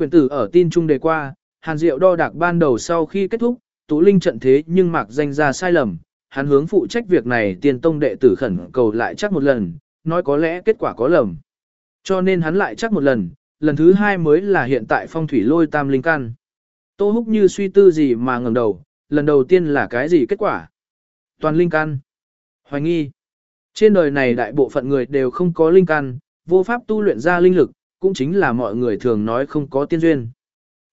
Khuyển tử ở tin trung đề qua, Hàn Diệu đo đạc ban đầu sau khi kết thúc, Tú Linh trận thế nhưng mạc danh ra sai lầm, hắn hướng phụ trách việc này tiền tông đệ tử khẩn cầu lại chắc một lần, nói có lẽ kết quả có lầm. Cho nên hắn lại chắc một lần, lần thứ hai mới là hiện tại phong thủy lôi tam linh căn. Tô Húc như suy tư gì mà ngẩng đầu, lần đầu tiên là cái gì kết quả? Toàn linh căn. Hoài nghi. Trên đời này đại bộ phận người đều không có linh căn, vô pháp tu luyện ra linh lực, cũng chính là mọi người thường nói không có tiên duyên.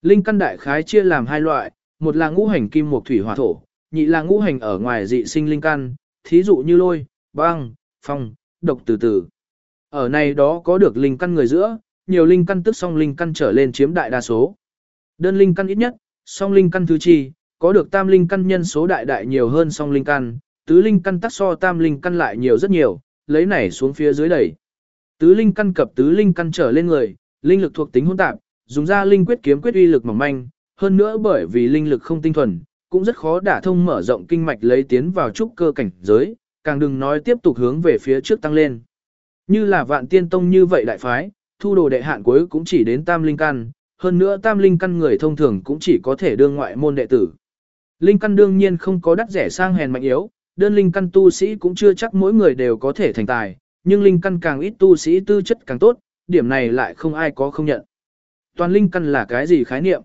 Linh căn đại khái chia làm hai loại, một là ngũ hành kim mộc thủy hỏa thổ, nhị là ngũ hành ở ngoài dị sinh linh căn, thí dụ như lôi, băng, phong, độc từ từ. Ở này đó có được linh căn người giữa, nhiều linh căn tức song linh căn trở lên chiếm đại đa số. Đơn linh căn ít nhất, song linh căn thứ chi, có được tam linh căn nhân số đại đại nhiều hơn song linh căn, tứ linh căn tắc so tam linh căn lại nhiều rất nhiều, lấy này xuống phía dưới đẩy. Tứ linh căn cập tứ linh căn trở lên người, linh lực thuộc tính hỗn tạp, dùng ra linh quyết kiếm quyết uy lực mỏng manh, hơn nữa bởi vì linh lực không tinh thuần, cũng rất khó đả thông mở rộng kinh mạch lấy tiến vào trúc cơ cảnh giới, càng đừng nói tiếp tục hướng về phía trước tăng lên. Như là vạn tiên tông như vậy đại phái, thu đồ đệ hạn cuối cũng chỉ đến tam linh căn, hơn nữa tam linh căn người thông thường cũng chỉ có thể đương ngoại môn đệ tử. Linh căn đương nhiên không có đắt rẻ sang hèn mạnh yếu, đơn linh căn tu sĩ cũng chưa chắc mỗi người đều có thể thành tài, nhưng linh căn càng ít tu sĩ tư chất càng tốt, điểm này lại không ai có không nhận. Toàn linh căn là cái gì khái niệm?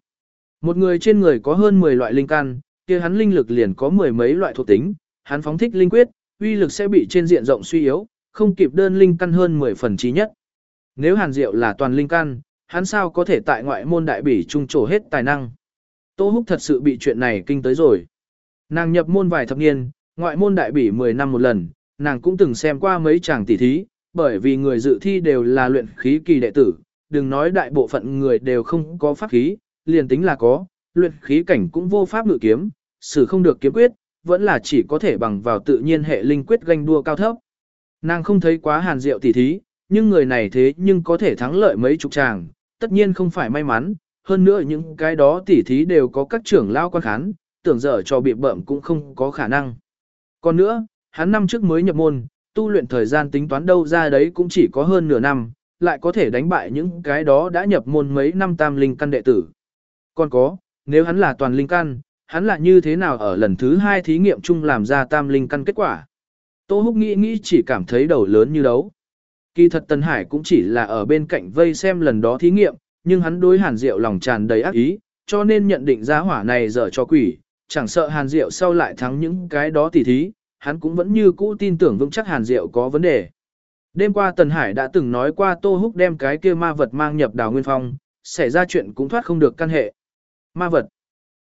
Một người trên người có hơn 10 loại linh căn, kia hắn linh lực liền có mười mấy loại thuộc tính, hắn phóng thích linh quyết, uy lực sẽ bị trên diện rộng suy yếu, không kịp đơn linh căn hơn 10 phần trí nhất. Nếu Hàn Diệu là toàn linh căn, hắn sao có thể tại ngoại môn đại bỉ trung trổ hết tài năng. Tô Húc thật sự bị chuyện này kinh tới rồi. Nàng nhập môn vài thập niên, ngoại môn đại bỉ 10 năm một lần, nàng cũng từng xem qua mấy chàng tỷ thí, bởi vì người dự thi đều là luyện khí kỳ đệ tử, đừng nói đại bộ phận người đều không có pháp khí, liền tính là có, luyện khí cảnh cũng vô pháp ngự kiếm, xử không được kiếm quyết, vẫn là chỉ có thể bằng vào tự nhiên hệ linh quyết ganh đua cao thấp. Nàng không thấy quá hàn diệu tỉ thí, nhưng người này thế nhưng có thể thắng lợi mấy chục chàng, tất nhiên không phải may mắn, hơn nữa những cái đó tỉ thí đều có các trưởng lao quan khán, tưởng dở cho bị bợm cũng không có khả năng. Còn nữa, hắn năm trước mới nhập môn, tu luyện thời gian tính toán đâu ra đấy cũng chỉ có hơn nửa năm, lại có thể đánh bại những cái đó đã nhập môn mấy năm tam linh căn đệ tử. Còn có, nếu hắn là toàn linh căn, hắn là như thế nào ở lần thứ hai thí nghiệm chung làm ra tam linh căn kết quả. Tô Húc nghĩ nghĩ chỉ cảm thấy đầu lớn như đấu. Kỳ thật Tân Hải cũng chỉ là ở bên cạnh vây xem lần đó thí nghiệm, nhưng hắn đối Hàn Diệu lòng tràn đầy ác ý, cho nên nhận định giá hỏa này dở cho quỷ, chẳng sợ Hàn Diệu sau lại thắng những cái đó tỉ thí, hắn cũng vẫn như cũ tin tưởng vững chắc Hàn Diệu có vấn đề. Đêm qua Tần Hải đã từng nói qua Tô Húc đem cái kia ma vật mang nhập đào nguyên phong, xảy ra chuyện cũng thoát không được căn hệ. Ma vật.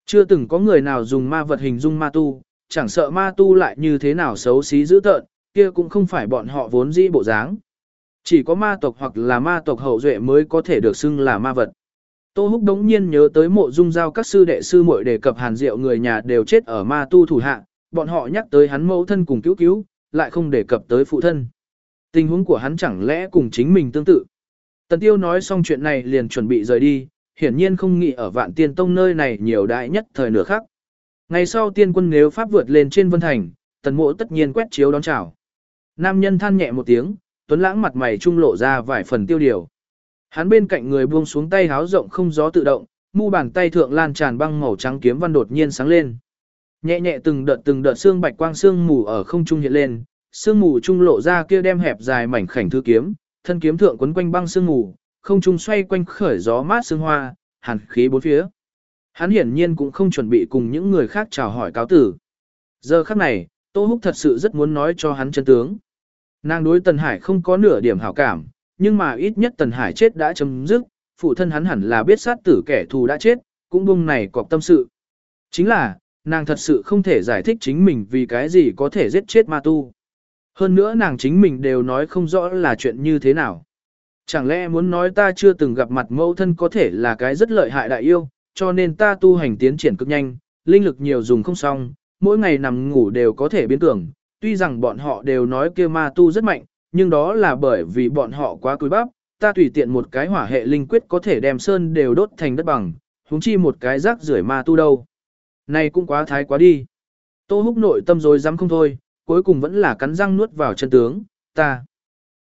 Chưa từng có người nào dùng ma vật hình dung ma tu, chẳng sợ ma tu lại như thế nào xấu xí dữ tợn, kia cũng không phải bọn họ vốn dĩ bộ dáng. Chỉ có ma tộc hoặc là ma tộc hậu duệ mới có thể được xưng là ma vật. Tô Húc đống nhiên nhớ tới mộ dung giao các sư đệ sư muội đề cập hàn diệu người nhà đều chết ở ma tu thủ hạ, bọn họ nhắc tới hắn mẫu thân cùng cứu cứu, lại không đề cập tới phụ thân. Tình huống của hắn chẳng lẽ cùng chính mình tương tự. Tần Tiêu nói xong chuyện này liền chuẩn bị rời đi, hiển nhiên không nghĩ ở vạn tiên tông nơi này nhiều đại nhất thời nửa khắc. Ngày sau tiên quân nếu pháp vượt lên trên vân thành, tần mộ tất nhiên quét chiếu đón chào. Nam nhân than nhẹ một tiếng, tuấn lãng mặt mày trung lộ ra vài phần tiêu điều. Hắn bên cạnh người buông xuống tay háo rộng không gió tự động, mu bàn tay thượng lan tràn băng màu trắng kiếm văn đột nhiên sáng lên. Nhẹ nhẹ từng đợt từng đợt xương bạch quang xương mù ở không trung hiện lên, xương mù trung lộ ra kia đem hẹp dài mảnh khảnh thư kiếm, thân kiếm thượng quấn quanh băng xương mù, không trung xoay quanh khởi gió mát xương hoa, hàn khí bốn phía. Hắn hiển nhiên cũng không chuẩn bị cùng những người khác chào hỏi cáo tử. Giờ khắc này, Tô Húc thật sự rất muốn nói cho hắn chân tướng. Nàng đối Tần Hải không có nửa điểm hảo cảm, nhưng mà ít nhất Tần Hải chết đã chấm dứt, phụ thân hắn hẳn là biết sát tử kẻ thù đã chết, cũng buông này cọc tâm sự. Chính là, nàng thật sự không thể giải thích chính mình vì cái gì có thể giết chết ma tu. Hơn nữa nàng chính mình đều nói không rõ là chuyện như thế nào. Chẳng lẽ muốn nói ta chưa từng gặp mặt mẫu thân có thể là cái rất lợi hại đại yêu, cho nên ta tu hành tiến triển cực nhanh, linh lực nhiều dùng không xong, mỗi ngày nằm ngủ đều có thể biến tưởng. Tuy rằng bọn họ đều nói kia ma tu rất mạnh, nhưng đó là bởi vì bọn họ quá cúi bắp, ta tùy tiện một cái hỏa hệ linh quyết có thể đem sơn đều đốt thành đất bằng, huống chi một cái rác rưởi ma tu đâu. Này cũng quá thái quá đi. Tô húc nội tâm rồi dám không thôi, cuối cùng vẫn là cắn răng nuốt vào chân tướng, ta.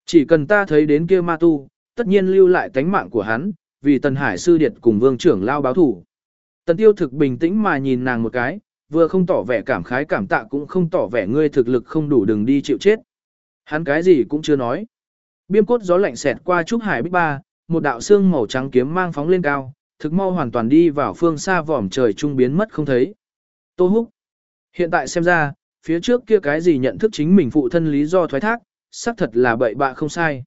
Chỉ cần ta thấy đến kia ma tu, tất nhiên lưu lại tánh mạng của hắn, vì Tần Hải sư điệt cùng vương trưởng lao báo thủ. Tần tiêu thực bình tĩnh mà nhìn nàng một cái, vừa không tỏ vẻ cảm khái cảm tạ cũng không tỏ vẻ ngươi thực lực không đủ đừng đi chịu chết. Hắn cái gì cũng chưa nói. Biêm cốt gió lạnh xẹt qua trúc hải bích ba, một đạo xương màu trắng kiếm mang phóng lên cao, thực mau hoàn toàn đi vào phương xa vòm trời trung biến mất không thấy. Tô Húc. Hiện tại xem ra, phía trước kia cái gì nhận thức chính mình phụ thân lý do thoái thác, xác thật là bậy bạ không sai.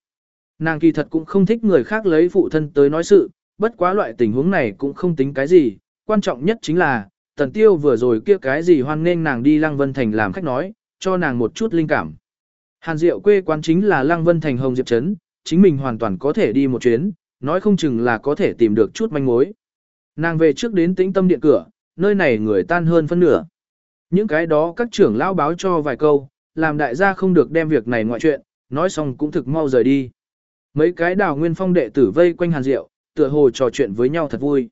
Nàng kỳ thật cũng không thích người khác lấy phụ thân tới nói sự, bất quá loại tình huống này cũng không tính cái gì, quan trọng nhất chính là, tần tiêu vừa rồi kia cái gì hoan nghênh nàng đi Lăng Vân Thành làm khách nói, cho nàng một chút linh cảm. Hàn Diệu quê quán chính là Lăng Vân Thành Hồng Diệp Trấn, chính mình hoàn toàn có thể đi một chuyến, nói không chừng là có thể tìm được chút manh mối. Nàng về trước đến tĩnh tâm điện cửa, nơi này người tan hơn phân nửa. Những cái đó các trưởng lão báo cho vài câu, làm đại gia không được đem việc này ngoại chuyện, nói xong cũng thực mau rời đi. Mấy cái đào nguyên phong đệ tử vây quanh hàn rượu, tựa hồ trò chuyện với nhau thật vui.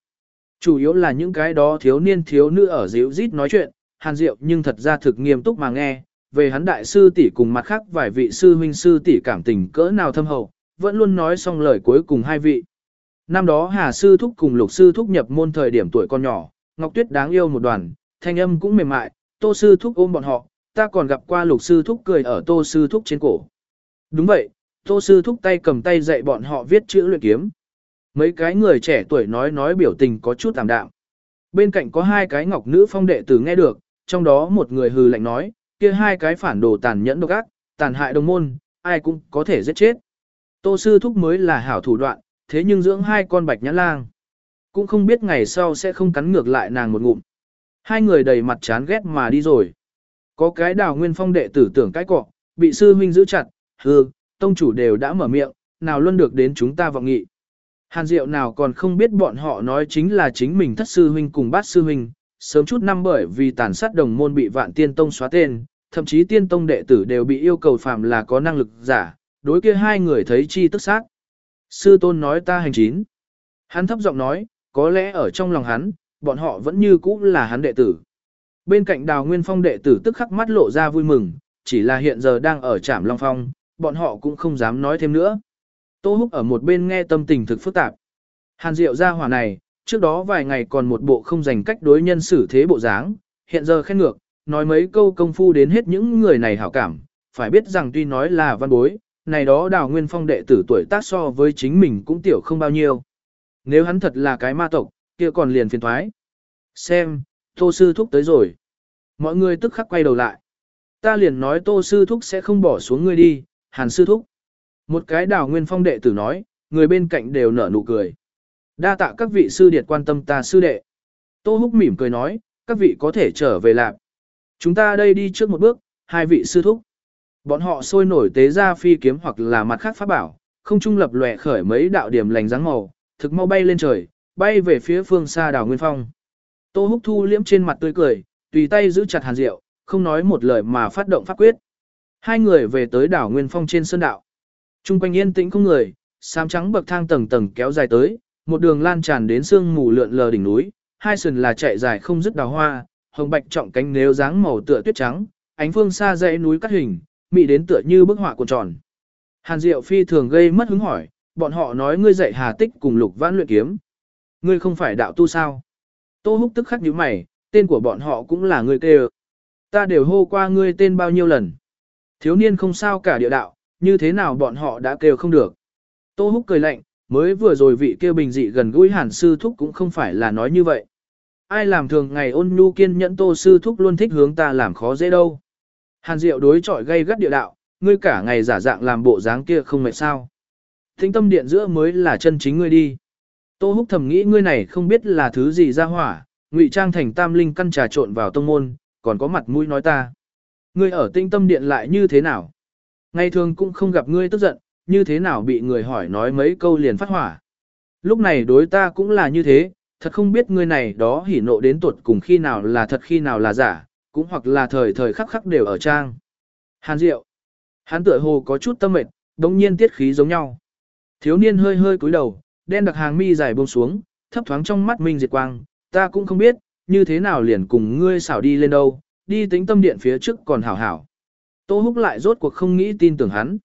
Chủ yếu là những cái đó thiếu niên thiếu nữ ở dịu rít nói chuyện, hàn rượu nhưng thật ra thực nghiêm túc mà nghe, về hắn đại sư tỷ cùng mặt khác vài vị sư huynh sư tỷ cảm tình cỡ nào thâm hậu, vẫn luôn nói xong lời cuối cùng hai vị. Năm đó Hà sư thúc cùng Lục sư thúc nhập môn thời điểm tuổi con nhỏ, Ngọc Tuyết đáng yêu một đoàn, thanh âm cũng mềm mại, Tô sư thúc ôm bọn họ, ta còn gặp qua Lục sư thúc cười ở Tô sư thúc trên cổ. Đúng vậy, Tô sư thúc tay cầm tay dạy bọn họ viết chữ luyện kiếm. Mấy cái người trẻ tuổi nói nói biểu tình có chút tạm đạm. Bên cạnh có hai cái ngọc nữ phong đệ tử nghe được, trong đó một người hừ lạnh nói, kia hai cái phản đồ tàn nhẫn độc ác, tàn hại đồng môn, ai cũng có thể giết chết. Tô sư thúc mới là hảo thủ đoạn, thế nhưng dưỡng hai con bạch nhãn lang. Cũng không biết ngày sau sẽ không cắn ngược lại nàng một ngụm. Hai người đầy mặt chán ghét mà đi rồi. Có cái đào nguyên phong đệ tử tưởng cái cọ, bị sư huynh giữ chặt, hư, tông chủ đều đã mở miệng, nào luôn được đến chúng ta vọng nghị. Hàn Diệu nào còn không biết bọn họ nói chính là chính mình thất sư huynh cùng bát sư huynh, sớm chút năm bởi vì tàn sát đồng môn bị vạn tiên tông xóa tên, thậm chí tiên tông đệ tử đều bị yêu cầu phạm là có năng lực giả, đối kia hai người thấy chi tức xác. Sư tôn nói ta hành chín. Hắn thấp giọng nói, có lẽ ở trong lòng hắn, bọn họ vẫn như cũ là hắn đệ tử. Bên cạnh đào nguyên phong đệ tử tức khắc mắt lộ ra vui mừng, chỉ là hiện giờ đang ở trạm long phong, bọn họ cũng không dám nói thêm nữa. Tô Húc ở một bên nghe tâm tình thực phức tạp. Hàn Diệu ra hỏa này, trước đó vài ngày còn một bộ không dành cách đối nhân xử thế bộ dáng, hiện giờ khen ngược, nói mấy câu công phu đến hết những người này hảo cảm, phải biết rằng tuy nói là văn bối, này đó đào nguyên phong đệ tử tuổi tác so với chính mình cũng tiểu không bao nhiêu. Nếu hắn thật là cái ma tộc, kia còn liền phiền thoái. Xem, tô sư thúc tới rồi. Mọi người tức khắc quay đầu lại. Ta liền nói tô sư thúc sẽ không bỏ xuống ngươi đi, hàn sư thúc. Một cái đào nguyên phong đệ tử nói, người bên cạnh đều nở nụ cười. Đa tạ các vị sư điệt quan tâm ta sư đệ. Tô húc mỉm cười nói, các vị có thể trở về lạc. Chúng ta đây đi trước một bước, hai vị sư thúc. Bọn họ sôi nổi tế ra phi kiếm hoặc là mặt khác pháp bảo, không trung lập lòe khởi mấy đạo điểm lành dáng màu, thực mau bay lên trời, bay về phía phương xa đảo Nguyên Phong. Tô Húc Thu liễm trên mặt tươi cười, tùy tay giữ chặt Hàn Diệu, không nói một lời mà phát động pháp quyết. Hai người về tới đảo Nguyên Phong trên sơn đạo. Trung quanh yên tĩnh không người, xám trắng bậc thang tầng tầng kéo dài tới, một đường lan tràn đến sương mù lượn lờ đỉnh núi, hai sườn là chạy dài không dứt đào hoa, hồng bạch trọng cánh nếu dáng màu tựa tuyết trắng, ánh phương xa dãy núi cắt hình, mị đến tựa như bức họa cuộn tròn. Hàn Diệu phi thường gây mất hứng hỏi, bọn họ nói ngươi dạy Hà Tích cùng Lục Vãn luyện kiếm. Ngươi không phải đạo tu sao? Tô Húc tức khắc nhíu mày, tên của bọn họ cũng là ngươi kêu. Ta đều hô qua ngươi tên bao nhiêu lần. Thiếu niên không sao cả địa đạo, như thế nào bọn họ đã kêu không được. Tô Húc cười lạnh, mới vừa rồi vị kêu bình dị gần gũi Hàn sư thúc cũng không phải là nói như vậy. Ai làm thường ngày ôn nhu kiên nhẫn Tô sư thúc luôn thích hướng ta làm khó dễ đâu. Hàn Diệu đối chọi gây gắt địa đạo, ngươi cả ngày giả dạng làm bộ dáng kia không mệt sao. Thính tâm điện giữa mới là chân chính ngươi đi. Tô Húc thầm nghĩ ngươi này không biết là thứ gì ra hỏa, ngụy trang thành tam linh căn trà trộn vào tông môn, còn có mặt mũi nói ta. Ngươi ở tinh tâm điện lại như thế nào? Ngày thường cũng không gặp ngươi tức giận, như thế nào bị người hỏi nói mấy câu liền phát hỏa. Lúc này đối ta cũng là như thế, thật không biết ngươi này đó hỉ nộ đến tuột cùng khi nào là thật khi nào là giả, cũng hoặc là thời thời khắc khắc đều ở trang. Hàn Diệu. Hắn tựa hồ có chút tâm mệt, đống nhiên tiết khí giống nhau. Thiếu niên hơi hơi cúi đầu, đen đặc hàng mi dài buông xuống, thấp thoáng trong mắt minh diệt quang, ta cũng không biết, như thế nào liền cùng ngươi xảo đi lên đâu, đi tính tâm điện phía trước còn hảo hảo. Tô Húc lại rốt cuộc không nghĩ tin tưởng hắn.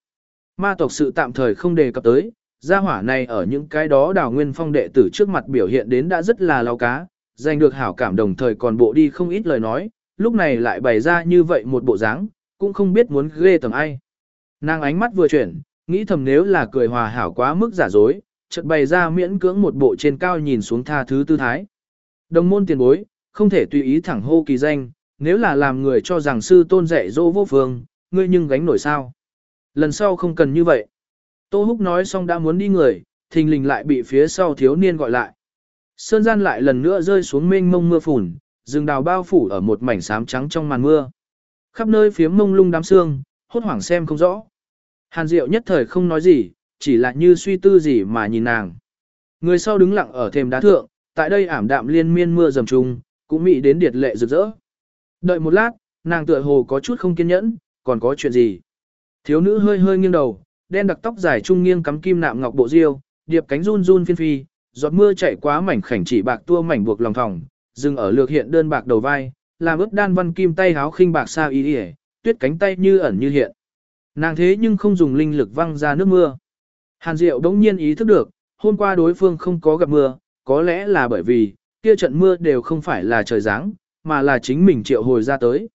Ma tộc sự tạm thời không đề cập tới, Gia hỏa này ở những cái đó đào nguyên phong đệ tử trước mặt biểu hiện đến đã rất là lao cá, giành được hảo cảm đồng thời còn bộ đi không ít lời nói, lúc này lại bày ra như vậy một bộ dáng, cũng không biết muốn ghê tầm ai. Nàng ánh mắt vừa chuyển, nghĩ thầm nếu là cười hòa hảo quá mức giả dối, chợt bày ra miễn cưỡng một bộ trên cao nhìn xuống tha thứ tư thái. Đồng môn tiền bối, không thể tùy ý thẳng hô kỳ danh, nếu là làm người cho rằng sư tôn dạy dỗ vô phương, ngươi nhưng gánh nổi sao. Lần sau không cần như vậy. Tô Húc nói xong đã muốn đi người, thình lình lại bị phía sau thiếu niên gọi lại. Sơn gian lại lần nữa rơi xuống mênh mông mưa phùn, rừng đào bao phủ ở một mảnh xám trắng trong màn mưa. Khắp nơi phía mông lung đám sương, hốt hoảng xem không rõ. Hàn Diệu nhất thời không nói gì, chỉ là như suy tư gì mà nhìn nàng. Người sau đứng lặng ở thềm đá thượng, tại đây ảm đạm liên miên mưa dầm trùng, cũng mị đến điệt lệ rực rỡ. Đợi một lát, nàng tựa hồ có chút không kiên nhẫn, còn có chuyện gì? Thiếu nữ hơi hơi nghiêng đầu, đen đặc tóc dài trung nghiêng cắm kim nạm ngọc bộ diêu, điệp cánh run run phiên phi, giọt mưa chảy quá mảnh khảnh chỉ bạc tua mảnh buộc lòng thòng, dừng ở lược hiện đơn bạc đầu vai, làm ướt đan văn kim tay háo khinh bạc sao y y, tuyết cánh tay như ẩn như hiện. Nàng thế nhưng không dùng linh lực văng ra nước mưa. Hàn Diệu đống nhiên ý thức được, hôm qua đối phương không có gặp mưa, có lẽ là bởi vì, kia trận mưa đều không phải là trời giáng, mà là chính mình triệu hồi ra tới.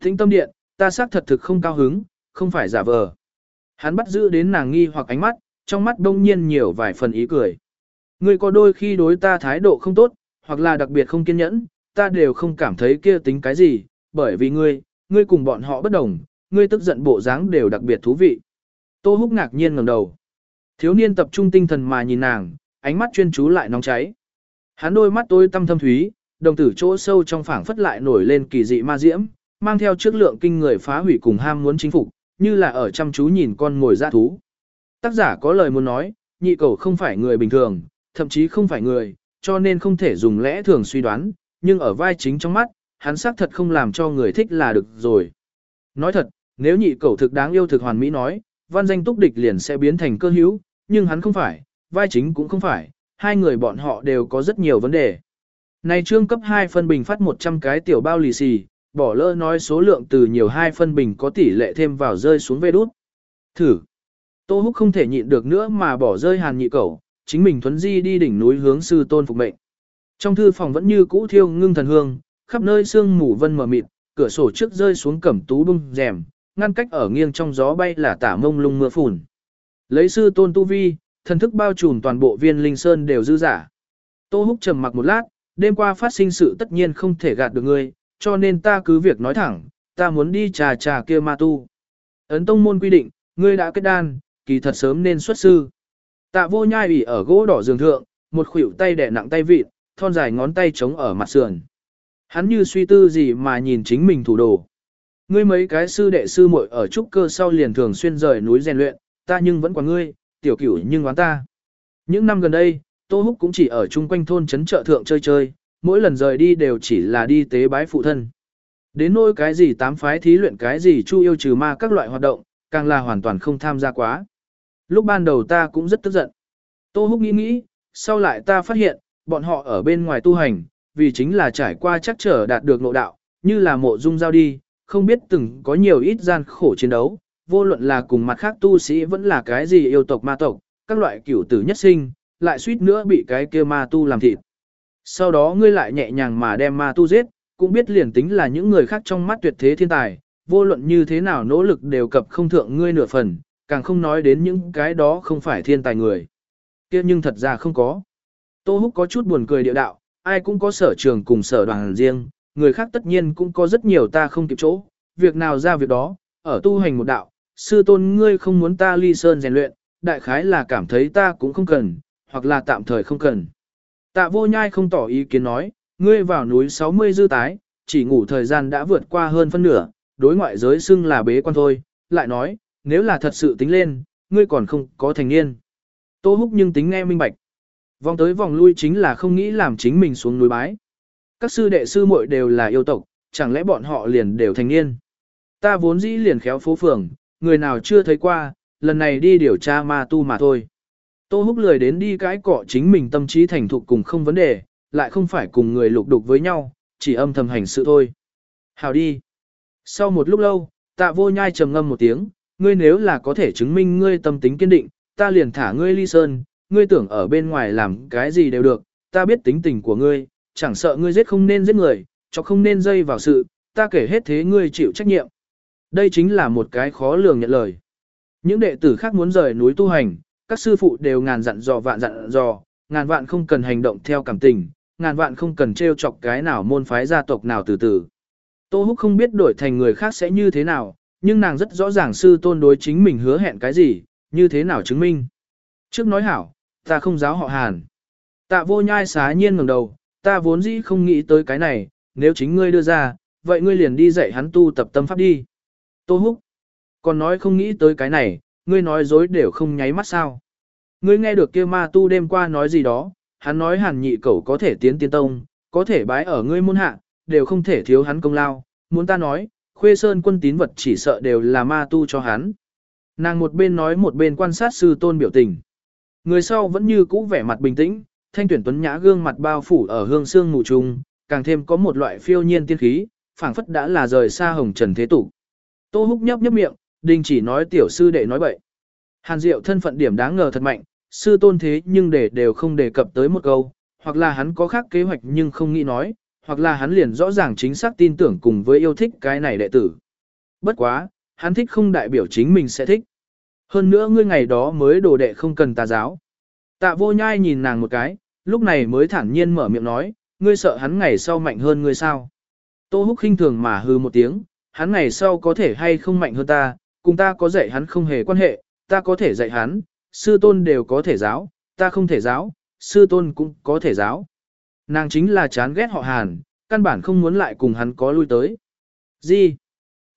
Thính tâm điện, ta xác thật thực không cao hứng, không phải giả vờ. Hắn bắt giữ đến nàng nghi hoặc ánh mắt, trong mắt đông nhiên nhiều vài phần ý cười. Ngươi có đôi khi đối ta thái độ không tốt, hoặc là đặc biệt không kiên nhẫn, ta đều không cảm thấy kia tính cái gì, bởi vì ngươi, ngươi cùng bọn họ bất đồng, ngươi tức giận bộ dáng đều đặc biệt thú vị. Tô Húc ngạc nhiên ngẩng đầu. Thiếu niên tập trung tinh thần mà nhìn nàng, ánh mắt chuyên chú lại nóng cháy. Hắn đôi mắt tôi tâm thâm thúy, đồng tử chỗ sâu trong phảng phất lại nổi lên kỳ dị ma diễm, mang theo trước lượng kinh người phá hủy cùng ham muốn chính phục, như là ở chăm chú nhìn con ngồi ra thú. Tác giả có lời muốn nói, nhị cầu không phải người bình thường, thậm chí không phải người, cho nên không thể dùng lẽ thường suy đoán, nhưng ở vai chính trong mắt, hắn xác thật không làm cho người thích là được rồi. Nói thật, nếu nhị cầu thực đáng yêu thực hoàn mỹ nói, văn danh túc địch liền sẽ biến thành cơ hữu, nhưng hắn không phải, vai chính cũng không phải, hai người bọn họ đều có rất nhiều vấn đề. Này trương cấp 2 phân bình phát 100 cái tiểu bao lì xì, bỏ lỡ nói số lượng từ nhiều hai phân bình có tỷ lệ thêm vào rơi xuống vê đút. Thử. Tô Húc không thể nhịn được nữa mà bỏ rơi hàn nhị cầu, chính mình thuấn di đi đỉnh núi hướng sư tôn phục mệnh. Trong thư phòng vẫn như cũ thiêu ngưng thần hương, khắp nơi sương mù vân mờ mịt, cửa sổ trước rơi xuống cẩm tú bung rèm, ngăn cách ở nghiêng trong gió bay là tả mông lung mưa phùn. Lấy sư tôn tu vi, thần thức bao trùm toàn bộ viên linh sơn đều dư giả. Tô Húc trầm mặc một lát, đêm qua phát sinh sự tất nhiên không thể gạt được ngươi, cho nên ta cứ việc nói thẳng, ta muốn đi trà trà kia ma tu. Ấn tông môn quy định, ngươi đã kết đan, kỳ thật sớm nên xuất sư. Tạ vô nhai ủy ở gỗ đỏ giường thượng, một khuỷu tay đẻ nặng tay vịt, thon dài ngón tay chống ở mặt sườn. Hắn như suy tư gì mà nhìn chính mình thủ đồ. Ngươi mấy cái sư đệ sư muội ở trúc cơ sau liền thường xuyên rời núi rèn luyện, ta nhưng vẫn còn ngươi, tiểu cửu nhưng oán ta. Những năm gần đây, Tô Húc cũng chỉ ở chung quanh thôn trấn chợ thượng chơi chơi, mỗi lần rời đi đều chỉ là đi tế bái phụ thân. Đến nỗi cái gì tám phái thí luyện cái gì chu yêu trừ ma các loại hoạt động, càng là hoàn toàn không tham gia quá. Lúc ban đầu ta cũng rất tức giận. Tô Húc nghĩ nghĩ, sau lại ta phát hiện, bọn họ ở bên ngoài tu hành, vì chính là trải qua chắc trở đạt được nội đạo, như là mộ dung giao đi, không biết từng có nhiều ít gian khổ chiến đấu, vô luận là cùng mặt khác tu sĩ vẫn là cái gì yêu tộc ma tộc, các loại cửu tử nhất sinh, lại suýt nữa bị cái kia ma tu làm thịt. Sau đó ngươi lại nhẹ nhàng mà đem ma tu giết, cũng biết liền tính là những người khác trong mắt tuyệt thế thiên tài, vô luận như thế nào nỗ lực đều cập không thượng ngươi nửa phần, càng không nói đến những cái đó không phải thiên tài người. kia nhưng thật ra không có. Tô Húc có chút buồn cười địa đạo, ai cũng có sở trường cùng sở đoàn riêng, người khác tất nhiên cũng có rất nhiều ta không kịp chỗ, việc nào ra việc đó, ở tu hành một đạo, sư tôn ngươi không muốn ta ly sơn rèn luyện, đại khái là cảm thấy ta cũng không cần, hoặc là tạm thời không cần. Tạ vô nhai không tỏ ý kiến nói, ngươi vào núi 60 dư tái, chỉ ngủ thời gian đã vượt qua hơn phân nửa, đối ngoại giới xưng là bế quan thôi, lại nói, nếu là thật sự tính lên, ngươi còn không có thành niên. Tô húc nhưng tính nghe minh bạch. Vòng tới vòng lui chính là không nghĩ làm chính mình xuống núi bái. Các sư đệ sư muội đều là yêu tộc, chẳng lẽ bọn họ liền đều thành niên. Ta vốn dĩ liền khéo phố phường, người nào chưa thấy qua, lần này đi điều tra ma tu mà thôi. Tô Húc lười đến đi cái cọ chính mình tâm trí thành thục cùng không vấn đề, lại không phải cùng người lục đục với nhau, chỉ âm thầm hành sự thôi. Hào đi. Sau một lúc lâu, tạ vô nhai trầm ngâm một tiếng, ngươi nếu là có thể chứng minh ngươi tâm tính kiên định, ta liền thả ngươi ly sơn, ngươi tưởng ở bên ngoài làm cái gì đều được, ta biết tính tình của ngươi, chẳng sợ ngươi giết không nên giết người, cho không nên dây vào sự, ta kể hết thế ngươi chịu trách nhiệm. Đây chính là một cái khó lường nhận lời. Những đệ tử khác muốn rời núi tu hành, các sư phụ đều ngàn dặn dò vạn dặn dò, ngàn vạn không cần hành động theo cảm tình, ngàn vạn không cần trêu chọc cái nào môn phái gia tộc nào từ từ. Tô Húc không biết đổi thành người khác sẽ như thế nào, nhưng nàng rất rõ ràng sư tôn đối chính mình hứa hẹn cái gì, như thế nào chứng minh. Trước nói hảo, ta không giáo họ hàn. Tạ vô nhai xá nhiên ngẩng đầu, ta vốn dĩ không nghĩ tới cái này, nếu chính ngươi đưa ra, vậy ngươi liền đi dạy hắn tu tập tâm pháp đi. Tô Húc, còn nói không nghĩ tới cái này, ngươi nói dối đều không nháy mắt sao. Ngươi nghe được kia ma tu đêm qua nói gì đó, hắn nói hàn nhị cẩu có thể tiến tiên tông, có thể bái ở ngươi môn hạ, đều không thể thiếu hắn công lao, muốn ta nói, khuê sơn quân tín vật chỉ sợ đều là ma tu cho hắn. Nàng một bên nói một bên quan sát sư tôn biểu tình. Người sau vẫn như cũ vẻ mặt bình tĩnh, thanh tuyển tuấn nhã gương mặt bao phủ ở hương xương mù trùng, càng thêm có một loại phiêu nhiên tiên khí, phảng phất đã là rời xa hồng trần thế tục. Tô húc nhấp nhấp miệng, đình chỉ nói tiểu sư đệ nói bậy. Hàn Diệu thân phận điểm đáng ngờ thật mạnh, sư tôn thế nhưng để đều không đề cập tới một câu, hoặc là hắn có khác kế hoạch nhưng không nghĩ nói, hoặc là hắn liền rõ ràng chính xác tin tưởng cùng với yêu thích cái này đệ tử. Bất quá, hắn thích không đại biểu chính mình sẽ thích. Hơn nữa ngươi ngày đó mới đồ đệ không cần tà giáo. Tạ vô nhai nhìn nàng một cái, lúc này mới thản nhiên mở miệng nói, ngươi sợ hắn ngày sau mạnh hơn ngươi sao. Tô húc khinh thường mà hư một tiếng, hắn ngày sau có thể hay không mạnh hơn ta, cùng ta có dạy hắn không hề quan hệ, ta có thể dạy hắn, sư tôn đều có thể giáo, ta không thể giáo, sư tôn cũng có thể giáo. Nàng chính là chán ghét họ Hàn, căn bản không muốn lại cùng hắn có lui tới. Gì?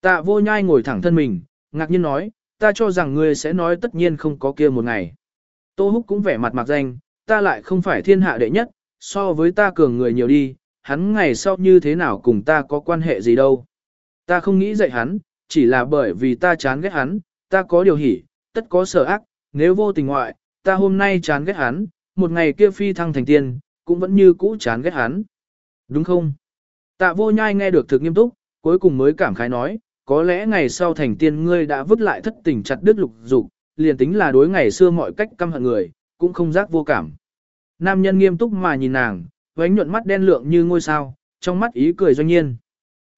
Tạ vô nhai ngồi thẳng thân mình, ngạc nhiên nói, ta cho rằng ngươi sẽ nói tất nhiên không có kia một ngày. Tô Húc cũng vẻ mặt mặc danh, ta lại không phải thiên hạ đệ nhất, so với ta cường người nhiều đi, hắn ngày sau như thế nào cùng ta có quan hệ gì đâu. Ta không nghĩ dạy hắn, chỉ là bởi vì ta chán ghét hắn, ta có điều hỉ, tất có sở ác, nếu vô tình ngoại, ta hôm nay chán ghét hắn, một ngày kia phi thăng thành tiên, cũng vẫn như cũ chán ghét hắn. Đúng không? Tạ vô nhai nghe được thực nghiêm túc, cuối cùng mới cảm khái nói, có lẽ ngày sau thành tiên ngươi đã vứt lại thất tình chặt đứt lục dục, liền tính là đối ngày xưa mọi cách căm hận người, cũng không giác vô cảm. Nam nhân nghiêm túc mà nhìn nàng, vánh nhuận mắt đen lượng như ngôi sao, trong mắt ý cười doanh nhiên.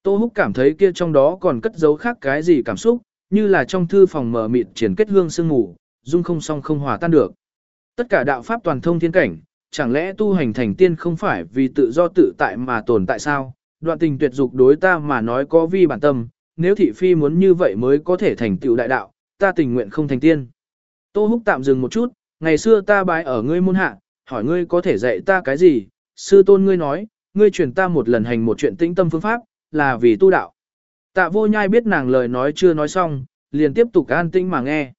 Tô Húc cảm thấy kia trong đó còn cất giấu khác cái gì cảm xúc, như là trong thư phòng mở mịt triển kết hương sương ngủ, dung không song không hòa tan được. Tất cả đạo pháp toàn thông thiên cảnh, chẳng lẽ tu hành thành tiên không phải vì tự do tự tại mà tồn tại sao? Đoạn tình tuyệt dục đối ta mà nói có vi bản tâm, nếu thị phi muốn như vậy mới có thể thành tựu đại đạo, ta tình nguyện không thành tiên. Tô Húc tạm dừng một chút, ngày xưa ta bái ở ngươi môn hạ, hỏi ngươi có thể dạy ta cái gì? Sư tôn ngươi nói, ngươi truyền ta một lần hành một chuyện tĩnh tâm phương pháp, là vì tu đạo. Tạ vô nhai biết nàng lời nói chưa nói xong, liền tiếp tục an tĩnh mà nghe.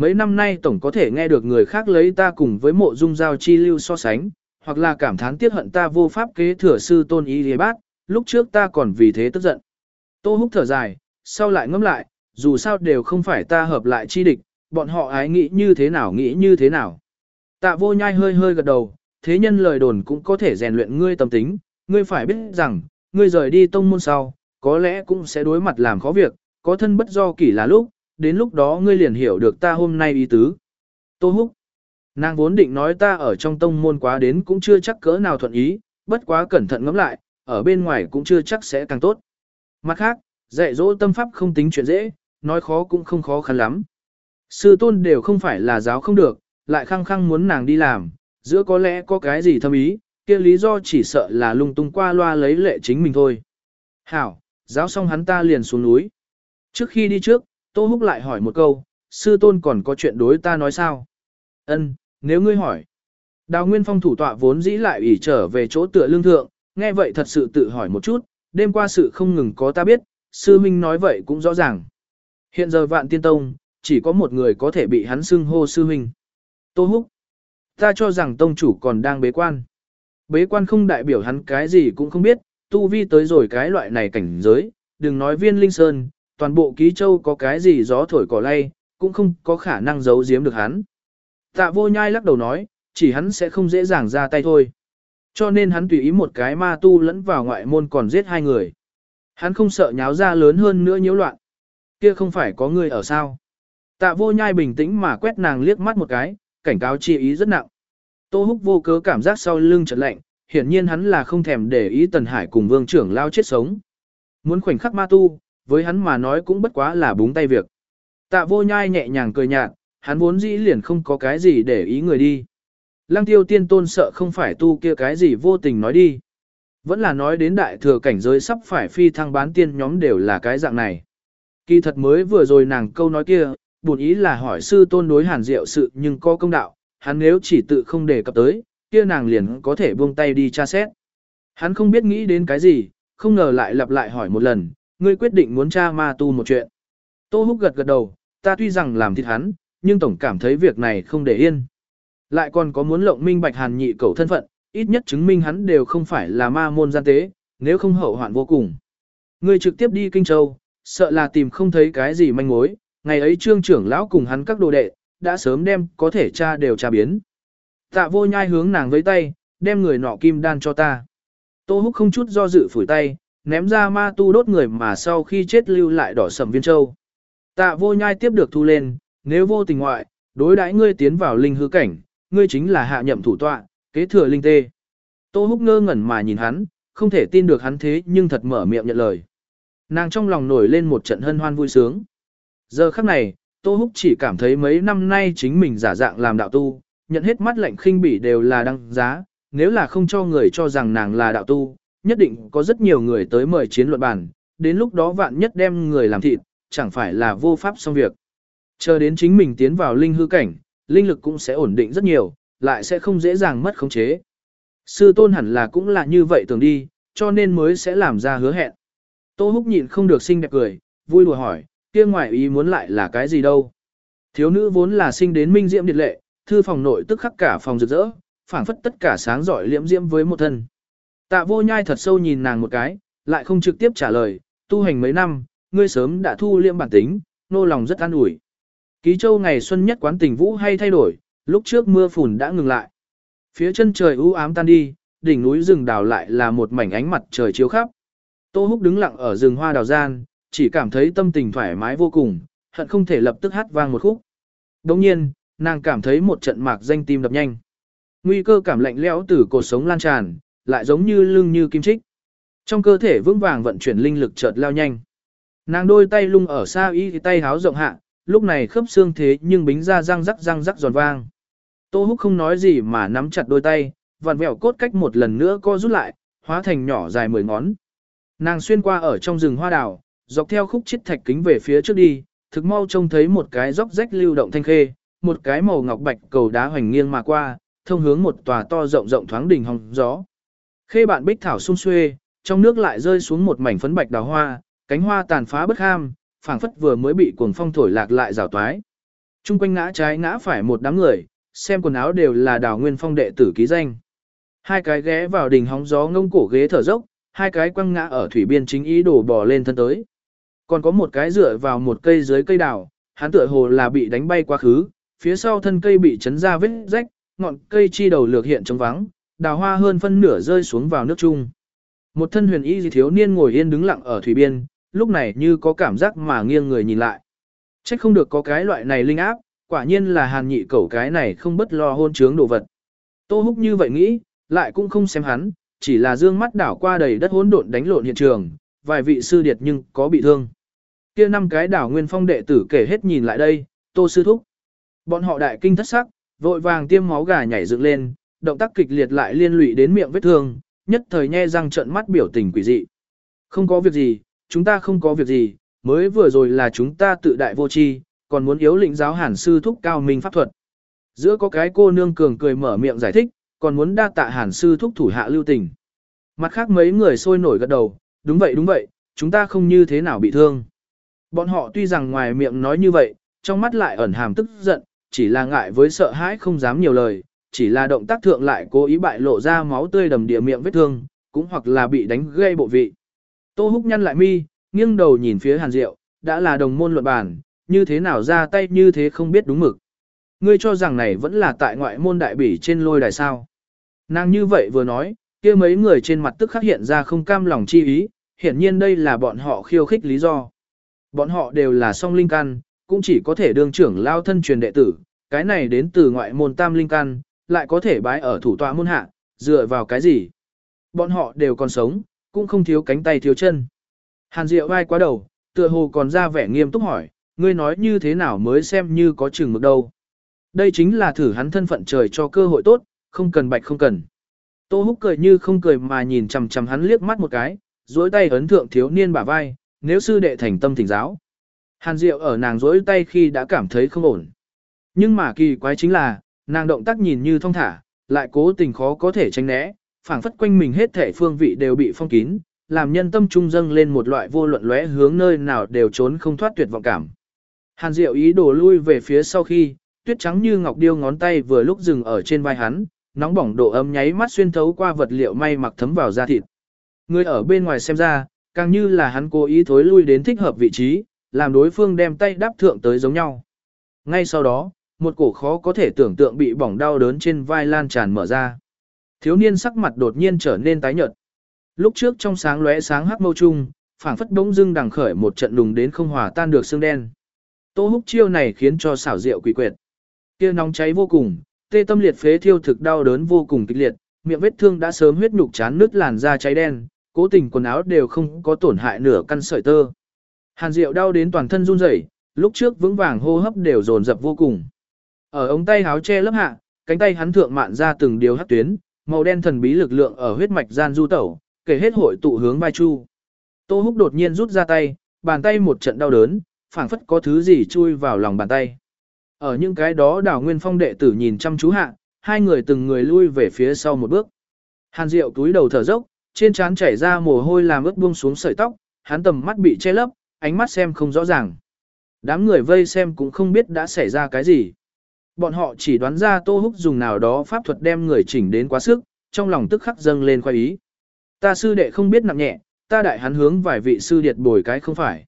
Mấy năm nay tổng có thể nghe được người khác lấy ta cùng với mộ dung giao chi lưu so sánh, hoặc là cảm thán tiếc hận ta vô pháp kế thừa sư tôn ý lý bát, lúc trước ta còn vì thế tức giận. Tô húc thở dài, sau lại ngẫm lại, dù sao đều không phải ta hợp lại chi địch, bọn họ ái nghĩ như thế nào nghĩ như thế nào. Tạ vô nhai hơi hơi gật đầu, thế nhân lời đồn cũng có thể rèn luyện ngươi tâm tính, ngươi phải biết rằng, ngươi rời đi tông môn sau, có lẽ cũng sẽ đối mặt làm khó việc, có thân bất do kỷ là lúc, đến lúc đó ngươi liền hiểu được ta hôm nay ý tứ. Tô Húc. Nàng vốn định nói ta ở trong tông môn quá đến cũng chưa chắc cỡ nào thuận ý, bất quá cẩn thận ngẫm lại, ở bên ngoài cũng chưa chắc sẽ càng tốt. Mặt khác, dạy dỗ tâm pháp không tính chuyện dễ, nói khó cũng không khó khăn lắm. Sư tôn đều không phải là giáo không được, lại khăng khăng muốn nàng đi làm, giữa có lẽ có cái gì thâm ý, kia lý do chỉ sợ là lung tung qua loa lấy lệ chính mình thôi. Hảo, giáo xong hắn ta liền xuống núi. Trước khi đi trước, Tô Húc lại hỏi một câu, sư tôn còn có chuyện đối ta nói sao? Ân, nếu ngươi hỏi. Đào Nguyên Phong thủ tọa vốn dĩ lại ủy trở về chỗ tựa lương thượng, nghe vậy thật sự tự hỏi một chút, đêm qua sự không ngừng có ta biết, sư minh nói vậy cũng rõ ràng. Hiện giờ vạn tiên tông, chỉ có một người có thể bị hắn xưng hô sư minh. Tô Húc. Ta cho rằng tông chủ còn đang bế quan. Bế quan không đại biểu hắn cái gì cũng không biết, tu vi tới rồi cái loại này cảnh giới, đừng nói viên linh sơn, toàn bộ ký châu có cái gì gió thổi cỏ lay, cũng không có khả năng giấu giếm được hắn. Tạ vô nhai lắc đầu nói, chỉ hắn sẽ không dễ dàng ra tay thôi. Cho nên hắn tùy ý một cái ma tu lẫn vào ngoại môn còn giết hai người. Hắn không sợ nháo ra lớn hơn nữa nhiễu loạn. Kia không phải có người ở sao. Tạ vô nhai bình tĩnh mà quét nàng liếc mắt một cái, cảnh cáo chi ý rất nặng. Tô húc vô cớ cảm giác sau lưng chợt lạnh, hiển nhiên hắn là không thèm để ý Tần Hải cùng vương trưởng lao chết sống. Muốn khoảnh khắc ma tu, với hắn mà nói cũng bất quá là búng tay việc. Tạ vô nhai nhẹ nhàng cười nhạt, hắn vốn dĩ liền không có cái gì để ý người đi. Lăng tiêu tiên tôn sợ không phải tu kia cái gì vô tình nói đi. Vẫn là nói đến đại thừa cảnh giới sắp phải phi thăng bán tiên nhóm đều là cái dạng này. Kỳ thật mới vừa rồi nàng câu nói kia, buồn ý là hỏi sư tôn đối hàn diệu sự nhưng có công đạo, hắn nếu chỉ tự không đề cập tới, kia nàng liền có thể buông tay đi tra xét. Hắn không biết nghĩ đến cái gì, không ngờ lại lặp lại hỏi một lần, ngươi quyết định muốn tra ma tu một chuyện. Tô Húc gật gật đầu, ta tuy rằng làm thịt hắn, nhưng tổng cảm thấy việc này không để yên. Lại còn có muốn lộng minh bạch hàn nhị cầu thân phận, ít nhất chứng minh hắn đều không phải là ma môn gian tế, nếu không hậu hoạn vô cùng. Ngươi trực tiếp đi Kinh Châu, sợ là tìm không thấy cái gì manh mối, ngày ấy trương trưởng lão cùng hắn các đồ đệ, đã sớm đem có thể tra đều tra biến. Tạ vô nhai hướng nàng với tay, đem người nọ kim đan cho ta. Tô húc không chút do dự phủi tay, ném ra ma tu đốt người mà sau khi chết lưu lại đỏ sầm viên châu. Tạ vô nhai tiếp được thu lên, nếu vô tình ngoại, đối đãi ngươi tiến vào linh hư cảnh, ngươi chính là hạ nhậm thủ tọa, kế thừa linh tê. Tô húc ngơ ngẩn mà nhìn hắn, không thể tin được hắn thế nhưng thật mở miệng nhận lời. Nàng trong lòng nổi lên một trận hân hoan vui sướng. Giờ khắc này, Tô Húc chỉ cảm thấy mấy năm nay chính mình giả dạng làm đạo tu, nhận hết mắt lạnh khinh bỉ đều là đăng giá, nếu là không cho người cho rằng nàng là đạo tu, nhất định có rất nhiều người tới mời chiến luận bàn, đến lúc đó vạn nhất đem người làm thịt, chẳng phải là vô pháp xong việc. Chờ đến chính mình tiến vào linh hư cảnh, linh lực cũng sẽ ổn định rất nhiều, lại sẽ không dễ dàng mất khống chế. Sư tôn hẳn là cũng là như vậy tưởng đi, cho nên mới sẽ làm ra hứa hẹn. Tô Húc nhịn không được xinh đẹp cười, vui đùa hỏi, kia ngoài ý muốn lại là cái gì đâu. Thiếu nữ vốn là sinh đến minh diễm điệt lệ, thư phòng nội tức khắc cả phòng rực rỡ, phảng phất tất cả sáng giỏi liễm diễm với một thân. Tạ vô nhai thật sâu nhìn nàng một cái, lại không trực tiếp trả lời, tu hành mấy năm, ngươi sớm đã thu liễm bản tính, nô lòng rất an ủi. Ký châu ngày xuân nhất quán tình vũ hay thay đổi, lúc trước mưa phùn đã ngừng lại. Phía chân trời u ám tan đi, đỉnh núi rừng đào lại là một mảnh ánh mặt trời chiếu khắp. Tô Húc đứng lặng ở rừng hoa đào gian, chỉ cảm thấy tâm tình thoải mái vô cùng, hận không thể lập tức hát vang một khúc. Đồng nhiên, nàng cảm thấy một trận mạc danh tim đập nhanh. Nguy cơ cảm lạnh lẽo từ cột sống lan tràn, lại giống như lưng như kim trích. Trong cơ thể vững vàng vận chuyển linh lực chợt lao nhanh. Nàng đôi tay lung ở xa y tay háo rộng hạ, lúc này khớp xương thế nhưng bính ra răng rắc răng rắc giòn vang. Tô Húc không nói gì mà nắm chặt đôi tay, vặn vẹo cốt cách một lần nữa co rút lại, hóa thành nhỏ dài mười ngón. Nàng xuyên qua ở trong rừng hoa đào, dọc theo khúc chiết thạch kính về phía trước đi, thực mau trông thấy một cái dốc rách lưu động thanh khê, một cái màu ngọc bạch cầu đá hoành nghiêng mà qua, thông hướng một tòa to rộng rộng thoáng đỉnh hồng gió. Khê bạn bích thảo sung xuê, trong nước lại rơi xuống một mảnh phấn bạch đào hoa, cánh hoa tàn phá bất ham, phảng phất vừa mới bị cuồng phong thổi lạc lại rào toái. Trung quanh ngã trái ngã phải một đám người, xem quần áo đều là đào nguyên phong đệ tử ký danh. Hai cái ghé vào đỉnh hóng gió ngông cổ ghế thở dốc, hai cái quăng ngã ở thủy biên chính ý đổ bò lên thân tới. Còn có một cái dựa vào một cây dưới cây đào, hắn tựa hồ là bị đánh bay quá khứ, phía sau thân cây bị chấn ra vết rách, ngọn cây chi đầu lược hiện trống vắng, đào hoa hơn phân nửa rơi xuống vào nước chung. Một thân huyền y thiếu niên ngồi yên đứng lặng ở thủy biên, lúc này như có cảm giác mà nghiêng người nhìn lại. Trách không được có cái loại này linh áp, quả nhiên là hàn nhị cẩu cái này không bất lo hôn trướng đồ vật. Tô húc như vậy nghĩ, lại cũng không xem hắn, chỉ là dương mắt đảo qua đầy đất hỗn độn đánh lộn hiện trường, vài vị sư điệt nhưng có bị thương. Kia năm cái đảo nguyên phong đệ tử kể hết nhìn lại đây, tô sư thúc. Bọn họ đại kinh thất sắc, vội vàng tiêm máu gà nhảy dựng lên, động tác kịch liệt lại liên lụy đến miệng vết thương, nhất thời nhe răng trợn mắt biểu tình quỷ dị. Không có việc gì, chúng ta không có việc gì, mới vừa rồi là chúng ta tự đại vô tri, còn muốn yếu lĩnh giáo hàn sư thúc cao minh pháp thuật. Giữa có cái cô nương cường cười mở miệng giải thích, còn muốn đa tạ hàn sư thúc thủ hạ lưu tình. Mặt khác mấy người sôi nổi gật đầu, đúng vậy đúng vậy, chúng ta không như thế nào bị thương. Bọn họ tuy rằng ngoài miệng nói như vậy, trong mắt lại ẩn hàm tức giận, chỉ là ngại với sợ hãi không dám nhiều lời, chỉ là động tác thượng lại cố ý bại lộ ra máu tươi đầm địa miệng vết thương, cũng hoặc là bị đánh gây bộ vị. Tô húc nhăn lại mi, nghiêng đầu nhìn phía hàn diệu, đã là đồng môn luận bàn, như thế nào ra tay như thế không biết đúng mực. Ngươi cho rằng này vẫn là tại ngoại môn đại bỉ trên lôi đài sao. Nàng như vậy vừa nói, kia mấy người trên mặt tức khắc hiện ra không cam lòng chi ý, hiển nhiên đây là bọn họ khiêu khích lý do. Bọn họ đều là song linh căn, cũng chỉ có thể đương trưởng lao thân truyền đệ tử, cái này đến từ ngoại môn tam linh căn, lại có thể bái ở thủ tọa môn hạ, dựa vào cái gì? Bọn họ đều còn sống, cũng không thiếu cánh tay thiếu chân. Hàn Diệu vai quá đầu, tựa hồ còn ra vẻ nghiêm túc hỏi, ngươi nói như thế nào mới xem như có chừng mực đâu. Đây chính là thử hắn thân phận trời cho cơ hội tốt, không cần bạch không cần. Tô Húc cười như không cười mà nhìn chằm chằm hắn liếc mắt một cái, duỗi tay ấn thượng thiếu niên bả vai, nếu sư đệ thành tâm thỉnh giáo. Hàn Diệu ở nàng duỗi tay khi đã cảm thấy không ổn. Nhưng mà kỳ quái chính là, nàng động tác nhìn như thông thả, lại cố tình khó có thể tránh né, phảng phất quanh mình hết thể phương vị đều bị phong kín, làm nhân tâm trung dâng lên một loại vô luận lóe hướng nơi nào đều trốn không thoát tuyệt vọng cảm. Hàn Diệu ý đồ lui về phía sau khi, tuyết trắng như ngọc điêu ngón tay vừa lúc dừng ở trên vai hắn, nóng bỏng độ ấm nháy mắt xuyên thấu qua vật liệu may mặc thấm vào da thịt. Người ở bên ngoài xem ra, càng như là hắn cố ý thối lui đến thích hợp vị trí, làm đối phương đem tay đáp thượng tới giống nhau. Ngay sau đó, một cổ khó có thể tưởng tượng bị bỏng đau đớn trên vai lan tràn mở ra. Thiếu niên sắc mặt đột nhiên trở nên tái nhợt. Lúc trước trong sáng lóe sáng hắc mâu trung, phảng phất bỗng dưng đằng khởi một trận đùng đến không hòa tan được xương đen. Tô húc chiêu này khiến cho xảo diệu quỷ quyệt. Kia nóng cháy vô cùng, tê tâm liệt phế thiêu thực đau đớn vô cùng kịch liệt, miệng vết thương đã sớm huyết nhục chán nứt làn da cháy đen, cố tình quần áo đều không có tổn hại nửa căn sợi tơ. Hàn Diệu đau đến toàn thân run rẩy, lúc trước vững vàng hô hấp đều dồn dập vô cùng. Ở ống tay háo che lớp hạ, cánh tay hắn thượng mạn ra từng điều hắc tuyến, màu đen thần bí lực lượng ở huyết mạch gian du tẩu, kể hết hội tụ hướng vai chu. Tô Húc đột nhiên rút ra tay, bàn tay một trận đau đớn, phảng phất có thứ gì chui vào lòng bàn tay. Ở những cái đó đảo nguyên phong đệ tử nhìn chăm chú hạ, hai người từng người lui về phía sau một bước. Hàn Diệu túi đầu thở dốc, trên trán chảy ra mồ hôi làm ướt buông xuống sợi tóc, hắn tầm mắt bị che lấp, ánh mắt xem không rõ ràng. Đám người vây xem cũng không biết đã xảy ra cái gì. Bọn họ chỉ đoán ra Tô Húc dùng nào đó pháp thuật đem người chỉnh đến quá sức, trong lòng tức khắc dâng lên khoái ý. Ta sư đệ không biết nặng nhẹ, ta đại hắn hướng vài vị sư điệt bồi cái không phải.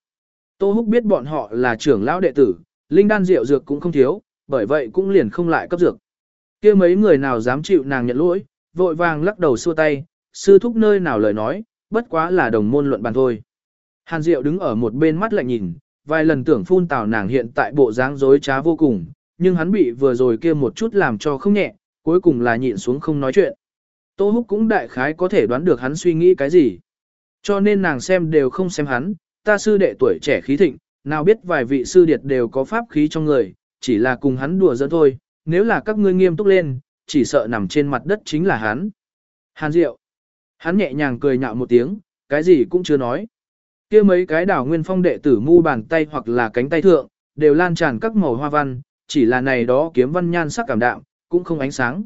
Tô Húc biết bọn họ là trưởng lão đệ tử, linh đan rượu dược cũng không thiếu, bởi vậy cũng liền không lại cấp dược. kia mấy người nào dám chịu nàng nhận lỗi, vội vàng lắc đầu xua tay, sư thúc nơi nào lời nói, bất quá là đồng môn luận bàn thôi. Hàn Diệu đứng ở một bên mắt lạnh nhìn, vài lần tưởng phun tào nàng hiện tại bộ dáng dối trá vô cùng, nhưng hắn bị vừa rồi kia một chút làm cho không nhẹ, cuối cùng là nhịn xuống không nói chuyện. Tô Húc cũng đại khái có thể đoán được hắn suy nghĩ cái gì. Cho nên nàng xem đều không xem hắn, ta sư đệ tuổi trẻ khí thịnh, nào biết vài vị sư điệt đều có pháp khí trong người, chỉ là cùng hắn đùa giỡn thôi, nếu là các ngươi nghiêm túc lên, chỉ sợ nằm trên mặt đất chính là hắn. Hàn Diệu. Hắn nhẹ nhàng cười nhạo một tiếng, cái gì cũng chưa nói. kia mấy cái đảo nguyên phong đệ tử mu bàn tay hoặc là cánh tay thượng, đều lan tràn các màu hoa văn, chỉ là này đó kiếm văn nhan sắc cảm đạm, cũng không ánh sáng.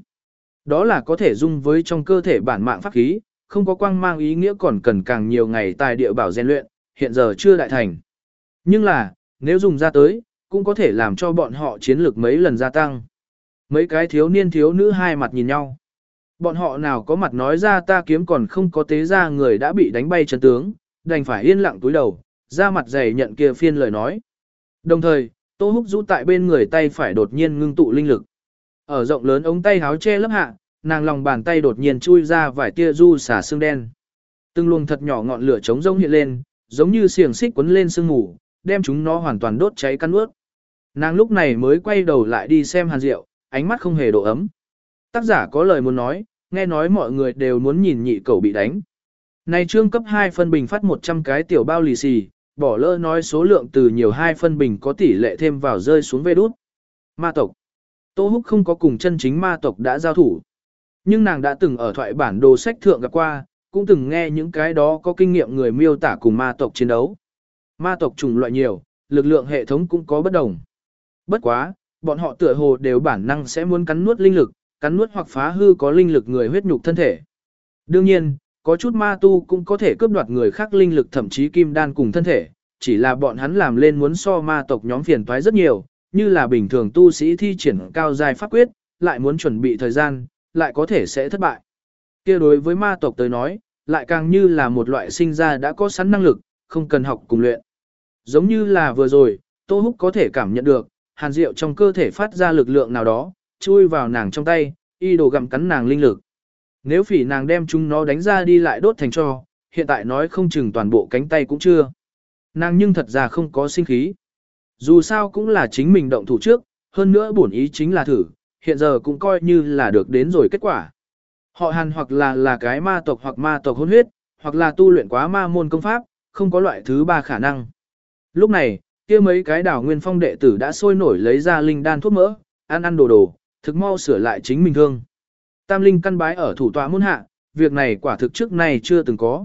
Đó là có thể dung với trong cơ thể bản mạng pháp khí, không có quang mang ý nghĩa còn cần càng nhiều ngày tài địa bảo rèn luyện, hiện giờ chưa đại thành. Nhưng là, nếu dùng ra tới, cũng có thể làm cho bọn họ chiến lược mấy lần gia tăng. Mấy cái thiếu niên thiếu nữ hai mặt nhìn nhau. Bọn họ nào có mặt nói ra ta kiếm còn không có tế ra người đã bị đánh bay chân tướng, đành phải yên lặng túi đầu, ra mặt dày nhận kia phiên lời nói. Đồng thời, Tô Húc rũ tại bên người tay phải đột nhiên ngưng tụ linh lực. Ở rộng lớn ống tay háo che lấp hạ, nàng lòng bàn tay đột nhiên chui ra vài tia du xả xương đen. Từng luồng thật nhỏ ngọn lửa trống rông hiện lên, giống như xiềng xích quấn lên sương mù, đem chúng nó hoàn toàn đốt cháy căn ướt. Nàng lúc này mới quay đầu lại đi xem Hàn Diệu, ánh mắt không hề độ ấm. Tác giả có lời muốn nói, nghe nói mọi người đều muốn nhìn nhị cầu bị đánh. Này trương cấp 2 phân bình phát 100 cái tiểu bao lì xì, bỏ lỡ nói số lượng từ nhiều hai phân bình có tỷ lệ thêm vào rơi xuống vê đút. Ma tộc. Tô Húc không có cùng chân chính ma tộc đã giao thủ. Nhưng nàng đã từng ở thoại bản đồ sách thượng gặp qua, cũng từng nghe những cái đó có kinh nghiệm người miêu tả cùng ma tộc chiến đấu. Ma tộc chủng loại nhiều, lực lượng hệ thống cũng có bất đồng. Bất quá, bọn họ tựa hồ đều bản năng sẽ muốn cắn nuốt linh lực, cắn nuốt hoặc phá hư có linh lực người huyết nhục thân thể. Đương nhiên, có chút ma tu cũng có thể cướp đoạt người khác linh lực thậm chí kim đan cùng thân thể, chỉ là bọn hắn làm lên muốn so ma tộc nhóm phiền toái rất nhiều, như là bình thường tu sĩ thi triển cao dài pháp quyết, lại muốn chuẩn bị thời gian, lại có thể sẽ thất bại. kia đối với ma tộc tới nói, lại càng như là một loại sinh ra đã có sẵn năng lực, không cần học cùng luyện. Giống như là vừa rồi, Tô Húc có thể cảm nhận được, hàn diệu trong cơ thể phát ra lực lượng nào đó, chui vào nàng trong tay, y đồ gặm cắn nàng linh lực. Nếu phỉ nàng đem chúng nó đánh ra đi lại đốt thành cho, hiện tại nói không chừng toàn bộ cánh tay cũng chưa. Nàng nhưng thật ra không có sinh khí. Dù sao cũng là chính mình động thủ trước, hơn nữa bổn ý chính là thử, hiện giờ cũng coi như là được đến rồi kết quả. Họ hàn hoặc là là cái ma tộc hoặc ma tộc hôn huyết, hoặc là tu luyện quá ma môn công pháp, không có loại thứ ba khả năng. Lúc này, kia mấy cái đảo nguyên phong đệ tử đã sôi nổi lấy ra linh đan thuốc mỡ, ăn ăn đồ đồ, thực mau sửa lại chính mình thương. Tam linh căn bái ở thủ tọa môn hạ, việc này quả thực trước này chưa từng có.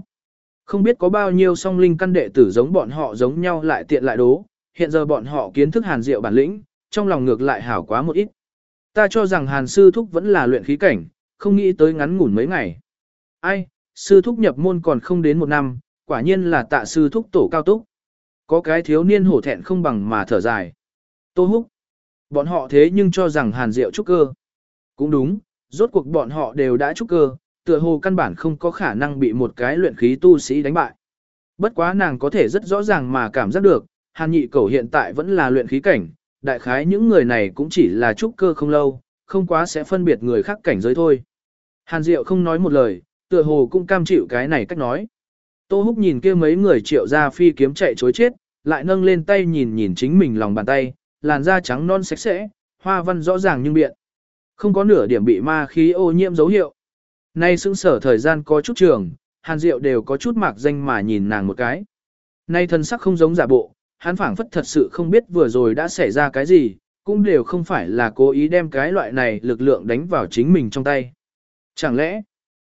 Không biết có bao nhiêu song linh căn đệ tử giống bọn họ giống nhau lại tiện lại đố, hiện giờ bọn họ kiến thức hàn diệu bản lĩnh, trong lòng ngược lại hảo quá một ít. Ta cho rằng hàn sư thúc vẫn là luyện khí cảnh, không nghĩ tới ngắn ngủn mấy ngày. Ai, sư thúc nhập môn còn không đến một năm, quả nhiên là tạ sư thúc tổ cao túc. Có cái thiếu niên hổ thẹn không bằng mà thở dài. Tô húc. Bọn họ thế nhưng cho rằng hàn diệu trúc cơ. Cũng đúng, rốt cuộc bọn họ đều đã trúc cơ, tựa hồ căn bản không có khả năng bị một cái luyện khí tu sĩ đánh bại. Bất quá nàng có thể rất rõ ràng mà cảm giác được, hàn nhị cầu hiện tại vẫn là luyện khí cảnh, đại khái những người này cũng chỉ là trúc cơ không lâu, không quá sẽ phân biệt người khác cảnh giới thôi. Hàn Diệu không nói một lời, tựa hồ cũng cam chịu cái này cách nói. Tô Húc nhìn kia mấy người triệu ra phi kiếm chạy chối chết, lại nâng lên tay nhìn nhìn chính mình lòng bàn tay, làn da trắng non sạch sẽ, hoa văn rõ ràng nhưng biện. Không có nửa điểm bị ma khí ô nhiễm dấu hiệu. Nay sững sở thời gian có chút trường, Hàn Diệu đều có chút mạc danh mà nhìn nàng một cái. Nay thân sắc không giống giả bộ, hắn phảng phất thật sự không biết vừa rồi đã xảy ra cái gì, cũng đều không phải là cố ý đem cái loại này lực lượng đánh vào chính mình trong tay. Chẳng lẽ,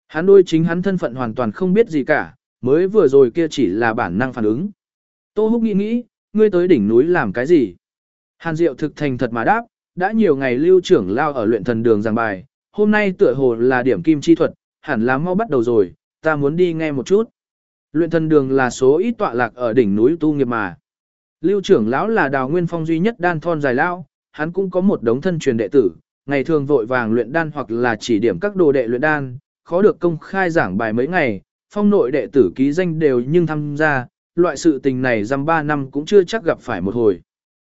hắn đôi chính hắn thân phận hoàn toàn không biết gì cả, mới vừa rồi kia chỉ là bản năng phản ứng. Tô Húc nghĩ nghĩ, ngươi tới đỉnh núi làm cái gì? Hàn Diệu thực thành thật mà đáp, đã nhiều ngày lưu trưởng lao ở luyện thần đường giảng bài, hôm nay tựa hồ là điểm kim chi thuật, hẳn là mau bắt đầu rồi, ta muốn đi nghe một chút. Luyện thần đường là số ít tọa lạc ở đỉnh núi tu nghiệp mà. Lưu trưởng lão là đào nguyên phong duy nhất đan thon dài lao, hắn cũng có một đống thân truyền đệ tử, ngày thường vội vàng luyện đan hoặc là chỉ điểm các đồ đệ luyện đan, khó được công khai giảng bài mấy ngày, phong nội đệ tử ký danh đều nhưng tham gia, loại sự tình này dăm ba năm cũng chưa chắc gặp phải một hồi.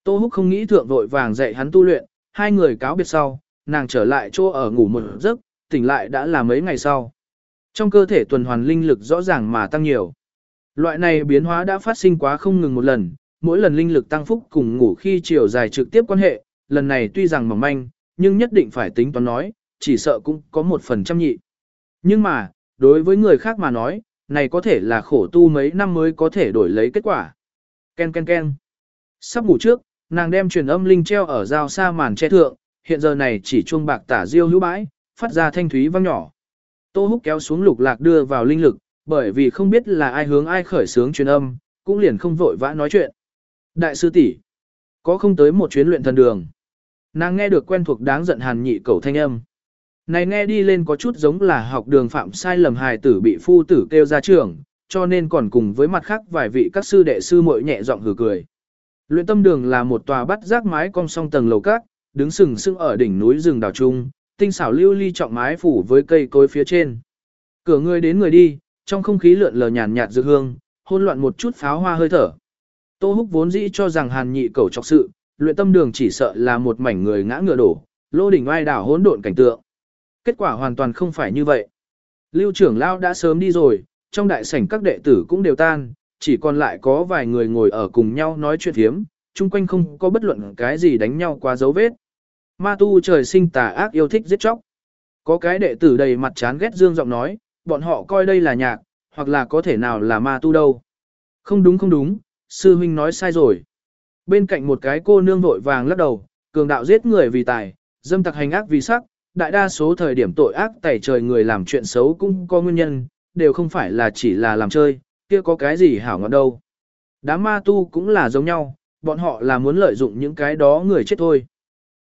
Tô Húc không nghĩ thượng vội vàng dạy hắn tu luyện, hai người cáo biệt sau, nàng trở lại chỗ ở ngủ một giấc, tỉnh lại đã là mấy ngày sau. Trong cơ thể tuần hoàn linh lực rõ ràng mà tăng nhiều. Loại này biến hóa đã phát sinh quá không ngừng một lần, mỗi lần linh lực tăng phúc cùng ngủ khi chiều dài trực tiếp quan hệ, lần này tuy rằng mỏng manh, nhưng nhất định phải tính toán nói, chỉ sợ cũng có một phần trăm nhị. Nhưng mà, đối với người khác mà nói, này có thể là khổ tu mấy năm mới có thể đổi lấy kết quả. Ken ken ken. Sắp ngủ trước, nàng đem truyền âm linh treo ở dao xa màn che thượng, hiện giờ này chỉ chuông bạc tả diêu hữu bãi, phát ra thanh thúy vang nhỏ. Tô húc kéo xuống lục lạc đưa vào linh lực, bởi vì không biết là ai hướng ai khởi sướng truyền âm, cũng liền không vội vã nói chuyện. Đại sư tỷ có không tới một chuyến luyện thần đường. Nàng nghe được quen thuộc đáng giận hàn nhị cầu thanh âm. Này nghe đi lên có chút giống là học đường phạm sai lầm hài tử bị phu tử kêu ra trường, cho nên còn cùng với mặt khác vài vị các sư đệ sư muội nhẹ giọng hừ cười. Luyện tâm đường là một tòa bắt rác mái cong song tầng lầu các, đứng sừng sững ở đỉnh núi rừng đào trung, tinh xảo lưu ly trọng mái phủ với cây cối phía trên. Cửa người đến người đi, trong không khí lượn lờ nhàn nhạt dược hương, hôn loạn một chút pháo hoa hơi thở. Tô Húc vốn dĩ cho rằng Hàn Nhị cầu trọc sự, luyện tâm đường chỉ sợ là một mảnh người ngã ngựa đổ, lô đỉnh oai đảo hỗn độn cảnh tượng. Kết quả hoàn toàn không phải như vậy. Lưu trưởng lao đã sớm đi rồi, trong đại sảnh các đệ tử cũng đều tan, chỉ còn lại có vài người ngồi ở cùng nhau nói chuyện hiếm, chung quanh không có bất luận cái gì đánh nhau quá dấu vết. Ma tu trời sinh tà ác yêu thích giết chóc. Có cái đệ tử đầy mặt chán ghét dương giọng nói, bọn họ coi đây là nhạc, hoặc là có thể nào là ma tu đâu. Không đúng không đúng, sư huynh nói sai rồi. Bên cạnh một cái cô nương vội vàng lắc đầu, cường đạo giết người vì tài, dâm tặc hành ác vì sắc, đại đa số thời điểm tội ác tẩy trời người làm chuyện xấu cũng có nguyên nhân, đều không phải là chỉ là làm chơi, kia có cái gì hảo ngọn đâu. Đám ma tu cũng là giống nhau, bọn họ là muốn lợi dụng những cái đó người chết thôi.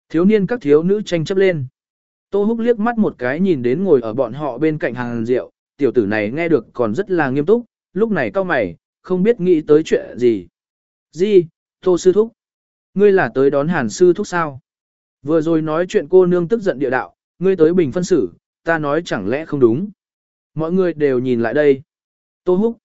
Thiếu niên các thiếu nữ tranh chấp lên. Tô Húc liếc mắt một cái nhìn đến ngồi ở bọn họ bên cạnh hàng rượu, tiểu tử này nghe được còn rất là nghiêm túc, lúc này cao mày, không biết nghĩ tới chuyện gì. Gì, Tô Sư Thúc? Ngươi là tới đón Hàn Sư Thúc sao? Vừa rồi nói chuyện cô nương tức giận địa đạo, ngươi tới bình phân xử, ta nói chẳng lẽ không đúng. Mọi người đều nhìn lại đây. Tô Húc.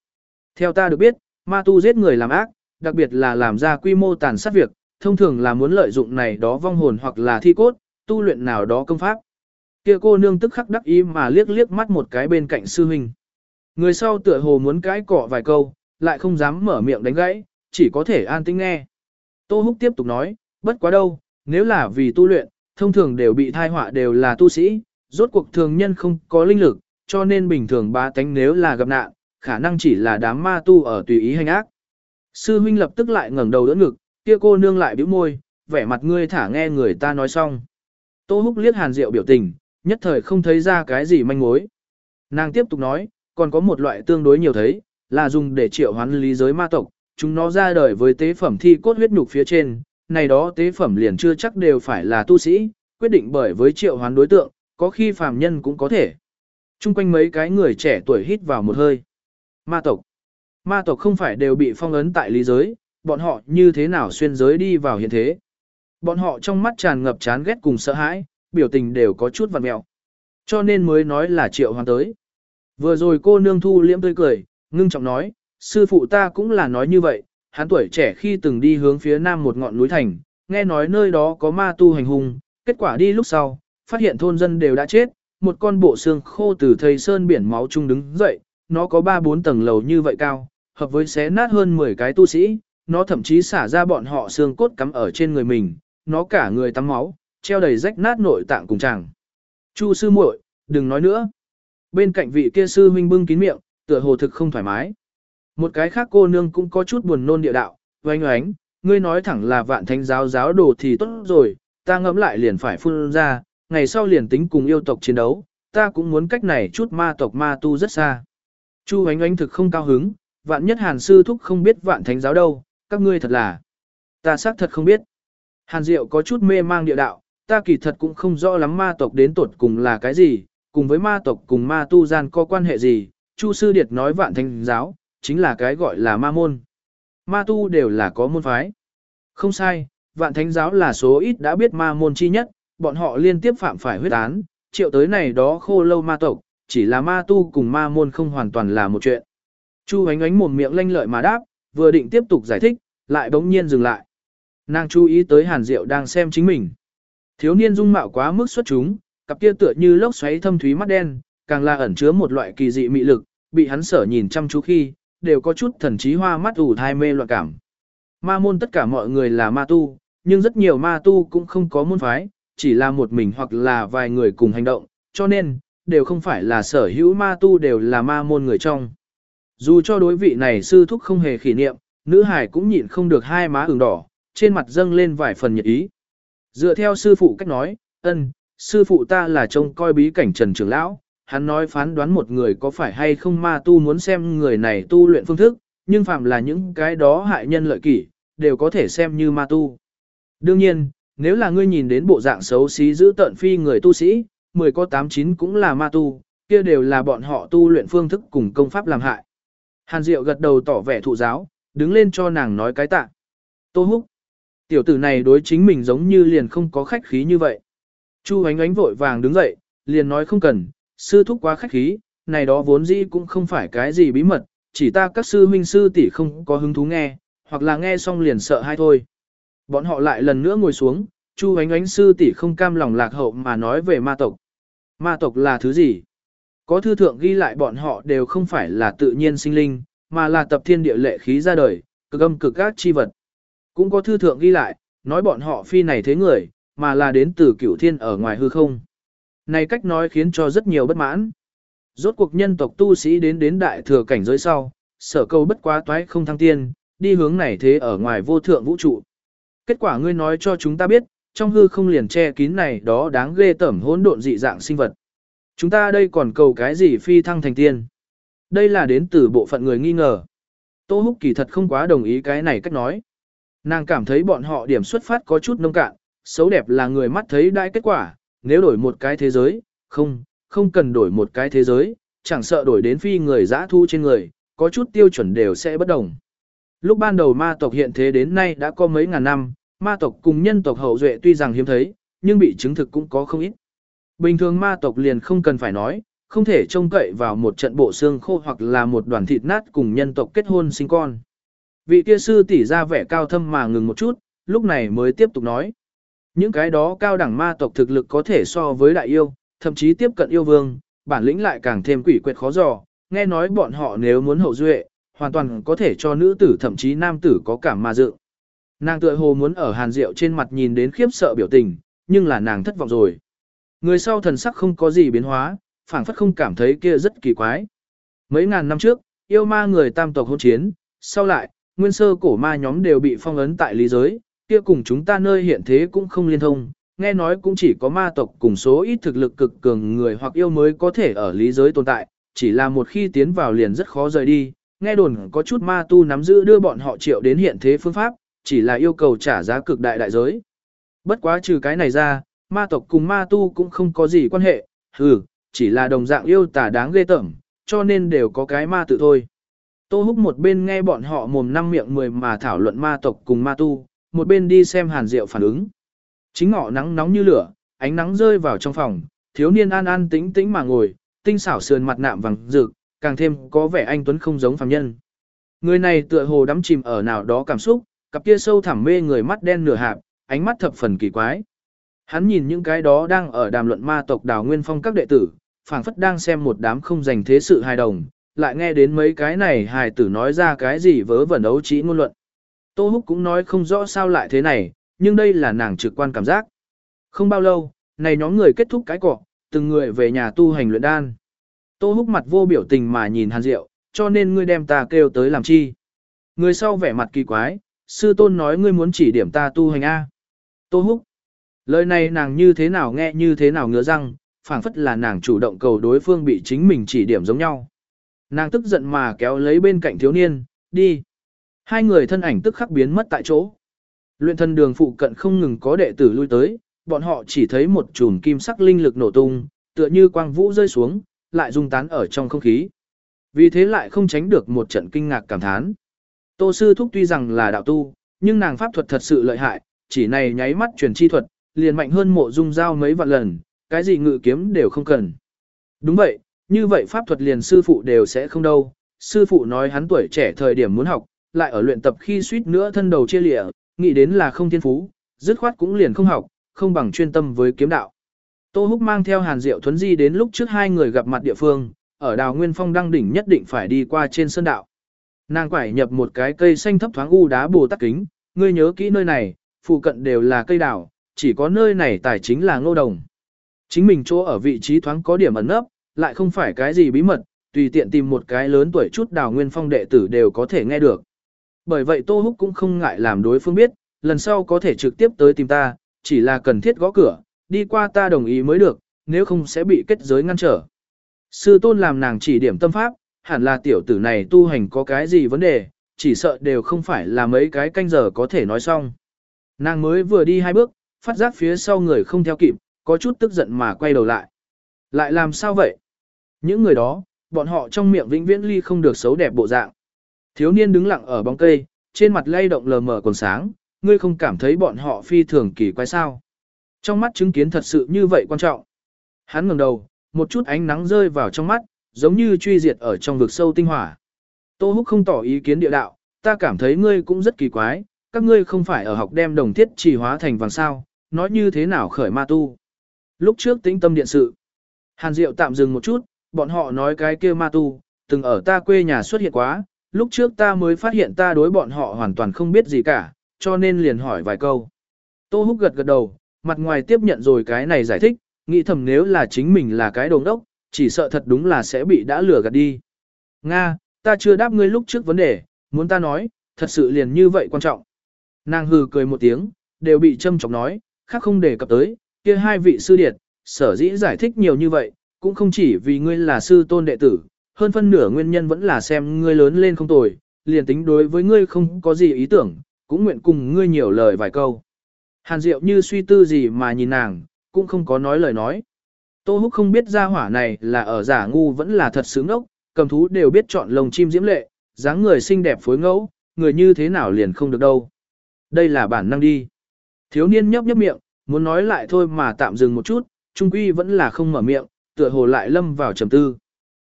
Theo ta được biết, ma tu giết người làm ác, đặc biệt là làm ra quy mô tàn sát việc, thông thường là muốn lợi dụng này đó vong hồn hoặc là thi cốt, tu luyện nào đó công pháp. Kia cô nương tức khắc đắc ý mà liếc liếc mắt một cái bên cạnh sư huynh. Người sau tựa hồ muốn cãi cọ vài câu, lại không dám mở miệng đánh gãy, chỉ có thể an tĩnh nghe. Tô Húc tiếp tục nói, bất quá đâu, nếu là vì tu luyện, thông thường đều bị thai họa đều là tu sĩ, rốt cuộc thường nhân không có linh lực, cho nên bình thường ba tánh nếu là gặp nạn, khả năng chỉ là đám ma tu ở tùy ý hành ác. Sư huynh lập tức lại ngẩng đầu đỡ ngực, kia cô nương lại bĩu môi, vẻ mặt ngươi thả nghe người ta nói xong. Tô Húc liếc Hàn Diệu biểu tình, nhất thời không thấy ra cái gì manh mối. Nàng tiếp tục nói, còn có một loại tương đối nhiều thấy, là dùng để triệu hoán lý giới ma tộc, chúng nó ra đời với tế phẩm thi cốt huyết nhục phía trên, này đó tế phẩm liền chưa chắc đều phải là tu sĩ, quyết định bởi với triệu hoán đối tượng, có khi phàm nhân cũng có thể. Trung quanh mấy cái người trẻ tuổi hít vào một hơi. Ma tộc. Ma tộc không phải đều bị phong ấn tại lý giới, bọn họ như thế nào xuyên giới đi vào hiện thế. Bọn họ trong mắt tràn ngập chán ghét cùng sợ hãi, biểu tình đều có chút vặn mẹo. Cho nên mới nói là triệu hoàng tới. Vừa rồi cô nương thu liễm tươi cười, ngưng trọng nói, sư phụ ta cũng là nói như vậy, hắn tuổi trẻ khi từng đi hướng phía nam một ngọn núi thành, nghe nói nơi đó có ma tu hành hung, kết quả đi lúc sau, phát hiện thôn dân đều đã chết, một con bộ xương khô từ thầy sơn biển máu chung đứng dậy, nó có 3-4 tầng lầu như vậy cao, hợp với xé nát hơn 10 cái tu sĩ, nó thậm chí xả ra bọn họ xương cốt cắm ở trên người mình, nó cả người tắm máu, treo đầy rách nát nội tạng cùng chàng. Chu sư muội, đừng nói nữa. Bên cạnh vị kia sư huynh bưng kín miệng, tựa hồ thực không thoải mái. Một cái khác cô nương cũng có chút buồn nôn địa đạo, oanh oánh, ngươi nói thẳng là vạn thánh giáo giáo đồ thì tốt rồi, ta ngẫm lại liền phải phun ra, ngày sau liền tính cùng yêu tộc chiến đấu, ta cũng muốn cách này chút ma tộc ma tu rất xa. Chu Hoánh oánh thực không cao hứng, vạn nhất hàn sư thúc không biết vạn thánh giáo đâu, các ngươi thật là. Ta xác thật không biết. Hàn Diệu có chút mê mang địa đạo, ta kỳ thật cũng không rõ lắm ma tộc đến tột cùng là cái gì, cùng với ma tộc cùng ma tu gian có quan hệ gì, Chu Sư Điệt nói vạn Thánh giáo, chính là cái gọi là ma môn. Ma tu đều là có môn phái. Không sai, vạn thánh giáo là số ít đã biết ma môn chi nhất, bọn họ liên tiếp phạm phải huyết án, triệu tới này đó khô lâu ma tộc, chỉ là ma tu cùng ma môn không hoàn toàn là một chuyện. Chu ánh ánh mồm miệng lanh lợi mà đáp, vừa định tiếp tục giải thích, lại bỗng nhiên dừng lại. Nàng chú ý tới Hàn Diệu đang xem chính mình. Thiếu niên dung mạo quá mức xuất chúng, cặp kia tựa như lốc xoáy thâm thúy mắt đen, càng là ẩn chứa một loại kỳ dị mị lực, bị hắn sở nhìn chăm chú khi, đều có chút thần trí hoa mắt ủ thai mê loạn cảm. Ma môn tất cả mọi người là ma tu, nhưng rất nhiều ma tu cũng không có môn phái, chỉ là một mình hoặc là vài người cùng hành động, cho nên, đều không phải là sở hữu ma tu đều là ma môn người trong. Dù cho đối vị này sư thúc không hề khỉ niệm, nữ hải cũng nhịn không được hai má ửng đỏ, trên mặt dâng lên vài phần nhiệt ý. Dựa theo sư phụ cách nói, ân, sư phụ ta là trông coi bí cảnh trần trưởng lão, hắn nói phán đoán một người có phải hay không ma tu muốn xem người này tu luyện phương thức, nhưng phạm là những cái đó hại nhân lợi kỷ, đều có thể xem như ma tu. Đương nhiên, nếu là ngươi nhìn đến bộ dạng xấu xí giữ tận phi người tu sĩ, 10 có 89 cũng là ma tu, kia đều là bọn họ tu luyện phương thức cùng công pháp làm hại. Hàn Diệu gật đầu tỏ vẻ thụ giáo, đứng lên cho nàng nói cái tạ. Tô Húc. Tiểu tử này đối chính mình giống như liền không có khách khí như vậy. Chu ánh ánh vội vàng đứng dậy, liền nói không cần, sư thúc quá khách khí, này đó vốn dĩ cũng không phải cái gì bí mật, chỉ ta các sư huynh sư tỷ không có hứng thú nghe, hoặc là nghe xong liền sợ hay thôi. Bọn họ lại lần nữa ngồi xuống, Chu ánh ánh sư tỷ không cam lòng lạc hậu mà nói về ma tộc. Ma tộc là thứ gì? Có thư thượng ghi lại bọn họ đều không phải là tự nhiên sinh linh, mà là tập thiên địa lệ khí ra đời, cực âm cực các chi vật. Cũng có thư thượng ghi lại, nói bọn họ phi này thế người, mà là đến từ cửu thiên ở ngoài hư không. Này cách nói khiến cho rất nhiều bất mãn. Rốt cuộc nhân tộc tu sĩ đến đến đại thừa cảnh giới sau, sở câu bất quá toái không thăng tiên, đi hướng này thế ở ngoài vô thượng vũ trụ. Kết quả ngươi nói cho chúng ta biết, trong hư không liền che kín này đó đáng ghê tởm hỗn độn dị dạng sinh vật. Chúng ta đây còn cầu cái gì phi thăng thành tiên. Đây là đến từ bộ phận người nghi ngờ. Tô Húc kỳ thật không quá đồng ý cái này cách nói. Nàng cảm thấy bọn họ điểm xuất phát có chút nông cạn, xấu đẹp là người mắt thấy đại kết quả, nếu đổi một cái thế giới, không, không cần đổi một cái thế giới, chẳng sợ đổi đến phi người dã thu trên người, có chút tiêu chuẩn đều sẽ bất đồng. Lúc ban đầu ma tộc hiện thế đến nay đã có mấy ngàn năm, ma tộc cùng nhân tộc hậu duệ tuy rằng hiếm thấy, nhưng bị chứng thực cũng có không ít. Bình thường ma tộc liền không cần phải nói, không thể trông cậy vào một trận bộ xương khô hoặc là một đoàn thịt nát cùng nhân tộc kết hôn sinh con. Vị kia sư tỷ ra vẻ cao thâm mà ngừng một chút, lúc này mới tiếp tục nói. Những cái đó cao đẳng ma tộc thực lực có thể so với đại yêu, thậm chí tiếp cận yêu vương, bản lĩnh lại càng thêm quỷ quyệt khó dò, nghe nói bọn họ nếu muốn hậu duệ, hoàn toàn có thể cho nữ tử thậm chí nam tử có cảm ma dự. Nàng tựa hồ muốn ở Hàn Diệu trên mặt nhìn đến khiếp sợ biểu tình, nhưng là nàng thất vọng rồi. Người sau thần sắc không có gì biến hóa, phảng phất không cảm thấy kia rất kỳ quái. Mấy ngàn năm trước, yêu ma người tam tộc hôn chiến, sau lại, nguyên sơ cổ ma nhóm đều bị phong ấn tại lý giới, kia cùng chúng ta nơi hiện thế cũng không liên thông, nghe nói cũng chỉ có ma tộc cùng số ít thực lực cực cường người hoặc yêu mới có thể ở lý giới tồn tại, chỉ là một khi tiến vào liền rất khó rời đi, nghe đồn có chút ma tu nắm giữ đưa bọn họ triệu đến hiện thế phương pháp, chỉ là yêu cầu trả giá cực đại đại giới. Bất quá trừ cái này ra, ma tộc cùng ma tu cũng không có gì quan hệ, hừ, chỉ là đồng dạng yêu tả đáng ghê tởm, cho nên đều có cái ma tự thôi. Tô Húc một bên nghe bọn họ mồm năm miệng mười mà thảo luận ma tộc cùng ma tu, một bên đi xem hàn diệu phản ứng. Chính ngọ nắng nóng như lửa, ánh nắng rơi vào trong phòng, thiếu niên an an tĩnh tĩnh mà ngồi, tinh xảo sườn mặt nạm vàng rực, càng thêm có vẻ anh tuấn không giống phàm nhân. Người này tựa hồ đắm chìm ở nào đó cảm xúc, cặp kia sâu thẳm mê người mắt đen nửa hạp, ánh mắt thập phần kỳ quái. Hắn nhìn những cái đó đang ở đàm luận ma tộc đào nguyên phong các đệ tử, phảng phất đang xem một đám không dành thế sự hài đồng, lại nghe đến mấy cái này hài tử nói ra cái gì vớ vẩn ấu trí ngôn luận. Tô Húc cũng nói không rõ sao lại thế này, nhưng đây là nàng trực quan cảm giác. Không bao lâu, này nhóm người kết thúc cái cọ, từng người về nhà tu hành luyện đan. Tô Húc mặt vô biểu tình mà nhìn Hàn Diệu, cho nên ngươi đem ta kêu tới làm chi. Người sau vẻ mặt kỳ quái, sư tôn nói ngươi muốn chỉ điểm ta tu hành A. Tô Húc. Lời này nàng như thế nào nghe như thế nào ngứa răng, phảng phất là nàng chủ động cầu đối phương bị chính mình chỉ điểm giống nhau. Nàng tức giận mà kéo lấy bên cạnh thiếu niên, đi. Hai người thân ảnh tức khắc biến mất tại chỗ. Luyện thân đường phụ cận không ngừng có đệ tử lui tới, bọn họ chỉ thấy một chùm kim sắc linh lực nổ tung, tựa như quang vũ rơi xuống, lại dung tán ở trong không khí. Vì thế lại không tránh được một trận kinh ngạc cảm thán. Tô sư thúc tuy rằng là đạo tu, nhưng nàng pháp thuật thật sự lợi hại, chỉ này nháy mắt truyền chi thuật, liền mạnh hơn mộ dung giao mấy vạn lần, cái gì ngự kiếm đều không cần. Đúng vậy, như vậy pháp thuật liền sư phụ đều sẽ không đâu. Sư phụ nói hắn tuổi trẻ thời điểm muốn học, lại ở luyện tập khi suýt nữa thân đầu chia lịa, nghĩ đến là không thiên phú, dứt khoát cũng liền không học, không bằng chuyên tâm với kiếm đạo. Tô Húc mang theo Hàn Diệu Thuấn Di đến lúc trước hai người gặp mặt địa phương, ở đào Nguyên Phong đăng đỉnh nhất định phải đi qua trên sơn đạo. Nàng quải nhập một cái cây xanh thấp thoáng u đá bồ tắc kính, ngươi nhớ kỹ nơi này, phụ cận đều là cây đào, chỉ có nơi này tài chính là ngô đồng. Chính mình chỗ ở vị trí thoáng có điểm ẩn nấp, lại không phải cái gì bí mật, tùy tiện tìm một cái lớn tuổi chút đào nguyên phong đệ tử đều có thể nghe được. Bởi vậy Tô Húc cũng không ngại làm đối phương biết, lần sau có thể trực tiếp tới tìm ta, chỉ là cần thiết gõ cửa, đi qua ta đồng ý mới được, nếu không sẽ bị kết giới ngăn trở. Sư tôn làm nàng chỉ điểm tâm pháp, hẳn là tiểu tử này tu hành có cái gì vấn đề, chỉ sợ đều không phải là mấy cái canh giờ có thể nói xong. Nàng mới vừa đi hai bước, phát giác phía sau người không theo kịp, có chút tức giận mà quay đầu lại. Lại làm sao vậy? Những người đó, bọn họ trong miệng vĩnh viễn ly không được xấu đẹp bộ dạng. Thiếu niên đứng lặng ở bóng cây, trên mặt lay động lờ mờ còn sáng, ngươi không cảm thấy bọn họ phi thường kỳ quái sao. Trong mắt chứng kiến thật sự như vậy quan trọng. Hắn ngẩng đầu, một chút ánh nắng rơi vào trong mắt, giống như truy diệt ở trong vực sâu tinh hỏa. Tô Húc không tỏ ý kiến địa đạo, ta cảm thấy ngươi cũng rất kỳ quái, các ngươi không phải ở học đem đồng thiết chỉ hóa thành vàng sao, nói như thế nào khởi ma tu. Lúc trước tĩnh tâm điện sự, Hàn Diệu tạm dừng một chút, bọn họ nói cái kia ma tu, từng ở ta quê nhà xuất hiện quá, lúc trước ta mới phát hiện ta đối bọn họ hoàn toàn không biết gì cả, cho nên liền hỏi vài câu. Tô Húc gật gật đầu, mặt ngoài tiếp nhận rồi cái này giải thích, nghĩ thầm nếu là chính mình là cái đồng đốc, chỉ sợ thật đúng là sẽ bị đã lừa gạt đi. Nga, ta chưa đáp ngươi lúc trước vấn đề, muốn ta nói, thật sự liền như vậy quan trọng. Nàng hừ cười một tiếng, đều bị châm chọc nói, khác không đề cập tới, kia hai vị sư điệt, sở dĩ giải thích nhiều như vậy, cũng không chỉ vì ngươi là sư tôn đệ tử, hơn phân nửa nguyên nhân vẫn là xem ngươi lớn lên không tồi, liền tính đối với ngươi không có gì ý tưởng, cũng nguyện cùng ngươi nhiều lời vài câu. Hàn Diệu như suy tư gì mà nhìn nàng, cũng không có nói lời nói. Tô Húc không biết ra hỏa này là ở giả ngu vẫn là thật sướng ốc, cầm thú đều biết chọn lồng chim diễm lệ, dáng người xinh đẹp phối ngẫu, người như thế nào liền không được đâu. Đây là bản năng đi. Thiếu niên nhấp nhấp miệng, muốn nói lại thôi mà tạm dừng một chút, trung quy vẫn là không mở miệng, tựa hồ lại lâm vào trầm tư.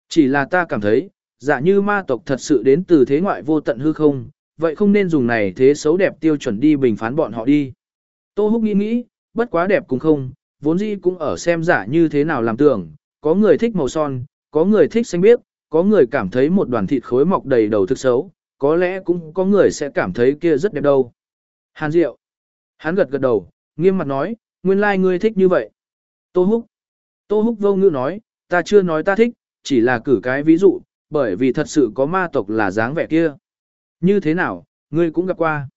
Chỉ là ta cảm thấy, giả như ma tộc thật sự đến từ thế ngoại vô tận hư không, vậy không nên dùng này thế xấu đẹp tiêu chuẩn đi bình phán bọn họ đi. Tô Húc nghĩ nghĩ, bất quá đẹp cũng không, vốn dĩ cũng ở xem giả như thế nào làm tưởng, có người thích màu son, có người thích xanh biếc, có người cảm thấy một đoàn thịt khối mọc đầy đầu thức xấu, có lẽ cũng có người sẽ cảm thấy kia rất đẹp đâu. Hàn Diệu. Hắn gật gật đầu, nghiêm mặt nói, nguyên lai like ngươi thích như vậy. Tô Húc. Tô Húc vô ngữ nói, ta chưa nói ta thích, chỉ là cử cái ví dụ, bởi vì thật sự có ma tộc là dáng vẻ kia. Như thế nào, ngươi cũng gặp qua.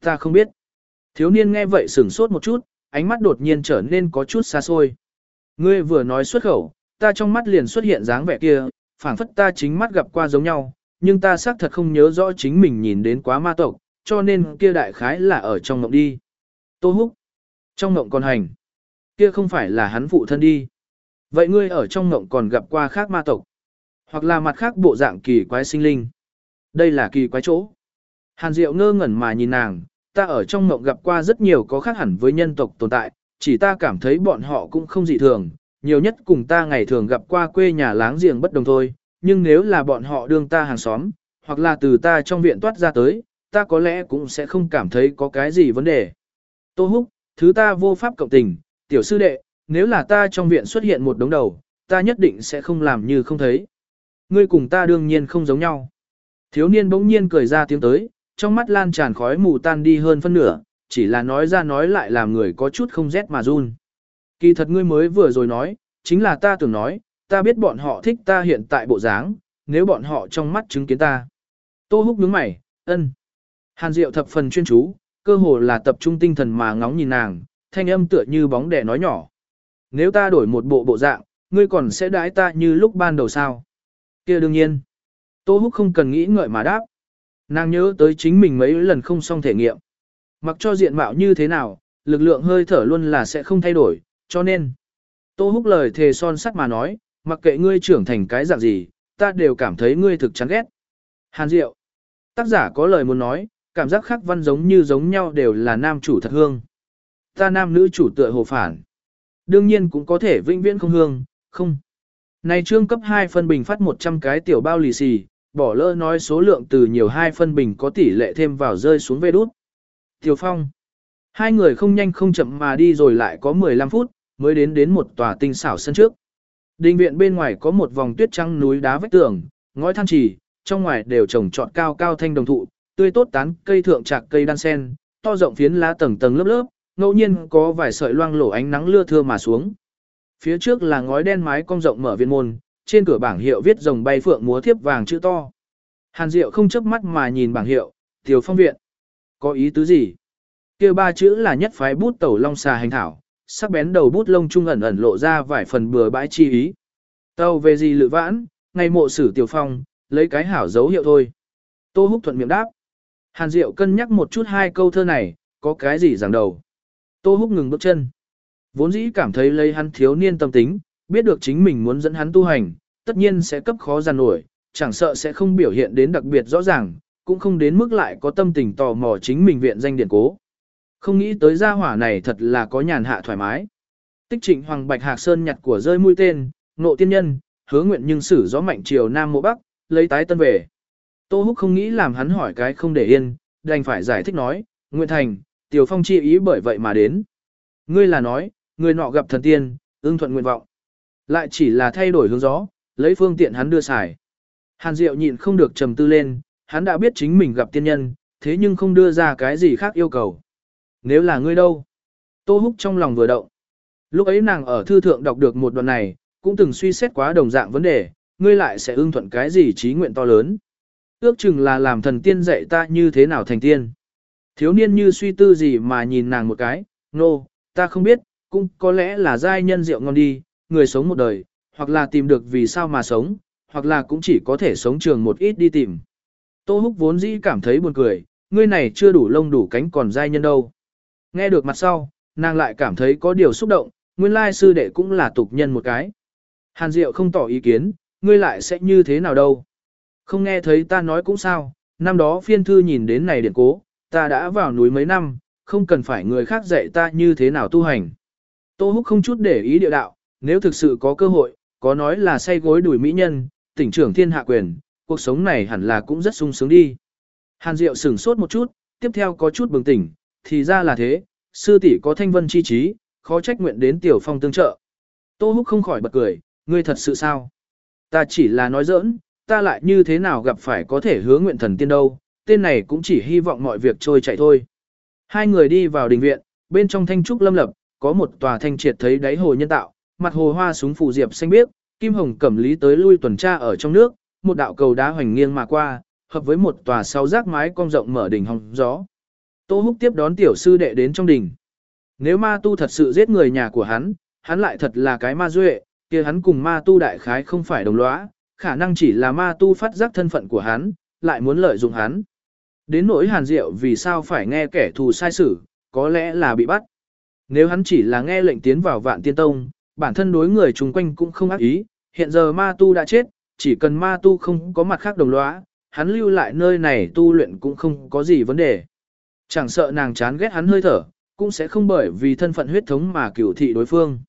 Ta không biết. Thiếu niên nghe vậy sửng sốt một chút, ánh mắt đột nhiên trở nên có chút xa xôi. Ngươi vừa nói xuất khẩu, ta trong mắt liền xuất hiện dáng vẻ kia, phảng phất ta chính mắt gặp qua giống nhau, nhưng ta xác thật không nhớ rõ chính mình nhìn đến quá ma tộc, cho nên kia đại khái là ở trong mộng đi. Tô Húc. Trong mộng còn hành. Kia không phải là hắn phụ thân đi. Vậy ngươi ở trong mộng còn gặp qua khác ma tộc. Hoặc là mặt khác bộ dạng kỳ quái sinh linh. Đây là kỳ quái chỗ. Hàn Diệu ngơ ngẩn mà nhìn nàng, ta ở trong mộng gặp qua rất nhiều có khác hẳn với nhân tộc tồn tại, chỉ ta cảm thấy bọn họ cũng không dị thường, nhiều nhất cùng ta ngày thường gặp qua quê nhà láng giềng bất đồng thôi, nhưng nếu là bọn họ đương ta hàng xóm, hoặc là từ ta trong viện toát ra tới, ta có lẽ cũng sẽ không cảm thấy có cái gì vấn đề. Tô Húc, thứ ta vô pháp cộng tình, tiểu sư đệ, nếu là ta trong viện xuất hiện một đống đầu, ta nhất định sẽ không làm như không thấy. Ngươi cùng ta đương nhiên không giống nhau. Thiếu niên bỗng nhiên cười ra tiếng tới, trong mắt lan tràn khói mù tan đi hơn phân nửa, chỉ là nói ra nói lại làm người có chút không rét mà run. Kỳ thật ngươi mới vừa rồi nói, chính là ta tưởng nói, ta biết bọn họ thích ta hiện tại bộ dáng, nếu bọn họ trong mắt chứng kiến ta. Tô húc nhướng mày, ân. Hàn Diệu thập phần chuyên chú, cơ hồ là tập trung tinh thần mà ngóng nhìn nàng, thanh âm tựa như bóng đẻ nói nhỏ. Nếu ta đổi một bộ bộ dạng, ngươi còn sẽ đãi ta như lúc ban đầu sao? kia đương nhiên. Tô Húc không cần nghĩ ngợi mà đáp. Nàng nhớ tới chính mình mấy lần không xong thể nghiệm. Mặc cho diện mạo như thế nào, lực lượng hơi thở luôn là sẽ không thay đổi, cho nên. Tô Húc lời thề son sắt mà nói, mặc kệ ngươi trưởng thành cái dạng gì, ta đều cảm thấy ngươi thực chán ghét. Hàn Diệu. Tác giả có lời muốn nói, cảm giác khác văn giống như giống nhau đều là nam chủ thật hương. Ta nam nữ chủ tựa hồ phản. Đương nhiên cũng có thể vĩnh viễn không hương, không. Này trương cấp 2 phân bình phát 100 cái tiểu bao lì xì, bỏ lỡ nói số lượng từ nhiều hai phân bình có tỷ lệ thêm vào rơi xuống vê đút. Tiểu Phong. Hai người không nhanh không chậm mà đi rồi lại có 15 phút, mới đến đến một tòa tinh xảo sân trước. Đình viện bên ngoài có một vòng tuyết trắng núi đá vách tường, ngói than trì, trong ngoài đều trồng trọt cao cao thanh đồng thụ, tươi tốt tán cây thượng trạc cây đan sen, to rộng phiến lá tầng tầng lớp lớp, ngẫu nhiên có vài sợi loang lổ ánh nắng lưa thưa mà xuống. Phía trước là ngói đen mái cong rộng mở viên môn, trên cửa bảng hiệu viết rồng bay phượng múa thiếp vàng chữ to. Hàn Diệu không chớp mắt mà nhìn bảng hiệu, Tiểu Phong viện. Có ý tứ gì? Kia ba chữ là nhất phái bút tẩu long xà hành thảo, sắc bén đầu bút lông trung ẩn ẩn lộ ra vài phần bừa bãi chi ý. Tàu về gì lự vãn, ngày mộ sử Tiểu Phong, lấy cái hảo dấu hiệu thôi. Tô Húc thuận miệng đáp. Hàn Diệu cân nhắc một chút hai câu thơ này, có cái gì giảng đầu. Tô Húc ngừng bước chân. Vốn dĩ cảm thấy lấy hắn thiếu niên tâm tính, biết được chính mình muốn dẫn hắn tu hành, tất nhiên sẽ cấp khó giàn nổi, chẳng sợ sẽ không biểu hiện đến đặc biệt rõ ràng, cũng không đến mức lại có tâm tình tò mò chính mình viện danh điển cố. Không nghĩ tới gia hỏa này thật là có nhàn hạ thoải mái. Tích trịnh Hoàng Bạch Hạc Sơn nhặt của rơi mũi tên, nộ tiên nhân, hứa nguyện nhưng sử gió mạnh chiều Nam Mộ Bắc, lấy tái tân về. Tô Húc không nghĩ làm hắn hỏi cái không để yên, đành phải giải thích nói, Nguyện Thành, Tiểu Phong chi ý bởi vậy mà đến. Ngươi là nói, người nọ gặp thần tiên, ưng thuận nguyện vọng. Lại chỉ là thay đổi hướng gió, lấy phương tiện hắn đưa xài. Hàn Diệu nhịn không được trầm tư lên, hắn đã biết chính mình gặp tiên nhân, thế nhưng không đưa ra cái gì khác yêu cầu. Nếu là ngươi đâu? Tô Húc trong lòng vừa động. Lúc ấy nàng ở thư thượng đọc được một đoạn này, cũng từng suy xét quá đồng dạng vấn đề, ngươi lại sẽ ưng thuận cái gì trí nguyện to lớn. Ước chừng là làm thần tiên dạy ta như thế nào thành tiên. Thiếu niên như suy tư gì mà nhìn nàng một cái, nô, no, ta không biết, cũng có lẽ là giai nhân rượu ngon đi, người sống một đời, hoặc là tìm được vì sao mà sống, hoặc là cũng chỉ có thể sống trường một ít đi tìm. Tô Húc vốn dĩ cảm thấy buồn cười, ngươi này chưa đủ lông đủ cánh còn dai nhân đâu. Nghe được mặt sau, nàng lại cảm thấy có điều xúc động, nguyên lai sư đệ cũng là tục nhân một cái. Hàn Diệu không tỏ ý kiến, ngươi lại sẽ như thế nào đâu. Không nghe thấy ta nói cũng sao, năm đó phiên thư nhìn đến này điện cố, ta đã vào núi mấy năm, không cần phải người khác dạy ta như thế nào tu hành. Tô Húc không chút để ý địa đạo, nếu thực sự có cơ hội, có nói là say gối đuổi mỹ nhân, tỉnh trưởng thiên hạ quyền, cuộc sống này hẳn là cũng rất sung sướng đi. Hàn Diệu sửng sốt một chút, tiếp theo có chút bừng tỉnh, thì ra là thế, sư tỷ có thanh vân chi trí, khó trách nguyện đến tiểu phong tương trợ. Tô Húc không khỏi bật cười, ngươi thật sự sao? Ta chỉ là nói giỡn, ta lại như thế nào gặp phải có thể hứa nguyện thần tiên đâu, tên này cũng chỉ hy vọng mọi việc trôi chạy thôi. Hai người đi vào đình viện, bên trong thanh trúc lâm lập, có một tòa thanh triệt thấy đáy hồ nhân tạo, mặt hồ hoa súng phù diệp xanh biếc, kim hồng cẩm lý tới lui tuần tra ở trong nước, một đạo cầu đá hoành nghiêng mà qua, hợp với một tòa sáu rác mái cong rộng mở đỉnh hồng gió. Tô Húc tiếp đón tiểu sư đệ đến trong đỉnh. Nếu ma tu thật sự giết người nhà của hắn, hắn lại thật là cái ma duệ, kia hắn cùng ma tu đại khái không phải đồng lõa, khả năng chỉ là ma tu phát giác thân phận của hắn, lại muốn lợi dụng hắn. Đến nỗi hàn diệu vì sao phải nghe kẻ thù sai xử, có lẽ là bị bắt. Nếu hắn chỉ là nghe lệnh tiến vào vạn tiên tông, bản thân đối người chung quanh cũng không ác ý, hiện giờ ma tu đã chết, chỉ cần ma tu không có mặt khác đồng lõa, hắn lưu lại nơi này tu luyện cũng không có gì vấn đề. Chẳng sợ nàng chán ghét hắn hơi thở, cũng sẽ không bởi vì thân phận huyết thống mà cửu thị đối phương.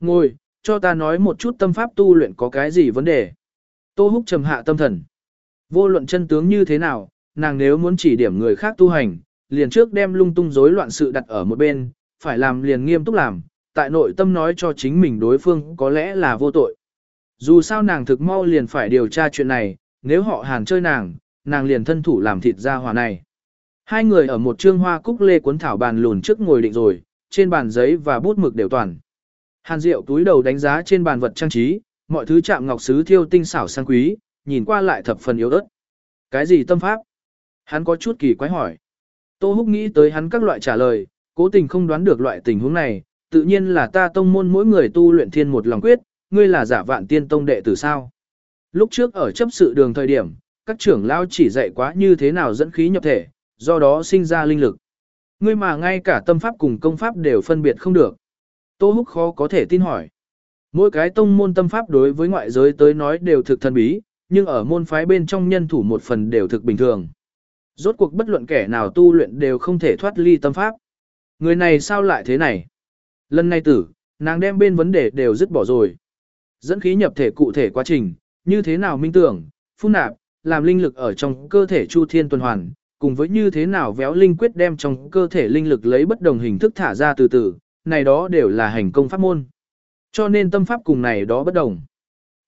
Ngồi, cho ta nói một chút tâm pháp tu luyện có cái gì vấn đề. Tô húc trầm hạ tâm thần. Vô luận chân tướng như thế nào, nàng nếu muốn chỉ điểm người khác tu hành, liền trước đem lung tung rối loạn sự đặt ở một bên, phải làm liền nghiêm túc làm, tại nội tâm nói cho chính mình đối phương có lẽ là vô tội. Dù sao nàng thực mau liền phải điều tra chuyện này, nếu họ hàn chơi nàng, nàng liền thân thủ làm thịt ra hòa này. Hai người ở một trương hoa cúc lê cuốn thảo bàn lùn trước ngồi định rồi, trên bàn giấy và bút mực đều toàn. Hàn Diệu túi đầu đánh giá trên bàn vật trang trí, mọi thứ chạm ngọc sứ thiêu tinh xảo sang quý, nhìn qua lại thập phần yếu ớt. Cái gì tâm pháp? Hắn có chút kỳ quái hỏi. Tô Húc nghĩ tới hắn các loại trả lời, cố tình không đoán được loại tình huống này, tự nhiên là ta tông môn mỗi người tu luyện thiên một lòng quyết, ngươi là giả vạn tiên tông đệ tử sao. Lúc trước ở chấp sự đường thời điểm, các trưởng lao chỉ dạy quá như thế nào dẫn khí nhập thể, do đó sinh ra linh lực. Ngươi mà ngay cả tâm pháp cùng công pháp đều phân biệt không được. Tô Húc khó có thể tin hỏi. Mỗi cái tông môn tâm pháp đối với ngoại giới tới nói đều thực thần bí, nhưng ở môn phái bên trong nhân thủ một phần đều thực bình thường. Rốt cuộc bất luận kẻ nào tu luyện đều không thể thoát ly tâm pháp. Người này sao lại thế này? Lần này tử, nàng đem bên vấn đề đều dứt bỏ rồi. Dẫn khí nhập thể cụ thể quá trình, như thế nào minh tưởng, phun nạp, làm linh lực ở trong cơ thể chu thiên tuần hoàn, cùng với như thế nào véo linh quyết đem trong cơ thể linh lực lấy bất đồng hình thức thả ra từ từ, này đó đều là hành công pháp môn. Cho nên tâm pháp cùng này đó bất đồng.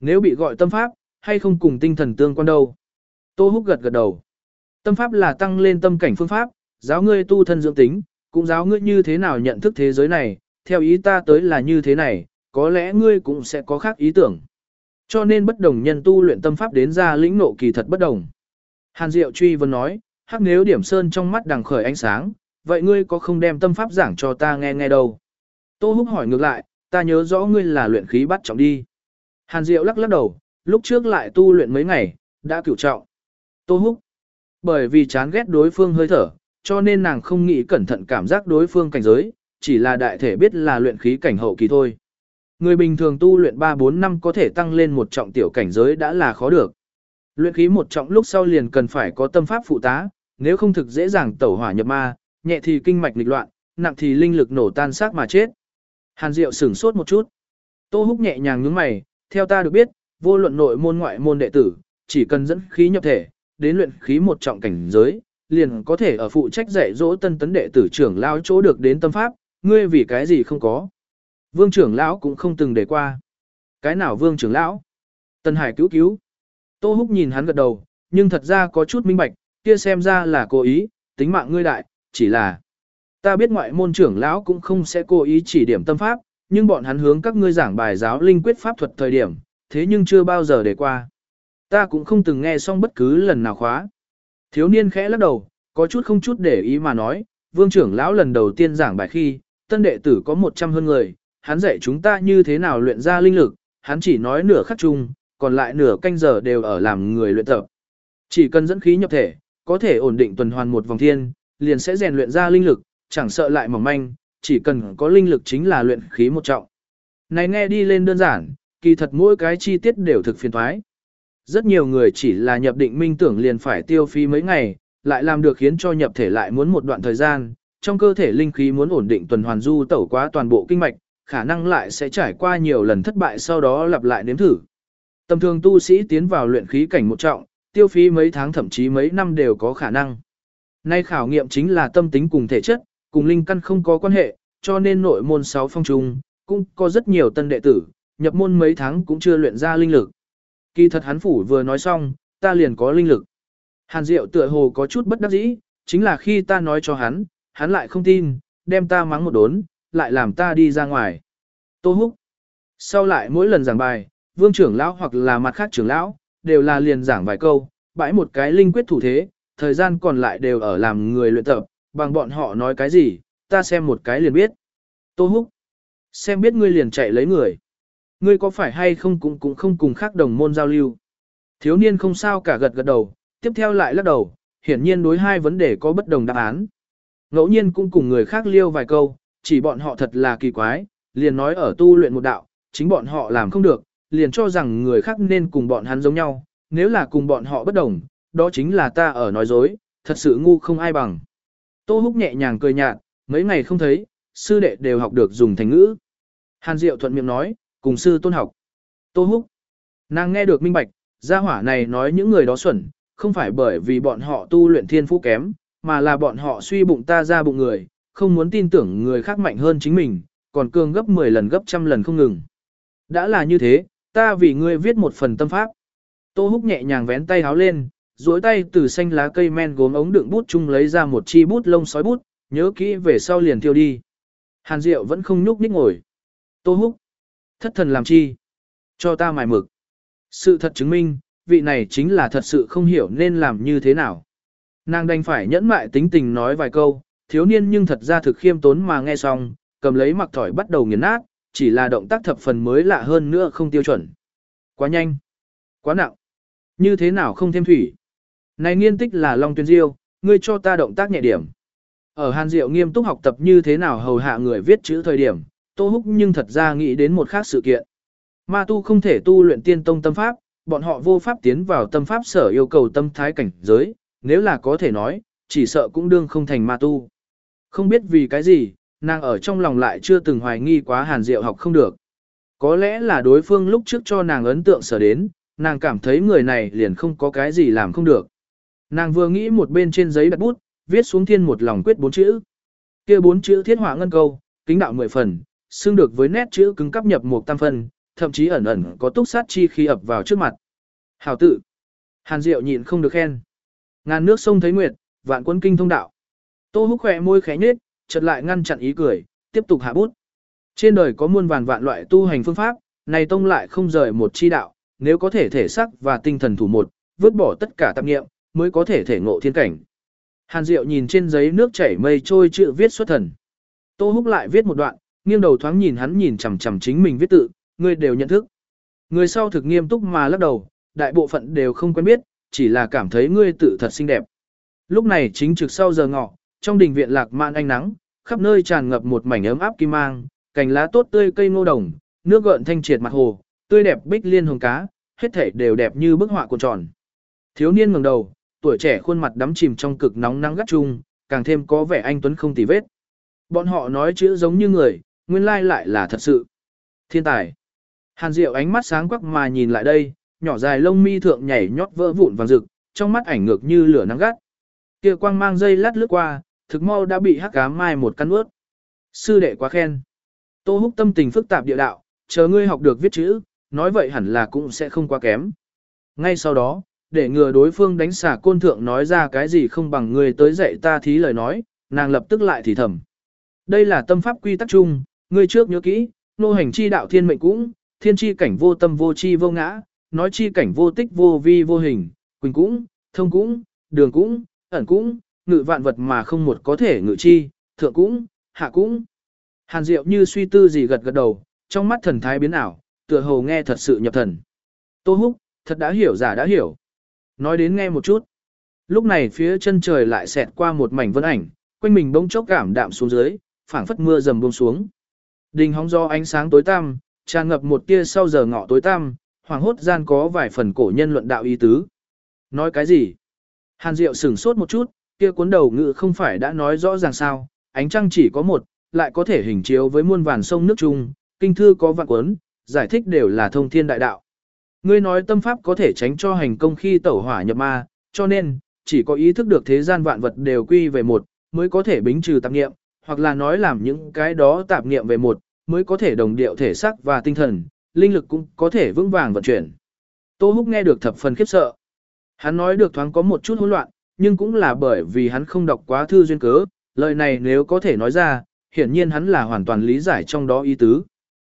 Nếu bị gọi tâm pháp, hay không cùng tinh thần tương quan đâu. Tô Húc gật gật đầu. Tâm pháp là tăng lên tâm cảnh phương pháp, giáo ngươi tu thân dưỡng tính, cũng giáo ngươi như thế nào nhận thức thế giới này, theo ý ta tới là như thế này, có lẽ ngươi cũng sẽ có khác ý tưởng. Cho nên bất đồng nhân tu luyện tâm pháp đến ra lĩnh nộ kỳ thật bất đồng. Hàn Diệu truy vấn nói, hắc nếu điểm sơn trong mắt đằng khởi ánh sáng, vậy ngươi có không đem tâm pháp giảng cho ta nghe nghe đâu? Tô Húc hỏi ngược lại, ta nhớ rõ ngươi là luyện khí bắt trọng đi. Hàn Diệu lắc lắc đầu, lúc trước lại tu luyện mấy ngày, đã cửu trọng. Tô Húc, bởi vì chán ghét đối phương hơi thở, cho nên nàng không nghĩ cẩn thận cảm giác đối phương cảnh giới, chỉ là đại thể biết là luyện khí cảnh hậu kỳ thôi. Người bình thường tu luyện 3-4 năm có thể tăng lên một trọng tiểu cảnh giới đã là khó được. Luyện khí một trọng lúc sau liền cần phải có tâm pháp phụ tá, nếu không thực dễ dàng tẩu hỏa nhập ma, nhẹ thì kinh mạch nghịch loạn, nặng thì linh lực nổ tan xác mà chết. Hàn Diệu sửng sốt một chút. Tô Húc nhẹ nhàng nhướng mày, theo ta được biết, vô luận nội môn ngoại môn đệ tử, chỉ cần dẫn khí nhập thể, đến luyện khí một trọng cảnh giới, liền có thể ở phụ trách dạy dỗ tân tấn đệ tử trưởng lao chỗ được đến tâm pháp, ngươi vì cái gì không có. Vương trưởng lão cũng không từng để qua. Cái nào vương trưởng lão? Tân Hải cứu cứu. Tô Húc nhìn hắn gật đầu, nhưng thật ra có chút minh bạch, kia xem ra là cố ý, tính mạng ngươi đại, chỉ là ta biết ngoại môn trưởng lão cũng không sẽ cố ý chỉ điểm tâm pháp, nhưng bọn hắn hướng các ngươi giảng bài giáo linh quyết pháp thuật thời điểm, thế nhưng chưa bao giờ để qua. Ta cũng không từng nghe xong bất cứ lần nào khóa. Thiếu niên khẽ lắc đầu, có chút không chút để ý mà nói, vương trưởng lão lần đầu tiên giảng bài khi, tân đệ tử có 100 hơn người, hắn dạy chúng ta như thế nào luyện ra linh lực, hắn chỉ nói nửa khắc chung, còn lại nửa canh giờ đều ở làm người luyện tập. Chỉ cần dẫn khí nhập thể, có thể ổn định tuần hoàn một vòng thiên, liền sẽ rèn luyện ra linh lực, chẳng sợ lại mỏng manh, chỉ cần có linh lực chính là luyện khí một trọng. Này nghe đi lên đơn giản, kỳ thật mỗi cái chi tiết đều thực phiền thoái. Rất nhiều người chỉ là nhập định minh tưởng liền phải tiêu phí mấy ngày, lại làm được khiến cho nhập thể lại muốn một đoạn thời gian, trong cơ thể linh khí muốn ổn định tuần hoàn du tẩu qua toàn bộ kinh mạch, khả năng lại sẽ trải qua nhiều lần thất bại sau đó lặp lại nếm thử. Tầm thường tu sĩ tiến vào luyện khí cảnh một trọng, tiêu phí mấy tháng thậm chí mấy năm đều có khả năng. Nay khảo nghiệm chính là tâm tính cùng thể chất, cùng linh căn không có quan hệ, cho nên nội môn 6 phong trung, cũng có rất nhiều tân đệ tử, nhập môn mấy tháng cũng chưa luyện ra linh lực. Kỳ thật hắn phủ vừa nói xong, ta liền có linh lực. Hàn Diệu tựa hồ có chút bất đắc dĩ, chính là khi ta nói cho hắn, hắn lại không tin, đem ta mắng một đốn, lại làm ta đi ra ngoài. Tô Húc. Sau lại mỗi lần giảng bài, vương trưởng lão hoặc là mặt khác trưởng lão, đều là liền giảng vài câu, bãi một cái linh quyết thủ thế, thời gian còn lại đều ở làm người luyện tập, bằng bọn họ nói cái gì, ta xem một cái liền biết. Tô Húc. Xem biết ngươi liền chạy lấy người. Ngươi có phải hay không cũng cũng không cùng khác đồng môn giao lưu. Thiếu niên không sao cả gật gật đầu, tiếp theo lại lắc đầu, hiển nhiên đối hai vấn đề có bất đồng đáp án. Ngẫu nhiên cũng cùng người khác liêu vài câu, chỉ bọn họ thật là kỳ quái, liền nói ở tu luyện một đạo, chính bọn họ làm không được, liền cho rằng người khác nên cùng bọn hắn giống nhau, nếu là cùng bọn họ bất đồng, đó chính là ta ở nói dối, thật sự ngu không ai bằng. Tô Húc nhẹ nhàng cười nhạt, mấy ngày không thấy, sư đệ đều học được dùng thành ngữ. Hàn Diệu thuận miệng nói, cùng sư tôn học. Tô Húc. Nàng nghe được minh bạch, gia hỏa này nói những người đó xuẩn, không phải bởi vì bọn họ tu luyện thiên phú kém, mà là bọn họ suy bụng ta ra bụng người, không muốn tin tưởng người khác mạnh hơn chính mình, còn cường gấp 10 lần gấp trăm lần không ngừng. Đã là như thế, ta vì ngươi viết một phần tâm pháp. Tô Húc nhẹ nhàng vén tay háo lên, duỗi tay từ xanh lá cây men gốm ống đựng bút chung lấy ra một chi bút lông sói bút, nhớ kỹ về sau liền tiêu đi. Hàn Diệu vẫn không nhúc nhích ngồi. Tô Húc, thất thần làm chi? Cho ta mài mực. Sự thật chứng minh, vị này chính là thật sự không hiểu nên làm như thế nào. Nàng đành phải nhẫn mại tính tình nói vài câu, thiếu niên nhưng thật ra thực khiêm tốn mà nghe xong, cầm lấy mặc thỏi bắt đầu nghiền nát, chỉ là động tác thập phần mới lạ hơn nữa không tiêu chuẩn. Quá nhanh, quá nặng, như thế nào không thêm thủy. Này nghiên tích là Long Tuyên Diêu, ngươi cho ta động tác nhẹ điểm. Ở Hàn Diệu nghiêm túc học tập như thế nào hầu hạ người viết chữ thời điểm, Tô Húc nhưng thật ra nghĩ đến một khác sự kiện. Ma tu không thể tu luyện tiên tông tâm pháp, bọn họ vô pháp tiến vào tâm pháp sở yêu cầu tâm thái cảnh giới, nếu là có thể nói, chỉ sợ cũng đương không thành ma tu. Không biết vì cái gì, nàng ở trong lòng lại chưa từng hoài nghi quá hàn diệu học không được. Có lẽ là đối phương lúc trước cho nàng ấn tượng sở đến, nàng cảm thấy người này liền không có cái gì làm không được. Nàng vừa nghĩ một bên trên giấy đặt bút, viết xuống thiên một lòng quyết bốn chữ. kia bốn chữ thiết họa ngân câu, kính đạo mười phần, xưng được với nét chữ cứng cắp nhập một tam phân, thậm chí ẩn ẩn có túc sát chi khi ập vào trước mặt. Hảo tự. Hàn Diệu nhịn không được khen. Ngàn nước sông thấy nguyệt, vạn quân kinh thông đạo. Tô Húc khỏe môi khẽ nhếch, chợt lại ngăn chặn ý cười, tiếp tục hạ bút. Trên đời có muôn vàn vạn loại tu hành phương pháp, này tông lại không rời một chi đạo, nếu có thể thể sắc và tinh thần thủ một, vứt bỏ tất cả tạp nghiệm, mới có thể thể ngộ thiên cảnh. Hàn Diệu nhìn trên giấy nước chảy mây trôi chữ viết xuất thần. Tô Húc lại viết một đoạn, nghiêng đầu thoáng nhìn hắn nhìn chằm chằm chính mình viết tự, người đều nhận thức. Người sau thực nghiêm túc mà lắc đầu, đại bộ phận đều không quen biết, chỉ là cảm thấy ngươi tự thật xinh đẹp. Lúc này chính trực sau giờ ngọ, trong đình viện lạc mạn ánh nắng, khắp nơi tràn ngập một mảnh ấm áp kim mang, cành lá tốt tươi cây ngô đồng, nước gợn thanh triệt mặt hồ, tươi đẹp bích liên hồng cá, hết thảy đều đẹp như bức họa cuộn tròn. Thiếu niên ngẩng đầu, tuổi trẻ khuôn mặt đắm chìm trong cực nóng nắng gắt chung, càng thêm có vẻ anh tuấn không tì vết. Bọn họ nói chữ giống như người, nguyên lai lại là thật sự. Thiên tài. Hàn Diệu ánh mắt sáng quắc mà nhìn lại đây, nhỏ dài lông mi thượng nhảy nhót vỡ vụn vàng rực, trong mắt ảnh ngược như lửa nắng gắt. Kia quang mang dây lát lướt qua, thực mau đã bị hắc ám mai một căn ướt. Sư đệ quá khen. Tô Húc tâm tình phức tạp địa đạo, chờ ngươi học được viết chữ, nói vậy hẳn là cũng sẽ không quá kém. Ngay sau đó, để ngừa đối phương đánh xả côn thượng nói ra cái gì không bằng ngươi tới dạy ta thí lời nói, nàng lập tức lại thì thầm. Đây là tâm pháp quy tắc chung, ngươi trước nhớ kỹ, nô hành chi đạo thiên mệnh cũng, thiên chi cảnh vô tâm vô chi vô ngã, nói chi cảnh vô tích vô vi vô hình, quỳnh cũng, thông cũng, đường cũng, ẩn cũng, ngự vạn vật mà không một có thể ngự chi, thượng cũng, hạ cũng. Hàn Diệu như suy tư gì gật gật đầu, trong mắt thần thái biến ảo, tựa hồ nghe thật sự nhập thần. Tô Húc, thật đã hiểu giả đã hiểu. Nói đến nghe một chút. Lúc này phía chân trời lại xẹt qua một mảnh vân ảnh, quanh mình bỗng chốc cảm đạm xuống dưới, phảng phất mưa dầm buông xuống. Đình hóng do ánh sáng tối tăm, tràn ngập một tia sau giờ ngọ tối tăm, hoàng hốt gian có vài phần cổ nhân luận đạo ý tứ. Nói cái gì? Hàn Diệu sửng sốt một chút, kia cuốn đầu ngự không phải đã nói rõ ràng sao, ánh trăng chỉ có một, lại có thể hình chiếu với muôn vàn sông nước chung, kinh thư có vạn cuốn, giải thích đều là thông thiên đại đạo. Ngươi nói tâm pháp có thể tránh cho hành công khi tẩu hỏa nhập ma, cho nên, chỉ có ý thức được thế gian vạn vật đều quy về một, mới có thể bính trừ tạp nghiệm, hoặc là nói làm những cái đó tạp nghiệm về một, mới có thể đồng điệu thể xác và tinh thần, linh lực cũng có thể vững vàng vận chuyển. Tô Húc nghe được thập phần khiếp sợ. Hắn nói được thoáng có một chút hỗn loạn, nhưng cũng là bởi vì hắn không đọc quá thư duyên cớ, lời này nếu có thể nói ra, hiển nhiên hắn là hoàn toàn lý giải trong đó ý tứ.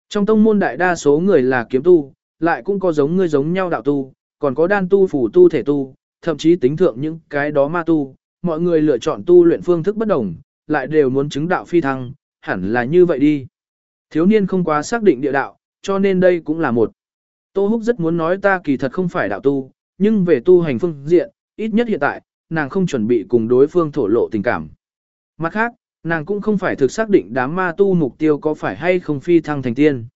Trong tông môn đại đa số người là kiếm tu, lại cũng có giống ngươi giống nhau đạo tu, còn có đan tu phủ tu thể tu, thậm chí tính thượng những cái đó ma tu, mọi người lựa chọn tu luyện phương thức bất đồng, lại đều muốn chứng đạo phi thăng, hẳn là như vậy đi. Thiếu niên không quá xác định địa đạo, cho nên đây cũng là một. Tô Húc rất muốn nói ta kỳ thật không phải đạo tu, nhưng về tu hành phương diện, ít nhất hiện tại, nàng không chuẩn bị cùng đối phương thổ lộ tình cảm. Mặt khác, nàng cũng không phải thực xác định đám ma tu mục tiêu có phải hay không phi thăng thành tiên.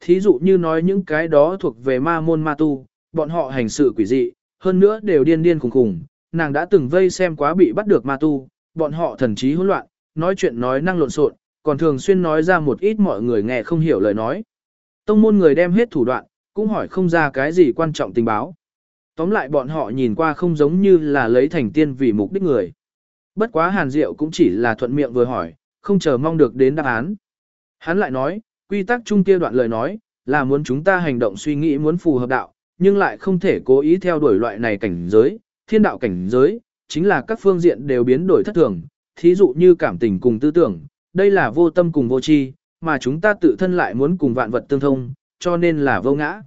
Thí dụ như nói những cái đó thuộc về ma môn ma tu, bọn họ hành sự quỷ dị, hơn nữa đều điên điên khùng khùng, nàng đã từng vây xem quá bị bắt được ma tu, bọn họ thần trí hỗn loạn, nói chuyện nói năng lộn xộn, còn thường xuyên nói ra một ít mọi người nghe không hiểu lời nói. Tông môn người đem hết thủ đoạn, cũng hỏi không ra cái gì quan trọng tình báo. Tóm lại bọn họ nhìn qua không giống như là lấy thành tiên vì mục đích người. Bất quá Hàn Diệu cũng chỉ là thuận miệng vừa hỏi, không chờ mong được đến đáp án. Hắn lại nói, quy tắc chung kia đoạn lời nói, là muốn chúng ta hành động suy nghĩ muốn phù hợp đạo, nhưng lại không thể cố ý theo đuổi loại này cảnh giới, thiên đạo cảnh giới, chính là các phương diện đều biến đổi thất thường, thí dụ như cảm tình cùng tư tưởng, đây là vô tâm cùng vô tri, mà chúng ta tự thân lại muốn cùng vạn vật tương thông, cho nên là vô ngã.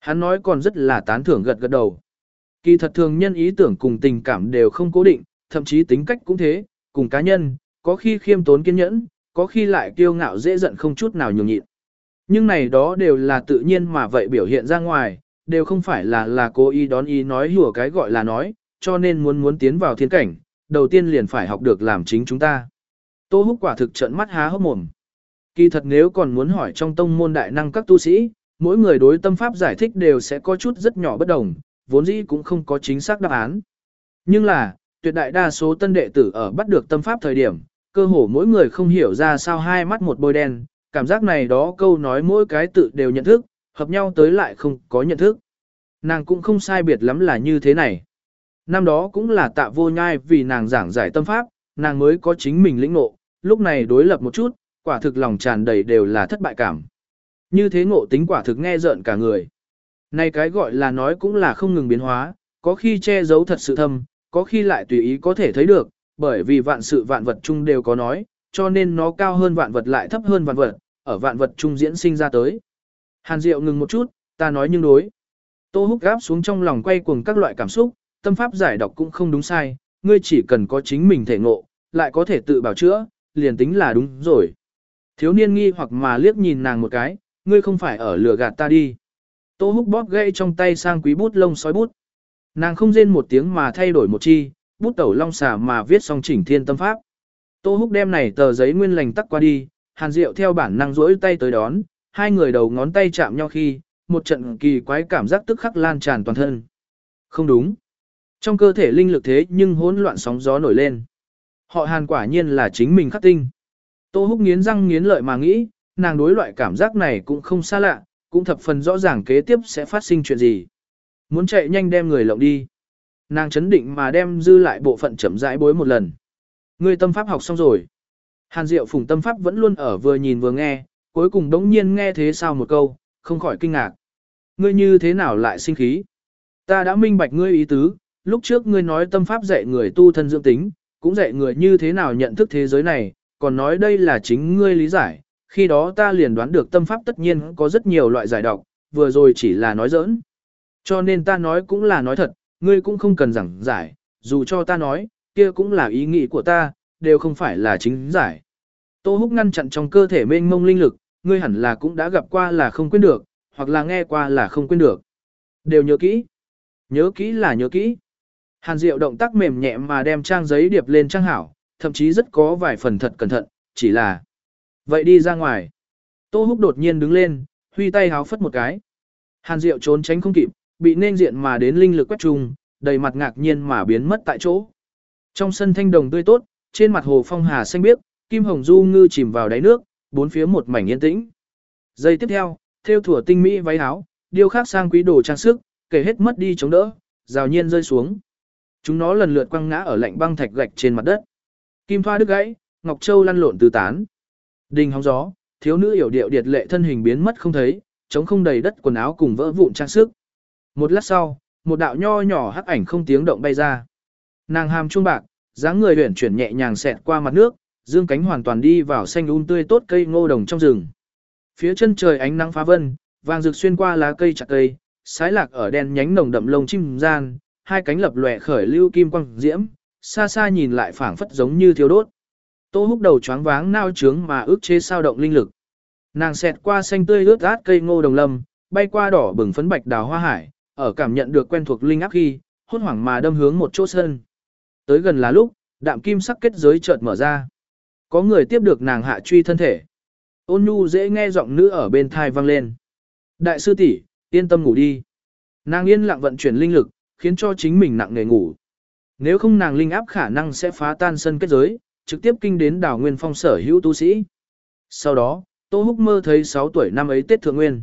Hắn nói còn rất là tán thưởng gật gật đầu. Kỳ thật thường nhân ý tưởng cùng tình cảm đều không cố định, thậm chí tính cách cũng thế, cùng cá nhân, có khi khiêm tốn kiên nhẫn, có khi lại kiêu ngạo dễ giận không chút nào nhường nhịn. Nhưng này đó đều là tự nhiên mà vậy biểu hiện ra ngoài, đều không phải là là cố ý đón ý nói hùa cái gọi là nói, cho nên muốn muốn tiến vào thiên cảnh, đầu tiên liền phải học được làm chính chúng ta. Tô húc quả thực trận mắt há hốc mồm. Kỳ thật nếu còn muốn hỏi trong tông môn đại năng các tu sĩ, mỗi người đối tâm pháp giải thích đều sẽ có chút rất nhỏ bất đồng, vốn dĩ cũng không có chính xác đáp án. Nhưng là, tuyệt đại đa số tân đệ tử ở bắt được tâm pháp thời điểm, cơ hồ mỗi người không hiểu ra sao hai mắt một bôi đen, cảm giác này đó câu nói mỗi cái tự đều nhận thức, hợp nhau tới lại không có nhận thức. Nàng cũng không sai biệt lắm là như thế này. Năm đó cũng là tạ vô nhai vì nàng giảng giải tâm pháp, nàng mới có chính mình lĩnh ngộ, lúc này đối lập một chút, quả thực lòng tràn đầy đều là thất bại cảm. Như thế ngộ tính quả thực nghe rợn cả người. nay cái gọi là nói cũng là không ngừng biến hóa, có khi che giấu thật sự thâm, có khi lại tùy ý có thể thấy được, bởi vì vạn sự vạn vật chung đều có nói, cho nên nó cao hơn vạn vật lại thấp hơn vạn vật, ở vạn vật chung diễn sinh ra tới. Hàn Diệu ngừng một chút, ta nói nhưng đối. Tô húc gáp xuống trong lòng quay cuồng các loại cảm xúc, tâm pháp giải độc cũng không đúng sai, ngươi chỉ cần có chính mình thể ngộ, lại có thể tự bảo chữa, liền tính là đúng rồi. Thiếu niên nghi hoặc mà liếc nhìn nàng một cái, ngươi không phải ở lừa gạt ta đi. Tô húc bóp gãy trong tay sang quý bút lông sói bút. Nàng không rên một tiếng mà thay đổi một chi, bút tẩu long xà mà viết xong chỉnh thiên tâm pháp. Tô húc đem này tờ giấy nguyên lành tắc qua đi, hàn diệu theo bản năng rỗi tay tới đón, hai người đầu ngón tay chạm nhau khi, một trận kỳ quái cảm giác tức khắc lan tràn toàn thân. Không đúng. Trong cơ thể linh lực thế nhưng hỗn loạn sóng gió nổi lên. Họ hàn quả nhiên là chính mình khắc tinh. Tô húc nghiến răng nghiến lợi mà nghĩ, nàng đối loại cảm giác này cũng không xa lạ, cũng thập phần rõ ràng kế tiếp sẽ phát sinh chuyện gì. Muốn chạy nhanh đem người lộng đi. Nàng chấn định mà đem dư lại bộ phận chậm rãi bối một lần. Người tâm pháp học xong rồi. Hàn Diệu Phùng tâm pháp vẫn luôn ở vừa nhìn vừa nghe, cuối cùng đống nhiên nghe thế sao một câu, không khỏi kinh ngạc. Ngươi như thế nào lại sinh khí? Ta đã minh bạch ngươi ý tứ, lúc trước ngươi nói tâm pháp dạy người tu thân dưỡng tính, cũng dạy người như thế nào nhận thức thế giới này, còn nói đây là chính ngươi lý giải, khi đó ta liền đoán được tâm pháp tất nhiên có rất nhiều loại giải độc, vừa rồi chỉ là nói giỡn. Cho nên ta nói cũng là nói thật, ngươi cũng không cần giảng giải, dù cho ta nói, kia cũng là ý nghĩ của ta, đều không phải là chính giải. Tô Húc ngăn chặn trong cơ thể mênh mông linh lực, ngươi hẳn là cũng đã gặp qua là không quên được, hoặc là nghe qua là không quên được. Đều nhớ kỹ. Nhớ kỹ là nhớ kỹ. Hàn Diệu động tác mềm nhẹ mà đem trang giấy điệp lên trang hảo, thậm chí rất có vài phần thật cẩn thận, chỉ là Vậy đi ra ngoài. Tô Húc đột nhiên đứng lên, huy tay háo phất một cái. Hàn Diệu trốn tránh không kịp, bị nên diện mà đến linh lực quét trùng, đầy mặt ngạc nhiên mà biến mất tại chỗ. Trong sân thanh đồng tươi tốt, trên mặt hồ phong hà xanh biếc, kim hồng du ngư chìm vào đáy nước, bốn phía một mảnh yên tĩnh. Giây tiếp theo, theo thủa tinh mỹ váy áo, điêu khắc sang quý đồ trang sức, kể hết mất đi chống đỡ, rào nhiên rơi xuống. Chúng nó lần lượt quăng ngã ở lạnh băng thạch gạch trên mặt đất. Kim thoa đứt gãy, ngọc châu lăn lộn tứ tán. Đình hóng gió, thiếu nữ hiểu điệu điệt lệ thân hình biến mất không thấy, chống không đầy đất quần áo cùng vỡ vụn trang sức. Một lát sau, một đạo nho nhỏ hắc ảnh không tiếng động bay ra. Nàng hàm trung bạc, dáng người uyển chuyển nhẹ nhàng xẹt qua mặt nước, dương cánh hoàn toàn đi vào xanh um tươi tốt cây ngô đồng trong rừng. Phía chân trời ánh nắng phá vân, vàng rực xuyên qua lá cây chặt cây, sái lạc ở đen nhánh nồng đậm lông chim gian, hai cánh lập lòe khởi lưu kim quang diễm, xa xa nhìn lại phảng phất giống như thiếu đốt. Tô húc đầu choáng váng nao trướng mà ước chế sao động linh lực. Nàng xẹt qua xanh tươi ướt át cây ngô đồng lâm, bay qua đỏ bừng phấn bạch đào hoa hải, ở cảm nhận được quen thuộc linh áp khi, hốt hoảng mà đâm hướng một chỗ sân. Tới gần là lúc, đạm kim sắc kết giới chợt mở ra. Có người tiếp được nàng hạ truy thân thể. Ôn nhu dễ nghe giọng nữ ở bên thai vang lên. Đại sư tỷ, yên tâm ngủ đi. Nàng yên lặng vận chuyển linh lực, khiến cho chính mình nặng nề ngủ. Nếu không nàng linh áp khả năng sẽ phá tan sân kết giới, trực tiếp kinh đến đảo nguyên phong sở hữu tu sĩ. Sau đó, Tô Húc mơ thấy 6 tuổi năm ấy Tết Thượng Nguyên.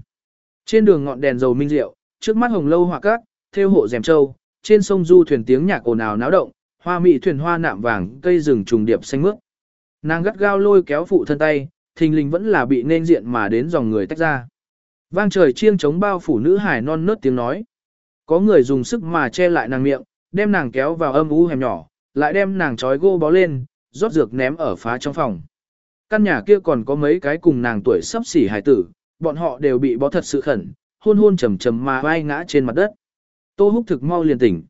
Trên đường ngọn đèn dầu minh diệu, trước mắt hồng lâu hỏa cát, theo hộ rèm châu, trên sông du thuyền tiếng nhạc ồn ào náo động, hoa mỹ thuyền hoa nạm vàng, cây rừng trùng điệp xanh mướt. Nàng gắt gao lôi kéo phụ thân tay, thình lình vẫn là bị nên diện mà đến dòng người tách ra. Vang trời chiêng chống bao phủ nữ hải non nớt tiếng nói. Có người dùng sức mà che lại nàng miệng, đem nàng kéo vào âm u hẻm nhỏ, lại đem nàng trói gô bó lên, rót dược ném ở phá trong phòng. Căn nhà kia còn có mấy cái cùng nàng tuổi sắp xỉ hài tử, bọn họ đều bị bó thật sự khẩn, hôn hôn trầm trầm mà vai ngã trên mặt đất. Tô húc thực mau liền tỉnh.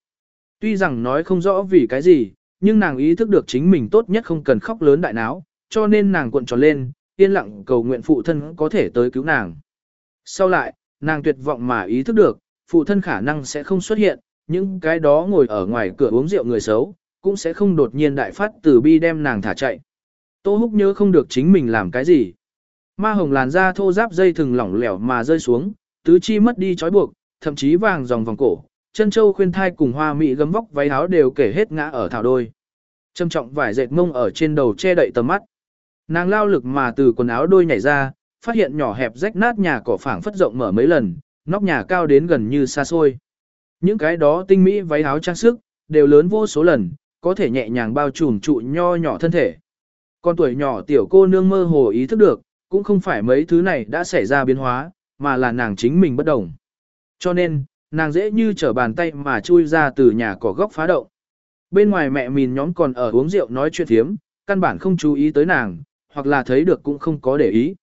Tuy rằng nói không rõ vì cái gì, nhưng nàng ý thức được chính mình tốt nhất không cần khóc lớn đại náo, cho nên nàng cuộn tròn lên, yên lặng cầu nguyện phụ thân có thể tới cứu nàng. Sau lại, nàng tuyệt vọng mà ý thức được, phụ thân khả năng sẽ không xuất hiện, những cái đó ngồi ở ngoài cửa uống rượu người xấu, cũng sẽ không đột nhiên đại phát từ bi đem nàng thả chạy. Tô húc nhớ không được chính mình làm cái gì. Ma hồng làn da thô giáp dây thừng lỏng lẻo mà rơi xuống, tứ chi mất đi trói buộc, thậm chí vàng dòng vòng cổ, chân châu khuyên thai cùng hoa mỹ gấm vóc váy áo đều kể hết ngã ở thảo đôi. Trầm trọng vải dệt mông ở trên đầu che đậy tầm mắt. Nàng lao lực mà từ quần áo đôi nhảy ra, phát hiện nhỏ hẹp rách nát nhà cỏ phảng phất rộng mở mấy lần, nóc nhà cao đến gần như xa xôi. Những cái đó tinh mỹ váy áo trang sức, đều lớn vô số lần, có thể nhẹ nhàng bao trùm trụ nho nhỏ thân thể. Con tuổi nhỏ tiểu cô nương mơ hồ ý thức được, cũng không phải mấy thứ này đã xảy ra biến hóa, mà là nàng chính mình bất đồng. Cho nên, nàng dễ như trở bàn tay mà chui ra từ nhà cỏ góc phá động. Bên ngoài mẹ mìn nhóm còn ở uống rượu nói chuyện thiếm, căn bản không chú ý tới nàng, hoặc là thấy được cũng không có để ý.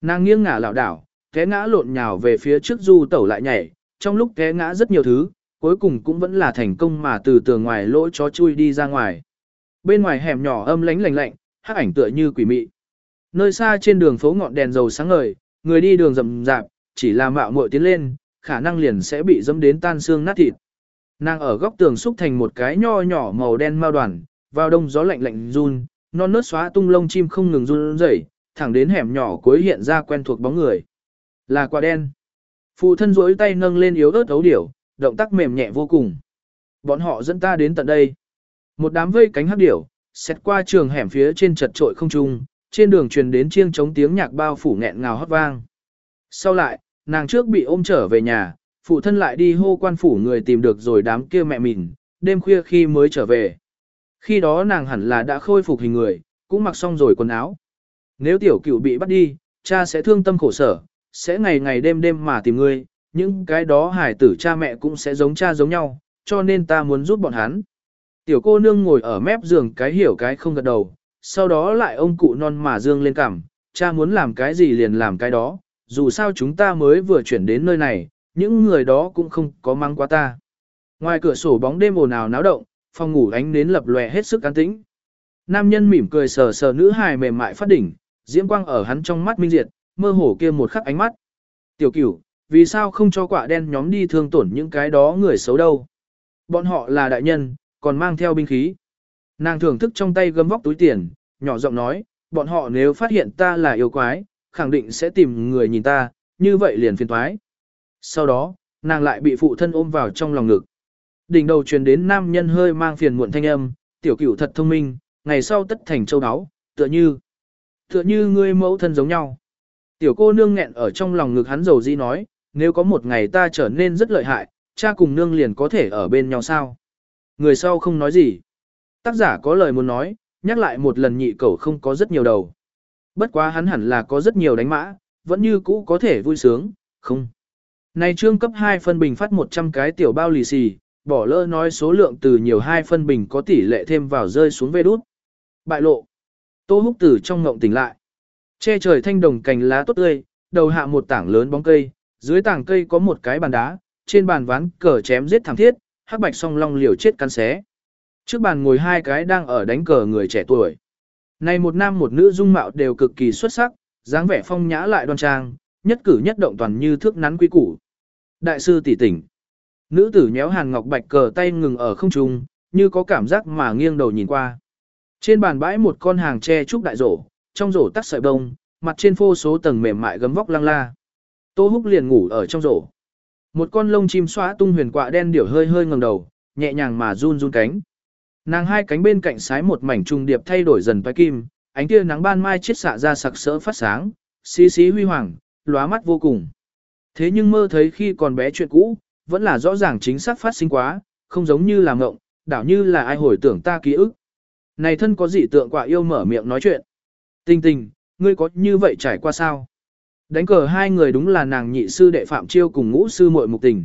Nàng nghiêng ngả lảo đảo, té ngã lộn nhào về phía trước du tẩu lại nhảy, trong lúc té ngã rất nhiều thứ, cuối cùng cũng vẫn là thành công mà từ tường ngoài lỗ chó chui đi ra ngoài. Bên ngoài hẻm nhỏ âm lánh lạnh lạnh, hắc ảnh tựa như quỷ mị. Nơi xa trên đường phố ngọn đèn dầu sáng ngời, người đi đường rậm rạp, chỉ là mạo muội tiến lên, khả năng liền sẽ bị dẫm đến tan xương nát thịt. Nàng ở góc tường xúc thành một cái nho nhỏ màu đen mao đoàn, vào đông gió lạnh lạnh run, non nớt xóa tung lông chim không ngừng run rẩy, thẳng đến hẻm nhỏ cuối hiện ra quen thuộc bóng người. Là quả đen. Phụ thân duỗi tay nâng lên yếu ớt ấu điểu, động tác mềm nhẹ vô cùng. Bọn họ dẫn ta đến tận đây. Một đám vây cánh hắc điểu, xét qua trường hẻm phía trên chật trội không trung, trên đường truyền đến chiêng chống tiếng nhạc bao phủ nghẹn ngào hót vang. Sau lại, nàng trước bị ôm trở về nhà, phụ thân lại đi hô quan phủ người tìm được rồi đám kia mẹ mình, đêm khuya khi mới trở về. Khi đó nàng hẳn là đã khôi phục hình người, cũng mặc xong rồi quần áo. Nếu tiểu cửu bị bắt đi, cha sẽ thương tâm khổ sở, sẽ ngày ngày đêm đêm mà tìm ngươi, những cái đó hải tử cha mẹ cũng sẽ giống cha giống nhau, cho nên ta muốn giúp bọn hắn. Tiểu cô nương ngồi ở mép giường cái hiểu cái không gật đầu, sau đó lại ông cụ non mà dương lên cằm, cha muốn làm cái gì liền làm cái đó, dù sao chúng ta mới vừa chuyển đến nơi này, những người đó cũng không có mang qua ta. Ngoài cửa sổ bóng đêm ồn ào náo động, phòng ngủ ánh nến lập lòe hết sức an tĩnh. Nam nhân mỉm cười sờ sờ nữ hài mềm mại phát đỉnh, diễm quang ở hắn trong mắt minh diệt, mơ hồ kia một khắc ánh mắt. Tiểu cửu, vì sao không cho quả đen nhóm đi thương tổn những cái đó người xấu đâu? Bọn họ là đại nhân, còn mang theo binh khí. Nàng thưởng thức trong tay gấm vóc túi tiền, nhỏ giọng nói, bọn họ nếu phát hiện ta là yêu quái, khẳng định sẽ tìm người nhìn ta, như vậy liền phiền toái. Sau đó, nàng lại bị phụ thân ôm vào trong lòng ngực. Đỉnh đầu truyền đến nam nhân hơi mang phiền muộn thanh âm, tiểu cửu thật thông minh, ngày sau tất thành châu áo, tựa như, tựa như ngươi mẫu thân giống nhau. Tiểu cô nương nghẹn ở trong lòng ngực hắn dầu di nói, nếu có một ngày ta trở nên rất lợi hại, cha cùng nương liền có thể ở bên nhau sao. Người sau không nói gì. Tác giả có lời muốn nói, nhắc lại một lần nhị cẩu không có rất nhiều đầu. Bất quá hắn hẳn là có rất nhiều đánh mã, vẫn như cũ có thể vui sướng, không. Này trương cấp 2 phân bình phát 100 cái tiểu bao lì xì, bỏ lỡ nói số lượng từ nhiều hai phân bình có tỷ lệ thêm vào rơi xuống vê đút. Bại lộ. Tô húc tử trong ngộng tỉnh lại. Che trời thanh đồng cành lá tốt tươi, đầu hạ một tảng lớn bóng cây, dưới tảng cây có một cái bàn đá, trên bàn ván cờ chém giết thẳng thiết, hắc bạch song long liều chết cắn xé. Trước bàn ngồi hai cái đang ở đánh cờ người trẻ tuổi. Này một nam một nữ dung mạo đều cực kỳ xuất sắc, dáng vẻ phong nhã lại đoan trang, nhất cử nhất động toàn như thước nắn quý củ. Đại sư tỷ tỉnh. Nữ tử nhéo hàn ngọc bạch cờ tay ngừng ở không trung, như có cảm giác mà nghiêng đầu nhìn qua. Trên bàn bãi một con hàng tre trúc đại rổ, trong rổ tắt sợi bông, mặt trên phô số tầng mềm mại gấm vóc lăng la. Tô Húc liền ngủ ở trong rổ. Một con lông chim xóa tung huyền quạ đen điểu hơi hơi ngẩng đầu, nhẹ nhàng mà run run cánh. Nàng hai cánh bên cạnh sái một mảnh trung điệp thay đổi dần toái kim, ánh tia nắng ban mai chiết xạ ra sặc sỡ phát sáng, xí xí huy hoàng, lóa mắt vô cùng. Thế nhưng mơ thấy khi còn bé chuyện cũ, vẫn là rõ ràng chính xác phát sinh quá, không giống như là ngộng, đảo như là ai hồi tưởng ta ký ức. Này thân có dị tượng quả yêu mở miệng nói chuyện. Tình tình, ngươi có như vậy trải qua sao? Đánh cờ hai người đúng là nàng nhị sư đệ Phạm Chiêu cùng ngũ sư muội mục tình.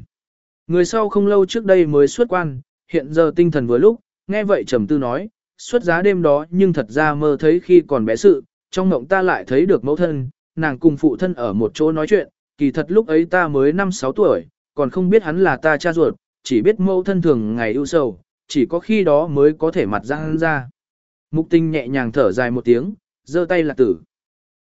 Người sau không lâu trước đây mới xuất quan, hiện giờ tinh thần vừa lúc, nghe vậy trầm tư nói, xuất giá đêm đó nhưng thật ra mơ thấy khi còn bé sự, trong mộng ta lại thấy được mẫu thân, nàng cùng phụ thân ở một chỗ nói chuyện, kỳ thật lúc ấy ta mới 5-6 tuổi, còn không biết hắn là ta cha ruột, chỉ biết mẫu thân thường ngày ưu sầu, chỉ có khi đó mới có thể mặt ra hắn ra. Mục tinh nhẹ nhàng thở dài một tiếng, giơ tay là tử.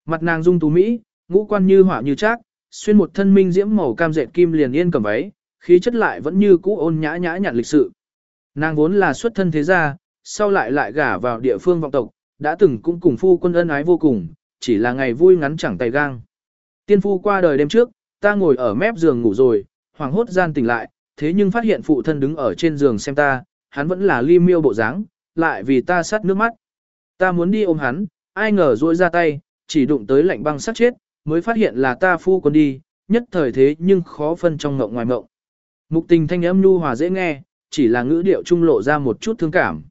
Mặt nàng dung tú Mỹ, ngũ quan như hỏa như trác, xuyên một thân minh diễm màu cam dệt kim liền yên cầm váy, khí chất lại vẫn như cũ ôn nhã nhã nhặn lịch sự. Nàng vốn là xuất thân thế gia, sau lại lại gả vào địa phương vọng tộc, đã từng cũng cùng phu quân ân ái vô cùng, chỉ là ngày vui ngắn chẳng tay gang. Tiên phu qua đời đêm trước, ta ngồi ở mép giường ngủ rồi, hoàng hốt gian tỉnh lại, thế nhưng phát hiện phụ thân đứng ở trên giường xem ta, hắn vẫn là li miêu bộ dáng, lại vì ta sát nước mắt. Ta muốn đi ôm hắn, ai ngờ duỗi ra tay, chỉ đụng tới lạnh băng sát chết, mới phát hiện là ta phu quân đi, nhất thời thế nhưng khó phân trong ngộng ngoài ngộng. Mục tình thanh âm nhu hòa dễ nghe, chỉ là ngữ điệu trung lộ ra một chút thương cảm.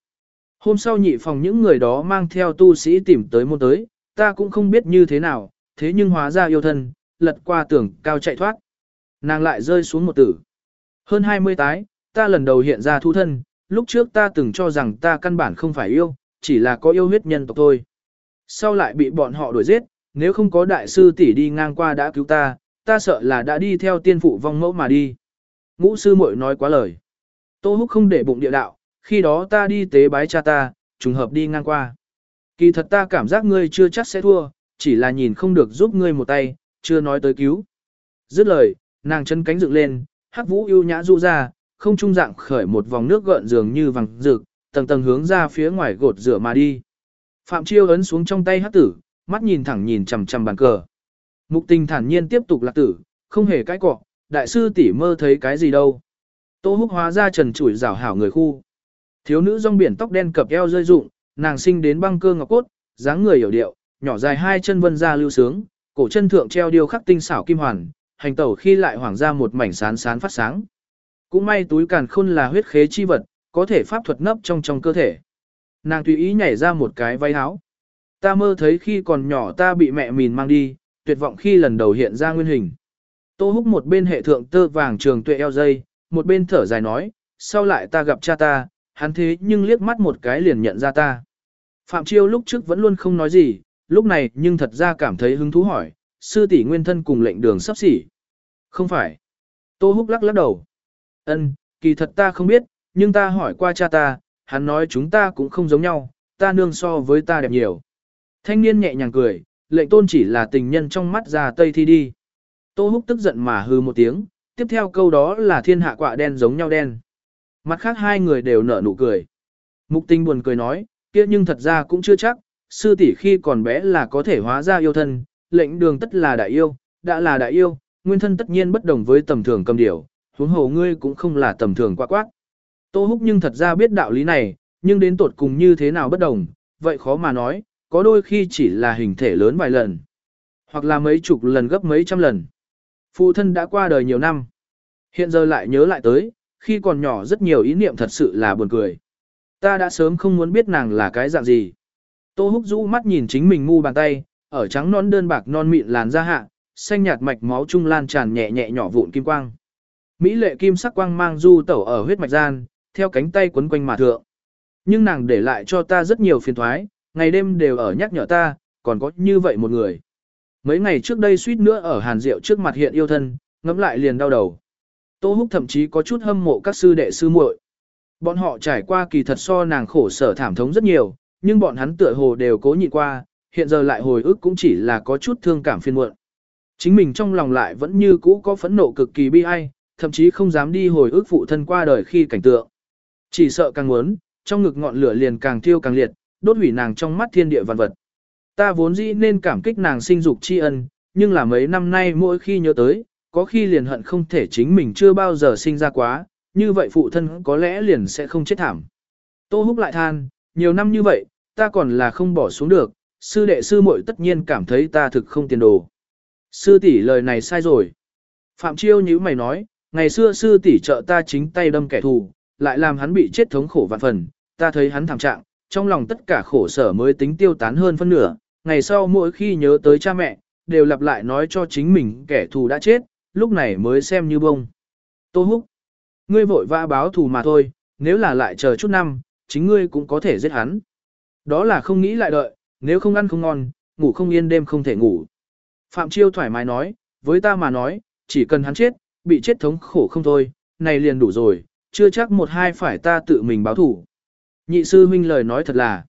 Hôm sau nhị phòng những người đó mang theo tu sĩ tìm tới môn tới, ta cũng không biết như thế nào, thế nhưng hóa ra yêu thân, lật qua tường cao chạy thoát. Nàng lại rơi xuống một tử. Hơn 20 tái, ta lần đầu hiện ra thu thân, lúc trước ta từng cho rằng ta căn bản không phải yêu, chỉ là có yêu huyết nhân tộc thôi. Sau lại bị bọn họ đuổi giết, nếu không có đại sư tỷ đi ngang qua đã cứu ta, ta sợ là đã đi theo tiên phụ vong mẫu mà đi. Ngũ sư muội nói quá lời. Tô húc không để bụng địa đạo, khi đó ta đi tế bái cha ta, trùng hợp đi ngang qua. Kỳ thật ta cảm giác ngươi chưa chắc sẽ thua, chỉ là nhìn không được giúp ngươi một tay, chưa nói tới cứu. Dứt lời, nàng chân cánh dựng lên, hắc vũ yêu nhã du ra, không trung dạng khởi một vòng nước gợn dường như vàng rực, tầng tầng hướng ra phía ngoài gột rửa mà đi. Phạm Chiêu ấn xuống trong tay hắc tử, mắt nhìn thẳng nhìn chằm chằm bàn cờ. Mục tình thản nhiên tiếp tục lạc tử, không hề cái cọ, đại sư tỷ mơ thấy cái gì đâu. Tô húc hóa ra trần chủi rảo hảo người khu. Thiếu nữ rong biển tóc đen cập eo rơi rụng, nàng sinh đến băng cơ ngọc cốt, dáng người hiểu điệu, nhỏ dài hai chân vân ra lưu sướng, cổ chân thượng treo điêu khắc tinh xảo kim hoàn, hành tẩu khi lại hoàng ra một mảnh sán sán phát sáng. Cũng may túi càn khôn là huyết khế chi vật, có thể pháp thuật nấp trong trong cơ thể. Nàng tùy ý nhảy ra một cái váy áo. Ta mơ thấy khi còn nhỏ ta bị mẹ mìn mang đi, tuyệt vọng khi lần đầu hiện ra nguyên hình. Tô húc một bên hệ thượng tơ vàng trường tuệ eo dây, một bên thở dài nói, sau lại ta gặp cha ta, hắn thế nhưng liếc mắt một cái liền nhận ra ta. Phạm Chiêu lúc trước vẫn luôn không nói gì, lúc này nhưng thật ra cảm thấy hứng thú hỏi, sư tỷ nguyên thân cùng lệnh đường sắp xỉ. Không phải. Tô húc lắc lắc đầu. Ân, kỳ thật ta không biết, nhưng ta hỏi qua cha ta, hắn nói chúng ta cũng không giống nhau, ta nương so với ta đẹp nhiều. Thanh niên nhẹ nhàng cười, lệnh tôn chỉ là tình nhân trong mắt già tây thi đi. Tô húc tức giận mà hư một tiếng, tiếp theo câu đó là thiên hạ quạ đen giống nhau đen. Mặt khác hai người đều nở nụ cười. Mục tinh buồn cười nói, kia nhưng thật ra cũng chưa chắc, sư tỷ khi còn bé là có thể hóa ra yêu thân, lệnh đường tất là đại yêu, đã là đại yêu, nguyên thân tất nhiên bất đồng với tầm thường cầm điểu, huống hồ ngươi cũng không là tầm thường quá quát. Tô Húc nhưng thật ra biết đạo lý này, nhưng đến tột cùng như thế nào bất đồng, vậy khó mà nói, có đôi khi chỉ là hình thể lớn vài lần, hoặc là mấy chục lần gấp mấy trăm lần. Phụ thân đã qua đời nhiều năm, hiện giờ lại nhớ lại tới, khi còn nhỏ rất nhiều ý niệm thật sự là buồn cười. Ta đã sớm không muốn biết nàng là cái dạng gì. Tô Húc rũ mắt nhìn chính mình ngu bàn tay, ở trắng non đơn bạc non mịn làn da hạ, xanh nhạt mạch máu trung lan tràn nhẹ nhẹ nhỏ vụn kim quang. Mỹ lệ kim sắc quang mang du tẩu ở huyết mạch gian, theo cánh tay quấn quanh mà thượng. Nhưng nàng để lại cho ta rất nhiều phiền thoái, ngày đêm đều ở nhắc nhở ta, còn có như vậy một người. Mấy ngày trước đây suýt nữa ở hàn diệu trước mặt hiện yêu thân, ngẫm lại liền đau đầu. Tô Húc thậm chí có chút hâm mộ các sư đệ sư muội. Bọn họ trải qua kỳ thật so nàng khổ sở thảm thống rất nhiều, nhưng bọn hắn tựa hồ đều cố nhịn qua, hiện giờ lại hồi ức cũng chỉ là có chút thương cảm phiền muộn. Chính mình trong lòng lại vẫn như cũ có phẫn nộ cực kỳ bi ai, thậm chí không dám đi hồi ức phụ thân qua đời khi cảnh tượng. Chỉ sợ càng muốn, trong ngực ngọn lửa liền càng thiêu càng liệt, đốt hủy nàng trong mắt thiên địa vạn vật. Ta vốn dĩ nên cảm kích nàng sinh dục tri ân, nhưng là mấy năm nay mỗi khi nhớ tới, có khi liền hận không thể chính mình chưa bao giờ sinh ra quá, như vậy phụ thân có lẽ liền sẽ không chết thảm. Tô húc lại than, nhiều năm như vậy, ta còn là không bỏ xuống được, sư đệ sư muội tất nhiên cảm thấy ta thực không tiền đồ. Sư tỷ lời này sai rồi. Phạm Chiêu như mày nói, ngày xưa sư tỷ trợ ta chính tay đâm kẻ thù, lại làm hắn bị chết thống khổ vạn phần, ta thấy hắn thảm trạng, trong lòng tất cả khổ sở mới tính tiêu tán hơn phân nửa, ngày sau mỗi khi nhớ tới cha mẹ, đều lặp lại nói cho chính mình kẻ thù đã chết, lúc này mới xem như bông. Tô Húc, ngươi vội vã báo thù mà thôi, nếu là lại chờ chút năm, chính ngươi cũng có thể giết hắn. Đó là không nghĩ lại đợi, nếu không ăn không ngon, ngủ không yên đêm không thể ngủ. Phạm Chiêu thoải mái nói, với ta mà nói, chỉ cần hắn chết, bị chết thống khổ không thôi, này liền đủ rồi, chưa chắc một hai phải ta tự mình báo thủ. Nhị sư huynh lời nói thật là.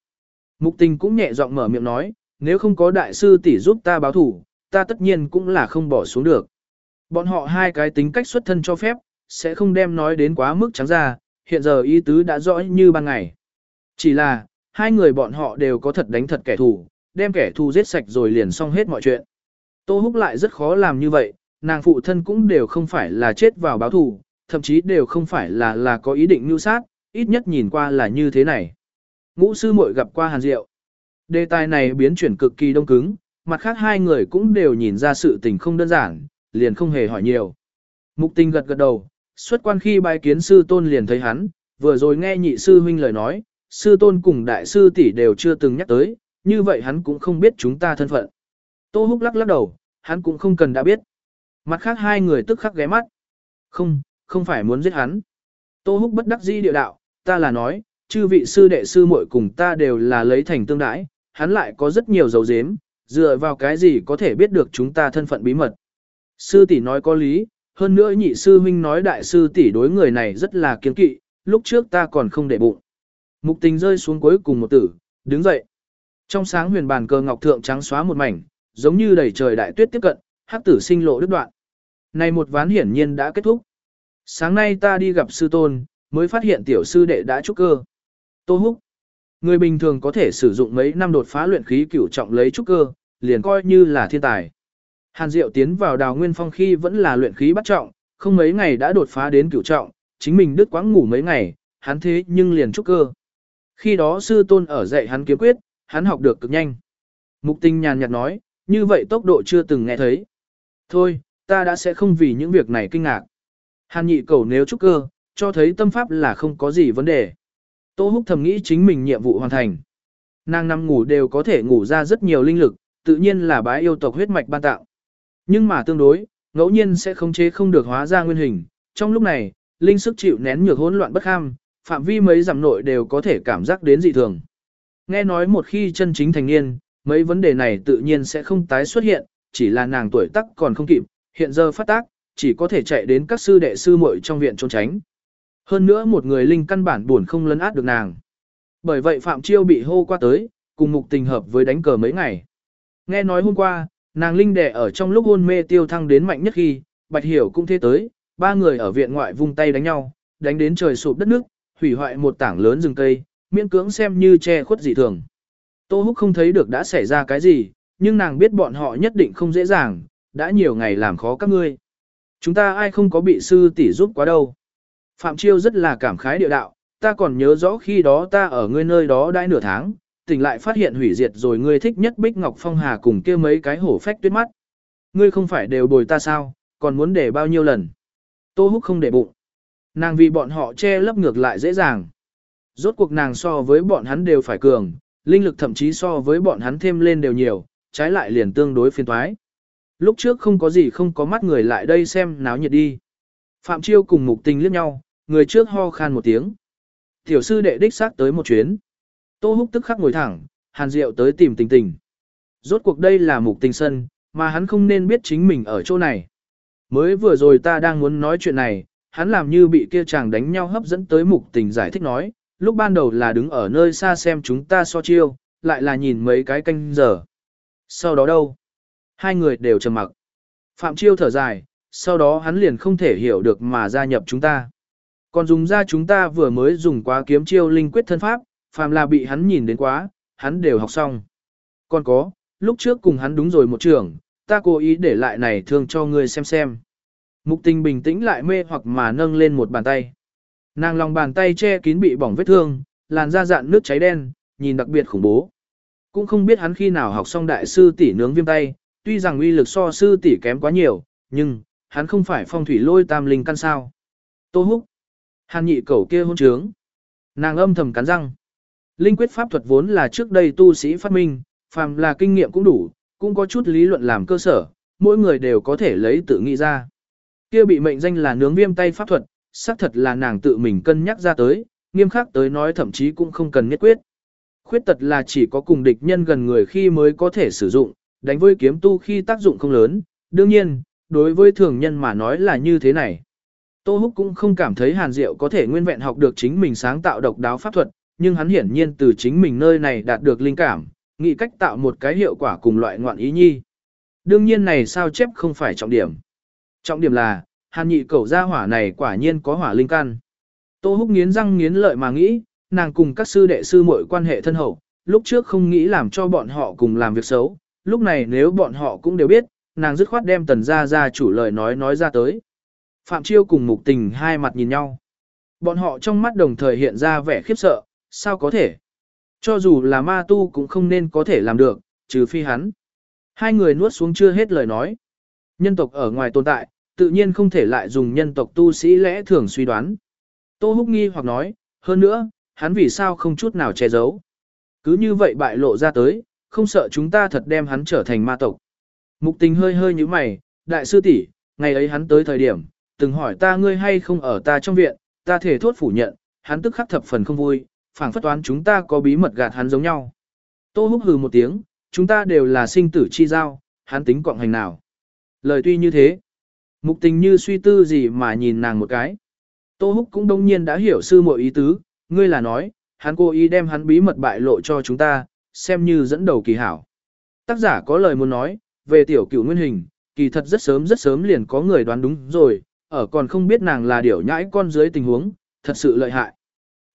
Mục tình cũng nhẹ giọng mở miệng nói, nếu không có đại sư tỷ giúp ta báo thủ, ta tất nhiên cũng là không bỏ xuống được. Bọn họ hai cái tính cách xuất thân cho phép, sẽ không đem nói đến quá mức trắng ra, hiện giờ ý tứ đã rõ như ban ngày. Chỉ là, hai người bọn họ đều có thật đánh thật kẻ thù, đem kẻ thù giết sạch rồi liền xong hết mọi chuyện. Tô Húc lại rất khó làm như vậy, nàng phụ thân cũng đều không phải là chết vào báo thù, thậm chí đều không phải là là có ý định mưu sát, ít nhất nhìn qua là như thế này. Ngũ sư muội gặp qua Hàn Diệu. Đề tài này biến chuyển cực kỳ đông cứng, mặt khác hai người cũng đều nhìn ra sự tình không đơn giản, liền không hề hỏi nhiều. Mục tình gật gật đầu, xuất quan khi bài kiến sư tôn liền thấy hắn, vừa rồi nghe nhị sư huynh lời nói, sư tôn cùng đại sư tỷ đều chưa từng nhắc tới, như vậy hắn cũng không biết chúng ta thân phận. Tô húc lắc lắc đầu, hắn cũng không cần đã biết. Mặt khác hai người tức khắc ghé mắt. Không, không phải muốn giết hắn. Tô húc bất đắc dĩ địa đạo, ta là nói, chư vị sư đệ sư muội cùng ta đều là lấy thành tương đãi, hắn lại có rất nhiều dấu dếm, dựa vào cái gì có thể biết được chúng ta thân phận bí mật. Sư tỷ nói có lý, hơn nữa nhị sư huynh nói đại sư tỷ đối người này rất là kiên kỵ, lúc trước ta còn không để bụng. Mục tình rơi xuống cuối cùng một tử, đứng dậy. Trong sáng huyền bàn cờ ngọc thượng trắng xóa một mảnh, giống như đầy trời đại tuyết tiếp cận, hắc tử sinh lộ đứt đoạn. Này một ván hiển nhiên đã kết thúc. Sáng nay ta đi gặp sư tôn, mới phát hiện tiểu sư đệ đã trúc cơ. Tô húc. Người bình thường có thể sử dụng mấy năm đột phá luyện khí cửu trọng lấy trúc cơ, liền coi như là thiên tài. Hàn Diệu tiến vào đào nguyên phong khi vẫn là luyện khí bắt trọng, không mấy ngày đã đột phá đến cửu trọng, chính mình đứt quãng ngủ mấy ngày, hắn thế nhưng liền trúc cơ. Khi đó sư tôn ở dạy hắn kiếm quyết, hắn học được cực nhanh. Mục tinh nhàn nhạt nói, như vậy tốc độ chưa từng nghe thấy. Thôi, ta đã sẽ không vì những việc này kinh ngạc. Hàn nhị cầu nếu trúc cơ, cho thấy tâm pháp là không có gì vấn đề. Tô Húc thầm nghĩ chính mình nhiệm vụ hoàn thành. Nàng nằm ngủ đều có thể ngủ ra rất nhiều linh lực, tự nhiên là bái yêu tộc huyết mạch ban tạo. Nhưng mà tương đối, ngẫu nhiên sẽ không chế không được hóa ra nguyên hình. Trong lúc này, linh sức chịu nén nhược hỗn loạn bất ham, phạm vi mấy giảm nội đều có thể cảm giác đến dị thường. Nghe nói một khi chân chính thành niên, mấy vấn đề này tự nhiên sẽ không tái xuất hiện, chỉ là nàng tuổi tác còn không kịp, hiện giờ phát tác, chỉ có thể chạy đến các sư đệ sư muội trong viện trốn tránh. Hơn nữa một người linh căn bản buồn không lấn át được nàng. Bởi vậy Phạm Chiêu bị hô qua tới, cùng mục tình hợp với đánh cờ mấy ngày. Nghe nói hôm qua, nàng linh đẻ ở trong lúc hôn mê tiêu thăng đến mạnh nhất khi, Bạch Hiểu cũng thế tới, ba người ở viện ngoại vung tay đánh nhau, đánh đến trời sụp đất nước, hủy hoại một tảng lớn rừng cây, miễn cưỡng xem như che khuất dị thường. Tô Húc không thấy được đã xảy ra cái gì, nhưng nàng biết bọn họ nhất định không dễ dàng, đã nhiều ngày làm khó các ngươi. Chúng ta ai không có bị sư tỷ giúp quá đâu. Phạm Chiêu rất là cảm khái địa đạo, ta còn nhớ rõ khi đó ta ở ngươi nơi đó đãi nửa tháng, tỉnh lại phát hiện hủy diệt rồi ngươi thích nhất Bích Ngọc Phong Hà cùng kia mấy cái hổ phách tuyết mắt. Ngươi không phải đều bồi ta sao, còn muốn để bao nhiêu lần. Tô Húc không để bụng. Nàng vì bọn họ che lấp ngược lại dễ dàng. Rốt cuộc nàng so với bọn hắn đều phải cường, linh lực thậm chí so với bọn hắn thêm lên đều nhiều, trái lại liền tương đối phiền toái. Lúc trước không có gì không có mắt người lại đây xem náo nhiệt đi. Phạm Chiêu cùng mục tình liếc nhau, người trước ho khan một tiếng. Tiểu sư đệ đích xác tới một chuyến. Tô húc tức khắc ngồi thẳng, hàn diệu tới tìm tình tình. Rốt cuộc đây là mục tình sân, mà hắn không nên biết chính mình ở chỗ này. Mới vừa rồi ta đang muốn nói chuyện này, hắn làm như bị kia chàng đánh nhau hấp dẫn tới mục tình giải thích nói, lúc ban đầu là đứng ở nơi xa xem chúng ta so chiêu, lại là nhìn mấy cái canh giờ. Sau đó đâu? Hai người đều trầm mặc. Phạm chiêu thở dài, sau đó hắn liền không thể hiểu được mà gia nhập chúng ta. Còn dùng ra chúng ta vừa mới dùng quá kiếm chiêu linh quyết thân pháp, phàm là bị hắn nhìn đến quá, hắn đều học xong. Còn có, lúc trước cùng hắn đúng rồi một trường, ta cố ý để lại này thương cho ngươi xem xem. Mục tình bình tĩnh lại mê hoặc mà nâng lên một bàn tay. Nàng lòng bàn tay che kín bị bỏng vết thương, làn da dạn nước cháy đen, nhìn đặc biệt khủng bố. Cũng không biết hắn khi nào học xong đại sư tỷ nướng viêm tay, tuy rằng uy lực so sư tỷ kém quá nhiều, nhưng, hắn không phải phong thủy lôi tam linh căn sao. Tô húc. Hàn nhị cẩu kia hôn trướng. Nàng âm thầm cắn răng. Linh quyết pháp thuật vốn là trước đây tu sĩ phát minh, phàm là kinh nghiệm cũng đủ, cũng có chút lý luận làm cơ sở, mỗi người đều có thể lấy tự nghĩ ra. Kia bị mệnh danh là nướng viêm tay pháp thuật, xác thật là nàng tự mình cân nhắc ra tới, nghiêm khắc tới nói thậm chí cũng không cần nhất quyết. Khuyết tật là chỉ có cùng địch nhân gần người khi mới có thể sử dụng, đánh với kiếm tu khi tác dụng không lớn, đương nhiên, đối với thường nhân mà nói là như thế này. Tô Húc cũng không cảm thấy Hàn Diệu có thể nguyên vẹn học được chính mình sáng tạo độc đáo pháp thuật, nhưng hắn hiển nhiên từ chính mình nơi này đạt được linh cảm, nghĩ cách tạo một cái hiệu quả cùng loại ngoạn ý nhi. Đương nhiên này sao chép không phải trọng điểm. Trọng điểm là, hàn nhị cẩu gia hỏa này quả nhiên có hỏa linh căn. Tô húc nghiến răng nghiến lợi mà nghĩ, nàng cùng các sư đệ sư muội quan hệ thân hậu, lúc trước không nghĩ làm cho bọn họ cùng làm việc xấu, lúc này nếu bọn họ cũng đều biết, nàng dứt khoát đem tần gia gia chủ lời nói nói ra tới. Phạm Chiêu cùng mục tình hai mặt nhìn nhau. Bọn họ trong mắt đồng thời hiện ra vẻ khiếp sợ, sao có thể? Cho dù là ma tu cũng không nên có thể làm được, trừ phi hắn. Hai người nuốt xuống chưa hết lời nói. Nhân tộc ở ngoài tồn tại, tự nhiên không thể lại dùng nhân tộc tu sĩ lẽ thường suy đoán. Tô Húc nghi hoặc nói, hơn nữa, hắn vì sao không chút nào che giấu. Cứ như vậy bại lộ ra tới, không sợ chúng ta thật đem hắn trở thành ma tộc. Mục tình hơi hơi như mày, đại sư tỷ, ngày ấy hắn tới thời điểm, từng hỏi ta ngươi hay không ở ta trong viện, ta thể thốt phủ nhận, hắn tức khắc thập phần không vui, phảng phất toán chúng ta có bí mật gạt hắn giống nhau. Tô húc hừ một tiếng, chúng ta đều là sinh tử chi giao, hắn tính cộng hành nào. Lời tuy như thế, mục tình như suy tư gì mà nhìn nàng một cái. Tô húc cũng đông nhiên đã hiểu sư muội ý tứ, ngươi là nói, hắn cố ý đem hắn bí mật bại lộ cho chúng ta, xem như dẫn đầu kỳ hảo. Tác giả có lời muốn nói, về tiểu cửu nguyên hình, kỳ thật rất sớm rất sớm liền có người đoán đúng rồi, ở còn không biết nàng là điểu nhãi con dưới tình huống, thật sự lợi hại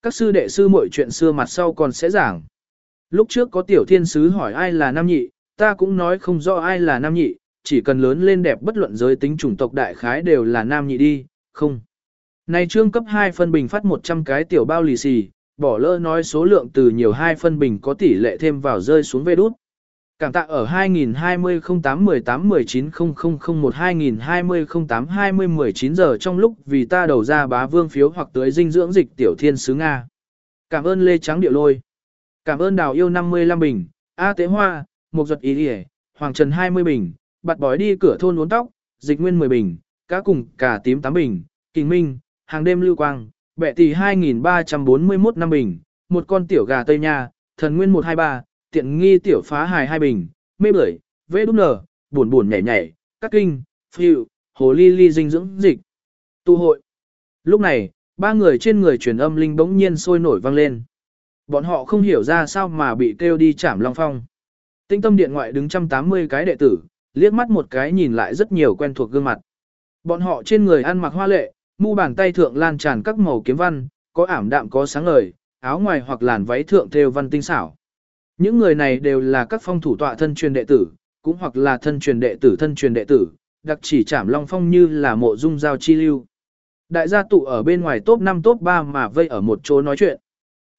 các sư đệ sư mọi chuyện xưa mặt sau còn sẽ giảng. Lúc trước có tiểu thiên sứ hỏi ai là nam nhị, ta cũng nói không rõ ai là nam nhị, chỉ cần lớn lên đẹp bất luận giới tính chủng tộc đại khái đều là nam nhị đi, không. Này trương cấp 2 phân bình phát 100 cái tiểu bao lì xì, bỏ lỡ nói số lượng từ nhiều hai phân bình có tỷ lệ thêm vào rơi xuống vê đút. Cảm tạ ở 2020 08 18 19 0001 2020 08 20 19 giờ trong lúc vì ta đầu ra bá vương phiếu hoặc tới dinh dưỡng dịch tiểu thiên sứ Nga. Cảm ơn Lê Trắng Điệu Lôi. Cảm ơn Đào Yêu 55 bình, A Tế Hoa, Mục Giật Ý Điề, Hoàng Trần 20 bình, Bạt Bói đi cửa thôn uốn tóc, Dịch Nguyên 10 bình, Cá cùng cả tím 8 bình, Kình Minh, Hàng đêm lưu quang, Bệ tỷ 2341 năm bình, một con tiểu gà Tây Nha, Thần Nguyên 123, tiện nghi tiểu phá hài hai bình, mê bưởi, vê đúc nở, buồn buồn nhảy nhảy, các kinh, phiêu, hồ ly ly dinh dưỡng dịch. tu hội. Lúc này, ba người trên người truyền âm linh bỗng nhiên sôi nổi vang lên. Bọn họ không hiểu ra sao mà bị kêu đi chảm long phong. Tinh tâm điện ngoại đứng 180 cái đệ tử, liếc mắt một cái nhìn lại rất nhiều quen thuộc gương mặt. Bọn họ trên người ăn mặc hoa lệ, mu bàn tay thượng lan tràn các màu kiếm văn, có ảm đạm có sáng ngời, áo ngoài hoặc làn váy thượng thêu văn tinh xảo. Những người này đều là các phong thủ tọa thân truyền đệ tử, cũng hoặc là thân truyền đệ tử thân truyền đệ tử, đặc chỉ chảm long phong như là mộ dung giao chi lưu. Đại gia tụ ở bên ngoài top 5 top 3 mà vây ở một chỗ nói chuyện.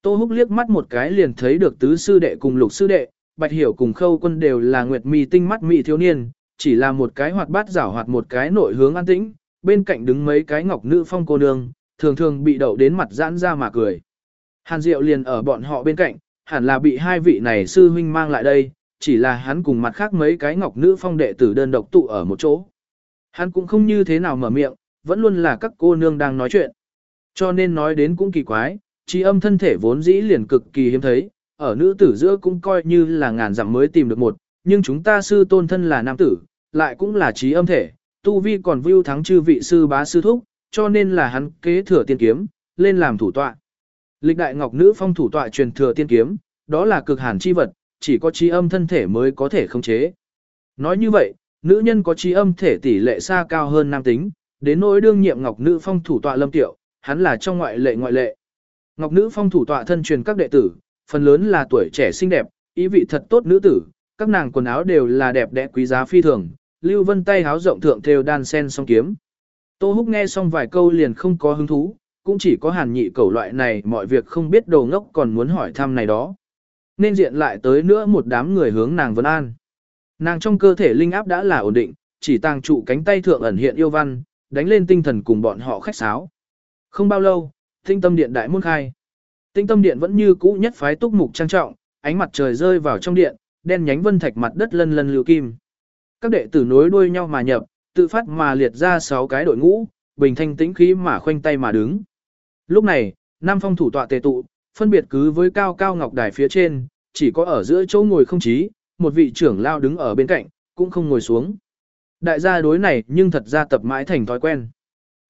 Tô Húc liếc mắt một cái liền thấy được tứ sư đệ cùng lục sư đệ, bạch hiểu cùng khâu quân đều là nguyệt mi tinh mắt mỹ thiếu niên, chỉ là một cái hoạt bát giảo hoạt một cái nội hướng an tĩnh, bên cạnh đứng mấy cái ngọc nữ phong cô nương, thường thường bị đậu đến mặt giãn ra mà cười. Hàn Diệu liền ở bọn họ bên cạnh, hẳn là bị hai vị này sư huynh mang lại đây, chỉ là hắn cùng mặt khác mấy cái ngọc nữ phong đệ tử đơn độc tụ ở một chỗ. Hắn cũng không như thế nào mở miệng, vẫn luôn là các cô nương đang nói chuyện. Cho nên nói đến cũng kỳ quái, trí âm thân thể vốn dĩ liền cực kỳ hiếm thấy, ở nữ tử giữa cũng coi như là ngàn dặm mới tìm được một, nhưng chúng ta sư tôn thân là nam tử, lại cũng là trí âm thể, tu vi còn vưu thắng chư vị sư bá sư thúc, cho nên là hắn kế thừa tiên kiếm, lên làm thủ tọa. Lịch đại ngọc nữ phong thủ tọa truyền thừa tiên kiếm, đó là cực hàn chi vật, chỉ có trí âm thân thể mới có thể khống chế. Nói như vậy, nữ nhân có trí âm thể tỷ lệ xa cao hơn nam tính, đến nỗi đương nhiệm ngọc nữ phong thủ tọa lâm tiệu, hắn là trong ngoại lệ ngoại lệ. Ngọc nữ phong thủ tọa thân truyền các đệ tử, phần lớn là tuổi trẻ xinh đẹp, ý vị thật tốt nữ tử, các nàng quần áo đều là đẹp đẽ quý giá phi thường, Lưu Vân tay háo rộng thượng theo đan sen song kiếm. Tô Húc nghe xong vài câu liền không có hứng thú, cũng chỉ có hàn nhị cầu loại này mọi việc không biết đồ ngốc còn muốn hỏi thăm này đó. Nên diện lại tới nữa một đám người hướng nàng vân an. Nàng trong cơ thể linh áp đã là ổn định, chỉ tàng trụ cánh tay thượng ẩn hiện yêu văn, đánh lên tinh thần cùng bọn họ khách sáo. Không bao lâu, tinh tâm điện đại môn khai. Tinh tâm điện vẫn như cũ nhất phái túc mục trang trọng, ánh mặt trời rơi vào trong điện, đen nhánh vân thạch mặt đất lân lân lưu kim. Các đệ tử nối đuôi nhau mà nhập, tự phát mà liệt ra sáu cái đội ngũ, bình thanh tĩnh khí mà khoanh tay mà đứng. Lúc này, Nam Phong thủ tọa tề tụ, phân biệt cứ với cao cao ngọc đài phía trên, chỉ có ở giữa chỗ ngồi không chí, một vị trưởng lao đứng ở bên cạnh, cũng không ngồi xuống. Đại gia đối này nhưng thật ra tập mãi thành thói quen.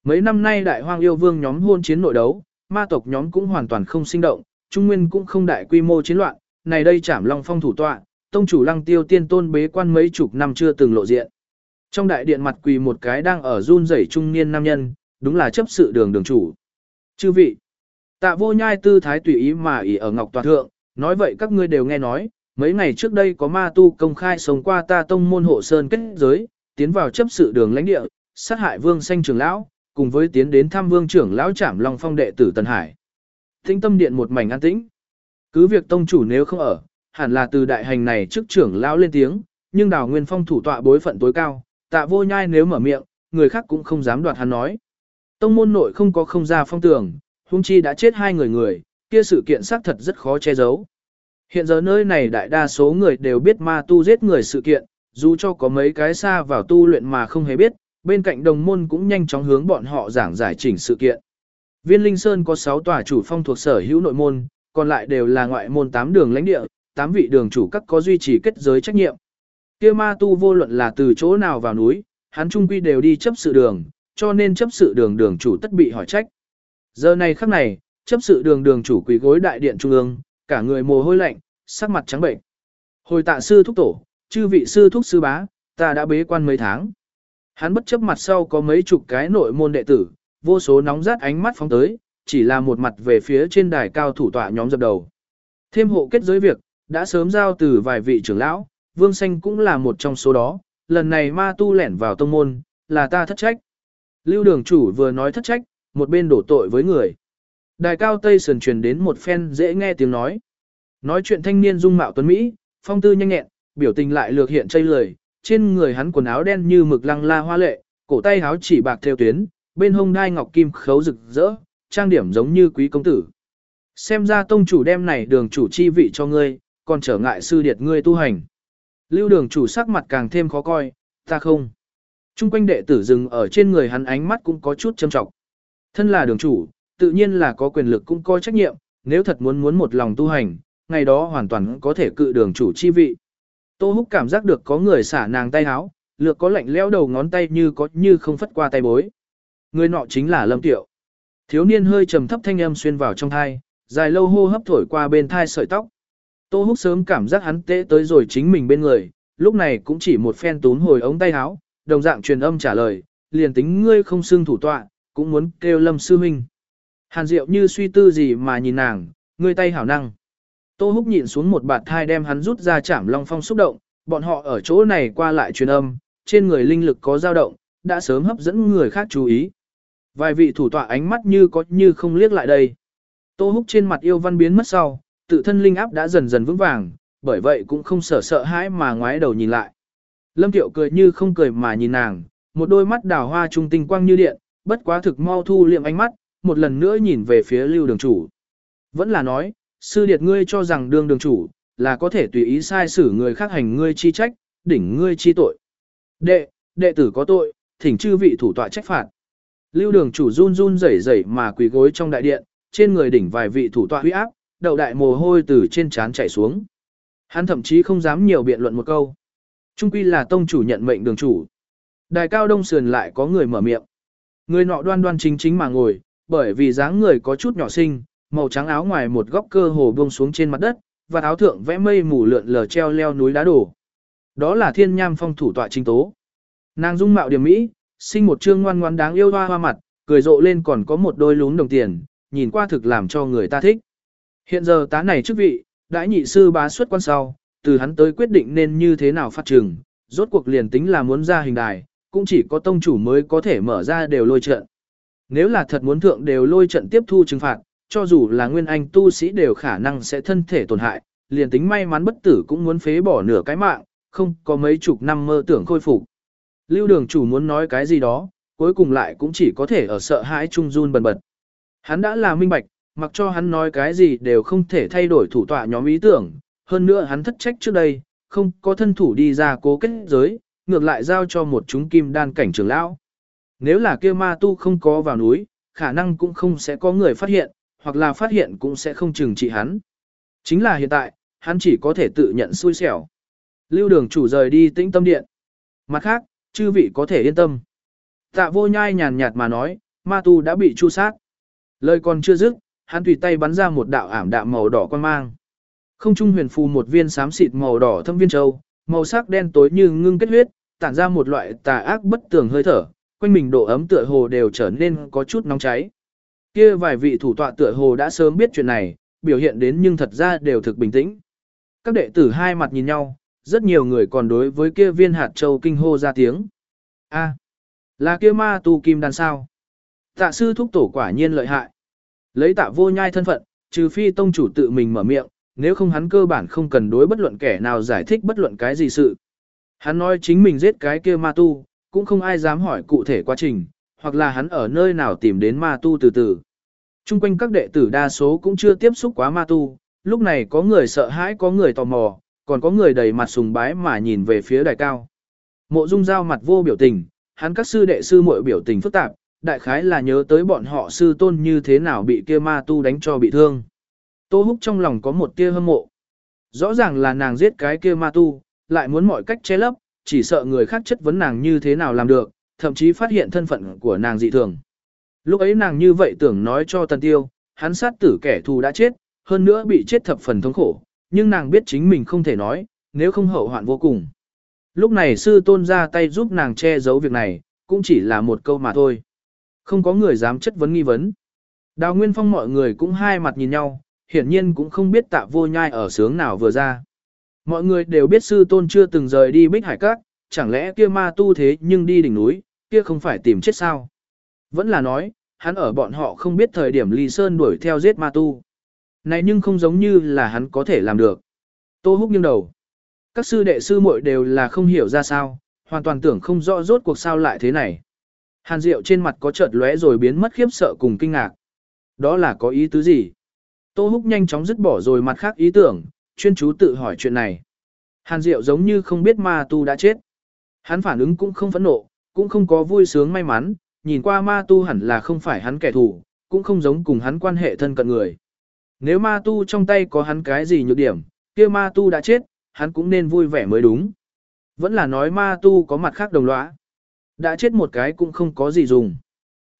Mấy năm nay đại hoang yêu vương nhóm hôn chiến nội đấu, ma tộc nhóm cũng hoàn toàn không sinh động, trung nguyên cũng không đại quy mô chiến loạn, này đây chảm long phong thủ tọa, tông chủ lăng tiêu tiên tôn bế quan mấy chục năm chưa từng lộ diện. Trong đại điện mặt quỳ một cái đang ở run rẩy trung niên nam nhân, đúng là chấp sự đường đường chủ. Chư vị, tạ vô nhai tư thái tùy ý mà ỉ ở ngọc toàn thượng, nói vậy các ngươi đều nghe nói, mấy ngày trước đây có ma tu công khai sống qua ta tông môn hộ sơn kết giới, tiến vào chấp sự đường lãnh địa, sát hại vương sanh trưởng lão, cùng với tiến đến thăm vương trưởng lão trảm long phong đệ tử Tần Hải. Thinh tâm điện một mảnh an tĩnh. Cứ việc tông chủ nếu không ở, hẳn là từ đại hành này trước trưởng lão lên tiếng, nhưng đào nguyên phong thủ tọa bối phận tối cao, tạ vô nhai nếu mở miệng, người khác cũng không dám đoạt hắn nói. Tông môn nội không có không ra phong tường, huống chi đã chết hai người người, kia sự kiện xác thật rất khó che giấu. Hiện giờ nơi này đại đa số người đều biết ma tu giết người sự kiện, dù cho có mấy cái xa vào tu luyện mà không hề biết, bên cạnh đồng môn cũng nhanh chóng hướng bọn họ giảng giải chỉnh sự kiện. Viên Linh Sơn có 6 tòa chủ phong thuộc sở hữu nội môn, còn lại đều là ngoại môn 8 đường lãnh địa, Tám vị đường chủ các có duy trì kết giới trách nhiệm. Kia ma tu vô luận là từ chỗ nào vào núi, hắn trung quy đều đi chấp sự đường, cho nên chấp sự đường đường chủ tất bị hỏi trách. Giờ này khắc này, chấp sự đường đường chủ quỳ gối đại điện trung ương, cả người mồ hôi lạnh, sắc mặt trắng bệnh. Hồi tạ sư thúc tổ, chư vị sư thúc sư bá, ta đã bế quan mấy tháng. Hắn bất chấp mặt sau có mấy chục cái nội môn đệ tử, vô số nóng rát ánh mắt phóng tới, chỉ là một mặt về phía trên đài cao thủ tọa nhóm dập đầu. Thêm hộ kết giới việc, đã sớm giao từ vài vị trưởng lão, Vương Xanh cũng là một trong số đó, lần này ma tu lẻn vào tông môn, là ta thất trách. Lưu đường chủ vừa nói thất trách, một bên đổ tội với người. Đài cao Tây Sườn truyền đến một phen dễ nghe tiếng nói. Nói chuyện thanh niên dung mạo tuấn Mỹ, phong tư nhanh nhẹn, biểu tình lại lược hiện chây lười, trên người hắn quần áo đen như mực lăng la hoa lệ, cổ tay áo chỉ bạc theo tuyến, bên hông đai ngọc kim khấu rực rỡ, trang điểm giống như quý công tử. Xem ra tông chủ đem này đường chủ chi vị cho ngươi, còn trở ngại sư điệt ngươi tu hành. Lưu đường chủ sắc mặt càng thêm khó coi, ta không. Trung quanh đệ tử dừng ở trên người hắn ánh mắt cũng có chút châm trọng. Thân là đường chủ, tự nhiên là có quyền lực cũng có trách nhiệm, nếu thật muốn muốn một lòng tu hành, ngày đó hoàn toàn có thể cự đường chủ chi vị. Tô Húc cảm giác được có người xả nàng tay háo, lược có lạnh leo đầu ngón tay như có như không phất qua tay bối. Người nọ chính là Lâm Tiệu. Thiếu niên hơi trầm thấp thanh âm xuyên vào trong thai, dài lâu hô hấp thổi qua bên thai sợi tóc. Tô Húc sớm cảm giác hắn tệ tới rồi chính mình bên người, lúc này cũng chỉ một phen tún hồi ống tay áo, đồng dạng truyền âm trả lời, liền tính ngươi không xưng thủ tọa, cũng muốn kêu Lâm sư huynh. Hàn Diệu như suy tư gì mà nhìn nàng, ngươi tay hảo năng. Tô Húc nhịn xuống một bạt thai đem hắn rút ra chạm long phong xúc động, bọn họ ở chỗ này qua lại truyền âm, trên người linh lực có dao động, đã sớm hấp dẫn người khác chú ý. Vài vị thủ tọa ánh mắt như có như không liếc lại đây. Tô Húc trên mặt yêu văn biến mất sau, tự thân linh áp đã dần dần vững vàng, bởi vậy cũng không sợ sợ hãi mà ngoái đầu nhìn lại. Lâm Tiệu cười như không cười mà nhìn nàng, một đôi mắt đào hoa trung tinh quang như điện, bất quá thực mau thu liệm ánh mắt, một lần nữa nhìn về phía lưu đường chủ. Vẫn là nói, sư điệt ngươi cho rằng Đường đường chủ, là có thể tùy ý sai xử người khác hành ngươi chi trách, đỉnh ngươi chi tội. Đệ, đệ tử có tội, thỉnh chư vị thủ tọa trách phạt. Lưu đường chủ run run rẩy rẩy mà quỳ gối trong đại điện, trên người đỉnh vài vị thủ tọa huy áp, đầu đại mồ hôi từ trên trán chảy xuống. Hắn thậm chí không dám nhiều biện luận một câu. Trung quy là tông chủ nhận mệnh đường chủ. Đài cao đông sườn lại có người mở miệng. Người nọ đoan đoan chính chính mà ngồi, bởi vì dáng người có chút nhỏ xinh, màu trắng áo ngoài một góc cơ hồ buông xuống trên mặt đất, và áo thượng vẽ mây mù lượn lờ treo leo núi đá đổ. Đó là thiên nham phong thủ tọa chính tố. Nàng dung mạo điểm mỹ, sinh một trương ngoan ngoan đáng yêu hoa hoa mặt, cười rộ lên còn có một đôi lún đồng tiền, nhìn qua thực làm cho người ta thích. Hiện giờ tá này chức vị, đã nhị sư bá xuất quan sau, từ hắn tới quyết định nên như thế nào phát trường, rốt cuộc liền tính là muốn ra hình đài, cũng chỉ có tông chủ mới có thể mở ra đều lôi trận. Nếu là thật muốn thượng đều lôi trận tiếp thu trừng phạt, cho dù là nguyên anh tu sĩ đều khả năng sẽ thân thể tổn hại, liền tính may mắn bất tử cũng muốn phế bỏ nửa cái mạng, không có mấy chục năm mơ tưởng khôi phục. Lưu đường chủ muốn nói cái gì đó, cuối cùng lại cũng chỉ có thể ở sợ hãi trung run bần bật. Hắn đã là minh bạch, mặc cho hắn nói cái gì đều không thể thay đổi thủ tọa nhóm ý tưởng, hơn nữa hắn thất trách trước đây, không có thân thủ đi ra cố kết giới, ngược lại giao cho một chúng kim đan cảnh trưởng lão. Nếu là kia ma tu không có vào núi, khả năng cũng không sẽ có người phát hiện, hoặc là phát hiện cũng sẽ không chừng trị hắn. Chính là hiện tại, hắn chỉ có thể tự nhận xui xẻo. Lưu đường chủ rời đi tĩnh tâm điện. Mặt khác, chư vị có thể yên tâm. Tạ vô nhai nhàn nhạt mà nói, ma tu đã bị chu sát. Lời còn chưa dứt, hắn tùy tay bắn ra một đạo ảm đạm màu đỏ quan mang. Không trung huyền phù một viên xám xịt màu đỏ thâm viên châu, màu sắc đen tối như ngưng kết huyết, tản ra một loại tà ác bất tường hơi thở, quanh mình độ ấm tựa hồ đều trở nên có chút nóng cháy. Kia vài vị thủ tọa tựa hồ đã sớm biết chuyện này, biểu hiện đến nhưng thật ra đều thực bình tĩnh. Các đệ tử hai mặt nhìn nhau, rất nhiều người còn đối với kia viên hạt châu kinh hô ra tiếng. A, là kia ma tu kim đan sao? Tạ sư thúc tổ quả nhiên lợi hại. Lấy tạ vô nhai thân phận, trừ phi tông chủ tự mình mở miệng, nếu không hắn cơ bản không cần đối bất luận kẻ nào giải thích bất luận cái gì sự. Hắn nói chính mình giết cái kia ma tu, cũng không ai dám hỏi cụ thể quá trình, hoặc là hắn ở nơi nào tìm đến ma tu từ từ. Trung quanh các đệ tử đa số cũng chưa tiếp xúc quá ma tu, lúc này có người sợ hãi có người tò mò, còn có người đầy mặt sùng bái mà nhìn về phía đài cao. Mộ Dung Giao mặt vô biểu tình, hắn các sư đệ sư muội biểu tình phức tạp, đại khái là nhớ tới bọn họ sư tôn như thế nào bị kia ma tu đánh cho bị thương. Tô Húc trong lòng có một tia hâm mộ. Rõ ràng là nàng giết cái kia ma tu, lại muốn mọi cách che lấp, chỉ sợ người khác chất vấn nàng như thế nào làm được, thậm chí phát hiện thân phận của nàng dị thường. Lúc ấy nàng như vậy tưởng nói cho Tần Tiêu, hắn sát tử kẻ thù đã chết, hơn nữa bị chết thập phần thống khổ, nhưng nàng biết chính mình không thể nói, nếu không hậu hoạn vô cùng. Lúc này sư tôn ra tay giúp nàng che giấu việc này, cũng chỉ là một câu mà thôi. Không có người dám chất vấn nghi vấn. Đào Nguyên Phong mọi người cũng hai mặt nhìn nhau, hiển nhiên cũng không biết tạ vô nhai ở sướng nào vừa ra. Mọi người đều biết sư tôn chưa từng rời đi bích hải các, chẳng lẽ kia ma tu thế nhưng đi đỉnh núi, kia không phải tìm chết sao? Vẫn là nói, hắn ở bọn họ không biết thời điểm ly sơn đuổi theo giết ma tu. Này nhưng không giống như là hắn có thể làm được. Tô húc nghiêng đầu. Các sư đệ sư muội đều là không hiểu ra sao, hoàn toàn tưởng không rõ rốt cuộc sao lại thế này. Hàn Diệu trên mặt có chợt lóe rồi biến mất khiếp sợ cùng kinh ngạc. Đó là có ý tứ gì? Tô Húc nhanh chóng dứt bỏ rồi mặt khác ý tưởng, chuyên chú tự hỏi chuyện này. Hàn Diệu giống như không biết ma tu đã chết. Hắn phản ứng cũng không phẫn nộ, cũng không có vui sướng may mắn, nhìn qua ma tu hẳn là không phải hắn kẻ thù, cũng không giống cùng hắn quan hệ thân cận người. Nếu ma tu trong tay có hắn cái gì nhược điểm, kia ma tu đã chết, hắn cũng nên vui vẻ mới đúng. Vẫn là nói ma tu có mặt khác đồng lõa. Đã chết một cái cũng không có gì dùng.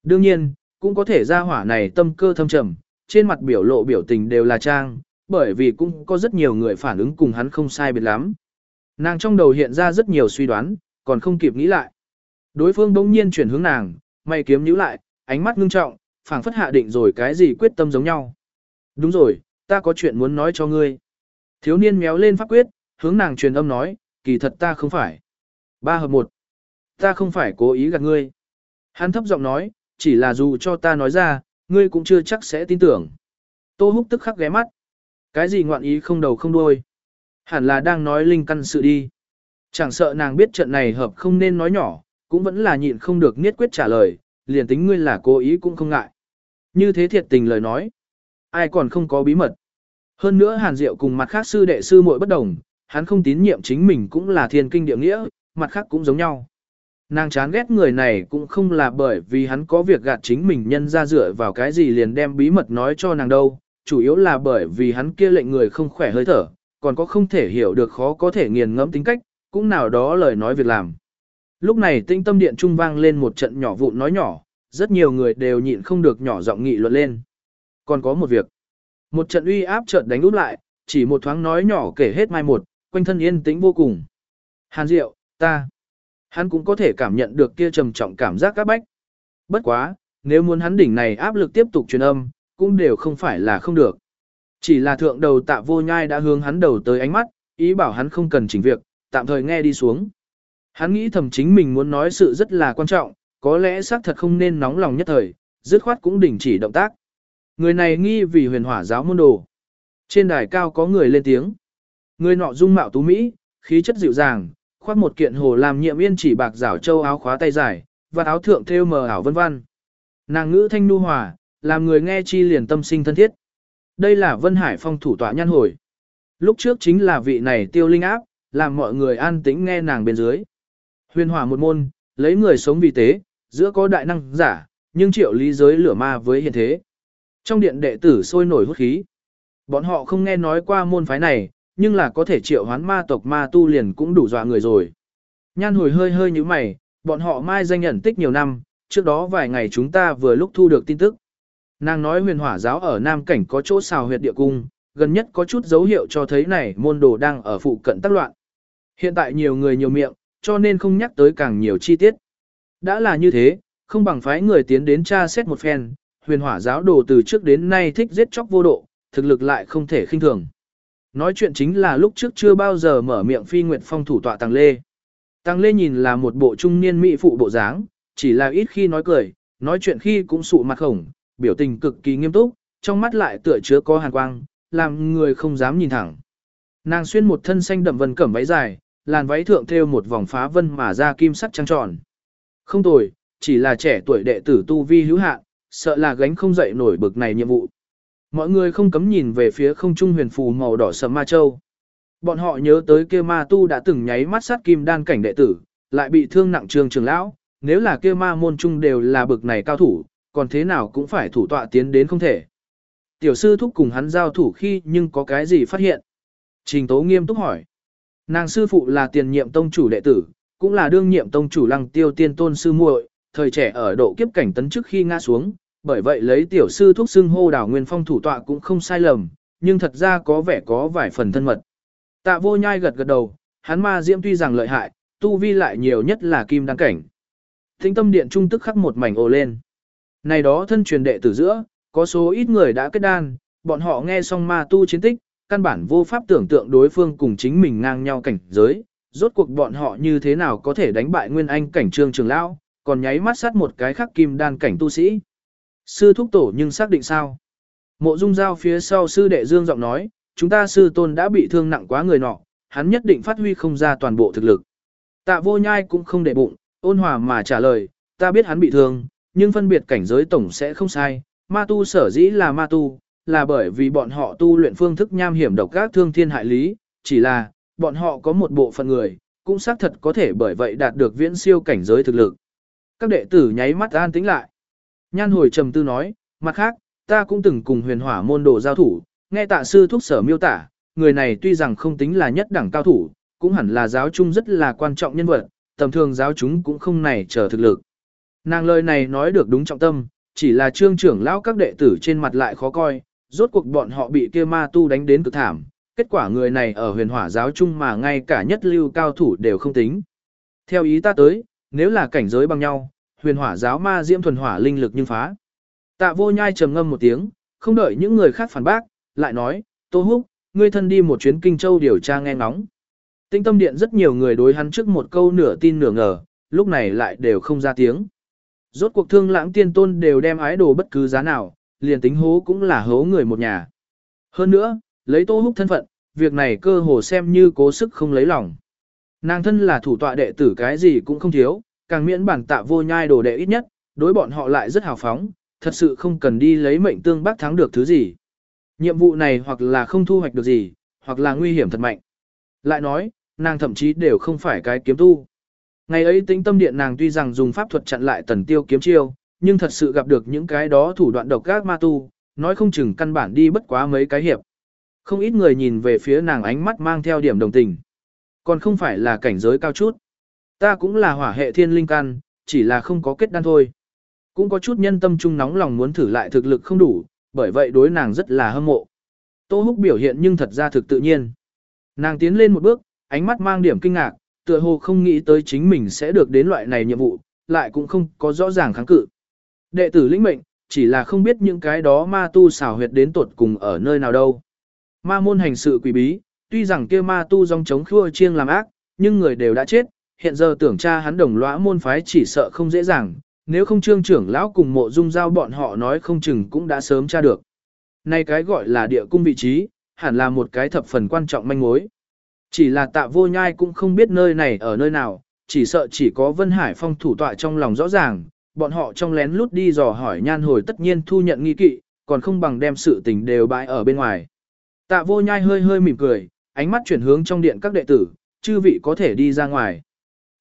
Đương nhiên, cũng có thể ra hỏa này tâm cơ thâm trầm, trên mặt biểu lộ biểu tình đều là trang, bởi vì cũng có rất nhiều người phản ứng cùng hắn không sai biệt lắm. Nàng trong đầu hiện ra rất nhiều suy đoán, còn không kịp nghĩ lại. Đối phương bỗng nhiên chuyển hướng nàng, mày kiếm nhíu lại, ánh mắt ngưng trọng, phảng phất hạ định rồi cái gì quyết tâm giống nhau. Đúng rồi, ta có chuyện muốn nói cho ngươi. Thiếu niên méo lên pháp quyết, hướng nàng truyền âm nói, kỳ thật ta không phải. Ba hợp một. Ta không phải cố ý gạt ngươi. Hắn thấp giọng nói, chỉ là dù cho ta nói ra, ngươi cũng chưa chắc sẽ tin tưởng. Tô húc tức khắc ghé mắt. Cái gì ngoạn ý không đầu không đuôi. Hẳn là đang nói linh căn sự đi. Chẳng sợ nàng biết trận này hợp không nên nói nhỏ, cũng vẫn là nhịn không được niết quyết trả lời, liền tính ngươi là cố ý cũng không ngại. Như thế thiệt tình lời nói. Ai còn không có bí mật. Hơn nữa Hàn Diệu cùng mặt khác sư đệ sư muội bất đồng, hắn không tín nhiệm chính mình cũng là thiên kinh địa nghĩa, mặt khác cũng giống nhau. Nàng chán ghét người này cũng không là bởi vì hắn có việc gạt chính mình nhân ra dựa vào cái gì liền đem bí mật nói cho nàng đâu, chủ yếu là bởi vì hắn kia lệnh người không khỏe hơi thở, còn có không thể hiểu được khó có thể nghiền ngẫm tính cách, cũng nào đó lời nói việc làm. Lúc này tinh tâm điện trung vang lên một trận nhỏ vụn nói nhỏ, rất nhiều người đều nhịn không được nhỏ giọng nghị luận lên. Còn có một việc. Một trận uy áp chợt đánh úp lại, chỉ một thoáng nói nhỏ kể hết mai một, quanh thân yên tĩnh vô cùng. Hàn Diệu, ta. Hắn cũng có thể cảm nhận được kia trầm trọng cảm giác các bách. Bất quá, nếu muốn hắn đỉnh này áp lực tiếp tục truyền âm, cũng đều không phải là không được. Chỉ là thượng đầu tạ vô nhai đã hướng hắn đầu tới ánh mắt, ý bảo hắn không cần chỉnh việc, tạm thời nghe đi xuống. Hắn nghĩ thầm chính mình muốn nói sự rất là quan trọng, có lẽ xác thật không nên nóng lòng nhất thời, dứt khoát cũng đình chỉ động tác. Người này nghi vì huyền hỏa giáo môn đồ. Trên đài cao có người lên tiếng. Người nọ dung mạo tú Mỹ, khí chất dịu dàng, khoác một kiện hồ làm nhiệm yên chỉ bạc rảo châu áo khóa tay dài, và áo thượng thêu mờ ảo vân vân. Nàng ngữ thanh nu hòa, làm người nghe chi liền tâm sinh thân thiết. Đây là Vân Hải phong thủ tọa nhân hồi. Lúc trước chính là vị này tiêu linh áp, làm mọi người an tĩnh nghe nàng bên dưới. Huyền hỏa một môn, lấy người sống vì tế, giữa có đại năng giả, nhưng triệu lý giới lửa ma với hiện thế. Trong điện đệ tử sôi nổi hút khí. Bọn họ không nghe nói qua môn phái này, nhưng là có thể triệu hoán ma tộc ma tu liền cũng đủ dọa người rồi. Nhan hồi hơi hơi như mày, bọn họ mai danh nhận tích nhiều năm, trước đó vài ngày chúng ta vừa lúc thu được tin tức. Nàng nói huyền hỏa giáo ở Nam Cảnh có chỗ xào huyệt địa cung, gần nhất có chút dấu hiệu cho thấy này môn đồ đang ở phụ cận tác loạn. Hiện tại nhiều người nhiều miệng, cho nên không nhắc tới càng nhiều chi tiết. Đã là như thế, không bằng phái người tiến đến tra xét một phen, huyền hỏa giáo đồ từ trước đến nay thích giết chóc vô độ, thực lực lại không thể khinh thường. Nói chuyện chính là lúc trước chưa bao giờ mở miệng phi nguyệt phong thủ tọa Tăng Lê. Tăng Lê nhìn là một bộ trung niên mỹ phụ bộ dáng, chỉ là ít khi nói cười, nói chuyện khi cũng sụ mặt khổng, biểu tình cực kỳ nghiêm túc, trong mắt lại tựa chứa có hàn quang, làm người không dám nhìn thẳng. Nàng xuyên một thân xanh đậm vân cẩm váy dài, làn váy thượng thêu một vòng phá vân mà ra kim sắt trăng tròn. Không tồi, chỉ là trẻ tuổi đệ tử tu vi hữu hạn, sợ là gánh không dậy nổi bực này nhiệm vụ. Mọi người không cấm nhìn về phía không trung huyền phù màu đỏ sầm ma châu. Bọn họ nhớ tới kia ma tu đã từng nháy mắt sát kim đan cảnh đệ tử, lại bị thương nặng trường trường lão, nếu là kia ma môn trung đều là bực này cao thủ, còn thế nào cũng phải thủ tọa tiến đến không thể. Tiểu sư thúc cùng hắn giao thủ khi nhưng có cái gì phát hiện? Trình tố nghiêm túc hỏi. Nàng sư phụ là tiền nhiệm tông chủ đệ tử, cũng là đương nhiệm tông chủ lăng tiêu tiên tôn sư muội, thời trẻ ở độ kiếp cảnh tấn trước khi ngã xuống, bởi vậy lấy tiểu sư thuốc xưng hô đảo nguyên phong thủ tọa cũng không sai lầm, nhưng thật ra có vẻ có vài phần thân mật. Tạ vô nhai gật gật đầu, hắn ma diễm tuy rằng lợi hại, tu vi lại nhiều nhất là kim đăng cảnh. Thính tâm điện trung tức khắc một mảnh ồ lên. Này đó thân truyền đệ tử giữa, có số ít người đã kết đan, bọn họ nghe xong ma tu chiến tích, căn bản vô pháp tưởng tượng đối phương cùng chính mình ngang nhau cảnh giới, rốt cuộc bọn họ như thế nào có thể đánh bại nguyên anh cảnh trương trường lão, còn nháy mắt sát một cái khắc kim đan cảnh tu sĩ. Sư thúc tổ nhưng xác định sao? Mộ dung giao phía sau sư đệ dương giọng nói, chúng ta sư tôn đã bị thương nặng quá người nọ, hắn nhất định phát huy không ra toàn bộ thực lực. Tạ vô nhai cũng không để bụng, ôn hòa mà trả lời, ta biết hắn bị thương, nhưng phân biệt cảnh giới tổng sẽ không sai, ma tu sở dĩ là ma tu, là bởi vì bọn họ tu luyện phương thức nham hiểm độc các thương thiên hại lý, chỉ là, bọn họ có một bộ phận người, cũng xác thật có thể bởi vậy đạt được viễn siêu cảnh giới thực lực. Các đệ tử nháy mắt an tĩnh lại. Nhan hồi trầm tư nói, mặt khác, ta cũng từng cùng huyền hỏa môn đồ giao thủ, nghe tạ sư thuốc sở miêu tả, người này tuy rằng không tính là nhất đẳng cao thủ, cũng hẳn là giáo trung rất là quan trọng nhân vật, tầm thường giáo chúng cũng không này chờ thực lực. Nàng lời này nói được đúng trọng tâm, chỉ là trương trưởng lão các đệ tử trên mặt lại khó coi, rốt cuộc bọn họ bị kia ma tu đánh đến cực thảm, kết quả người này ở huyền hỏa giáo chung mà ngay cả nhất lưu cao thủ đều không tính. Theo ý ta tới, nếu là cảnh giới bằng nhau, huyền hỏa giáo ma diễm thuần hỏa linh lực nhưng phá. Tạ vô nhai trầm ngâm một tiếng, không đợi những người khác phản bác, lại nói, Tô Húc, ngươi thân đi một chuyến Kinh Châu điều tra nghe ngóng. Tinh tâm điện rất nhiều người đối hắn trước một câu nửa tin nửa ngờ, lúc này lại đều không ra tiếng. Rốt cuộc thương lãng tiên tôn đều đem ái đồ bất cứ giá nào, liền tính hố cũng là hố người một nhà. Hơn nữa, lấy Tô Húc thân phận, việc này cơ hồ xem như cố sức không lấy lòng. Nàng thân là thủ tọa đệ tử cái gì cũng không thiếu, càng miễn bản tạ vô nhai đồ đệ ít nhất, đối bọn họ lại rất hào phóng, thật sự không cần đi lấy mệnh tương bác thắng được thứ gì. Nhiệm vụ này hoặc là không thu hoạch được gì, hoặc là nguy hiểm thật mạnh. Lại nói, nàng thậm chí đều không phải cái kiếm tu. Ngày ấy tính tâm điện nàng tuy rằng dùng pháp thuật chặn lại tần tiêu kiếm chiêu, nhưng thật sự gặp được những cái đó thủ đoạn độc gác ma tu, nói không chừng căn bản đi bất quá mấy cái hiệp. Không ít người nhìn về phía nàng ánh mắt mang theo điểm đồng tình. Còn không phải là cảnh giới cao chút. Ta cũng là hỏa hệ thiên linh căn, chỉ là không có kết đan thôi. Cũng có chút nhân tâm trung nóng lòng muốn thử lại thực lực không đủ, bởi vậy đối nàng rất là hâm mộ. Tô Húc biểu hiện nhưng thật ra thực tự nhiên. Nàng tiến lên một bước, ánh mắt mang điểm kinh ngạc, tựa hồ không nghĩ tới chính mình sẽ được đến loại này nhiệm vụ, lại cũng không có rõ ràng kháng cự. Đệ tử lĩnh mệnh, chỉ là không biết những cái đó ma tu xảo huyệt đến tuột cùng ở nơi nào đâu. Ma môn hành sự quỷ bí, tuy rằng kia ma tu dòng chống khua chiêng làm ác, nhưng người đều đã chết, hiện giờ tưởng cha hắn đồng lõa môn phái chỉ sợ không dễ dàng, nếu không trương trưởng lão cùng mộ dung giao bọn họ nói không chừng cũng đã sớm tra được. nay cái gọi là địa cung vị trí, hẳn là một cái thập phần quan trọng manh mối. Chỉ là tạ vô nhai cũng không biết nơi này ở nơi nào, chỉ sợ chỉ có Vân Hải Phong thủ tọa trong lòng rõ ràng, bọn họ trong lén lút đi dò hỏi nhan hồi tất nhiên thu nhận nghi kỵ, còn không bằng đem sự tình đều bãi ở bên ngoài. Tạ vô nhai hơi hơi mỉm cười, ánh mắt chuyển hướng trong điện các đệ tử, chư vị có thể đi ra ngoài.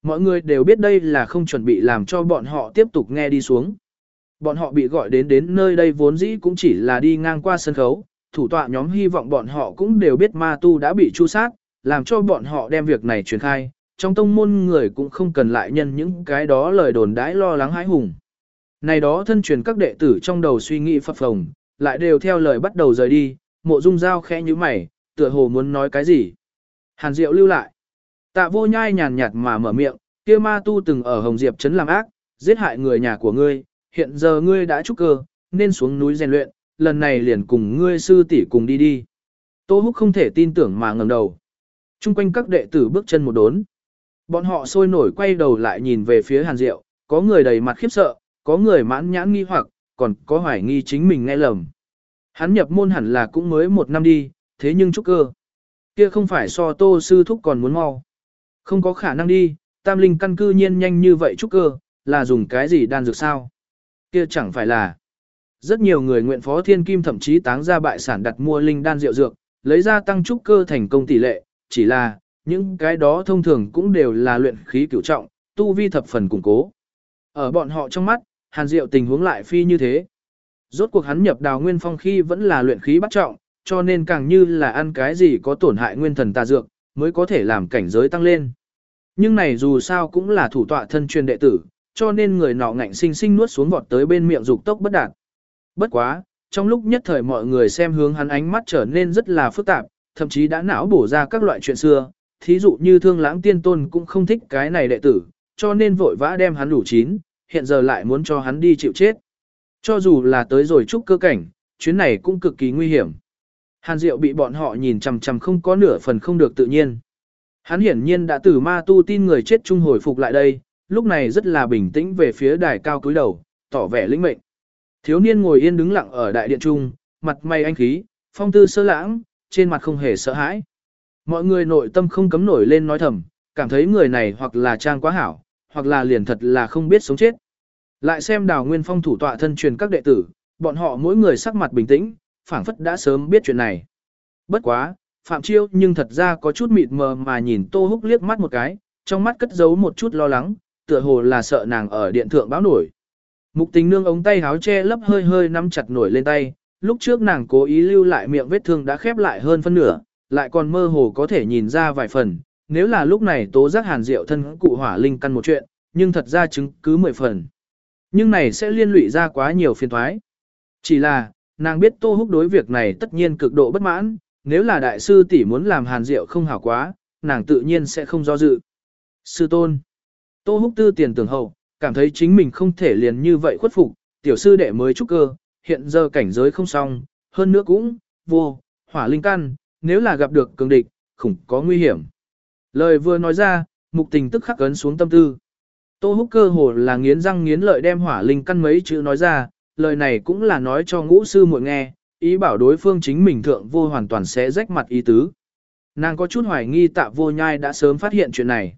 Mọi người đều biết đây là không chuẩn bị làm cho bọn họ tiếp tục nghe đi xuống. Bọn họ bị gọi đến đến nơi đây vốn dĩ cũng chỉ là đi ngang qua sân khấu, thủ tọa nhóm hy vọng bọn họ cũng đều biết ma tu đã bị tru sát, làm cho bọn họ đem việc này truyền khai, trong tông môn người cũng không cần lại nhân những cái đó lời đồn đãi lo lắng hãi hùng. Này đó thân truyền các đệ tử trong đầu suy nghĩ phập phồng, lại đều theo lời bắt đầu rời đi, mộ dung dao khẽ như mày, tựa hồ muốn nói cái gì. Hàn Diệu lưu lại. Tạ vô nhai nhàn nhạt mà mở miệng, kia ma tu từng ở Hồng Diệp trấn làm ác, giết hại người nhà của ngươi, hiện giờ ngươi đã trúc cơ, nên xuống núi rèn luyện, lần này liền cùng ngươi sư tỷ cùng đi đi. Tô Húc không thể tin tưởng mà ngẩng đầu. Trung quanh các đệ tử bước chân một đốn. Bọn họ sôi nổi quay đầu lại nhìn về phía Hàn Diệu, có người đầy mặt khiếp sợ, có người mãn nhãn nghi hoặc, còn có hoài nghi chính mình nghe lầm. Hắn nhập môn hẳn là cũng mới một năm đi, thế nhưng trúc cơ. Kia không phải so tô sư thúc còn muốn mau. Không có khả năng đi, tam linh căn cư nhiên nhanh như vậy trúc cơ, là dùng cái gì đan dược sao? Kia chẳng phải là. Rất nhiều người nguyện phó thiên kim thậm chí táng ra bại sản đặt mua linh đan rượu dược, lấy ra tăng trúc cơ thành công tỷ lệ, chỉ là, những cái đó thông thường cũng đều là luyện khí cửu trọng, tu vi thập phần củng cố. Ở bọn họ trong mắt, hàn diệu tình huống lại phi như thế. Rốt cuộc hắn nhập đào nguyên phong khi vẫn là luyện khí bắt trọng, cho nên càng như là ăn cái gì có tổn hại nguyên thần tà dược, mới có thể làm cảnh giới tăng lên. Nhưng này dù sao cũng là thủ tọa thân truyền đệ tử, cho nên người nọ ngạnh sinh sinh nuốt xuống vọt tới bên miệng dục tốc bất đạt. Bất quá, trong lúc nhất thời mọi người xem hướng hắn ánh mắt trở nên rất là phức tạp, thậm chí đã não bổ ra các loại chuyện xưa, thí dụ như thương lãng tiên tôn cũng không thích cái này đệ tử, cho nên vội vã đem hắn đủ chín, hiện giờ lại muốn cho hắn đi chịu chết. Cho dù là tới rồi chúc cơ cảnh, chuyến này cũng cực kỳ nguy hiểm. Hàn Diệu bị bọn họ nhìn chằm chằm không có nửa phần không được tự nhiên. Hắn hiển nhiên đã từ ma tu tin người chết chung hồi phục lại đây, lúc này rất là bình tĩnh về phía đài cao cúi đầu, tỏ vẻ lĩnh mệnh. Thiếu niên ngồi yên đứng lặng ở đại điện trung, mặt mày anh khí, phong tư sơ lãng, trên mặt không hề sợ hãi. Mọi người nội tâm không cấm nổi lên nói thầm, cảm thấy người này hoặc là trang quá hảo, hoặc là liền thật là không biết sống chết. Lại xem đào nguyên phong thủ tọa thân truyền các đệ tử, bọn họ mỗi người sắc mặt bình tĩnh, phảng phất đã sớm biết chuyện này. Bất quá, Phạm Chiêu nhưng thật ra có chút mịt mờ mà nhìn Tô Húc liếc mắt một cái, trong mắt cất giấu một chút lo lắng, tựa hồ là sợ nàng ở điện thượng báo nổi. Mục tình nương ống tay háo che lấp hơi hơi nắm chặt nổi lên tay, lúc trước nàng cố ý lưu lại miệng vết thương đã khép lại hơn phân nửa, lại còn mơ hồ có thể nhìn ra vài phần, nếu là lúc này tố giác hàn diệu thân cụ hỏa linh căn một chuyện, nhưng thật ra chứng cứ mười phần. Nhưng này sẽ liên lụy ra quá nhiều phiền thoái. Chỉ là, nàng biết Tô Húc đối việc này tất nhiên cực độ bất mãn, nếu là đại sư tỷ muốn làm hàn diệu không hảo quá, nàng tự nhiên sẽ không do dự. Sư tôn. Tô Húc tư tiền tưởng hậu, cảm thấy chính mình không thể liền như vậy khuất phục, tiểu sư đệ mới trúc cơ, hiện giờ cảnh giới không xong, hơn nữa cũng, vô, hỏa linh căn, nếu là gặp được cường địch, khủng có nguy hiểm. Lời vừa nói ra, mục tình tức khắc ấn xuống tâm tư. Tô húc cơ hồ là nghiến răng nghiến lợi đem hỏa linh căn mấy chữ nói ra, lời này cũng là nói cho ngũ sư muội nghe, ý bảo đối phương chính mình thượng vô hoàn toàn sẽ rách mặt ý tứ. Nàng có chút hoài nghi tạ vô nhai đã sớm phát hiện chuyện này.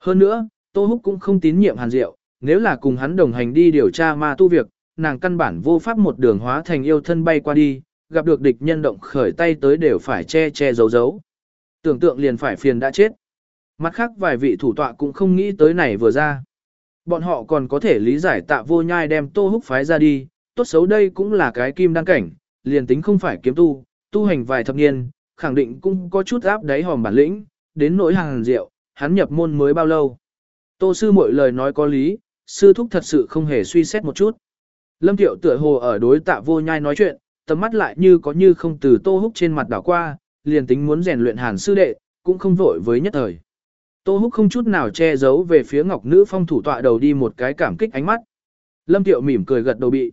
Hơn nữa, Tô Húc cũng không tín nhiệm Hàn Diệu, nếu là cùng hắn đồng hành đi điều tra ma tu việc, nàng căn bản vô pháp một đường hóa thành yêu thân bay qua đi, gặp được địch nhân động khởi tay tới đều phải che che giấu giấu. Tưởng tượng liền phải phiền đã chết. Mặt khác vài vị thủ tọa cũng không nghĩ tới này vừa ra. Bọn họ còn có thể lý giải tạ vô nhai đem tô húc phái ra đi, tốt xấu đây cũng là cái kim đăng cảnh, liền tính không phải kiếm tu, tu hành vài thập niên, khẳng định cũng có chút áp đáy hòm bản lĩnh, đến nỗi hàng rượu, hắn nhập môn mới bao lâu. Tô sư mọi lời nói có lý, sư thúc thật sự không hề suy xét một chút. Lâm Thiệu tựa hồ ở đối tạ vô nhai nói chuyện, tầm mắt lại như có như không từ tô húc trên mặt đảo qua, liền tính muốn rèn luyện hàn sư đệ, cũng không vội với nhất thời. Tô húc không chút nào che giấu về phía ngọc nữ phong thủ tọa đầu đi một cái cảm kích ánh mắt. Lâm Tiệu mỉm cười gật đầu bị.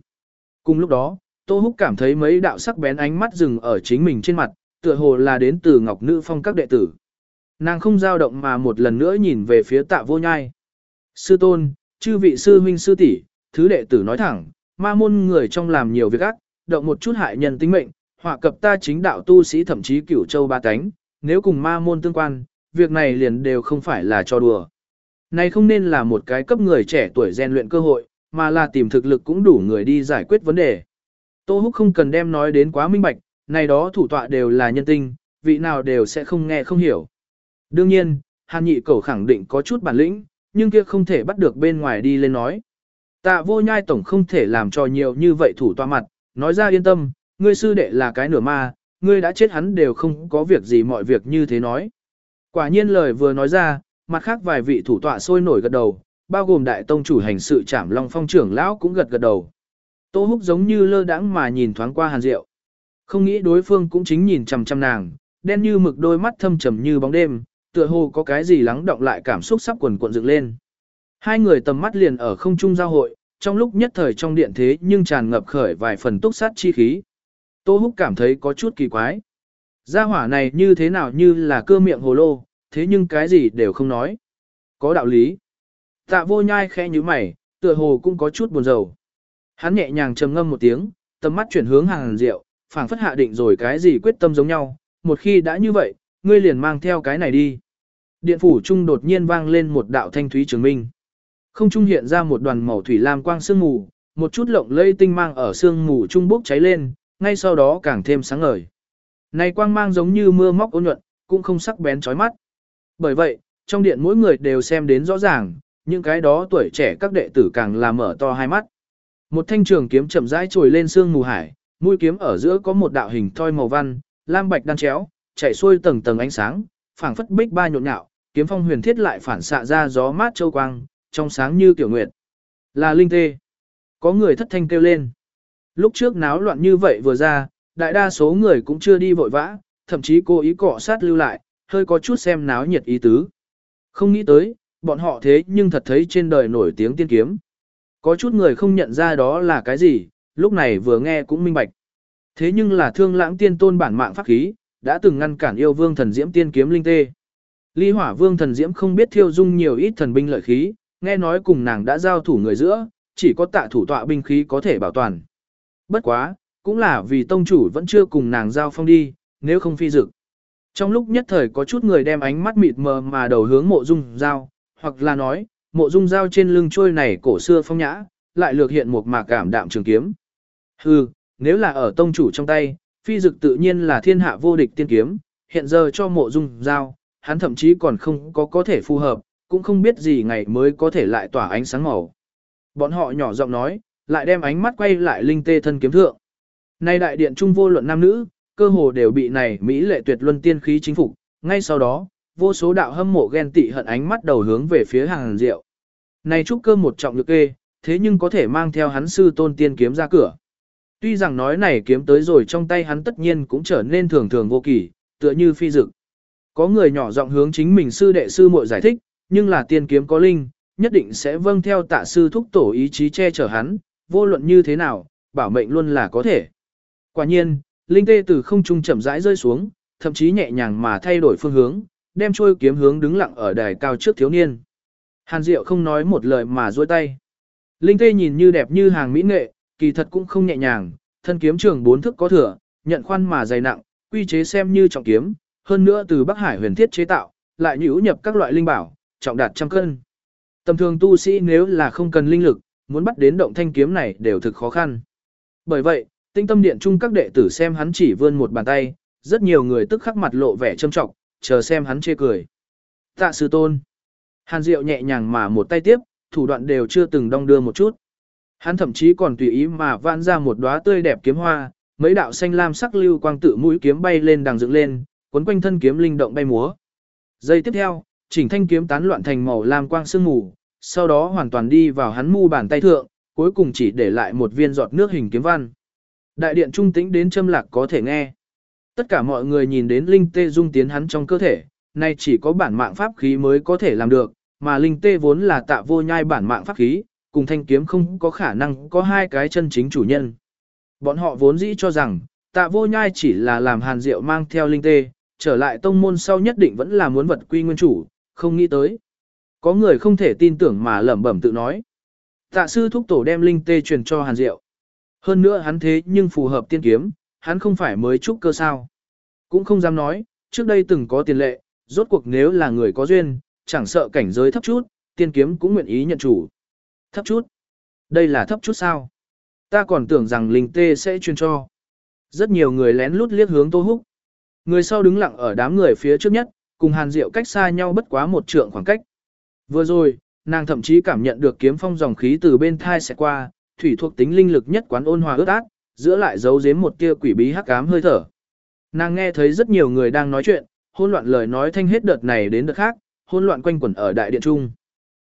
Cùng lúc đó, Tô húc cảm thấy mấy đạo sắc bén ánh mắt dừng ở chính mình trên mặt, tựa hồ là đến từ ngọc nữ phong các đệ tử. Nàng không dao động mà một lần nữa nhìn về phía tạ vô nhai. Sư tôn, chư vị sư huynh sư tỷ, thứ đệ tử nói thẳng, ma môn người trong làm nhiều việc ác, động một chút hại nhân tính mệnh, họa cập ta chính đạo tu sĩ thậm chí cửu châu ba cánh, nếu cùng ma môn tương quan, việc này liền đều không phải là cho đùa. Này không nên là một cái cấp người trẻ tuổi rèn luyện cơ hội, mà là tìm thực lực cũng đủ người đi giải quyết vấn đề. Tô Húc không cần đem nói đến quá minh bạch, này đó thủ tọa đều là nhân tinh, vị nào đều sẽ không nghe không hiểu. Đương nhiên, Hàn Nhị Cẩu khẳng định có chút bản lĩnh, nhưng kia không thể bắt được bên ngoài đi lên nói. Tạ vô nhai tổng không thể làm cho nhiều như vậy thủ tọa mặt, nói ra yên tâm, ngươi sư đệ là cái nửa ma, ngươi đã chết hắn đều không có việc gì mọi việc như thế nói. Quả nhiên lời vừa nói ra, mặt khác vài vị thủ tọa sôi nổi gật đầu, bao gồm đại tông chủ hành sự trảm long phong trưởng lão cũng gật gật đầu. Tô húc giống như lơ đãng mà nhìn thoáng qua hàn diệu. Không nghĩ đối phương cũng chính nhìn chằm chằm nàng, đen như mực đôi mắt thâm trầm như bóng đêm, tựa hồ có cái gì lắng động lại cảm xúc sắp quần cuộn dựng lên. Hai người tầm mắt liền ở không trung giao hội, trong lúc nhất thời trong điện thế nhưng tràn ngập khởi vài phần túc sát chi khí. Tô Húc cảm thấy có chút kỳ quái. Gia hỏa này như thế nào như là cơ miệng hồ lô, thế nhưng cái gì đều không nói. Có đạo lý. Tạ vô nhai khẽ như mày, tựa hồ cũng có chút buồn rầu. Hắn nhẹ nhàng trầm ngâm một tiếng, tầm mắt chuyển hướng hàng rượu, phảng phất hạ định rồi cái gì quyết tâm giống nhau. Một khi đã như vậy, ngươi liền mang theo cái này đi. Điện phủ trung đột nhiên vang lên một đạo thanh thúy trường minh. Không trung hiện ra một đoàn màu thủy lam quang sương mù, một chút lộng lây tinh mang ở sương mù trung bốc cháy lên, ngay sau đó càng thêm sáng ngời. Này quang mang giống như mưa móc ôn nhuận, cũng không sắc bén chói mắt. Bởi vậy, trong điện mỗi người đều xem đến rõ ràng, những cái đó tuổi trẻ các đệ tử càng là mở to hai mắt. Một thanh trường kiếm chậm rãi trồi lên sương mù hải, mũi kiếm ở giữa có một đạo hình thoi màu văn, lam bạch đan chéo, chảy xuôi tầng tầng ánh sáng, phảng phất bích ba nhộn nhạo, kiếm phong huyền thiết lại phản xạ ra gió mát châu quang, trong sáng như kiểu nguyệt. Là linh tê. Có người thất thanh kêu lên. Lúc trước náo loạn như vậy vừa ra, đại đa số người cũng chưa đi vội vã, thậm chí cố ý cọ sát lưu lại, hơi có chút xem náo nhiệt ý tứ. Không nghĩ tới, bọn họ thế nhưng thật thấy trên đời nổi tiếng tiên kiếm. Có chút người không nhận ra đó là cái gì, lúc này vừa nghe cũng minh bạch. Thế nhưng là thương lãng tiên tôn bản mạng pháp khí, đã từng ngăn cản yêu vương thần diễm tiên kiếm linh tê. Ly hỏa vương thần diễm không biết thiêu dung nhiều ít thần binh lợi khí, nghe nói cùng nàng đã giao thủ người giữa, chỉ có tạ thủ tọa binh khí có thể bảo toàn. Bất quá, cũng là vì tông chủ vẫn chưa cùng nàng giao phong đi, nếu không phi dực. Trong lúc nhất thời có chút người đem ánh mắt mịt mờ mà đầu hướng mộ dung giao, hoặc là nói, mộ dung giao trên lưng trôi này cổ xưa phong nhã, lại lược hiện một mạc cảm đạm trường kiếm. Hừ, nếu là ở tông chủ trong tay, phi dực tự nhiên là thiên hạ vô địch tiên kiếm, hiện giờ cho mộ dung giao, hắn thậm chí còn không có có thể phù hợp, cũng không biết gì ngày mới có thể lại tỏa ánh sáng màu. Bọn họ nhỏ giọng nói, lại đem ánh mắt quay lại linh tê thân kiếm thượng. Nay đại điện trung vô luận nam nữ, cơ hồ đều bị này Mỹ lệ tuyệt luân tiên khí chính phục, ngay sau đó, vô số đạo hâm mộ ghen tị hận ánh mắt đầu hướng về phía hàng rượu. Này trúc cơ một trọng lực kê, thế nhưng có thể mang theo hắn sư tôn tiên kiếm ra cửa. Tuy rằng nói này kiếm tới rồi trong tay hắn tất nhiên cũng trở nên thường thường vô kỳ, tựa như phi dực. Có người nhỏ giọng hướng chính mình sư đệ sư muội giải thích, nhưng là tiên kiếm có linh, nhất định sẽ vâng theo tạ sư thúc tổ ý chí che chở hắn, vô luận như thế nào, bảo mệnh luôn là có thể. Quả nhiên, linh tê từ không trung chậm rãi rơi xuống, thậm chí nhẹ nhàng mà thay đổi phương hướng, đem trôi kiếm hướng đứng lặng ở đài cao trước thiếu niên. Hàn Diệu không nói một lời mà duỗi tay. Linh tê nhìn như đẹp như hàng mỹ nghệ, kỳ thật cũng không nhẹ nhàng, thân kiếm trường bốn thức có thừa, nhận khoan mà dày nặng, quy chế xem như trọng kiếm, hơn nữa từ Bắc Hải huyền thiết chế tạo, lại nhũ nhập các loại linh bảo, trọng đạt trăm cân. Tầm thường tu sĩ nếu là không cần linh lực, muốn bắt đến động thanh kiếm này đều thực khó khăn. Bởi vậy, tinh tâm điện chung các đệ tử xem hắn chỉ vươn một bàn tay, rất nhiều người tức khắc mặt lộ vẻ châm trọng, chờ xem hắn chê cười. Tạ sư tôn. Hàn Diệu nhẹ nhàng mà một tay tiếp, thủ đoạn đều chưa từng đong đưa một chút. Hắn thậm chí còn tùy ý mà vãn ra một đóa tươi đẹp kiếm hoa, mấy đạo xanh lam sắc lưu quang tự mũi kiếm bay lên đằng dựng lên, cuốn quanh thân kiếm linh động bay múa. Giây tiếp theo, chỉnh thanh kiếm tán loạn thành màu lam quang sương mù, sau đó hoàn toàn đi vào hắn mu bàn tay thượng, cuối cùng chỉ để lại một viên giọt nước hình kiếm văn. Đại điện trung tĩnh đến châm lạc có thể nghe. Tất cả mọi người nhìn đến linh tê dung tiến hắn trong cơ thể, nay chỉ có bản mạng pháp khí mới có thể làm được, mà linh tê vốn là tạ vô nhai bản mạng pháp khí, cùng thanh kiếm không có khả năng có hai cái chân chính chủ nhân. Bọn họ vốn dĩ cho rằng, tạ vô nhai chỉ là làm hàn diệu mang theo linh tê, trở lại tông môn sau nhất định vẫn là muốn vật quy nguyên chủ, không nghĩ tới. Có người không thể tin tưởng mà lẩm bẩm tự nói. Tạ sư thúc tổ đem linh tê truyền cho hàn diệu. Hơn nữa hắn thế nhưng phù hợp tiên kiếm, hắn không phải mới trúc cơ sao. Cũng không dám nói, trước đây từng có tiền lệ, rốt cuộc nếu là người có duyên, chẳng sợ cảnh giới thấp chút, tiên kiếm cũng nguyện ý nhận chủ. Thấp chút? Đây là thấp chút sao? Ta còn tưởng rằng linh tê sẽ truyền cho. Rất nhiều người lén lút liếc hướng Tô Húc. Người sau đứng lặng ở đám người phía trước nhất, cùng Hàn Diệu cách xa nhau bất quá một trượng khoảng cách. Vừa rồi, nàng thậm chí cảm nhận được kiếm phong dòng khí từ bên thai sẽ qua, thủy thuộc tính linh lực nhất quán ôn hòa ướt át, giữa lại giấu giếm một tia quỷ bí hắc ám hơi thở. Nàng nghe thấy rất nhiều người đang nói chuyện, hỗn loạn lời nói thanh hết đợt này đến đợt khác, hỗn loạn quanh quẩn ở đại điện trung.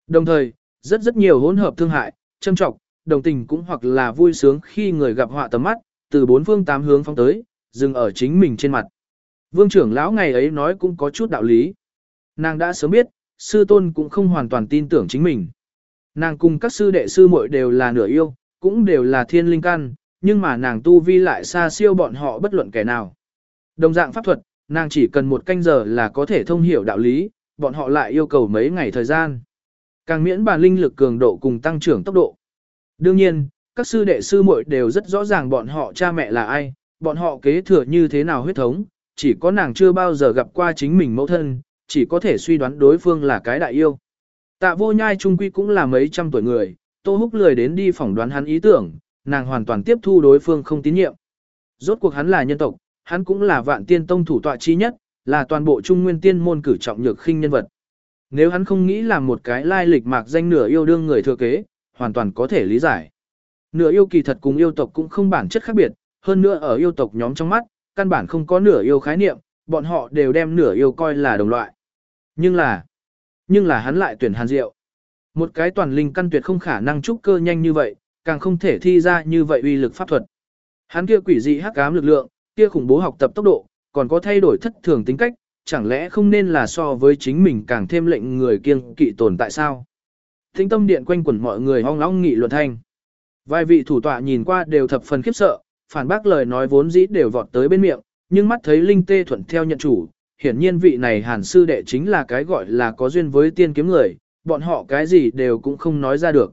Đồng thời, rất rất nhiều hỗn hợp thương hại, châm trọng, đồng tình cũng hoặc là vui sướng khi người gặp họa tầm mắt, từ bốn phương tám hướng phong tới, dừng ở chính mình trên mặt. Vương trưởng lão ngày ấy nói cũng có chút đạo lý. Nàng đã sớm biết, sư tôn cũng không hoàn toàn tin tưởng chính mình. Nàng cùng các sư đệ sư muội đều là nửa yêu, cũng đều là thiên linh căn, nhưng mà nàng tu vi lại xa siêu bọn họ bất luận kẻ nào. Đồng dạng pháp thuật, nàng chỉ cần một canh giờ là có thể thông hiểu đạo lý, bọn họ lại yêu cầu mấy ngày thời gian. Càng miễn bàn linh lực cường độ cùng tăng trưởng tốc độ. Đương nhiên, các sư đệ sư muội đều rất rõ ràng bọn họ cha mẹ là ai, bọn họ kế thừa như thế nào huyết thống, chỉ có nàng chưa bao giờ gặp qua chính mình mẫu thân, chỉ có thể suy đoán đối phương là cái đại yêu. Tạ vô nhai trung quy cũng là mấy trăm tuổi người, Tô Húc lười đến đi phỏng đoán hắn ý tưởng, nàng hoàn toàn tiếp thu đối phương không tín nhiệm. Rốt cuộc hắn là nhân tộc, hắn cũng là vạn tiên tông thủ tọa chi nhất, là toàn bộ trung nguyên tiên môn cử trọng nhược khinh nhân vật. Nếu hắn không nghĩ làm một cái lai lịch mạc danh nửa yêu đương người thừa kế, hoàn toàn có thể lý giải. Nửa yêu kỳ thật cùng yêu tộc cũng không bản chất khác biệt, hơn nữa ở yêu tộc nhóm trong mắt, căn bản không có nửa yêu khái niệm, bọn họ đều đem nửa yêu coi là đồng loại. Nhưng là, nhưng là hắn lại tuyển hàn diệu. Một cái toàn linh căn tuyệt không khả năng trúc cơ nhanh như vậy, càng không thể thi ra như vậy uy lực pháp thuật. Hắn kia quỷ dị hắc ám lực lượng, kia khủng bố học tập tốc độ, còn có thay đổi thất thường tính cách, chẳng lẽ không nên là so với chính mình càng thêm lệnh người kiêng kỵ tồn tại sao? Thính tâm điện quanh quẩn mọi người ong ong nghị luận thanh. Vài vị thủ tọa nhìn qua đều thập phần khiếp sợ, phản bác lời nói vốn dĩ đều vọt tới bên miệng, nhưng mắt thấy Linh Tê thuận theo nhận chủ, hiển nhiên vị này hàn sư đệ chính là cái gọi là có duyên với tiên kiếm người, bọn họ cái gì đều cũng không nói ra được.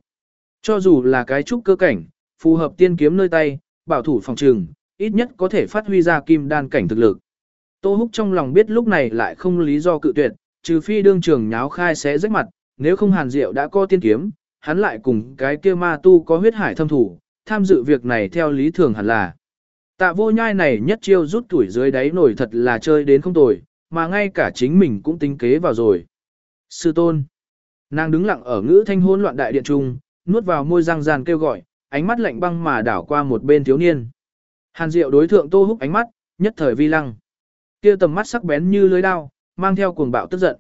Cho dù là cái trúc cơ cảnh, phù hợp tiên kiếm nơi tay, bảo thủ phòng trường, ít nhất có thể phát huy ra kim đan cảnh thực lực. Tô Húc trong lòng biết lúc này lại không lý do cự tuyệt, trừ phi đương trường nháo khai sẽ rách mặt, nếu không hàn diệu đã có tiên kiếm, hắn lại cùng cái kia ma tu có huyết hải thâm thủ, tham dự việc này theo lý thường hẳn là. Tạ vô nhai này nhất chiêu rút tuổi dưới đáy nổi thật là chơi đến không tồi, mà ngay cả chính mình cũng tính kế vào rồi. Sư tôn. Nàng đứng lặng ở ngữ thanh hỗn loạn đại điện trung, nuốt vào môi răng ràn kêu gọi, ánh mắt lạnh băng mà đảo qua một bên thiếu niên. Hàn Diệu đối thượng Tô Húc ánh mắt, nhất thời vi lăng. Kia tầm mắt sắc bén như lưới đao, mang theo cuồng bạo tức giận.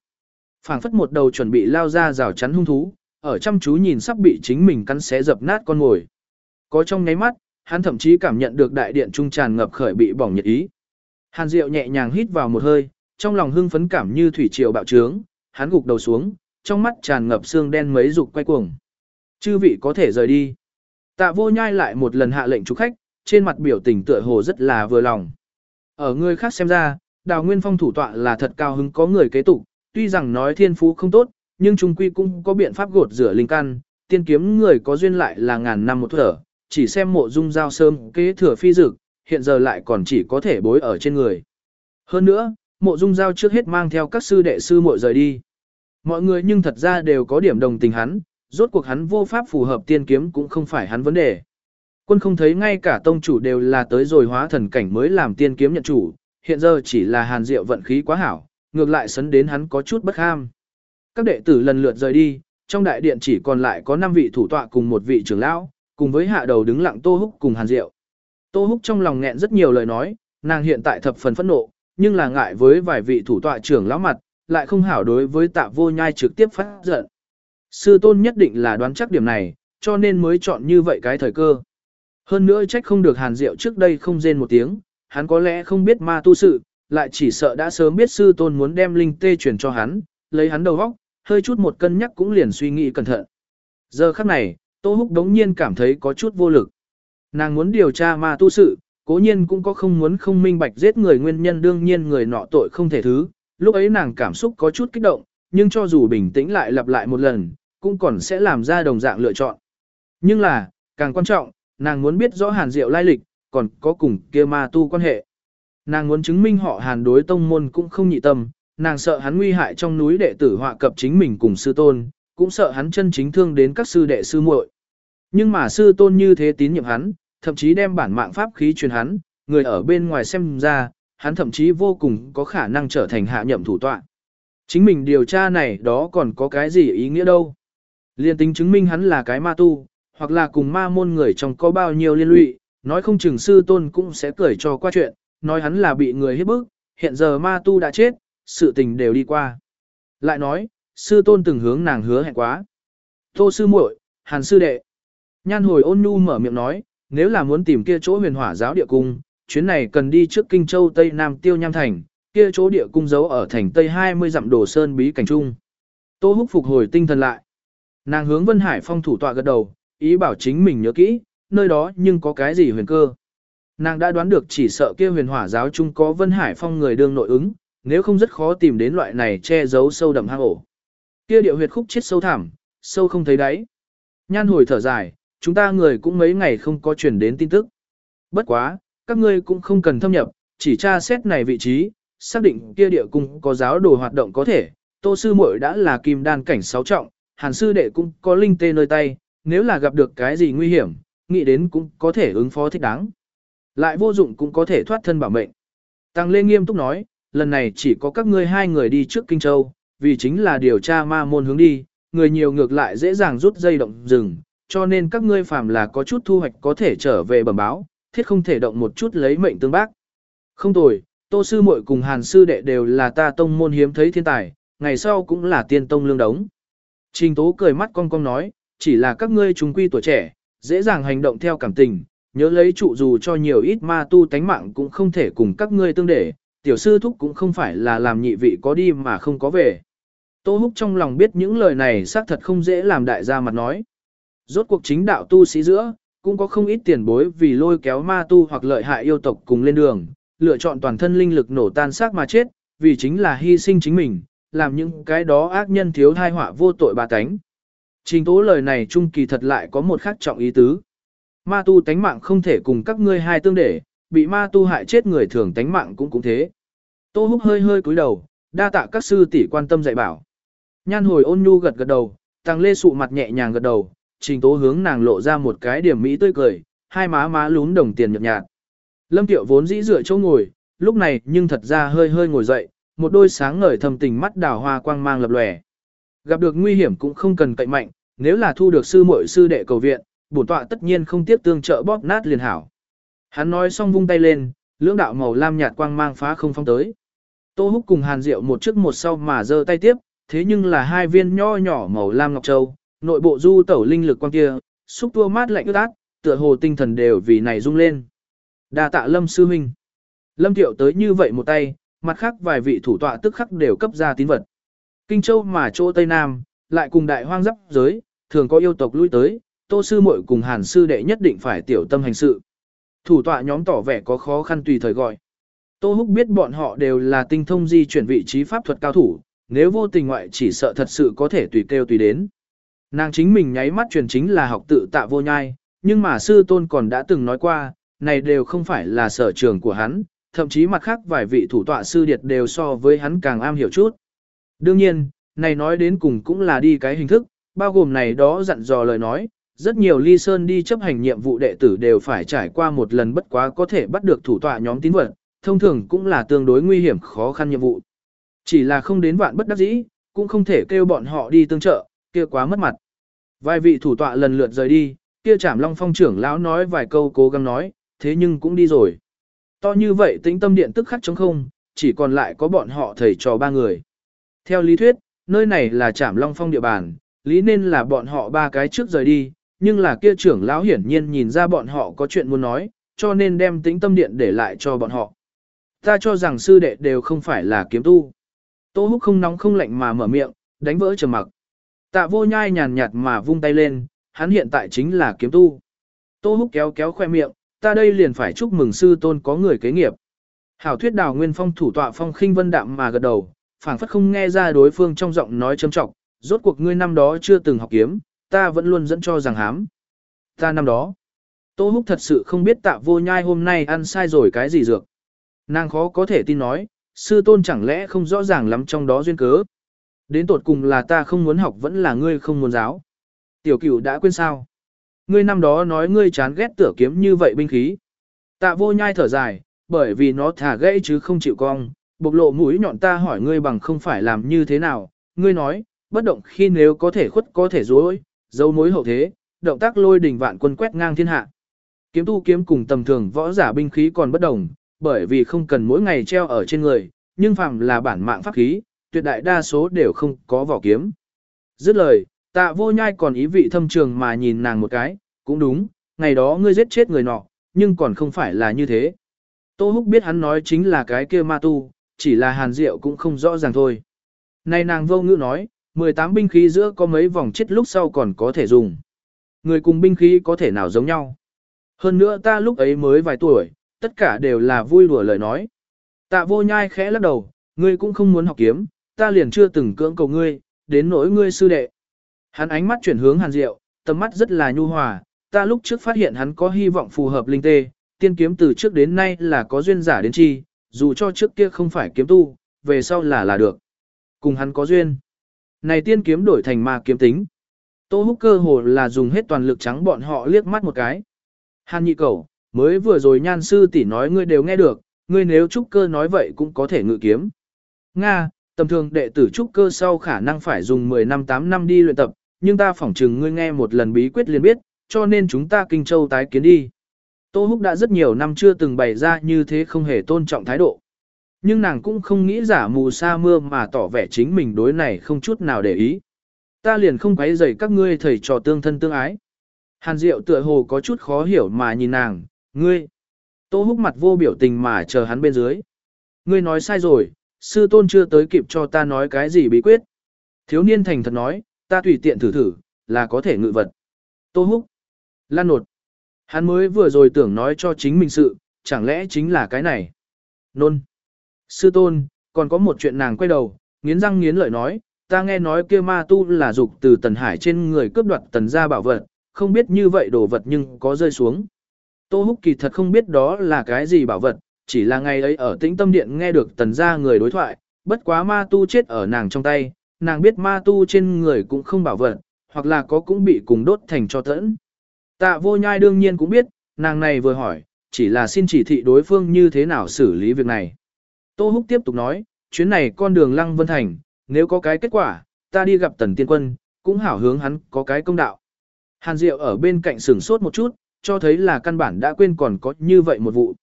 Phảng phất một đầu chuẩn bị lao ra rào chắn hung thú, ở chăm chú nhìn sắp bị chính mình cắn xé dập nát con ngồi. Có trong nháy mắt, hắn thậm chí cảm nhận được đại điện trung tràn ngập khởi bị bỏng nhiệt ý. Hàn Diệu nhẹ nhàng hít vào một hơi, trong lòng hưng phấn cảm như thủy triều bạo trướng, hắn gục đầu xuống, trong mắt tràn ngập xương đen mấy dục quay cuồng. Chư vị có thể rời đi. Tạ vô nhai lại một lần hạ lệnh chủ khách, trên mặt biểu tình tựa hồ rất là vừa lòng. Ở người khác xem ra, đào nguyên phong thủ tọa là thật cao hứng có người kế tục, tuy rằng nói thiên phú không tốt, nhưng trung quy cũng có biện pháp gột rửa linh căn, tiên kiếm người có duyên lại là ngàn năm một thở, chỉ xem mộ dung giao sơm kế thừa phi dực, hiện giờ lại còn chỉ có thể bối ở trên người. Hơn nữa, mộ dung giao trước hết mang theo các sư đệ sư muội rời đi. Mọi người nhưng thật ra đều có điểm đồng tình hắn, rốt cuộc hắn vô pháp phù hợp tiên kiếm cũng không phải hắn vấn đề. Quân không thấy ngay cả tông chủ đều là tới rồi hóa thần cảnh mới làm tiên kiếm nhận chủ, hiện giờ chỉ là hàn diệu vận khí quá hảo, ngược lại sấn đến hắn có chút bất ham. Các đệ tử lần lượt rời đi, trong đại điện chỉ còn lại có 5 vị thủ tọa cùng một vị trưởng lão, cùng với hạ đầu đứng lặng Tô Húc cùng Hàn Diệu. Tô Húc trong lòng nghẹn rất nhiều lời nói, nàng hiện tại thập phần phẫn nộ, nhưng là ngại với vài vị thủ tọa trưởng lão mặt, lại không hảo đối với tạ vô nhai trực tiếp phát giận. Sư tôn nhất định là đoán chắc điểm này, cho nên mới chọn như vậy cái thời cơ. Hơn nữa trách không được Hàn Diệu trước đây không rên một tiếng, hắn có lẽ không biết ma tu sự, lại chỉ sợ đã sớm biết sư tôn muốn đem linh tê truyền cho hắn, lấy hắn đầu óc, hơi chút một cân nhắc cũng liền suy nghĩ cẩn thận. Giờ khắc này, Tô Húc đống nhiên cảm thấy có chút vô lực. Nàng muốn điều tra ma tu sự, cố nhiên cũng có không muốn không minh bạch giết người nguyên nhân đương nhiên người nọ tội không thể thứ, lúc ấy nàng cảm xúc có chút kích động, nhưng cho dù bình tĩnh lại lặp lại một lần, cũng còn sẽ làm ra đồng dạng lựa chọn. Nhưng là, càng quan trọng, nàng muốn biết rõ hàn diệu lai lịch, còn có cùng kia ma tu quan hệ. Nàng muốn chứng minh họ hàn đối tông môn cũng không nhị tâm, nàng sợ hắn nguy hại trong núi đệ tử họa cập chính mình cùng sư tôn, cũng sợ hắn chân chính thương đến các sư đệ sư muội. Nhưng mà sư tôn như thế tín nhiệm hắn, thậm chí đem bản mạng pháp khí truyền hắn, người ở bên ngoài xem ra, hắn thậm chí vô cùng có khả năng trở thành hạ nhậm thủ tọa. Chính mình điều tra này đó còn có cái gì ý nghĩa đâu. Liên tính chứng minh hắn là cái ma tu, hoặc là cùng ma môn người trong có bao nhiêu liên lụy, nói không chừng sư tôn cũng sẽ cười cho qua chuyện, nói hắn là bị người hiếp bức, hiện giờ ma tu đã chết, sự tình đều đi qua. Lại nói, sư tôn từng hướng nàng hứa hẹn quá. Tô sư muội, hàn sư đệ. Nhan hồi ôn nhu mở miệng nói, nếu là muốn tìm kia chỗ huyền hỏa giáo địa cung, chuyến này cần đi trước Kinh Châu Tây Nam Tiêu Nham Thành, kia chỗ địa cung giấu ở thành Tây 20 dặm đồ sơn bí cảnh trung. Tô Húc phục hồi tinh thần lại. Nàng hướng Vân Hải Phong thủ tọa gật đầu, ý bảo chính mình nhớ kỹ, nơi đó nhưng có cái gì huyền cơ. Nàng đã đoán được chỉ sợ kia huyền hỏa giáo chung có Vân Hải Phong người đương nội ứng, nếu không rất khó tìm đến loại này che giấu sâu đậm hang ổ. Kia địa huyệt khúc chết sâu thẳm, sâu không thấy đáy. Nhan hồi thở dài, chúng ta người cũng mấy ngày không có truyền đến tin tức. Bất quá, các ngươi cũng không cần thâm nhập, chỉ tra xét này vị trí, xác định kia địa cung có giáo đồ hoạt động có thể. Tô sư muội đã là kim đan cảnh sáu trọng, hàn sư đệ cũng có linh tê nơi tay, nếu là gặp được cái gì nguy hiểm, nghĩ đến cũng có thể ứng phó thích đáng. Lại vô dụng cũng có thể thoát thân bảo mệnh. Tăng Lê nghiêm túc nói, lần này chỉ có các ngươi hai người đi trước Kinh Châu, vì chính là điều tra ma môn hướng đi, người nhiều ngược lại dễ dàng rút dây động rừng, cho nên các ngươi phàm là có chút thu hoạch có thể trở về bẩm báo, thiết không thể động một chút lấy mệnh tương bác. Không tồi, Tô sư muội cùng Hàn sư đệ đều là ta tông môn hiếm thấy thiên tài, ngày sau cũng là tiên tông lương đống. Trình Tố cười mắt cong cong nói, chỉ là các ngươi chúng quy tuổi trẻ, dễ dàng hành động theo cảm tình, nhớ lấy trụ dù cho nhiều ít ma tu tánh mạng cũng không thể cùng các ngươi tương để, tiểu sư thúc cũng không phải là làm nhị vị có đi mà không có về. Tô Húc trong lòng biết những lời này xác thật không dễ làm đại gia mặt nói. Rốt cuộc chính đạo tu sĩ giữa, cũng có không ít tiền bối vì lôi kéo ma tu hoặc lợi hại yêu tộc cùng lên đường, lựa chọn toàn thân linh lực nổ tan xác mà chết, vì chính là hy sinh chính mình, làm những cái đó ác nhân thiếu thai họa vô tội bà tánh. Trình tố lời này trung kỳ thật lại có một khác trọng ý tứ. Ma tu tánh mạng không thể cùng các ngươi hai tương để, bị ma tu hại chết người thường tánh mạng cũng cũng thế. Tô húc hơi hơi cúi đầu, đa tạ các sư tỷ quan tâm dạy bảo. Nhan hồi ôn nhu gật gật đầu, tăng lê sụ mặt nhẹ nhàng gật đầu, trình tố hướng nàng lộ ra một cái điểm mỹ tươi cười, hai má má lún đồng tiền nhợt nhạt. Lâm Tiệu vốn dĩ dựa chỗ ngồi, lúc này nhưng thật ra hơi hơi ngồi dậy, một đôi sáng ngời thầm tình mắt đào hoa quang mang lập lòe. Gặp được nguy hiểm cũng không cần cậy mạnh, nếu là thu được sư muội sư đệ cầu viện, bổn tọa tất nhiên không tiếp tương trợ bóp nát liền hảo. Hắn nói xong vung tay lên, lưỡng đạo màu lam nhạt quang mang phá không phong tới. Tô Húc cùng Hàn Diệu một trước một sau mà giơ tay tiếp, thế nhưng là hai viên nho nhỏ màu lam ngọc châu, nội bộ du tẩu linh lực quang kia, xúc tua mát lạnh ướt át, tựa hồ tinh thần đều vì này rung lên. Đa tạ Lâm sư huynh. Lâm tiểu tới như vậy một tay, mặt khác vài vị thủ tọa tức khắc đều cấp ra tín vật. Kinh Châu mà chỗ Tây Nam, lại cùng đại hoang giáp giới, thường có yêu tộc lui tới, Tô sư muội cùng Hàn sư đệ nhất định phải tiểu tâm hành sự. Thủ tọa nhóm tỏ vẻ có khó khăn tùy thời gọi. Tô Húc biết bọn họ đều là tinh thông di chuyển vị trí pháp thuật cao thủ, nếu vô tình ngoại chỉ sợ thật sự có thể tùy kêu tùy đến. Nàng chính mình nháy mắt truyền chính là học tự tạ vô nhai, nhưng mà sư tôn còn đã từng nói qua, này đều không phải là sở trường của hắn, thậm chí mặt khác vài vị thủ tọa sư điệt đều so với hắn càng am hiểu chút. Đương nhiên, này nói đến cùng cũng là đi cái hình thức, bao gồm này đó dặn dò lời nói, rất nhiều ly sơn đi chấp hành nhiệm vụ đệ tử đều phải trải qua một lần bất quá có thể bắt được thủ tọa nhóm tín vật, thông thường cũng là tương đối nguy hiểm khó khăn nhiệm vụ. Chỉ là không đến vạn bất đắc dĩ, cũng không thể kêu bọn họ đi tương trợ, kia quá mất mặt. Vài vị thủ tọa lần lượt rời đi, kia Trảm Long Phong trưởng lão nói vài câu cố gắng nói, thế nhưng cũng đi rồi. To như vậy tĩnh tâm điện tức khắc trống không, chỉ còn lại có bọn họ thầy trò ba người. Theo lý thuyết, nơi này là Trảm Long Phong địa bàn, lý nên là bọn họ ba cái trước rời đi, nhưng là kia trưởng lão hiển nhiên nhìn ra bọn họ có chuyện muốn nói, cho nên đem tĩnh tâm điện để lại cho bọn họ. Ta cho rằng sư đệ đều không phải là kiếm tu. Tô húc không nóng không lạnh mà mở miệng, đánh vỡ trầm mặc. Tạ vô nhai nhàn nhạt mà vung tay lên, hắn hiện tại chính là kiếm tu. Tô húc kéo kéo khoe miệng, ta đây liền phải chúc mừng sư tôn có người kế nghiệp. Hảo thuyết đào nguyên phong thủ tọa phong khinh vân đạm mà gật đầu, phảng phất không nghe ra đối phương trong giọng nói châm trọng, rốt cuộc ngươi năm đó chưa từng học kiếm, ta vẫn luôn dẫn cho rằng hám. Ta năm đó, Tô Húc thật sự không biết tạ vô nhai hôm nay ăn sai rồi cái gì dược. Nàng khó có thể tin nói, sư tôn chẳng lẽ không rõ ràng lắm trong đó duyên cớ. Đến tột cùng là ta không muốn học vẫn là ngươi không muốn giáo. Tiểu cửu đã quên sao. Ngươi năm đó nói ngươi chán ghét tửa kiếm như vậy binh khí. Tạ vô nhai thở dài, bởi vì nó thả gãy chứ không chịu cong, bộc lộ mũi nhọn ta hỏi ngươi bằng không phải làm như thế nào. Ngươi nói, bất động khi nếu có thể khuất có thể dối, dấu mối hậu thế, động tác lôi đỉnh vạn quân quét ngang thiên hạ. Kiếm tu kiếm cùng tầm thường võ giả binh khí còn bất đồng, bởi vì không cần mỗi ngày treo ở trên người, nhưng phàm là bản mạng pháp khí, tuyệt đại đa số đều không có vỏ kiếm. Dứt lời, tạ vô nhai còn ý vị thâm trường mà nhìn nàng một cái, cũng đúng, ngày đó ngươi giết chết người nọ, nhưng còn không phải là như thế. Tô Húc biết hắn nói chính là cái kia ma tu, chỉ là hàn diệu cũng không rõ ràng thôi. Này nàng vô ngữ nói, 18 binh khí giữa có mấy vòng chết lúc sau còn có thể dùng. Người cùng binh khí có thể nào giống nhau. Hơn nữa ta lúc ấy mới vài tuổi, tất cả đều là vui đùa lời nói. Tạ vô nhai khẽ lắc đầu, ngươi cũng không muốn học kiếm, ta liền chưa từng cưỡng cầu ngươi, đến nỗi ngươi sư đệ. Hắn ánh mắt chuyển hướng hàn diệu, tầm mắt rất là nhu hòa, ta lúc trước phát hiện hắn có hy vọng phù hợp linh tê, tiên kiếm từ trước đến nay là có duyên giả đến chi, dù cho trước kia không phải kiếm tu, về sau là là được. Cùng hắn có duyên. Này tiên kiếm đổi thành ma kiếm tính. Tô húc cơ hồ là dùng hết toàn lực trắng bọn họ liếc mắt một cái. Hàn nhị cầu, mới vừa rồi nhan sư tỷ nói ngươi đều nghe được, ngươi nếu trúc cơ nói vậy cũng có thể ngự kiếm. Nga, tầm thường đệ tử trúc cơ sau khả năng phải dùng 10 năm 8 năm đi luyện tập, nhưng ta phỏng chừng ngươi nghe một lần bí quyết liền biết, cho nên chúng ta kinh châu tái kiến đi. Tô Húc đã rất nhiều năm chưa từng bày ra như thế không hề tôn trọng thái độ. Nhưng nàng cũng không nghĩ giả mù sa mưa mà tỏ vẻ chính mình đối này không chút nào để ý. Ta liền không quấy rầy các ngươi thầy trò tương thân tương ái. Hàn Diệu tựa hồ có chút khó hiểu mà nhìn nàng, ngươi. Tô húc mặt vô biểu tình mà chờ hắn bên dưới. Ngươi nói sai rồi, sư tôn chưa tới kịp cho ta nói cái gì bí quyết. Thiếu niên thành thật nói, ta tùy tiện thử thử, là có thể ngự vật. Tô húc. Lan nột. Hắn mới vừa rồi tưởng nói cho chính mình sự, chẳng lẽ chính là cái này. Nôn. Sư tôn, còn có một chuyện nàng quay đầu, nghiến răng nghiến lợi nói, ta nghe nói kia ma tu là dục từ tần hải trên người cướp đoạt tần gia bảo vật, không biết như vậy đồ vật nhưng có rơi xuống. Tô Húc kỳ thật không biết đó là cái gì bảo vật, chỉ là ngày ấy ở tĩnh tâm điện nghe được tần gia người đối thoại, bất quá ma tu chết ở nàng trong tay, nàng biết ma tu trên người cũng không bảo vật, hoặc là có cũng bị cùng đốt thành cho tẫn. Tạ vô nhai đương nhiên cũng biết, nàng này vừa hỏi, chỉ là xin chỉ thị đối phương như thế nào xử lý việc này. Tô Húc tiếp tục nói, chuyến này con đường Lăng Vân Thành, nếu có cái kết quả, ta đi gặp tần tiên quân, cũng hảo hướng hắn có cái công đạo. Hàn Diệu ở bên cạnh sửng sốt một chút, cho thấy là căn bản đã quên còn có như vậy một vụ.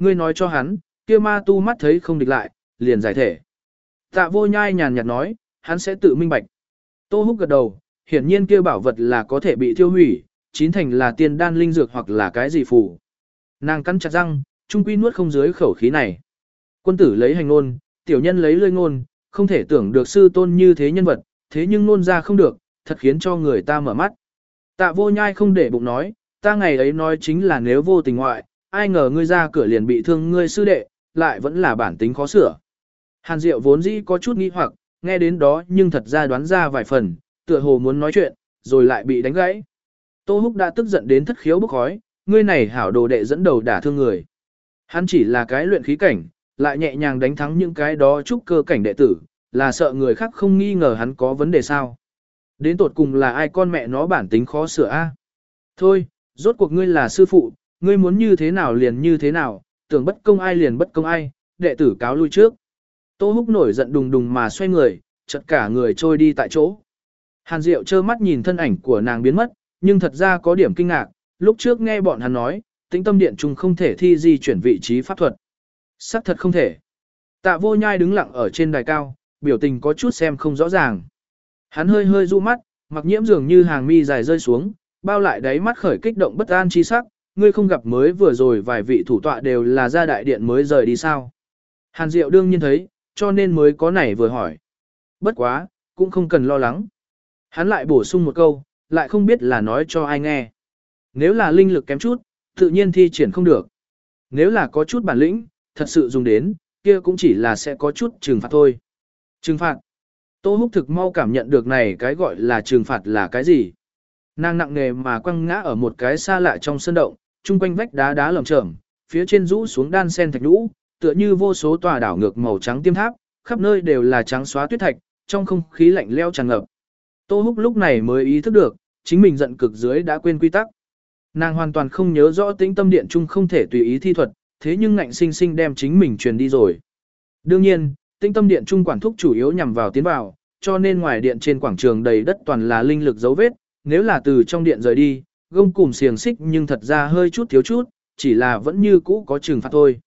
Ngươi nói cho hắn, kia ma tu mắt thấy không địch lại, liền giải thể. Tạ vô nhai nhàn nhạt nói, hắn sẽ tự minh bạch. Tô húc gật đầu, hiển nhiên kia bảo vật là có thể bị tiêu hủy, chín thành là tiên đan linh dược hoặc là cái gì phù. Nàng cắn chặt răng, trung quy nuốt không dưới khẩu khí này. Quân tử lấy hành ngôn, tiểu nhân lấy lơi ngôn, không thể tưởng được sư tôn như thế nhân vật, thế nhưng nôn ra không được, thật khiến cho người ta mở mắt. Tạ vô nhai không để bụng nói, ta ngày ấy nói chính là nếu vô tình ngoại, ai ngờ ngươi ra cửa liền bị thương ngươi sư đệ, lại vẫn là bản tính khó sửa. Hàn Diệu vốn dĩ có chút nghi hoặc, nghe đến đó nhưng thật ra đoán ra vài phần, tựa hồ muốn nói chuyện, rồi lại bị đánh gãy. Tô Húc đã tức giận đến thất khiếu bốc khói, ngươi này hảo đồ đệ dẫn đầu đả thương người. Hắn chỉ là cái luyện khí cảnh, lại nhẹ nhàng đánh thắng những cái đó chúc cơ cảnh đệ tử, là sợ người khác không nghi ngờ hắn có vấn đề sao. Đến tột cùng là ai con mẹ nó bản tính khó sửa a? Thôi, rốt cuộc ngươi là sư phụ, ngươi muốn như thế nào liền như thế nào, tưởng bất công ai liền bất công ai, đệ tử cáo lui trước. Tô Húc nổi giận đùng đùng mà xoay người, chợt cả người trôi đi tại chỗ. Hàn Diệu trơ mắt nhìn thân ảnh của nàng biến mất, nhưng thật ra có điểm kinh ngạc, lúc trước nghe bọn hắn nói, tĩnh tâm điện trung không thể thi di chuyển vị trí pháp thuật. Sắc thật không thể. Tạ vô nhai đứng lặng ở trên đài cao, biểu tình có chút xem không rõ ràng. Hắn hơi hơi du mắt, mặc nhiễm dường như hàng mi dài rơi xuống, bao lại đáy mắt khởi kích động bất an chi sắc, ngươi không gặp mới vừa rồi vài vị thủ tọa đều là ra đại điện mới rời đi sao. Hàn Diệu đương nhiên thấy, cho nên mới có này vừa hỏi. Bất quá, cũng không cần lo lắng. Hắn lại bổ sung một câu, lại không biết là nói cho ai nghe. Nếu là linh lực kém chút, tự nhiên thi triển không được. Nếu là có chút bản lĩnh, thật sự dùng đến, kia cũng chỉ là sẽ có chút trừng phạt thôi. Trừng phạt. Tô Húc thực mau cảm nhận được này cái gọi là trừng phạt là cái gì. Nàng nặng nề mà quăng ngã ở một cái xa lạ trong sân động, chung quanh vách đá đá lởm chởm, phía trên rũ xuống đan sen thạch nhũ, tựa như vô số tòa đảo ngược màu trắng tiêm tháp, khắp nơi đều là trắng xóa tuyết thạch, trong không khí lạnh leo tràn ngập. Tô Húc lúc này mới ý thức được, chính mình giận cực dưới đã quên quy tắc. Nàng hoàn toàn không nhớ rõ tính tâm điện chung không thể tùy ý thi thuật, thế nhưng ngạnh sinh sinh đem chính mình truyền đi rồi. Đương nhiên, tinh tâm điện trung quản thúc chủ yếu nhằm vào tiến vào, cho nên ngoài điện trên quảng trường đầy đất toàn là linh lực dấu vết, nếu là từ trong điện rời đi, gông cùng xiềng xích nhưng thật ra hơi chút thiếu chút, chỉ là vẫn như cũ có trừng phạt thôi.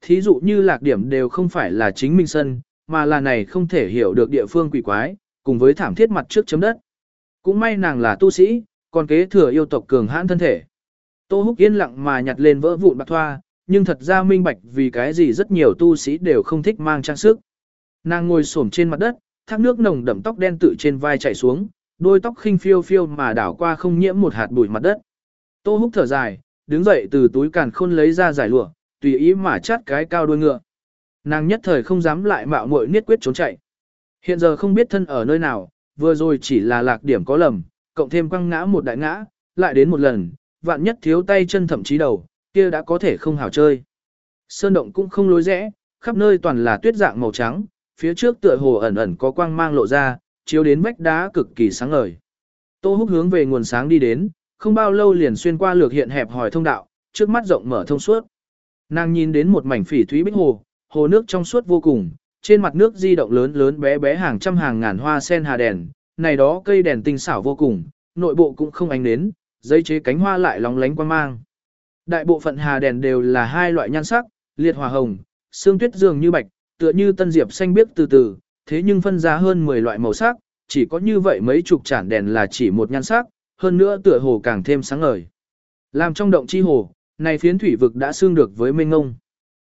Thí dụ như lạc điểm đều không phải là chính minh sân, mà là này không thể hiểu được địa phương quỷ quái, cùng với thảm thiết mặt trước chấm đất. Cũng may nàng là tu sĩ, còn kế thừa yêu tộc cường hãn thân thể. Tô Húc yên lặng mà nhặt lên vỡ vụn bạc thoa, nhưng thật ra minh bạch vì cái gì rất nhiều tu sĩ đều không thích mang trang sức. Nàng ngồi xổm trên mặt đất, thác nước nồng đậm tóc đen tự trên vai chảy xuống, đôi tóc khinh phiêu phiêu mà đảo qua không nhiễm một hạt bụi mặt đất. Tô Húc thở dài, đứng dậy từ túi càn khôn lấy ra giải lụa, tùy ý mà chát cái cao đuôi ngựa. Nàng nhất thời không dám lại mạo muội niết quyết trốn chạy. Hiện giờ không biết thân ở nơi nào, vừa rồi chỉ là lạc điểm có lầm, cộng thêm quăng ngã một đại ngã, lại đến một lần, vạn nhất thiếu tay chân thậm chí đầu, kia đã có thể không hảo chơi. Sơn động cũng không lối rẽ, khắp nơi toàn là tuyết dạng màu trắng, phía trước tựa hồ ẩn ẩn có quang mang lộ ra, chiếu đến vách đá cực kỳ sáng ngời. Tô Húc hướng về nguồn sáng đi đến, không bao lâu liền xuyên qua lược hiện hẹp hỏi thông đạo, trước mắt rộng mở thông suốt. Nàng nhìn đến một mảnh phỉ thúy bích hồ, hồ nước trong suốt vô cùng, trên mặt nước di động lớn lớn bé bé hàng trăm hàng ngàn hoa sen hà đèn, này đó cây đèn tinh xảo vô cùng, nội bộ cũng không ánh nến, giấy chế cánh hoa lại lóng lánh quang mang. Đại bộ phận hà đèn đều là hai loại nhan sắc, liệt hỏa hồng, xương tuyết dường như bạch, tựa như tân diệp xanh biếc từ từ, thế nhưng phân ra hơn 10 loại màu sắc, chỉ có như vậy mấy chục chản đèn là chỉ một nhan sắc, hơn nữa tựa hồ càng thêm sáng ngời. Làm trong động chi hồ, này phiến thủy vực đã xương được với mênh ngông.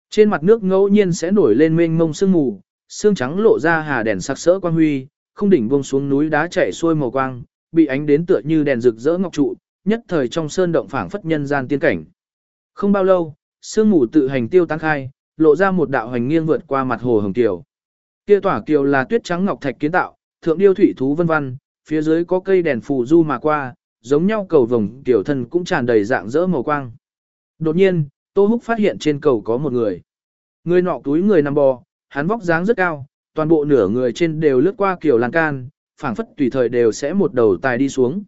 Trên mặt nước ngẫu nhiên sẽ nổi lên mênh mông sương mù, sương trắng lộ ra hà đèn sặc sỡ quang huy, không đỉnh buông xuống núi đá chảy xuôi màu quang, bị ánh đến tựa như đèn rực rỡ ngọc trụ, nhất thời trong sơn động phảng phất nhân gian tiên cảnh. Không bao lâu, sương mù tự hành tiêu tăng khai, lộ ra một đạo hành nghiêng vượt qua mặt hồ hồng tiểu Kia tỏa kiều là tuyết trắng ngọc thạch kiến tạo, thượng điêu thủy thú vân vân, phía dưới có cây đèn phù du mà qua, giống nhau cầu vồng tiểu thân cũng tràn đầy dạng rỡ màu quang. Đột nhiên, Tô Húc phát hiện trên cầu có một người. Người nọ túi người nằm bò, hắn vóc dáng rất cao, toàn bộ nửa người trên đều lướt qua kiểu lan can, phảng phất tùy thời đều sẽ một đầu tài đi xuống.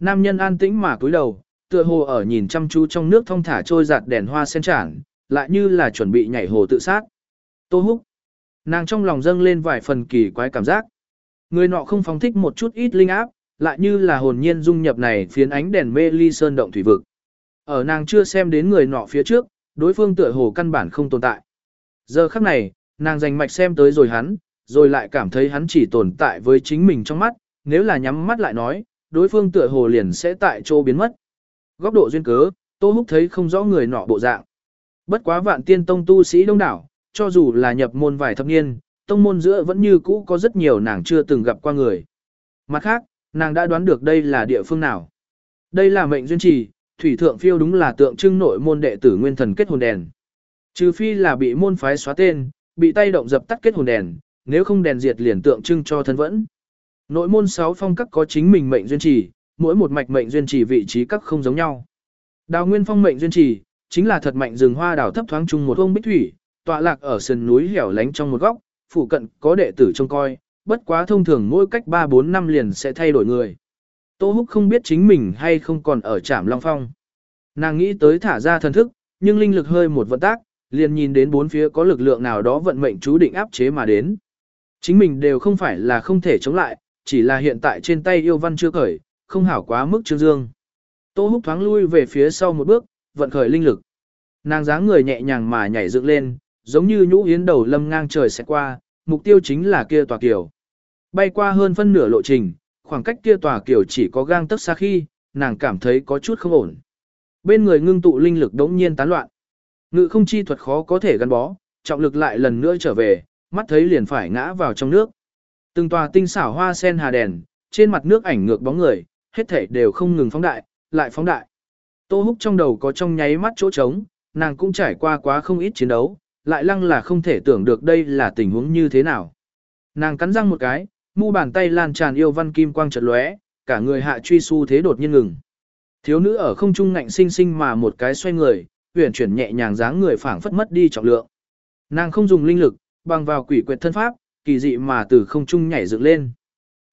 Nam nhân an tĩnh mà cúi đầu, tựa hồ ở nhìn chăm chú trong nước thông thả trôi giạt đèn hoa sen tràn, lại như là chuẩn bị nhảy hồ tự sát. Tô Húc. Nàng trong lòng dâng lên vài phần kỳ quái cảm giác. Người nọ không phóng thích một chút ít linh áp, lại như là hồn nhiên dung nhập này phiến ánh đèn mê ly sơn động thủy vực. Ở nàng chưa xem đến người nọ phía trước, đối phương tựa hồ căn bản không tồn tại. Giờ khắc này, nàng dành mạch xem tới rồi hắn, rồi lại cảm thấy hắn chỉ tồn tại với chính mình trong mắt, nếu là nhắm mắt lại nói, đối phương tựa hồ liền sẽ tại chỗ biến mất. Góc độ duyên cớ, Tô Húc thấy không rõ người nọ bộ dạng. Bất quá vạn tiên tông tu sĩ đông đảo, cho dù là nhập môn vài thập niên, tông môn giữa vẫn như cũ có rất nhiều nàng chưa từng gặp qua người. Mặt khác, nàng đã đoán được đây là địa phương nào. Đây là mệnh duyên trì, thủy thượng phiêu đúng là tượng trưng nội môn đệ tử nguyên thần kết hồn đèn. Trừ phi là bị môn phái xóa tên, bị tay động dập tắt kết hồn đèn, nếu không đèn diệt liền tượng trưng cho thân vẫn. Nội môn sáu phong các có chính mình mệnh duyên trì, mỗi một mạch mệnh duyên trì vị trí các không giống nhau. Đào nguyên phong mệnh duyên trì, chính là thật mạnh rừng hoa đào thấp thoáng chung một ông bích thủy, tọa lạc ở sườn núi hẻo lánh trong một góc, phụ cận có đệ tử trông coi, bất quá thông thường mỗi cách 3-4 năm liền sẽ thay đổi người. Tô Húc không biết chính mình hay không còn ở trạm Long Phong. Nàng nghĩ tới thả ra thần thức, nhưng linh lực hơi một vận tác, liền nhìn đến bốn phía có lực lượng nào đó vận mệnh chú định áp chế mà đến. Chính mình đều không phải là không thể chống lại, chỉ là hiện tại trên tay yêu văn chưa khởi, không hảo quá mức trương dương. Tô húc thoáng lui về phía sau một bước, vận khởi linh lực. Nàng dáng người nhẹ nhàng mà nhảy dựng lên, giống như nhũ yến đầu lâm ngang trời sẽ qua, mục tiêu chính là kia tòa kiều. Bay qua hơn phân nửa lộ trình, khoảng cách kia tòa kiều chỉ có gang tấc xa khi, nàng cảm thấy có chút không ổn. Bên người ngưng tụ linh lực đống nhiên tán loạn. Ngự không chi thuật khó có thể gắn bó, trọng lực lại lần nữa trở về, mắt thấy liền phải ngã vào trong nước. Từng tòa tinh xảo hoa sen hà đèn, trên mặt nước ảnh ngược bóng người, hết thảy đều không ngừng phóng đại, lại phóng đại. Tô Húc trong đầu có trong nháy mắt chỗ trống, nàng cũng trải qua quá không ít chiến đấu, lại lăng là không thể tưởng được đây là tình huống như thế nào. Nàng cắn răng một cái, mu bàn tay lan tràn yêu văn kim quang chợt lóe, cả người hạ truy su thế đột nhiên ngừng. Thiếu nữ ở không trung ngạnh sinh sinh mà một cái xoay người, huyền chuyển nhẹ nhàng dáng người phảng phất mất đi trọng lượng. Nàng không dùng linh lực, bằng vào quỷ quyệt thân pháp, kỳ dị mà từ không trung nhảy dựng lên.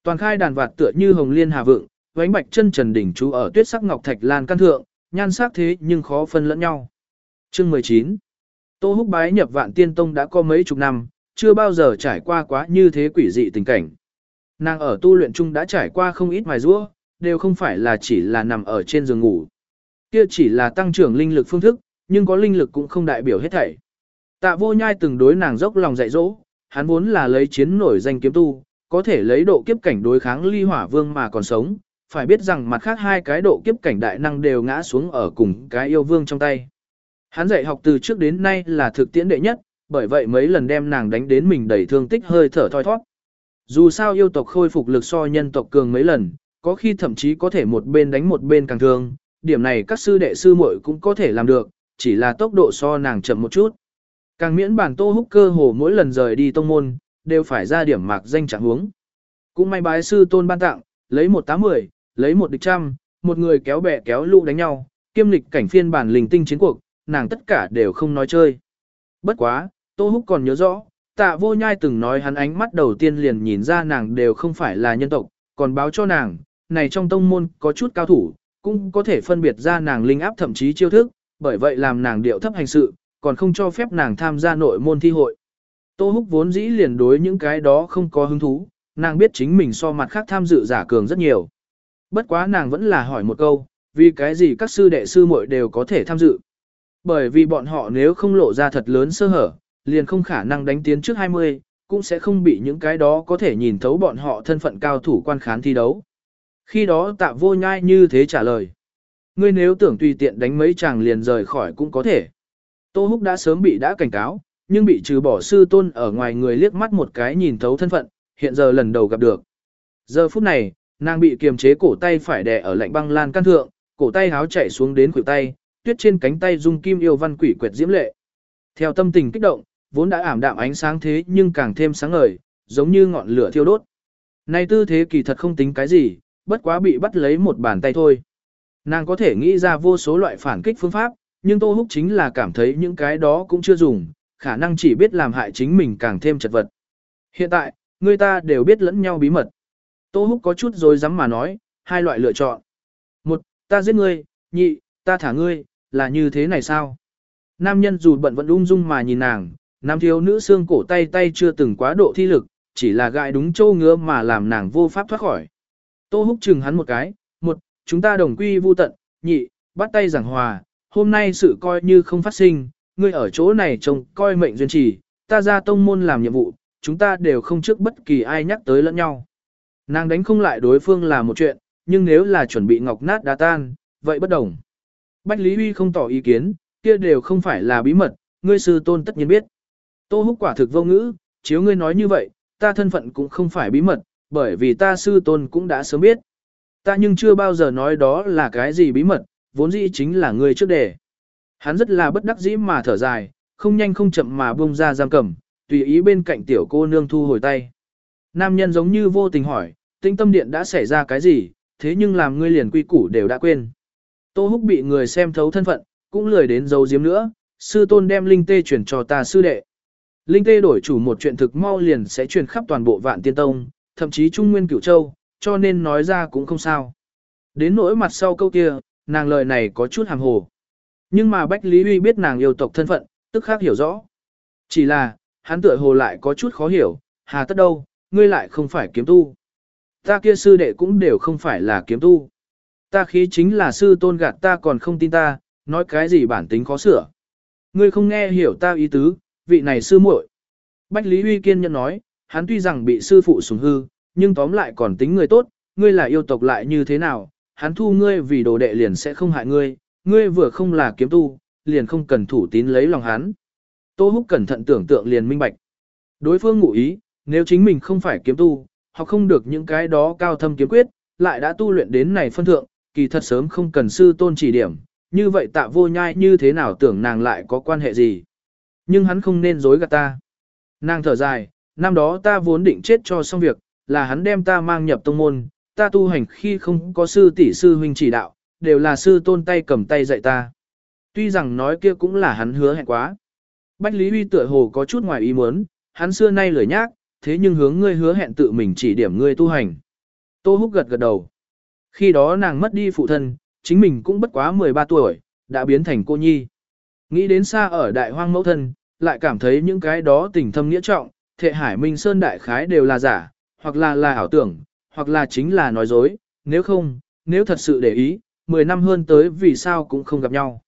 Toàn khai đàn vạt tựa như hồng liên hà vượng, vánh bạch chân trần đỉnh chú ở tuyết sắc ngọc thạch lan căn thượng, nhan sắc thế nhưng khó phân lẫn nhau. Chương 19 Tô Húc bái nhập vạn tiên tông đã có mấy chục năm, chưa bao giờ trải qua quá như thế quỷ dị tình cảnh. Nàng ở tu luyện chung đã trải qua không ít mài rũa, đều không phải là chỉ là nằm ở trên giường ngủ. Kia chỉ là tăng trưởng linh lực phương thức, nhưng có linh lực cũng không đại biểu hết thảy. Tạ vô nhai từng đối nàng dốc lòng dạy dỗ, hắn vốn là lấy chiến nổi danh kiếm tu, có thể lấy độ kiếp cảnh đối kháng ly hỏa vương mà còn sống, phải biết rằng mặt khác hai cái độ kiếp cảnh đại năng đều ngã xuống ở cùng cái yêu vương trong tay. Hắn dạy học từ trước đến nay là thực tiễn đệ nhất, bởi vậy mấy lần đem nàng đánh đến mình đầy thương tích hơi thở thoi thoát. Dù sao yêu tộc khôi phục lực so nhân tộc cường mấy lần, có khi thậm chí có thể một bên đánh một bên càng thương, điểm này các sư đệ sư muội cũng có thể làm được, chỉ là tốc độ so nàng chậm một chút. Càng miễn bản tô húc cơ hồ mỗi lần rời đi tông môn, đều phải ra điểm mạc danh trạng huống. Cũng may bái sư tôn ban tặng, lấy một tám mười, lấy một địch trăm, một người kéo bè kéo lũ đánh nhau, kiêm lịch cảnh phiên bản linh tinh chiến cuộc, nàng tất cả đều không nói chơi. Bất quá, Tô Húc còn nhớ rõ, tạ vô nhai từng nói hắn ánh mắt đầu tiên liền nhìn ra nàng đều không phải là nhân tộc, còn báo cho nàng, này trong tông môn có chút cao thủ, cũng có thể phân biệt ra nàng linh áp thậm chí chiêu thức, bởi vậy làm nàng điệu thấp hành sự, còn không cho phép nàng tham gia nội môn thi hội. Tô Húc vốn dĩ liền đối những cái đó không có hứng thú, nàng biết chính mình so mặt khác tham dự giả cường rất nhiều. Bất quá nàng vẫn là hỏi một câu, vì cái gì các sư đệ sư muội đều có thể tham dự. Bởi vì bọn họ nếu không lộ ra thật lớn sơ hở, liền không khả năng đánh tiến trước 20, cũng sẽ không bị những cái đó có thể nhìn thấu bọn họ thân phận cao thủ quan khán thi đấu. Khi đó tạ vô nhai như thế trả lời. Ngươi nếu tưởng tùy tiện đánh mấy chàng liền rời khỏi cũng có thể. Tô Húc đã sớm bị đã cảnh cáo, nhưng bị trừ bỏ sư tôn ở ngoài người liếc mắt một cái nhìn thấu thân phận, hiện giờ lần đầu gặp được. Giờ phút này, nàng bị kiềm chế cổ tay phải đè ở lạnh băng lan căn thượng, cổ tay háo chạy xuống đến khuỷu tay, tuyết trên cánh tay dung kim yêu văn quỷ quyệt diễm lệ. Theo tâm tình kích động, vốn đã ảm đạm ánh sáng thế nhưng càng thêm sáng ngời, giống như ngọn lửa thiêu đốt. Nay tư thế kỳ thật không tính cái gì, bất quá bị bắt lấy một bàn tay thôi. Nàng có thể nghĩ ra vô số loại phản kích phương pháp, nhưng Tô Húc chính là cảm thấy những cái đó cũng chưa dùng, khả năng chỉ biết làm hại chính mình càng thêm chật vật. Hiện tại, người ta đều biết lẫn nhau bí mật. Tô Húc có chút rồi dám mà nói, hai loại lựa chọn. Một, ta giết ngươi, nhị, ta thả ngươi, là như thế này sao? Nam nhân dù bận vẫn ung dung mà nhìn nàng, nam thiếu nữ xương cổ tay tay chưa từng quá độ thi lực, chỉ là gại đúng châu ngứa mà làm nàng vô pháp thoát khỏi. Tô húc chừng hắn một cái, một, chúng ta đồng quy vu tận, nhị, bắt tay giảng hòa, hôm nay sự coi như không phát sinh, ngươi ở chỗ này trông coi mệnh duyên trì, ta ra tông môn làm nhiệm vụ, chúng ta đều không trước bất kỳ ai nhắc tới lẫn nhau. Nàng đánh không lại đối phương là một chuyện, nhưng nếu là chuẩn bị ngọc nát đá tan, vậy bất đồng. Bách Lý Huy không tỏ ý kiến, kia đều không phải là bí mật, ngươi sư tôn tất nhiên biết. Tô húc quả thực vô ngữ, chiếu ngươi nói như vậy, ta thân phận cũng không phải bí mật, bởi vì ta sư tôn cũng đã sớm biết. Ta nhưng chưa bao giờ nói đó là cái gì bí mật, vốn dĩ chính là ngươi trước đề. Hắn rất là bất đắc dĩ mà thở dài, không nhanh không chậm mà buông ra giam cầm, tùy ý bên cạnh tiểu cô nương thu hồi tay. Nam nhân giống như vô tình hỏi, tinh tâm điện đã xảy ra cái gì, thế nhưng làm ngươi liền quy củ đều đã quên. Tô Húc bị người xem thấu thân phận, cũng lười đến giấu diếm nữa, sư tôn đem linh tê chuyển cho ta sư đệ. Linh tê đổi chủ một chuyện thực mau liền sẽ truyền khắp toàn bộ vạn tiên tông, thậm chí trung nguyên cửu châu, cho nên nói ra cũng không sao. Đến nỗi mặt sau câu kia, nàng lời này có chút hàm hồ. Nhưng mà Bách Lý Huy biết nàng yêu tộc thân phận, tức khác hiểu rõ. Chỉ là, hắn tựa hồ lại có chút khó hiểu, hà tất đâu, ngươi lại không phải kiếm tu. Ta kia sư đệ cũng đều không phải là kiếm tu. Ta khí chính là sư tôn gạt ta còn không tin ta, nói cái gì bản tính khó sửa. Ngươi không nghe hiểu ta ý tứ, vị này sư muội. Bách Lý Huy kiên nhẫn nói, hắn tuy rằng bị sư phụ sủng hư, nhưng tóm lại còn tính người tốt, ngươi là yêu tộc lại như thế nào, hắn thu ngươi vì đồ đệ liền sẽ không hại ngươi, ngươi vừa không là kiếm tu, liền không cần thủ tín lấy lòng hắn. Tô Húc cẩn thận tưởng tượng liền minh bạch. Đối phương ngụ ý, nếu chính mình không phải kiếm tu, hoặc không được những cái đó cao thâm kiếm quyết, lại đã tu luyện đến này phân thượng, kỳ thật sớm không cần sư tôn chỉ điểm, như vậy tạ vô nhai như thế nào tưởng nàng lại có quan hệ gì. Nhưng hắn không nên dối gạt ta. Nàng thở dài, năm đó ta vốn định chết cho xong việc, là hắn đem ta mang nhập tông môn, ta tu hành khi không có sư tỷ sư huynh chỉ đạo, đều là sư tôn tay cầm tay dạy ta. Tuy rằng nói kia cũng là hắn hứa hẹn quá. Bách Lý Huy tựa hồ có chút ngoài ý muốn, hắn xưa nay lười nhác, thế nhưng hướng ngươi hứa hẹn tự mình chỉ điểm ngươi tu hành. Tô Húc gật gật đầu. Khi đó nàng mất đi phụ thân, chính mình cũng bất quá 13 tuổi, đã biến thành cô nhi. Nghĩ đến xa ở đại hoang mẫu thân, lại cảm thấy những cái đó tình thâm nghĩa trọng, thệ hải minh sơn đại khái đều là giả, hoặc là là ảo tưởng, hoặc là chính là nói dối, nếu không, nếu thật sự để ý, 10 năm hơn tới vì sao cũng không gặp nhau.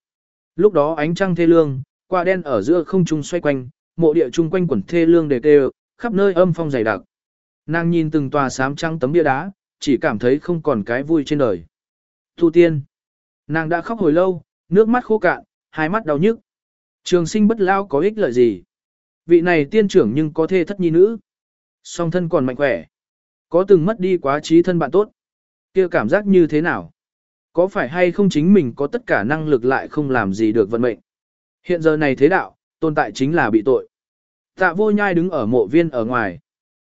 Lúc đó ánh trăng thê lương, qua đen ở giữa không trung xoay quanh, mộ địa chung quanh quần thê lương đề tê khắp nơi âm phong dày đặc. Nàng nhìn từng tòa sám trăng tấm bia đá, chỉ cảm thấy không còn cái vui trên đời. Thu tiên. Nàng đã khóc hồi lâu, nước mắt khô cạn, hai mắt đau nhức. Trường sinh bất lao có ích lợi gì? Vị này tiên trưởng nhưng có thê thất nhi nữ. Song thân còn mạnh khỏe. Có từng mất đi quá trí thân bạn tốt. kia cảm giác như thế nào? Có phải hay không chính mình có tất cả năng lực lại không làm gì được vận mệnh? Hiện giờ này thế đạo, tồn tại chính là bị tội. Tạ vô nhai đứng ở mộ viên ở ngoài.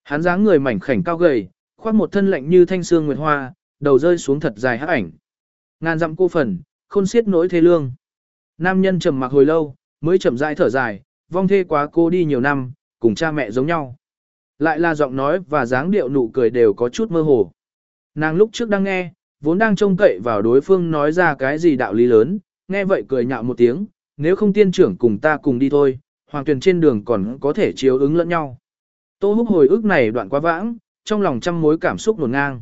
Hắn dáng người mảnh khảnh cao gầy, khoác một thân lạnh như thanh xương nguyệt hoa, đầu rơi xuống thật dài hắc ảnh. Ngàn dặm cô phần, khôn xiết nỗi thê lương. Nam nhân trầm mặc hồi lâu, mới chậm rãi thở dài, vong thê quá cô đi nhiều năm, cùng cha mẹ giống nhau. Lại là giọng nói và dáng điệu nụ cười đều có chút mơ hồ. Nàng lúc trước đang nghe, vốn đang trông cậy vào đối phương nói ra cái gì đạo lý lớn, nghe vậy cười nhạo một tiếng, nếu không tiên trưởng cùng ta cùng đi thôi, hoàng tuyển trên đường còn có thể chiếu ứng lẫn nhau. Tô húc hồi ức này đoạn quá vãng, trong lòng trăm mối cảm xúc nổn ngang.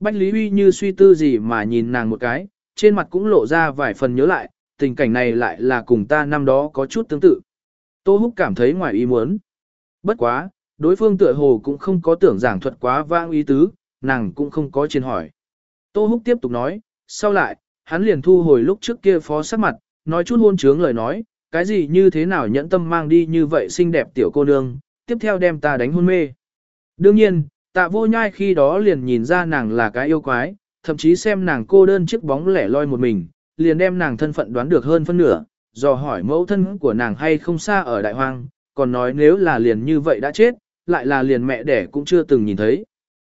Bách Lý Huy như suy tư gì mà nhìn nàng một cái, trên mặt cũng lộ ra vài phần nhớ lại, tình cảnh này lại là cùng ta năm đó có chút tương tự. Tô Húc cảm thấy ngoài ý muốn. Bất quá, đối phương tựa hồ cũng không có tưởng giảng thuật quá vang ý tứ, nàng cũng không có trên hỏi. Tô Húc tiếp tục nói, sau lại, hắn liền thu hồi lúc trước kia phó sắc mặt, nói chút hôn trướng lời nói, cái gì như thế nào nhẫn tâm mang đi như vậy xinh đẹp tiểu cô nương, tiếp theo đem ta đánh hôn mê. Đương nhiên, tạ vô nhai khi đó liền nhìn ra nàng là cái yêu quái, thậm chí xem nàng cô đơn chiếc bóng lẻ loi một mình, liền đem nàng thân phận đoán được hơn phân nửa, dò hỏi mẫu thân của nàng hay không xa ở đại hoang, còn nói nếu là liền như vậy đã chết, lại là liền mẹ đẻ cũng chưa từng nhìn thấy.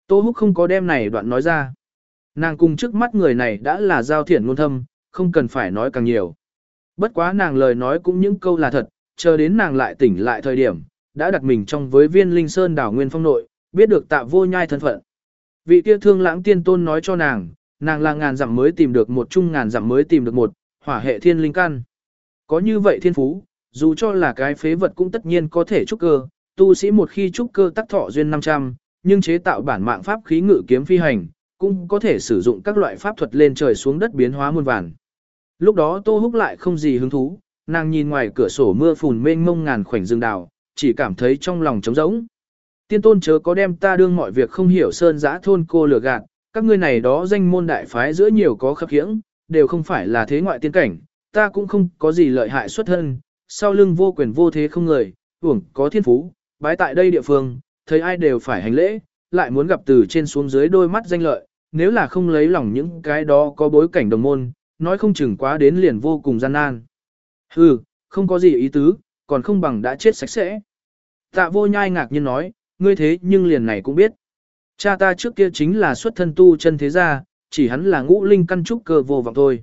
Tô Húc không có đem này đoạn nói ra. Nàng cùng trước mắt người này đã là giao thiện ngôn thâm, không cần phải nói càng nhiều. Bất quá nàng lời nói cũng những câu là thật, chờ đến nàng lại tỉnh lại thời điểm, đã đặt mình trong với viên linh sơn đảo nguyên phong nội, biết được tạ vô nhai thân phận. Vị kia thương lãng tiên tôn nói cho nàng, nàng là ngàn dặm mới tìm được một chung ngàn dặm mới tìm được một, hỏa hệ thiên linh căn. Có như vậy thiên phú, dù cho là cái phế vật cũng tất nhiên có thể trúc cơ, tu sĩ một khi trúc cơ tắc thọ duyên 500, nhưng chế tạo bản mạng pháp khí ngự kiếm phi hành, cũng có thể sử dụng các loại pháp thuật lên trời xuống đất biến hóa muôn vàn. Lúc đó Tô Húc lại không gì hứng thú, nàng nhìn ngoài cửa sổ mưa phùn mênh mông ngàn khoảnh rừng đào, chỉ cảm thấy trong lòng trống rỗng. Tiên tôn chớ có đem ta đương mọi việc không hiểu sơn giã thôn cô lừa gạt, các ngươi này đó danh môn đại phái giữa nhiều có khập khiễng, đều không phải là thế ngoại tiên cảnh, ta cũng không có gì lợi hại xuất thân, sau lưng vô quyền vô thế không người, uổng có thiên phú, bái tại đây địa phương, thấy ai đều phải hành lễ, lại muốn gặp từ trên xuống dưới đôi mắt danh lợi, nếu là không lấy lòng những cái đó có bối cảnh đồng môn, nói không chừng quá đến liền vô cùng gian nan. Hừ, không có gì ý tứ, còn không bằng đã chết sạch sẽ. Tạ vô nhai ngạc nhiên nói, ngươi thế nhưng liền này cũng biết. Cha ta trước kia chính là xuất thân tu chân thế gia, chỉ hắn là ngũ linh căn trúc cơ vô vọng thôi.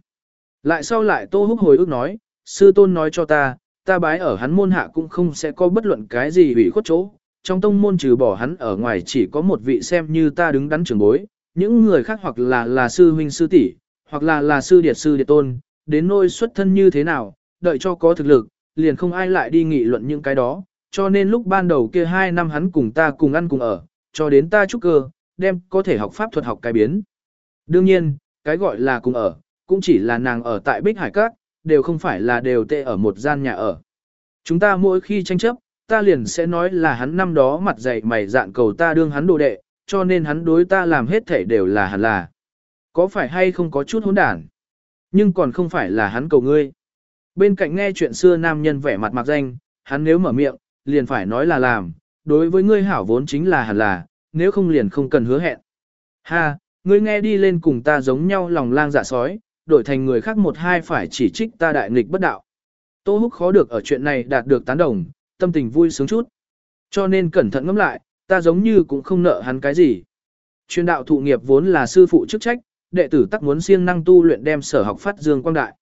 Lại sau lại tô húc hồi ước nói, sư tôn nói cho ta, ta bái ở hắn môn hạ cũng không sẽ có bất luận cái gì hủy khuất chỗ. Trong tông môn trừ bỏ hắn ở ngoài chỉ có một vị xem như ta đứng đắn trưởng bối, những người khác hoặc là là sư huynh sư tỷ, hoặc là là sư điệt sư điệt tôn, đến nôi xuất thân như thế nào, đợi cho có thực lực, liền không ai lại đi nghị luận những cái đó, cho nên lúc ban đầu kia hai năm hắn cùng ta cùng ăn cùng ở, cho đến ta trúc cơ, đem có thể học pháp thuật học cái biến. Đương nhiên, cái gọi là cùng ở, cũng chỉ là nàng ở tại Bích Hải Các, đều không phải là đều tệ ở một gian nhà ở. Chúng ta mỗi khi tranh chấp, ta liền sẽ nói là hắn năm đó mặt dày mày dạn cầu ta đương hắn đồ đệ, cho nên hắn đối ta làm hết thể đều là hẳn là. Có phải hay không có chút hỗn đản? Nhưng còn không phải là hắn cầu ngươi. Bên cạnh nghe chuyện xưa nam nhân vẻ mặt mặc danh, hắn nếu mở miệng, liền phải nói là làm, đối với ngươi hảo vốn chính là hẳn là, nếu không liền không cần hứa hẹn. Ha, ngươi nghe đi lên cùng ta giống nhau lòng lang dạ sói, đổi thành người khác một hai phải chỉ trích ta đại nghịch bất đạo. Tô Húc khó được ở chuyện này đạt được tán đồng, tâm tình vui sướng chút. Cho nên cẩn thận ngẫm lại, ta giống như cũng không nợ hắn cái gì. Chuyên đạo thụ nghiệp vốn là sư phụ chức trách, đệ tử tắc muốn siêng năng tu luyện đem sở học phát dương quang đại.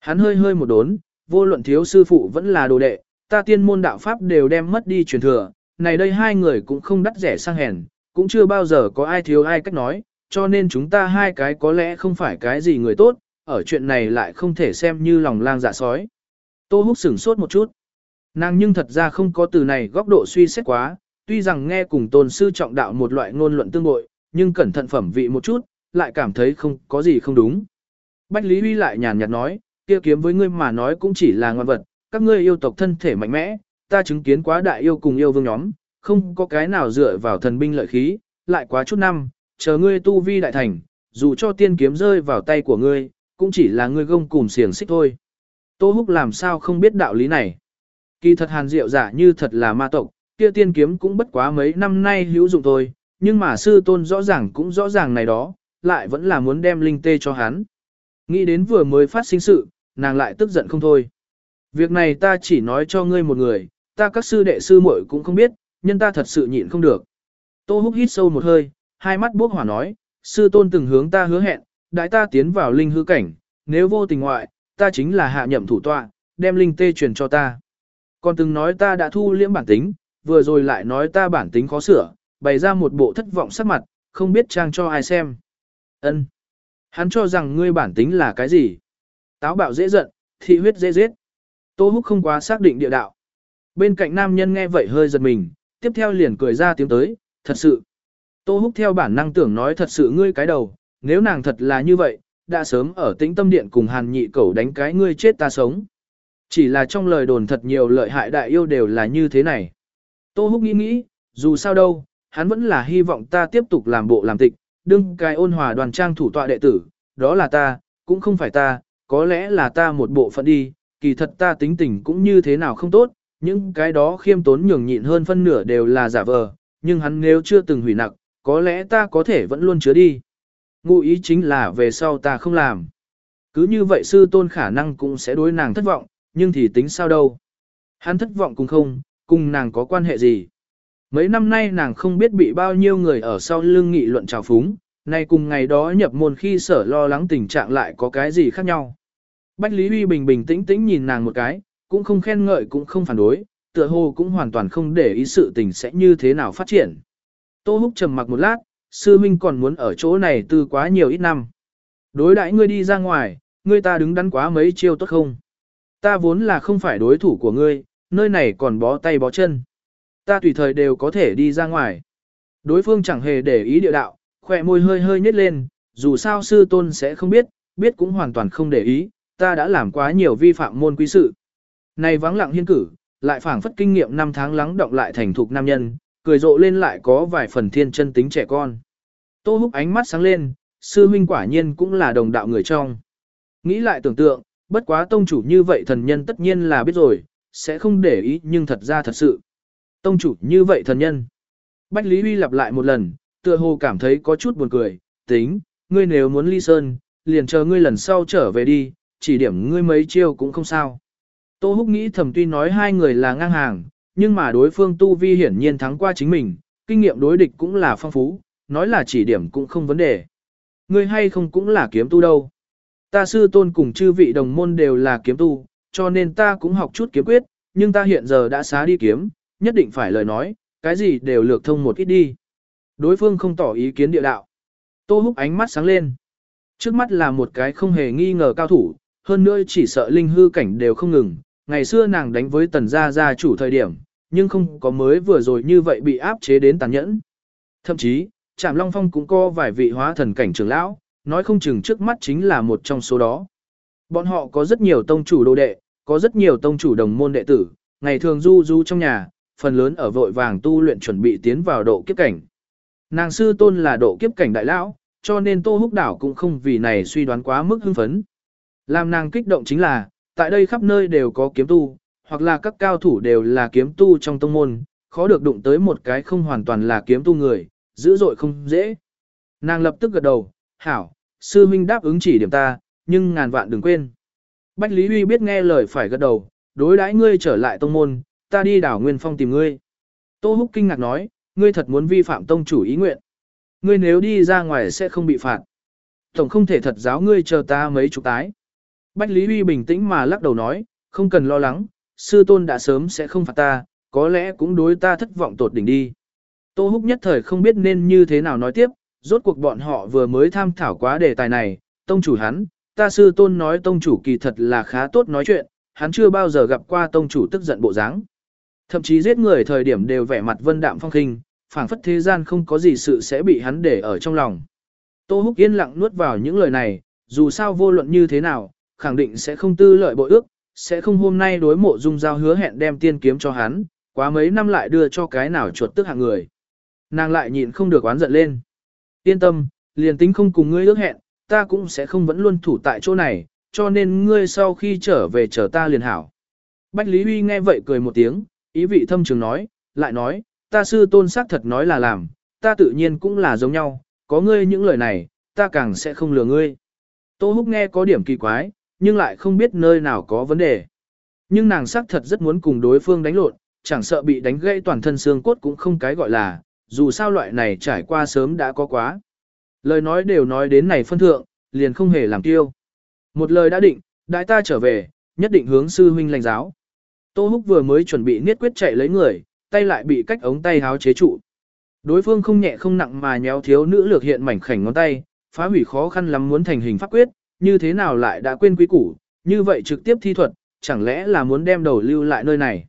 Hắn hơi hơi một đốn, vô luận thiếu sư phụ vẫn là đồ đệ, ta tiên môn đạo pháp đều đem mất đi truyền thừa, này đây hai người cũng không đắt rẻ sang hèn, cũng chưa bao giờ có ai thiếu ai cách nói, cho nên chúng ta hai cái có lẽ không phải cái gì người tốt, ở chuyện này lại không thể xem như lòng lang dạ sói. Tô Húc sửng sốt một chút. Nàng nhưng thật ra không có từ này góc độ suy xét quá, tuy rằng nghe cùng tôn sư trọng đạo một loại ngôn luận tương bội, nhưng cẩn thận phẩm vị một chút, lại cảm thấy không có gì không đúng. Bách Lý Huy lại nhàn nhạt nói, kia kiếm với ngươi mà nói cũng chỉ là ngoan vật, các ngươi yêu tộc thân thể mạnh mẽ, ta chứng kiến quá đại yêu cùng yêu vương nhóm, không có cái nào dựa vào thần binh lợi khí, lại quá chút năm, chờ ngươi tu vi đại thành, dù cho tiên kiếm rơi vào tay của ngươi, cũng chỉ là ngươi gông cùng xiềng xích thôi. Tô Húc làm sao không biết đạo lý này. Kỳ thật hàn diệu giả như thật là ma tộc, kia tiên kiếm cũng bất quá mấy năm nay hữu dụng thôi, nhưng mà sư tôn rõ ràng cũng rõ ràng này đó, lại vẫn là muốn đem linh tê cho hắn. Nghĩ đến vừa mới phát sinh sự, nàng lại tức giận không thôi. Việc này ta chỉ nói cho ngươi một người, ta các sư đệ sư muội cũng không biết, nhân ta thật sự nhịn không được. Tô húc hít sâu một hơi, hai mắt bốc hỏa nói, sư tôn từng hướng ta hứa hẹn, đại ta tiến vào linh hư cảnh, nếu vô tình ngoại, ta chính là hạ nhậm thủ tọa, đem linh tê truyền cho ta. Còn từng nói ta đã thu liễm bản tính, vừa rồi lại nói ta bản tính khó sửa, bày ra một bộ thất vọng sắc mặt, không biết trang cho ai xem. Ân, Hắn cho rằng ngươi bản tính là cái gì? Táo bạo dễ giận, thị huyết dễ giết. Tô Húc không quá xác định địa đạo. Bên cạnh nam nhân nghe vậy hơi giật mình, tiếp theo liền cười ra tiếng tới, thật sự. Tô Húc theo bản năng tưởng nói thật sự ngươi cái đầu, nếu nàng thật là như vậy, đã sớm ở tĩnh tâm điện cùng hàn nhị cẩu đánh cái ngươi chết ta sống. Chỉ là trong lời đồn thật nhiều lợi hại đại yêu đều là như thế này. Tô Húc nghĩ nghĩ, dù sao đâu, hắn vẫn là hy vọng ta tiếp tục làm bộ làm tịch, đương cái ôn hòa đoàn trang thủ tọa đệ tử, đó là ta, cũng không phải ta, có lẽ là ta một bộ phận đi, kỳ thật ta tính tình cũng như thế nào không tốt, những cái đó khiêm tốn nhường nhịn hơn phân nửa đều là giả vờ, nhưng hắn nếu chưa từng hủy nặng, có lẽ ta có thể vẫn luôn chứa đi. Ngụ ý chính là về sau ta không làm. Cứ như vậy sư tôn khả năng cũng sẽ đối nàng thất vọng, nhưng thì tính sao đâu. Hắn thất vọng cùng không, cùng nàng có quan hệ gì. Mấy năm nay nàng không biết bị bao nhiêu người ở sau lưng nghị luận trào phúng, nay cùng ngày đó nhập môn khi sở lo lắng tình trạng lại có cái gì khác nhau. Bách Lý Huy bình bình tĩnh tĩnh nhìn nàng một cái, cũng không khen ngợi cũng không phản đối, tựa hồ cũng hoàn toàn không để ý sự tình sẽ như thế nào phát triển. Tô Húc trầm mặc một lát, sư minh còn muốn ở chỗ này từ quá nhiều ít năm. Đối đãi ngươi đi ra ngoài, ngươi ta đứng đắn quá mấy chiêu tốt không? Ta vốn là không phải đối thủ của ngươi, nơi này còn bó tay bó chân. Ta tùy thời đều có thể đi ra ngoài. Đối phương chẳng hề để ý địa đạo, khỏe môi hơi hơi nhếch lên, dù sao sư tôn sẽ không biết, biết cũng hoàn toàn không để ý, ta đã làm quá nhiều vi phạm môn quý sự. Này vắng lặng hiên cử, lại phảng phất kinh nghiệm năm tháng lắng động lại thành thục nam nhân, cười rộ lên lại có vài phần thiên chân tính trẻ con. Tô húc ánh mắt sáng lên, sư huynh quả nhiên cũng là đồng đạo người trong. Nghĩ lại tưởng tượng, bất quá tông chủ như vậy thần nhân tất nhiên là biết rồi, sẽ không để ý nhưng thật ra thật sự. Tông chủ như vậy thần nhân. Bách Lý Huy lặp lại một lần, tựa hồ cảm thấy có chút buồn cười, tính, ngươi nếu muốn ly sơn, liền chờ ngươi lần sau trở về đi, chỉ điểm ngươi mấy chiêu cũng không sao. Tô Húc nghĩ thầm tuy nói hai người là ngang hàng, nhưng mà đối phương tu vi hiển nhiên thắng qua chính mình, kinh nghiệm đối địch cũng là phong phú, nói là chỉ điểm cũng không vấn đề. Ngươi hay không cũng là kiếm tu đâu. Ta sư tôn cùng chư vị đồng môn đều là kiếm tu, cho nên ta cũng học chút kiếm quyết, nhưng ta hiện giờ đã xá đi kiếm, nhất định phải lời nói, cái gì đều lược thông một ít đi. Đối phương không tỏ ý kiến địa đạo. Tô húc ánh mắt sáng lên. Trước mắt là một cái không hề nghi ngờ cao thủ, hơn nữa chỉ sợ linh hư cảnh đều không ngừng. Ngày xưa nàng đánh với tần gia gia chủ thời điểm, nhưng không có mới vừa rồi như vậy bị áp chế đến tàn nhẫn. Thậm chí, Trạm Long Phong cũng có vài vị hóa thần cảnh trưởng lão, nói không chừng trước mắt chính là một trong số đó. Bọn họ có rất nhiều tông chủ đồ đệ, có rất nhiều tông chủ đồng môn đệ tử, ngày thường du du trong nhà, phần lớn ở vội vàng tu luyện chuẩn bị tiến vào độ kiếp cảnh. Nàng sư tôn là độ kiếp cảnh đại lão, cho nên Tô Húc Đảo cũng không vì này suy đoán quá mức hưng phấn. Làm nàng kích động chính là, tại đây khắp nơi đều có kiếm tu, hoặc là các cao thủ đều là kiếm tu trong tông môn, khó được đụng tới một cái không hoàn toàn là kiếm tu người, dữ dội không dễ. Nàng lập tức gật đầu, hảo, sư huynh đáp ứng chỉ điểm ta, nhưng ngàn vạn đừng quên. Bách Lý Huy biết nghe lời phải gật đầu, đối đãi ngươi trở lại tông môn, ta đi đảo Nguyên Phong tìm ngươi. Tô Húc kinh ngạc nói, ngươi thật muốn vi phạm tông chủ ý nguyện. Ngươi nếu đi ra ngoài sẽ không bị phạt. Tổng không thể thật giáo ngươi chờ ta mấy chục tái. Bách Lý Huy bình tĩnh mà lắc đầu nói, không cần lo lắng, sư tôn đã sớm sẽ không phạt ta, có lẽ cũng đối ta thất vọng tột đỉnh đi. Tô Húc nhất thời không biết nên như thế nào nói tiếp, rốt cuộc bọn họ vừa mới tham thảo quá đề tài này, tông chủ hắn, ta sư tôn nói tông chủ kỳ thật là khá tốt nói chuyện, hắn chưa bao giờ gặp qua tông chủ tức giận bộ dáng. Thậm chí giết người thời điểm đều vẻ mặt vân đạm phong khinh, phảng phất thế gian không có gì sự sẽ bị hắn để ở trong lòng. Tô Húc yên lặng nuốt vào những lời này, dù sao vô luận như thế nào, khẳng định sẽ không tư lợi bội ước, sẽ không hôm nay đối mộ dung giao hứa hẹn đem tiên kiếm cho hắn, quá mấy năm lại đưa cho cái nào chuột tức hạng người. Nàng lại nhịn không được oán giận lên. Yên tâm, liền tính không cùng ngươi ước hẹn, ta cũng sẽ không vẫn luôn thủ tại chỗ này, cho nên ngươi sau khi trở về chờ ta liền hảo. Bách Lý Huy nghe vậy cười một tiếng, ý vị thâm trường nói, lại nói, ta sư tôn sắc thật nói là làm, ta tự nhiên cũng là giống nhau, có ngươi những lời này, ta càng sẽ không lừa ngươi. Tô Húc nghe có điểm kỳ quái, nhưng lại không biết nơi nào có vấn đề. Nhưng nàng xác thật rất muốn cùng đối phương đánh lộn, chẳng sợ bị đánh gãy toàn thân xương cốt cũng không cái gọi là, dù sao loại này trải qua sớm đã có quá. Lời nói đều nói đến này phân thượng, liền không hề làm tiêu. Một lời đã định, đại ta trở về, nhất định hướng sư huynh lãnh giáo. Tô Húc vừa mới chuẩn bị niết quyết chạy lấy người, tay lại bị cách ống tay háo chế trụ. Đối phương không nhẹ không nặng mà nhéo thiếu nữ lược hiện mảnh khảnh ngón tay, phá hủy khó khăn lắm muốn thành hình pháp quyết, như thế nào lại đã quên quý củ, như vậy trực tiếp thi thuật, chẳng lẽ là muốn đem đầu lưu lại nơi này.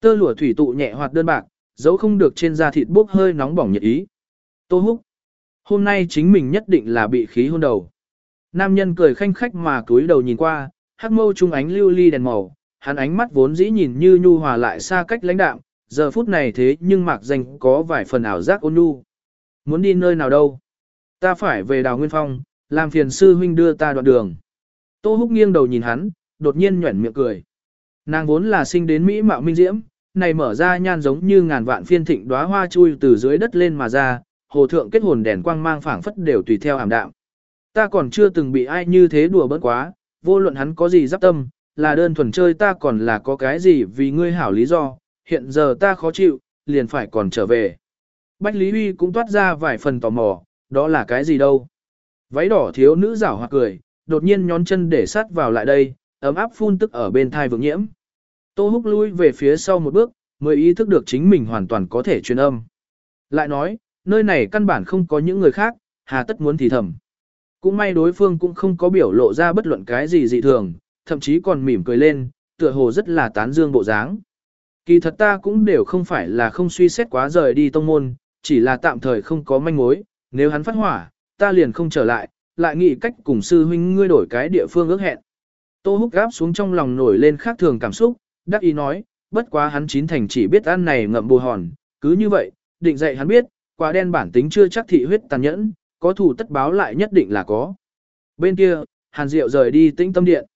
Tơ lụa thủy tụ nhẹ hoạt đơn bạc, dấu không được trên da thịt bốc hơi nóng bỏng nhiệt ý. Tô húc. Hôm nay chính mình nhất định là bị khí hôn đầu. Nam nhân cười khanh khách mà cúi đầu nhìn qua, hắc mâu trung ánh lưu ly đèn màu, hắn ánh mắt vốn dĩ nhìn như nhu hòa lại xa cách lãnh đạm, giờ phút này thế nhưng mạc danh có vài phần ảo giác ôn nhu. Muốn đi nơi nào đâu? Ta phải về đào nguyên phong, làm phiền sư huynh đưa ta đoạn đường. Tô húc nghiêng đầu nhìn hắn, đột nhiên nhuẩn miệng cười. Nàng vốn là sinh đến Mỹ mạo minh diễm, này mở ra nhan giống như ngàn vạn phiên thịnh đóa hoa chui từ dưới đất lên mà ra, hồ thượng kết hồn đèn quang mang phảng phất đều tùy theo ảm đạm. Ta còn chưa từng bị ai như thế đùa bỡn quá, vô luận hắn có gì giáp tâm, là đơn thuần chơi ta còn là có cái gì vì ngươi hảo lý do, hiện giờ ta khó chịu, liền phải còn trở về. Bách Lý Huy cũng toát ra vài phần tò mò, đó là cái gì đâu. Váy đỏ thiếu nữ rảo hoặc cười, đột nhiên nhón chân để sát vào lại đây, ấm áp phun tức ở bên thai vượng nhiễm. Tô húc lui về phía sau một bước, mới ý thức được chính mình hoàn toàn có thể truyền âm. Lại nói, nơi này căn bản không có những người khác, hà tất muốn thì thầm. Cũng may đối phương cũng không có biểu lộ ra bất luận cái gì dị thường, thậm chí còn mỉm cười lên, tựa hồ rất là tán dương bộ dáng. Kỳ thật ta cũng đều không phải là không suy xét quá rời đi tông môn, chỉ là tạm thời không có manh mối, nếu hắn phát hỏa, ta liền không trở lại, lại nghĩ cách cùng sư huynh ngươi đổi cái địa phương ước hẹn. Tô húc gáp xuống trong lòng nổi lên khác thường cảm xúc, đắc ý nói, bất quá hắn chín thành chỉ biết ăn này ngậm bù hòn, cứ như vậy, định dạy hắn biết, quả đen bản tính chưa chắc thị huyết tàn nhẫn, có thủ tất báo lại nhất định là có. Bên kia, Hàn Diệu rời đi tĩnh tâm điện.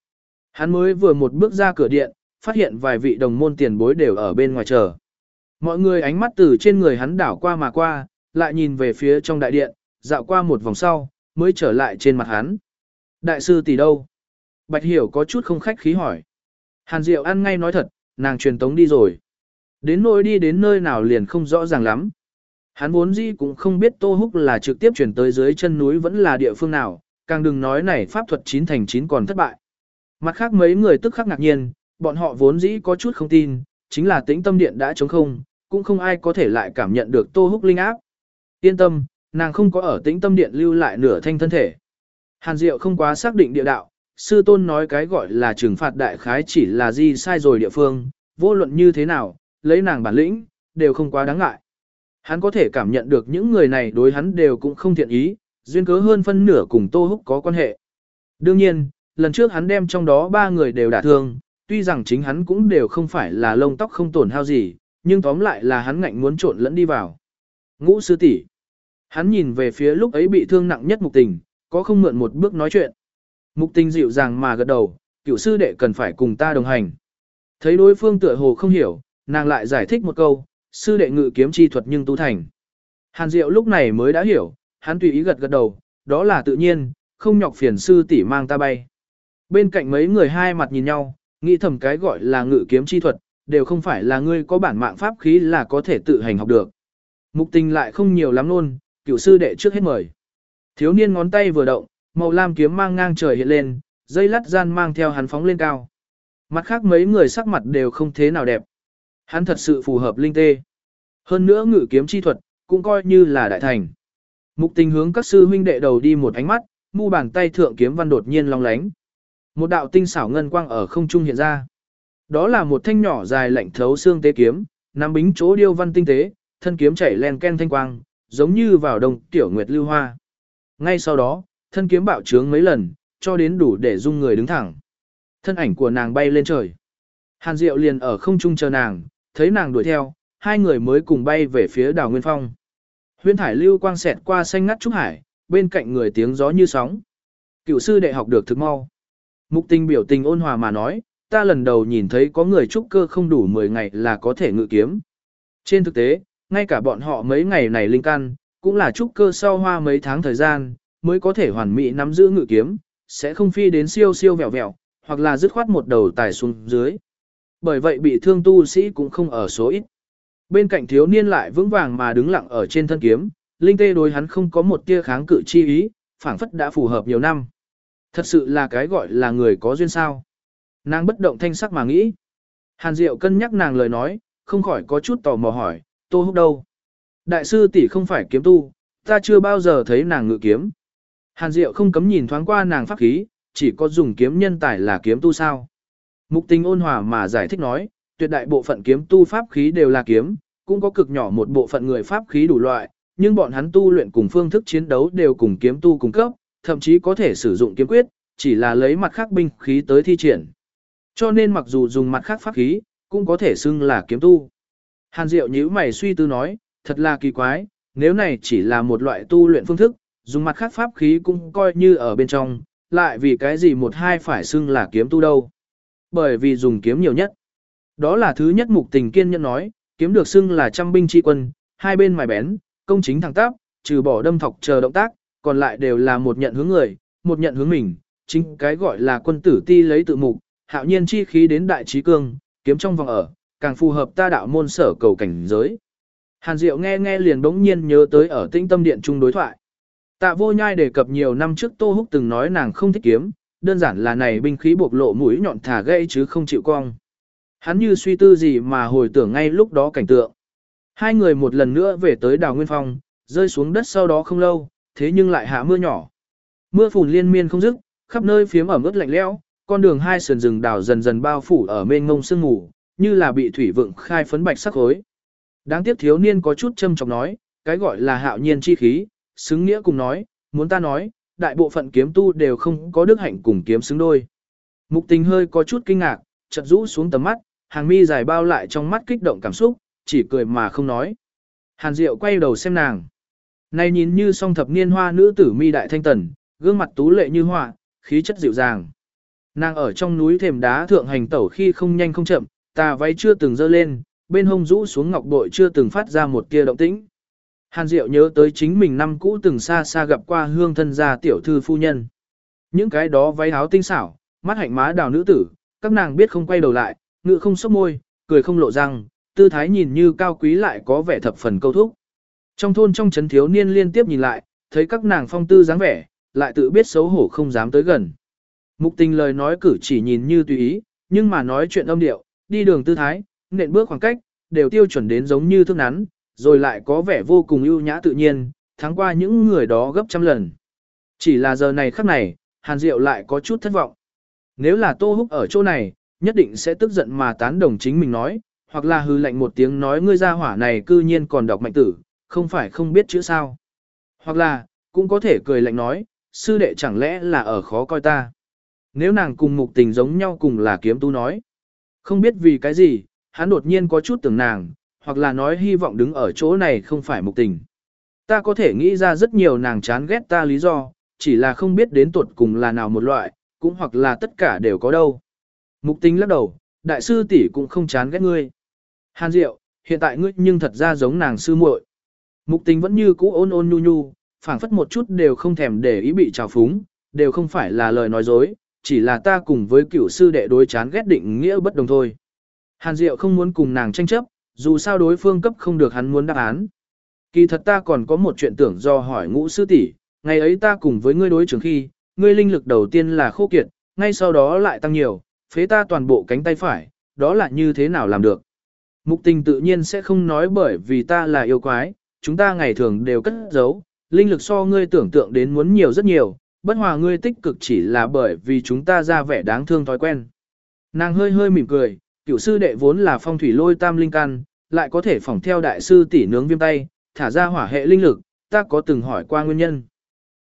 Hắn mới vừa một bước ra cửa điện, phát hiện vài vị đồng môn tiền bối đều ở bên ngoài chờ. Mọi người ánh mắt từ trên người hắn đảo qua mà qua, lại nhìn về phía trong đại điện, dạo qua một vòng sau, mới trở lại trên mặt hắn. Đại sư tỷ đâu? Bạch Hiểu có chút không khách khí hỏi. Hàn Diệu ăn ngay nói thật, nàng truyền tống đi rồi. Đến nỗi đi đến nơi nào liền không rõ ràng lắm. Hắn vốn gì cũng không biết Tô Húc là trực tiếp chuyển tới dưới chân núi vẫn là địa phương nào, càng đừng nói này pháp thuật chín thành chín còn thất bại. Mặt khác mấy người tức khắc ngạc nhiên, bọn họ vốn dĩ có chút không tin, chính là tĩnh tâm điện đã trống không, cũng không ai có thể lại cảm nhận được Tô Húc linh áp. Yên tâm, nàng không có ở tĩnh tâm điện lưu lại nửa thanh thân thể. Hàn Diệu không quá xác định địa đạo, sư tôn nói cái gọi là trừng phạt đại khái chỉ là gì sai rồi địa phương, vô luận như thế nào, lấy nàng bản lĩnh, đều không quá đáng ngại. Hắn có thể cảm nhận được những người này đối hắn đều cũng không thiện ý, duyên cớ hơn phân nửa cùng Tô Húc có quan hệ. Đương nhiên, lần trước hắn đem trong đó ba người đều đả thương, tuy rằng chính hắn cũng đều không phải là lông tóc không tổn hao gì, nhưng tóm lại là hắn ngạnh muốn trộn lẫn đi vào. Ngũ sư tỷ, Hắn nhìn về phía lúc ấy bị thương nặng nhất mục tình, có không mượn một bước nói chuyện. Mục tình dịu dàng mà gật đầu, cựu sư đệ cần phải cùng ta đồng hành. Thấy đối phương tựa hồ không hiểu, nàng lại giải thích một câu, sư đệ ngự kiếm chi thuật nhưng tu thành. Hàn Diệu lúc này mới đã hiểu, hắn tùy ý gật gật đầu, đó là tự nhiên, không nhọc phiền sư tỷ mang ta bay. Bên cạnh mấy người hai mặt nhìn nhau, nghĩ thầm cái gọi là ngự kiếm chi thuật, đều không phải là ngươi có bản mạng pháp khí là có thể tự hành học được. Mục tình lại không nhiều lắm luôn, cựu sư đệ trước hết mời. Thiếu niên ngón tay vừa động, màu lam kiếm mang ngang trời hiện lên, dây lắt gian mang theo hắn phóng lên cao. Mặt khác mấy người sắc mặt đều không thế nào đẹp. Hắn thật sự phù hợp linh tê. Hơn nữa ngự kiếm chi thuật, cũng coi như là đại thành. Mục tình hướng các sư huynh đệ đầu đi một ánh mắt, mu bàn tay thượng kiếm văn đột nhiên long lánh. Một đạo tinh xảo ngân quang ở không trung hiện ra. Đó là một thanh nhỏ dài lạnh thấu xương tế kiếm, nắm bính chỗ điêu văn tinh tế, thân kiếm chảy len ken thanh quang, giống như vào đông tiểu nguyệt lưu hoa. Ngay sau đó, thân kiếm bạo trướng mấy lần, cho đến đủ để dung người đứng thẳng. Thân ảnh của nàng bay lên trời. Hàn Diệu liền ở không trung chờ nàng, thấy nàng đuổi theo, hai người mới cùng bay về phía đảo Nguyên Phong. Huyên thải lưu quang xẹt qua xanh ngắt trúc hải, bên cạnh người tiếng gió như sóng. Cựu sư đệ học được thực mau. Mục tình biểu tình ôn hòa mà nói, ta lần đầu nhìn thấy có người trúc cơ không đủ 10 ngày là có thể ngự kiếm. Trên thực tế, ngay cả bọn họ mấy ngày này linh căn, cũng là trúc cơ sau hoa mấy tháng thời gian, mới có thể hoàn mỹ nắm giữ ngự kiếm, sẽ không phi đến siêu siêu vẹo vẹo, hoặc là dứt khoát một đầu tài xuống dưới. Bởi vậy bị thương tu sĩ cũng không ở số ít. Bên cạnh thiếu niên lại vững vàng mà đứng lặng ở trên thân kiếm, linh tê đối hắn không có một tia kháng cự chi ý, phảng phất đã phù hợp nhiều năm. Thật sự là cái gọi là người có duyên sao. Nàng bất động thanh sắc mà nghĩ. Hàn Diệu cân nhắc nàng lời nói, không khỏi có chút tò mò hỏi, tô húc đâu? Đại sư tỷ không phải kiếm tu, ta chưa bao giờ thấy nàng ngự kiếm. Hàn Diệu không cấm nhìn thoáng qua nàng pháp khí, chỉ có dùng kiếm nhân tài là kiếm tu sao. Mục tình ôn hòa mà giải thích nói, tuyệt đại bộ phận kiếm tu pháp khí đều là kiếm, cũng có cực nhỏ một bộ phận người pháp khí đủ loại, nhưng bọn hắn tu luyện cùng phương thức chiến đấu đều cùng kiếm tu cùng cấp, thậm chí có thể sử dụng kiếm quyết, chỉ là lấy mặt khác binh khí tới thi triển. Cho nên mặc dù dùng mặt khác pháp khí, cũng có thể xưng là kiếm tu. Hàn Diệu nhíu mày suy tư nói, thật là kỳ quái, nếu này chỉ là một loại tu luyện phương thức, dùng mặt khác pháp khí cũng coi như ở bên trong, lại vì cái gì một hai phải xưng là kiếm tu đâu. Bởi vì dùng kiếm nhiều nhất. Đó là thứ nhất mục tình kiên nhẫn nói, kiếm được xưng là trăm binh chi quân, hai bên mài bén, công chính thẳng tắp, trừ bỏ đâm thọc chờ động tác, còn lại đều là một nhận hướng người, một nhận hướng mình, chính cái gọi là quân tử ti lấy tự mục, hạo nhiên chi khí đến đại trí cương, kiếm trong vòng ở, càng phù hợp ta đạo môn sở cầu cảnh giới. Hàn Diệu nghe nghe liền bỗng nhiên nhớ tới ở tinh tâm điện chung đối thoại. Tạ vô nhai đề cập nhiều năm trước Tô Húc từng nói nàng không thích kiếm, đơn giản là này binh khí bộc lộ mũi nhọn thả gãy chứ không chịu cong. Hắn như suy tư gì mà hồi tưởng ngay lúc đó cảnh tượng. Hai người một lần nữa về tới đào Nguyên Phong, rơi xuống đất sau đó không lâu, thế nhưng lại hạ mưa nhỏ. Mưa phùn liên miên không dứt, khắp nơi phiếm ẩm ướt lạnh lẽo, con đường hai sườn rừng đào dần dần bao phủ ở mênh ngông sương ngủ, như là bị thủy vượng khai phấn bạch sắc khối. Đáng tiếc thiếu niên có chút châm trọng nói, cái gọi là hạo nhiên chi khí, xứng nghĩa cùng nói, muốn ta nói, đại bộ phận kiếm tu đều không có đức hạnh cùng kiếm xứng đôi. Mục tình hơi có chút kinh ngạc, chợt rũ xuống tầm mắt, hàng mi dài bao lại trong mắt kích động cảm xúc, chỉ cười mà không nói. Hàn Diệu quay đầu xem nàng. Này nhìn như song thập niên hoa nữ tử mi đại thanh tần, gương mặt tú lệ như họa, khí chất dịu dàng. Nàng ở trong núi thềm đá thượng hành tẩu khi không nhanh không chậm, tà váy chưa từng dơ lên, bên hông rũ xuống ngọc bội chưa từng phát ra một tia động tĩnh. Hàn Diệu nhớ tới chính mình năm cũ từng xa xa gặp qua hương thân gia tiểu thư phu nhân. Những cái đó váy áo tinh xảo, mắt hạnh má đào nữ tử, các nàng biết không quay đầu lại, ngự không sốc môi, cười không lộ răng, tư thái nhìn như cao quý lại có vẻ thập phần câu thúc. Trong thôn trong chấn thiếu niên liên tiếp nhìn lại, thấy các nàng phong tư dáng vẻ, lại tự biết xấu hổ không dám tới gần. Mục tình lời nói cử chỉ nhìn như tùy ý, nhưng mà nói chuyện âm điệu, đi đường tư thái, nện bước khoảng cách, đều tiêu chuẩn đến giống như thước nắn, rồi lại có vẻ vô cùng ưu nhã tự nhiên, thắng qua những người đó gấp trăm lần. Chỉ là giờ này khắc này, Hàn Diệu lại có chút thất vọng. Nếu là Tô Húc ở chỗ này, nhất định sẽ tức giận mà tán đồng chính mình nói, hoặc là hư lạnh một tiếng nói ngươi ra hỏa này cư nhiên còn đọc mạnh tử, không phải không biết chữ sao. Hoặc là, cũng có thể cười lạnh nói, sư đệ chẳng lẽ là ở khó coi ta. Nếu nàng cùng mục tình giống nhau cùng là kiếm tu nói. Không biết vì cái gì, hắn đột nhiên có chút tưởng nàng, hoặc là nói hy vọng đứng ở chỗ này không phải mục tình. Ta có thể nghĩ ra rất nhiều nàng chán ghét ta lý do, chỉ là không biết đến tuột cùng là nào một loại, cũng hoặc là tất cả đều có đâu. Mục tình lắc đầu, đại sư tỷ cũng không chán ghét ngươi. Hàn Diệu, hiện tại ngươi nhưng thật ra giống nàng sư muội. Mục tình vẫn như cũ ôn ôn nhu nhu, phảng phất một chút đều không thèm để ý bị trào phúng, đều không phải là lời nói dối, chỉ là ta cùng với cựu sư đệ đối chán ghét định nghĩa bất đồng thôi. Hàn Diệu không muốn cùng nàng tranh chấp, dù sao đối phương cấp không được hắn muốn đáp án. Kỳ thật ta còn có một chuyện tưởng do hỏi ngũ sư tỷ, ngày ấy ta cùng với ngươi đối trường khi, ngươi linh lực đầu tiên là khô kiệt, ngay sau đó lại tăng nhiều, phế ta toàn bộ cánh tay phải, đó là như thế nào làm được. Mục tình tự nhiên sẽ không nói bởi vì ta là yêu quái, chúng ta ngày thường đều cất giấu, linh lực so ngươi tưởng tượng đến muốn nhiều rất nhiều, bất hòa ngươi tích cực chỉ là bởi vì chúng ta ra vẻ đáng thương thói quen. Nàng hơi hơi mỉm cười, cựu sư đệ vốn là phong thủy lôi tam linh căn, lại có thể phỏng theo đại sư tỷ nướng viêm tay, thả ra hỏa hệ linh lực, ta có từng hỏi qua nguyên nhân.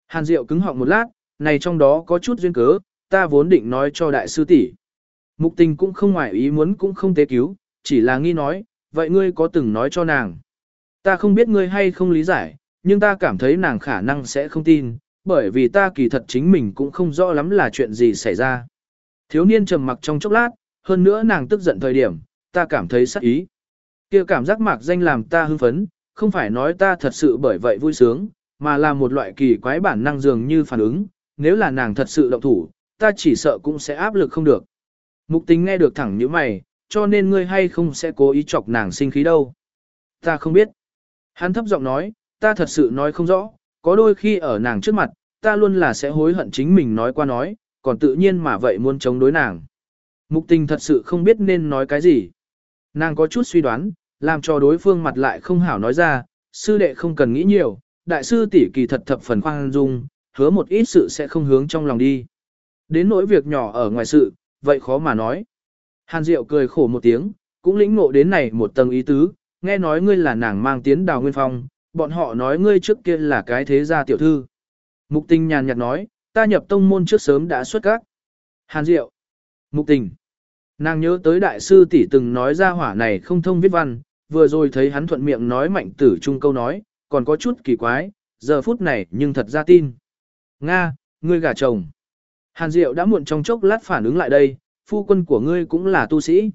Hàn Diệu cứng họng một lát, này trong đó có chút duyên cớ, ta vốn định nói cho đại sư tỷ. Mục tình cũng không ngoài ý muốn cũng không tế cứu, chỉ là nghi nói, vậy ngươi có từng nói cho nàng. Ta không biết ngươi hay không lý giải, nhưng ta cảm thấy nàng khả năng sẽ không tin, bởi vì ta kỳ thật chính mình cũng không rõ lắm là chuyện gì xảy ra. Thiếu niên trầm mặc trong chốc lát, hơn nữa nàng tức giận thời điểm, ta cảm thấy sắc ý. kia cảm giác mạc danh làm ta hưng phấn, không phải nói ta thật sự bởi vậy vui sướng, mà là một loại kỳ quái bản năng dường như phản ứng, nếu là nàng thật sự động thủ, ta chỉ sợ cũng sẽ áp lực không được. Mục tính nghe được thẳng như mày, cho nên ngươi hay không sẽ cố ý chọc nàng sinh khí đâu. Ta không biết. Hắn thấp giọng nói, ta thật sự nói không rõ, có đôi khi ở nàng trước mặt, ta luôn là sẽ hối hận chính mình nói qua nói, còn tự nhiên mà vậy muốn chống đối nàng. Mục tình thật sự không biết nên nói cái gì. Nàng có chút suy đoán, làm cho đối phương mặt lại không hảo nói ra, sư đệ không cần nghĩ nhiều, đại sư tỷ kỳ thật thập phần khoan dung, hứa một ít sự sẽ không hướng trong lòng đi. Đến nỗi việc nhỏ ở ngoài sự, vậy khó mà nói. Hàn Diệu cười khổ một tiếng, cũng lĩnh ngộ đến này một tầng ý tứ, nghe nói ngươi là nàng mang tiến đào nguyên phong, bọn họ nói ngươi trước kia là cái thế gia tiểu thư. Mục tình nhàn nhạt nói, ta nhập tông môn trước sớm đã xuất các. Hàn Diệu. Mục tình. Nàng nhớ tới đại sư tỷ từng nói ra hỏa này không thông viết văn, vừa rồi thấy hắn thuận miệng nói mạnh tử trung câu nói, còn có chút kỳ quái, giờ phút này nhưng thật ra tin. Nga, ngươi gả chồng. Hàn Diệu đã muộn trong chốc lát phản ứng lại đây, phu quân của ngươi cũng là tu sĩ.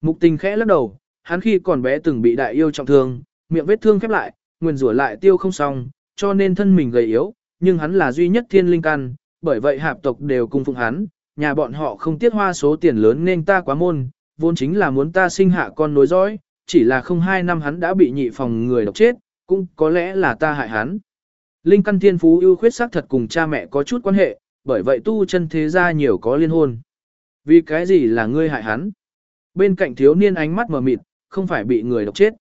Mục tình khẽ lắc đầu, hắn khi còn bé từng bị đại yêu trọng thương, miệng vết thương khép lại, nguyên rủa lại tiêu không xong, cho nên thân mình gầy yếu, nhưng hắn là duy nhất thiên linh căn, bởi vậy hạp tộc đều cung phụng hắn, nhà bọn họ không tiết hoa số tiền lớn nên ta quá môn, vốn chính là muốn ta sinh hạ con nối dõi, chỉ là không hai năm hắn đã bị nhị phòng người độc chết, cũng có lẽ là ta hại hắn. Linh căn thiên phú ưu khuyết xác thật cùng cha mẹ có chút quan hệ, bởi vậy tu chân thế gia nhiều có liên hôn. Vì cái gì là ngươi hại hắn? Bên cạnh thiếu niên ánh mắt mờ mịt, không phải bị người độc chết.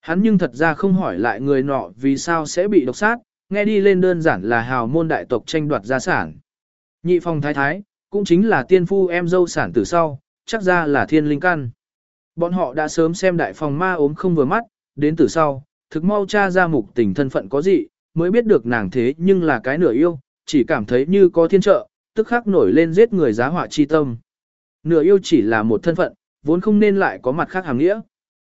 Hắn nhưng thật ra không hỏi lại người nọ vì sao sẽ bị độc sát, nghe đi lên đơn giản là hào môn đại tộc tranh đoạt gia sản. Nhị phong thái thái, cũng chính là tiên phu em dâu sản từ sau, chắc ra là thiên linh căn. Bọn họ đã sớm xem đại phòng ma ốm không vừa mắt, đến từ sau, thực mau cha ra mục tình thân phận có gì, mới biết được nàng thế nhưng là cái nửa yêu, chỉ cảm thấy như có thiên trợ, tức khắc nổi lên giết người giá họa chi tâm. Nửa yêu chỉ là một thân phận, vốn không nên lại có mặt khác hàng nghĩa.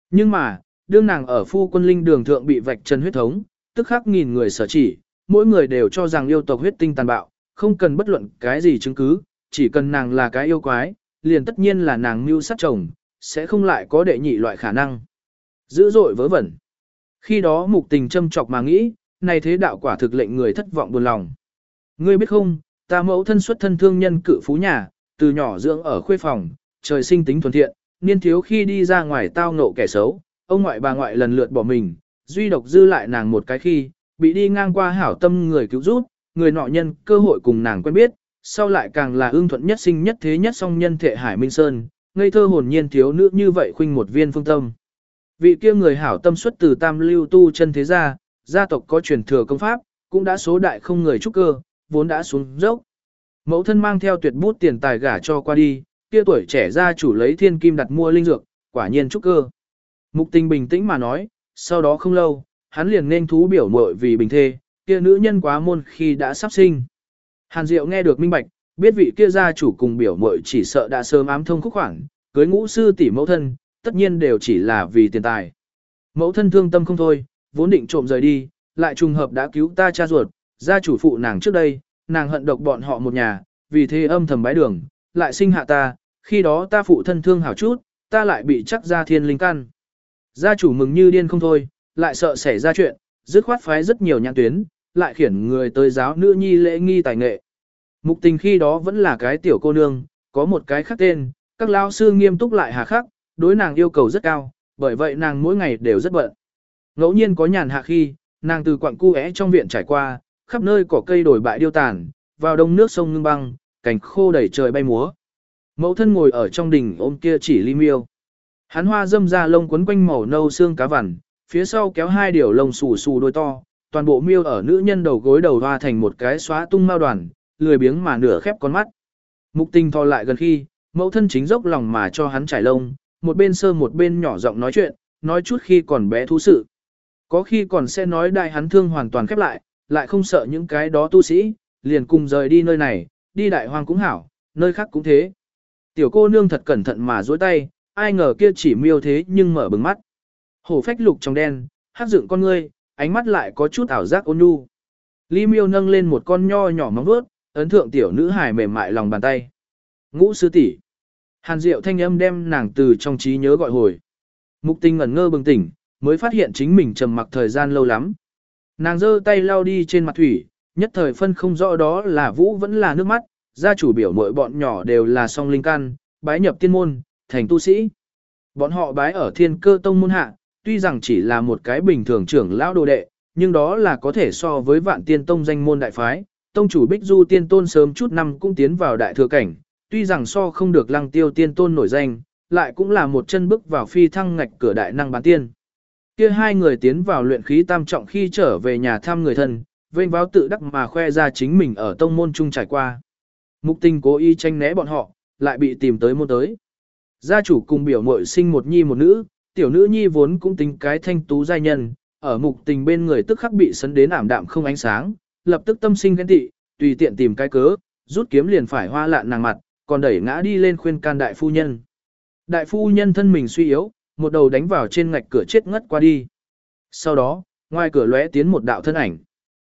Nhưng mà, đương nàng ở phu quân linh đường thượng bị vạch chân huyết thống, tức khắc nghìn người sở chỉ, mỗi người đều cho rằng yêu tộc huyết tinh tàn bạo, không cần bất luận cái gì chứng cứ, chỉ cần nàng là cái yêu quái, liền tất nhiên là nàng mưu sát chồng, sẽ không lại có đệ nhị loại khả năng. Dữ dội vớ vẩn. Khi đó mục tình châm chọc mà nghĩ, này thế đạo quả thực lệnh người thất vọng buồn lòng. Ngươi biết không, ta mẫu thân xuất thân thương nhân cự phú nhà, từ nhỏ dưỡng ở khuê phòng, trời sinh tính thuần thiện, niên thiếu khi đi ra ngoài tao ngộ kẻ xấu, ông ngoại bà ngoại lần lượt bỏ mình, duy độc dư lại nàng một cái khi, bị đi ngang qua hảo tâm người cứu giúp, người nọ nhân cơ hội cùng nàng quen biết, sau lại càng là ương thuận nhất sinh nhất thế nhất song nhân thể Hải Minh Sơn, ngây thơ hồn nhiên thiếu nữ như vậy khuynh một viên phương tâm. Vị kia người hảo tâm xuất từ tam lưu tu chân thế gia, gia tộc có truyền thừa công pháp, cũng đã số đại không người trúc cơ, vốn đã xuống dốc. Mẫu thân mang theo tuyệt bút tiền tài gả cho qua đi, kia tuổi trẻ gia chủ lấy thiên kim đặt mua linh dược, quả nhiên trúc cơ. Mục tình bình tĩnh mà nói, sau đó không lâu, hắn liền nên thú biểu muội vì bình thê, kia nữ nhân quá môn khi đã sắp sinh. Hàn Diệu nghe được minh bạch, biết vị kia gia chủ cùng biểu muội chỉ sợ đã sớm ám thông khúc khoảng, cưới ngũ sư tỷ mẫu thân, tất nhiên đều chỉ là vì tiền tài. Mẫu thân thương tâm không thôi, vốn định trộm rời đi, lại trùng hợp đã cứu ta cha ruột, gia chủ phụ nàng trước đây, nàng hận độc bọn họ một nhà, vì thế âm thầm bái đường, lại sinh hạ ta, khi đó ta phụ thân thương hảo chút, ta lại bị chắc ra thiên linh căn. Gia chủ mừng như điên không thôi, lại sợ xảy ra chuyện, dứt khoát phái rất nhiều nhãn tuyến, lại khiển người tới giáo nữ nhi lễ nghi tài nghệ. Mục tình khi đó vẫn là cái tiểu cô nương, có một cái khác tên, các lao sư nghiêm túc lại hà khắc, đối nàng yêu cầu rất cao, bởi vậy nàng mỗi ngày đều rất bận. Ngẫu nhiên có nhàn hạ khi, nàng từ quặng cu é trong viện trải qua, khắp nơi cỏ cây đổi bại điêu tàn, vào đông nước sông ngưng băng, cảnh khô đầy trời bay múa. Mẫu thân ngồi ở trong đình ôm kia chỉ ly miêu. Hắn hoa dâm ra lông quấn quanh màu nâu xương cá vằn, phía sau kéo hai điều lông xù xù đôi to, toàn bộ miêu ở nữ nhân đầu gối đầu hoa thành một cái xóa tung mao đoàn, lười biếng mà nửa khép con mắt. Mục tình thò lại gần khi, mẫu thân chính dốc lòng mà cho hắn trải lông, một bên sơ một bên nhỏ giọng nói chuyện, nói chút khi còn bé thú sự. Có khi còn sẽ nói đại hắn thương hoàn toàn khép lại, lại không sợ những cái đó tu sĩ, liền cùng rời đi nơi này, đi đại hoang cũng hảo, nơi khác cũng thế. Tiểu cô nương thật cẩn thận mà duỗi tay, ai ngờ kia chỉ miêu thế nhưng mở bừng mắt. Hổ phách lục trong đen, hát dựng con ngươi, ánh mắt lại có chút ảo giác ôn nhu. Ly miêu nâng lên một con nho nhỏ móng vuốt, ấn thượng tiểu nữ hài mềm mại lòng bàn tay. Ngũ sư tỷ. Hàn Diệu thanh âm đem nàng từ trong trí nhớ gọi hồi. Mục Tinh ngẩn ngơ bừng tỉnh, mới phát hiện chính mình trầm mặc thời gian lâu lắm. Nàng giơ tay lau đi trên mặt thủy, nhất thời phân không rõ đó là vũ vẫn là nước mắt, gia chủ biểu mỗi bọn nhỏ đều là song linh căn, bái nhập tiên môn, thành tu sĩ. Bọn họ bái ở thiên cơ tông môn hạ, tuy rằng chỉ là một cái bình thường trưởng lão đồ đệ, nhưng đó là có thể so với vạn tiên tông danh môn đại phái. Tông chủ Bích Du tiên tôn sớm chút năm cũng tiến vào đại thừa cảnh, tuy rằng so không được lăng tiêu tiên tôn nổi danh, lại cũng là một chân bước vào phi thăng ngạch cửa đại năng bán tiên. Kia hai người tiến vào luyện khí tam trọng khi trở về nhà thăm người thân, vênh báo tự đắc mà khoe ra chính mình ở tông môn trung trải qua. Mục tình cố ý tranh né bọn họ, lại bị tìm tới môn tới. Gia chủ cùng biểu muội sinh một nhi một nữ, tiểu nữ nhi vốn cũng tính cái thanh tú giai nhân, ở mục tình bên người tức khắc bị sấn đến ảm đạm không ánh sáng, lập tức tâm sinh ghen tị, tùy tiện tìm cái cớ, rút kiếm liền phải hoa lạn nàng mặt, còn đẩy ngã đi lên khuyên can đại phu nhân. Đại phu nhân thân mình suy yếu, một đầu đánh vào trên ngạch cửa chết ngất qua đi. Sau đó, ngoài cửa lóe tiến một đạo thân ảnh.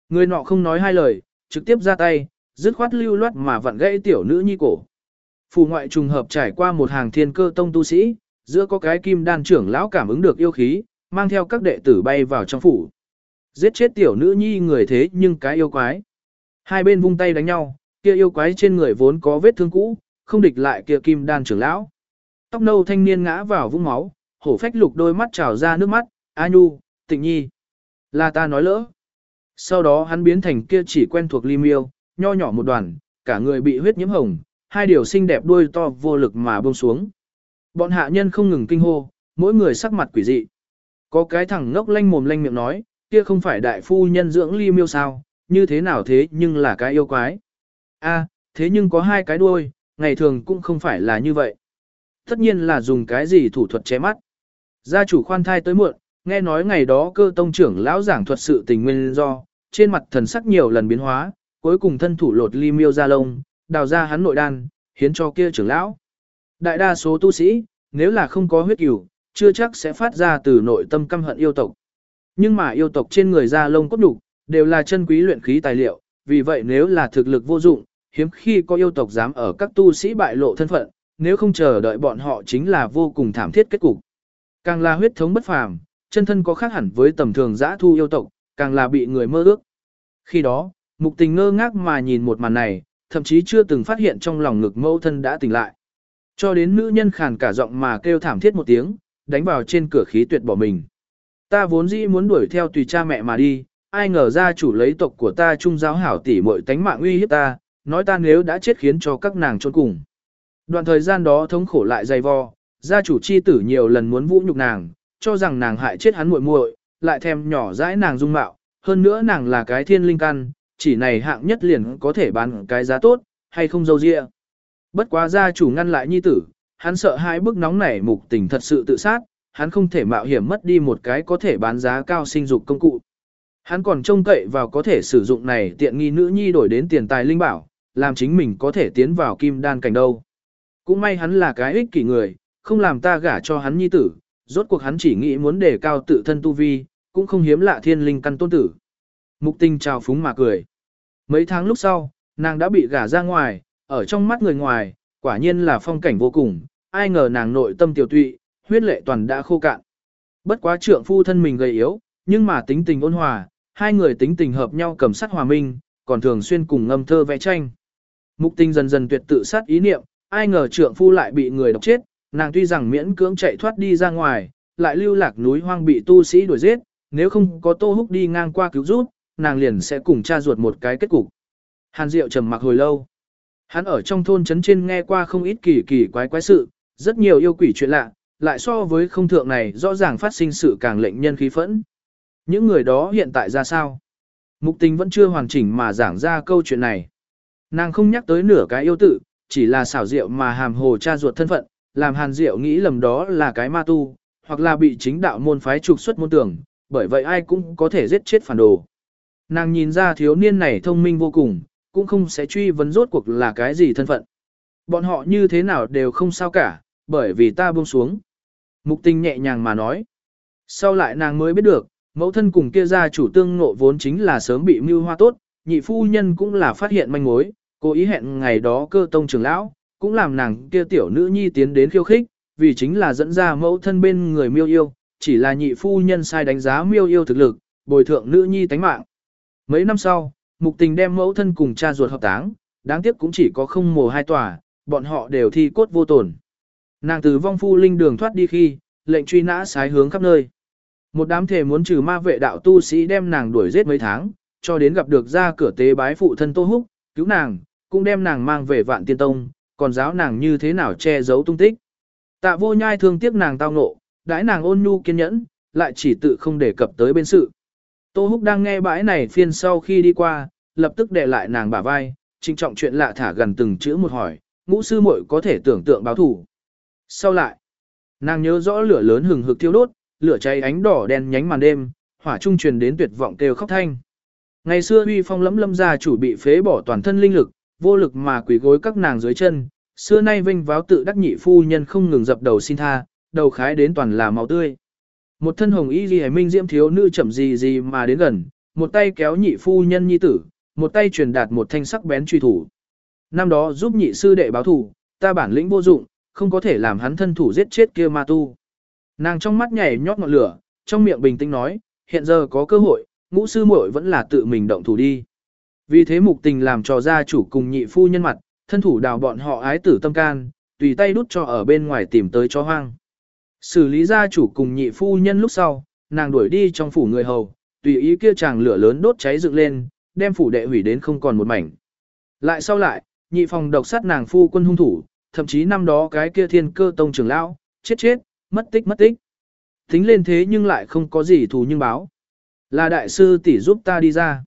Người nọ không nói hai lời, trực tiếp ra tay, dứt khoát lưu loát mà vặn gãy tiểu nữ nhi cổ. Phù ngoại trùng hợp trải qua một hàng thiên cơ tông tu sĩ, giữa có cái kim đan trưởng lão cảm ứng được yêu khí, mang theo các đệ tử bay vào trong phủ. Giết chết tiểu nữ nhi người thế nhưng cái yêu quái. Hai bên vung tay đánh nhau, kia yêu quái trên người vốn có vết thương cũ, không địch lại kia kim đan trưởng lão. Tóc nâu thanh niên ngã vào vũng máu, hổ phách lục đôi mắt trào ra nước mắt, A Nhu, tịnh nhi. Là ta nói lỡ. Sau đó hắn biến thành kia chỉ quen thuộc ly miêu, nho nhỏ một đoàn, cả người bị huyết nhiễm hồng, hai điều xinh đẹp đuôi to vô lực mà buông xuống. Bọn hạ nhân không ngừng kinh hô, mỗi người sắc mặt quỷ dị. Có cái thằng ngốc lanh mồm lanh miệng nói, kia không phải đại phu nhân dưỡng ly miêu sao, như thế nào thế nhưng là cái yêu quái. a thế nhưng có hai cái đuôi, ngày thường cũng không phải là như vậy. Tất nhiên là dùng cái gì thủ thuật che mắt. Gia chủ khoan thai tới muộn, nghe nói ngày đó cơ tông trưởng lão giảng thuật sự tình nguyên do, trên mặt thần sắc nhiều lần biến hóa, cuối cùng thân thủ lột ly miêu ra lông, đào ra hắn nội đan, hiến cho kia trưởng lão. Đại đa số tu sĩ, nếu là không có huyết cửu, chưa chắc sẽ phát ra từ nội tâm căm hận yêu tộc. Nhưng mà yêu tộc trên người da lông cốt đủ, đều là chân quý luyện khí tài liệu, vì vậy nếu là thực lực vô dụng, hiếm khi có yêu tộc dám ở các tu sĩ bại lộ thân phận, nếu không chờ đợi bọn họ chính là vô cùng thảm thiết kết cục. Càng là huyết thống bất phàm, chân thân có khác hẳn với tầm thường giã thu yêu tộc, càng là bị người mơ ước. Khi đó, mục tình ngơ ngác mà nhìn một màn này, thậm chí chưa từng phát hiện trong lòng ngực mẫu thân đã tỉnh lại. Cho đến nữ nhân khàn cả giọng mà kêu thảm thiết một tiếng, đánh vào trên cửa khí tuyệt bỏ mình. Ta vốn dĩ muốn đuổi theo tùy cha mẹ mà đi, ai ngờ ra chủ lấy tộc của ta trung giáo hảo tỷ muội tánh mạng uy hiếp ta, nói ta nếu đã chết khiến cho các nàng trốn cùng. Đoạn thời gian đó thống khổ lại dày vò, gia chủ chi tử nhiều lần muốn vũ nhục nàng, cho rằng nàng hại chết hắn muội muội, lại thèm nhỏ dãi nàng dung mạo, hơn nữa nàng là cái thiên linh căn, chỉ này hạng nhất liền có thể bán cái giá tốt, hay không dâu dịa. Bất quá gia chủ ngăn lại nhi tử, hắn sợ hai bức nóng nảy mục tình thật sự tự sát, hắn không thể mạo hiểm mất đi một cái có thể bán giá cao sinh dục công cụ. Hắn còn trông cậy vào có thể sử dụng này tiện nghi nữ nhi đổi đến tiền tài linh bảo, làm chính mình có thể tiến vào kim đan cảnh đâu. Cũng may hắn là cái ích kỷ người, không làm ta gả cho hắn nhi tử, rốt cuộc hắn chỉ nghĩ muốn đề cao tự thân tu vi, cũng không hiếm lạ thiên linh căn tôn tử. Mục tình chào phúng mà cười. Mấy tháng lúc sau, nàng đã bị gả ra ngoài, ở trong mắt người ngoài, quả nhiên là phong cảnh vô cùng, ai ngờ nàng nội tâm tiểu tụy, huyết lệ toàn đã khô cạn. Bất quá trượng phu thân mình gầy yếu, nhưng mà tính tình ôn hòa, hai người tính tình hợp nhau cầm sát hòa minh, còn thường xuyên cùng ngâm thơ vẽ tranh. Mục tình dần dần tuyệt tự sát ý niệm, ai ngờ trượng phu lại bị người độc chết, nàng tuy rằng miễn cưỡng chạy thoát đi ra ngoài, lại lưu lạc núi hoang bị tu sĩ đuổi giết, nếu không có Tô Húc đi ngang qua cứu giúp, nàng liền sẽ cùng cha ruột một cái kết cục. Hàn Diệu trầm mặc hồi lâu. Hắn ở trong thôn trấn trên nghe qua không ít kỳ kỳ quái quái sự, rất nhiều yêu quỷ chuyện lạ, lại so với không thượng này rõ ràng phát sinh sự càng lệnh nhân khí phẫn. Những người đó hiện tại ra sao? Mục tình vẫn chưa hoàn chỉnh mà giảng ra câu chuyện này. Nàng không nhắc tới nửa cái yêu tự, chỉ là xảo diệu mà hàm hồ cha ruột thân phận, làm hàn diệu nghĩ lầm đó là cái ma tu, hoặc là bị chính đạo môn phái trục xuất môn tưởng, bởi vậy ai cũng có thể giết chết phản đồ. Nàng nhìn ra thiếu niên này thông minh vô cùng, cũng không sẽ truy vấn rốt cuộc là cái gì thân phận. Bọn họ như thế nào đều không sao cả, bởi vì ta buông xuống. Mục tình nhẹ nhàng mà nói. Sau lại nàng mới biết được, mẫu thân cùng kia gia chủ tương ngộ vốn chính là sớm bị mưu hoa tốt, nhị phu nhân cũng là phát hiện manh mối, cố ý hẹn ngày đó cơ tông trưởng lão, cũng làm nàng kia tiểu nữ nhi tiến đến khiêu khích, vì chính là dẫn ra mẫu thân bên người miêu yêu, chỉ là nhị phu nhân sai đánh giá miêu yêu thực lực, bồi thượng nữ nhi tánh mạng. Mấy năm sau, mục tình đem mẫu thân cùng cha ruột hợp táng, đáng tiếc cũng chỉ có không mồ hai tòa, bọn họ đều thi cốt vô tổn. Nàng từ vong phu linh đường thoát đi khi, lệnh truy nã sái hướng khắp nơi. Một đám thể muốn trừ ma vệ đạo tu sĩ đem nàng đuổi giết mấy tháng, cho đến gặp được ra cửa tế bái phụ thân Tô Húc, cứu nàng, cũng đem nàng mang về vạn tiên tông, còn giáo nàng như thế nào che giấu tung tích. Tạ vô nhai thương tiếc nàng tao ngộ, đãi nàng ôn nhu kiên nhẫn, lại chỉ tự không đề cập tới bên sự. Tô Húc đang nghe bãi này phiên sau khi đi qua, lập tức để lại nàng bả vai, trinh trọng chuyện lạ thả gần từng chữ một hỏi, ngũ sư muội có thể tưởng tượng báo thủ. Sau lại, nàng nhớ rõ lửa lớn hừng hực thiêu đốt, lửa cháy ánh đỏ đen nhánh màn đêm, hỏa trung truyền đến tuyệt vọng kêu khóc thanh. Ngày xưa uy phong lẫm lâm gia chủ bị phế bỏ toàn thân linh lực, vô lực mà quỳ gối các nàng dưới chân, xưa nay vinh váo tự đắc nhị phu nhân không ngừng dập đầu xin tha, đầu khái đến toàn là máu tươi. Một thân hồng y ghi minh diễm thiếu nữ chậm gì gì mà đến gần, một tay kéo nhị phu nhân nhi tử, một tay truyền đạt một thanh sắc bén truy thủ. Năm đó giúp nhị sư đệ báo thủ, ta bản lĩnh vô dụng, không có thể làm hắn thân thủ giết chết kia ma tu. Nàng trong mắt nhảy nhót ngọn lửa, trong miệng bình tĩnh nói, hiện giờ có cơ hội, ngũ sư muội vẫn là tự mình động thủ đi. Vì thế mục tình làm cho gia chủ cùng nhị phu nhân mặt, thân thủ đào bọn họ ái tử tâm can, tùy tay đút cho ở bên ngoài tìm tới cho hoang. Xử lý gia chủ cùng nhị phu nhân lúc sau, nàng đuổi đi trong phủ người hầu, tùy ý kia chàng lửa lớn đốt cháy dựng lên, đem phủ đệ hủy đến không còn một mảnh. Lại sau lại, nhị phòng độc sát nàng phu quân hung thủ, thậm chí năm đó cái kia thiên cơ tông trưởng lão, chết chết, mất tích mất tích. Tính lên thế nhưng lại không có gì thù nhưng báo. Là đại sư tỷ giúp ta đi ra.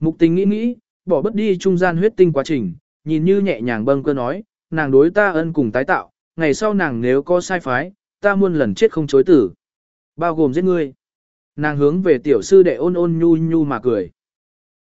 Mục tình nghĩ nghĩ, bỏ bất đi trung gian huyết tinh quá trình, nhìn như nhẹ nhàng bâng cơ nói, nàng đối ta ân cùng tái tạo, ngày sau nàng nếu có sai phái, ta muôn lần chết không chối tử. Bao gồm giết ngươi. Nàng hướng về tiểu sư đệ ôn ôn nhu nhu mà cười.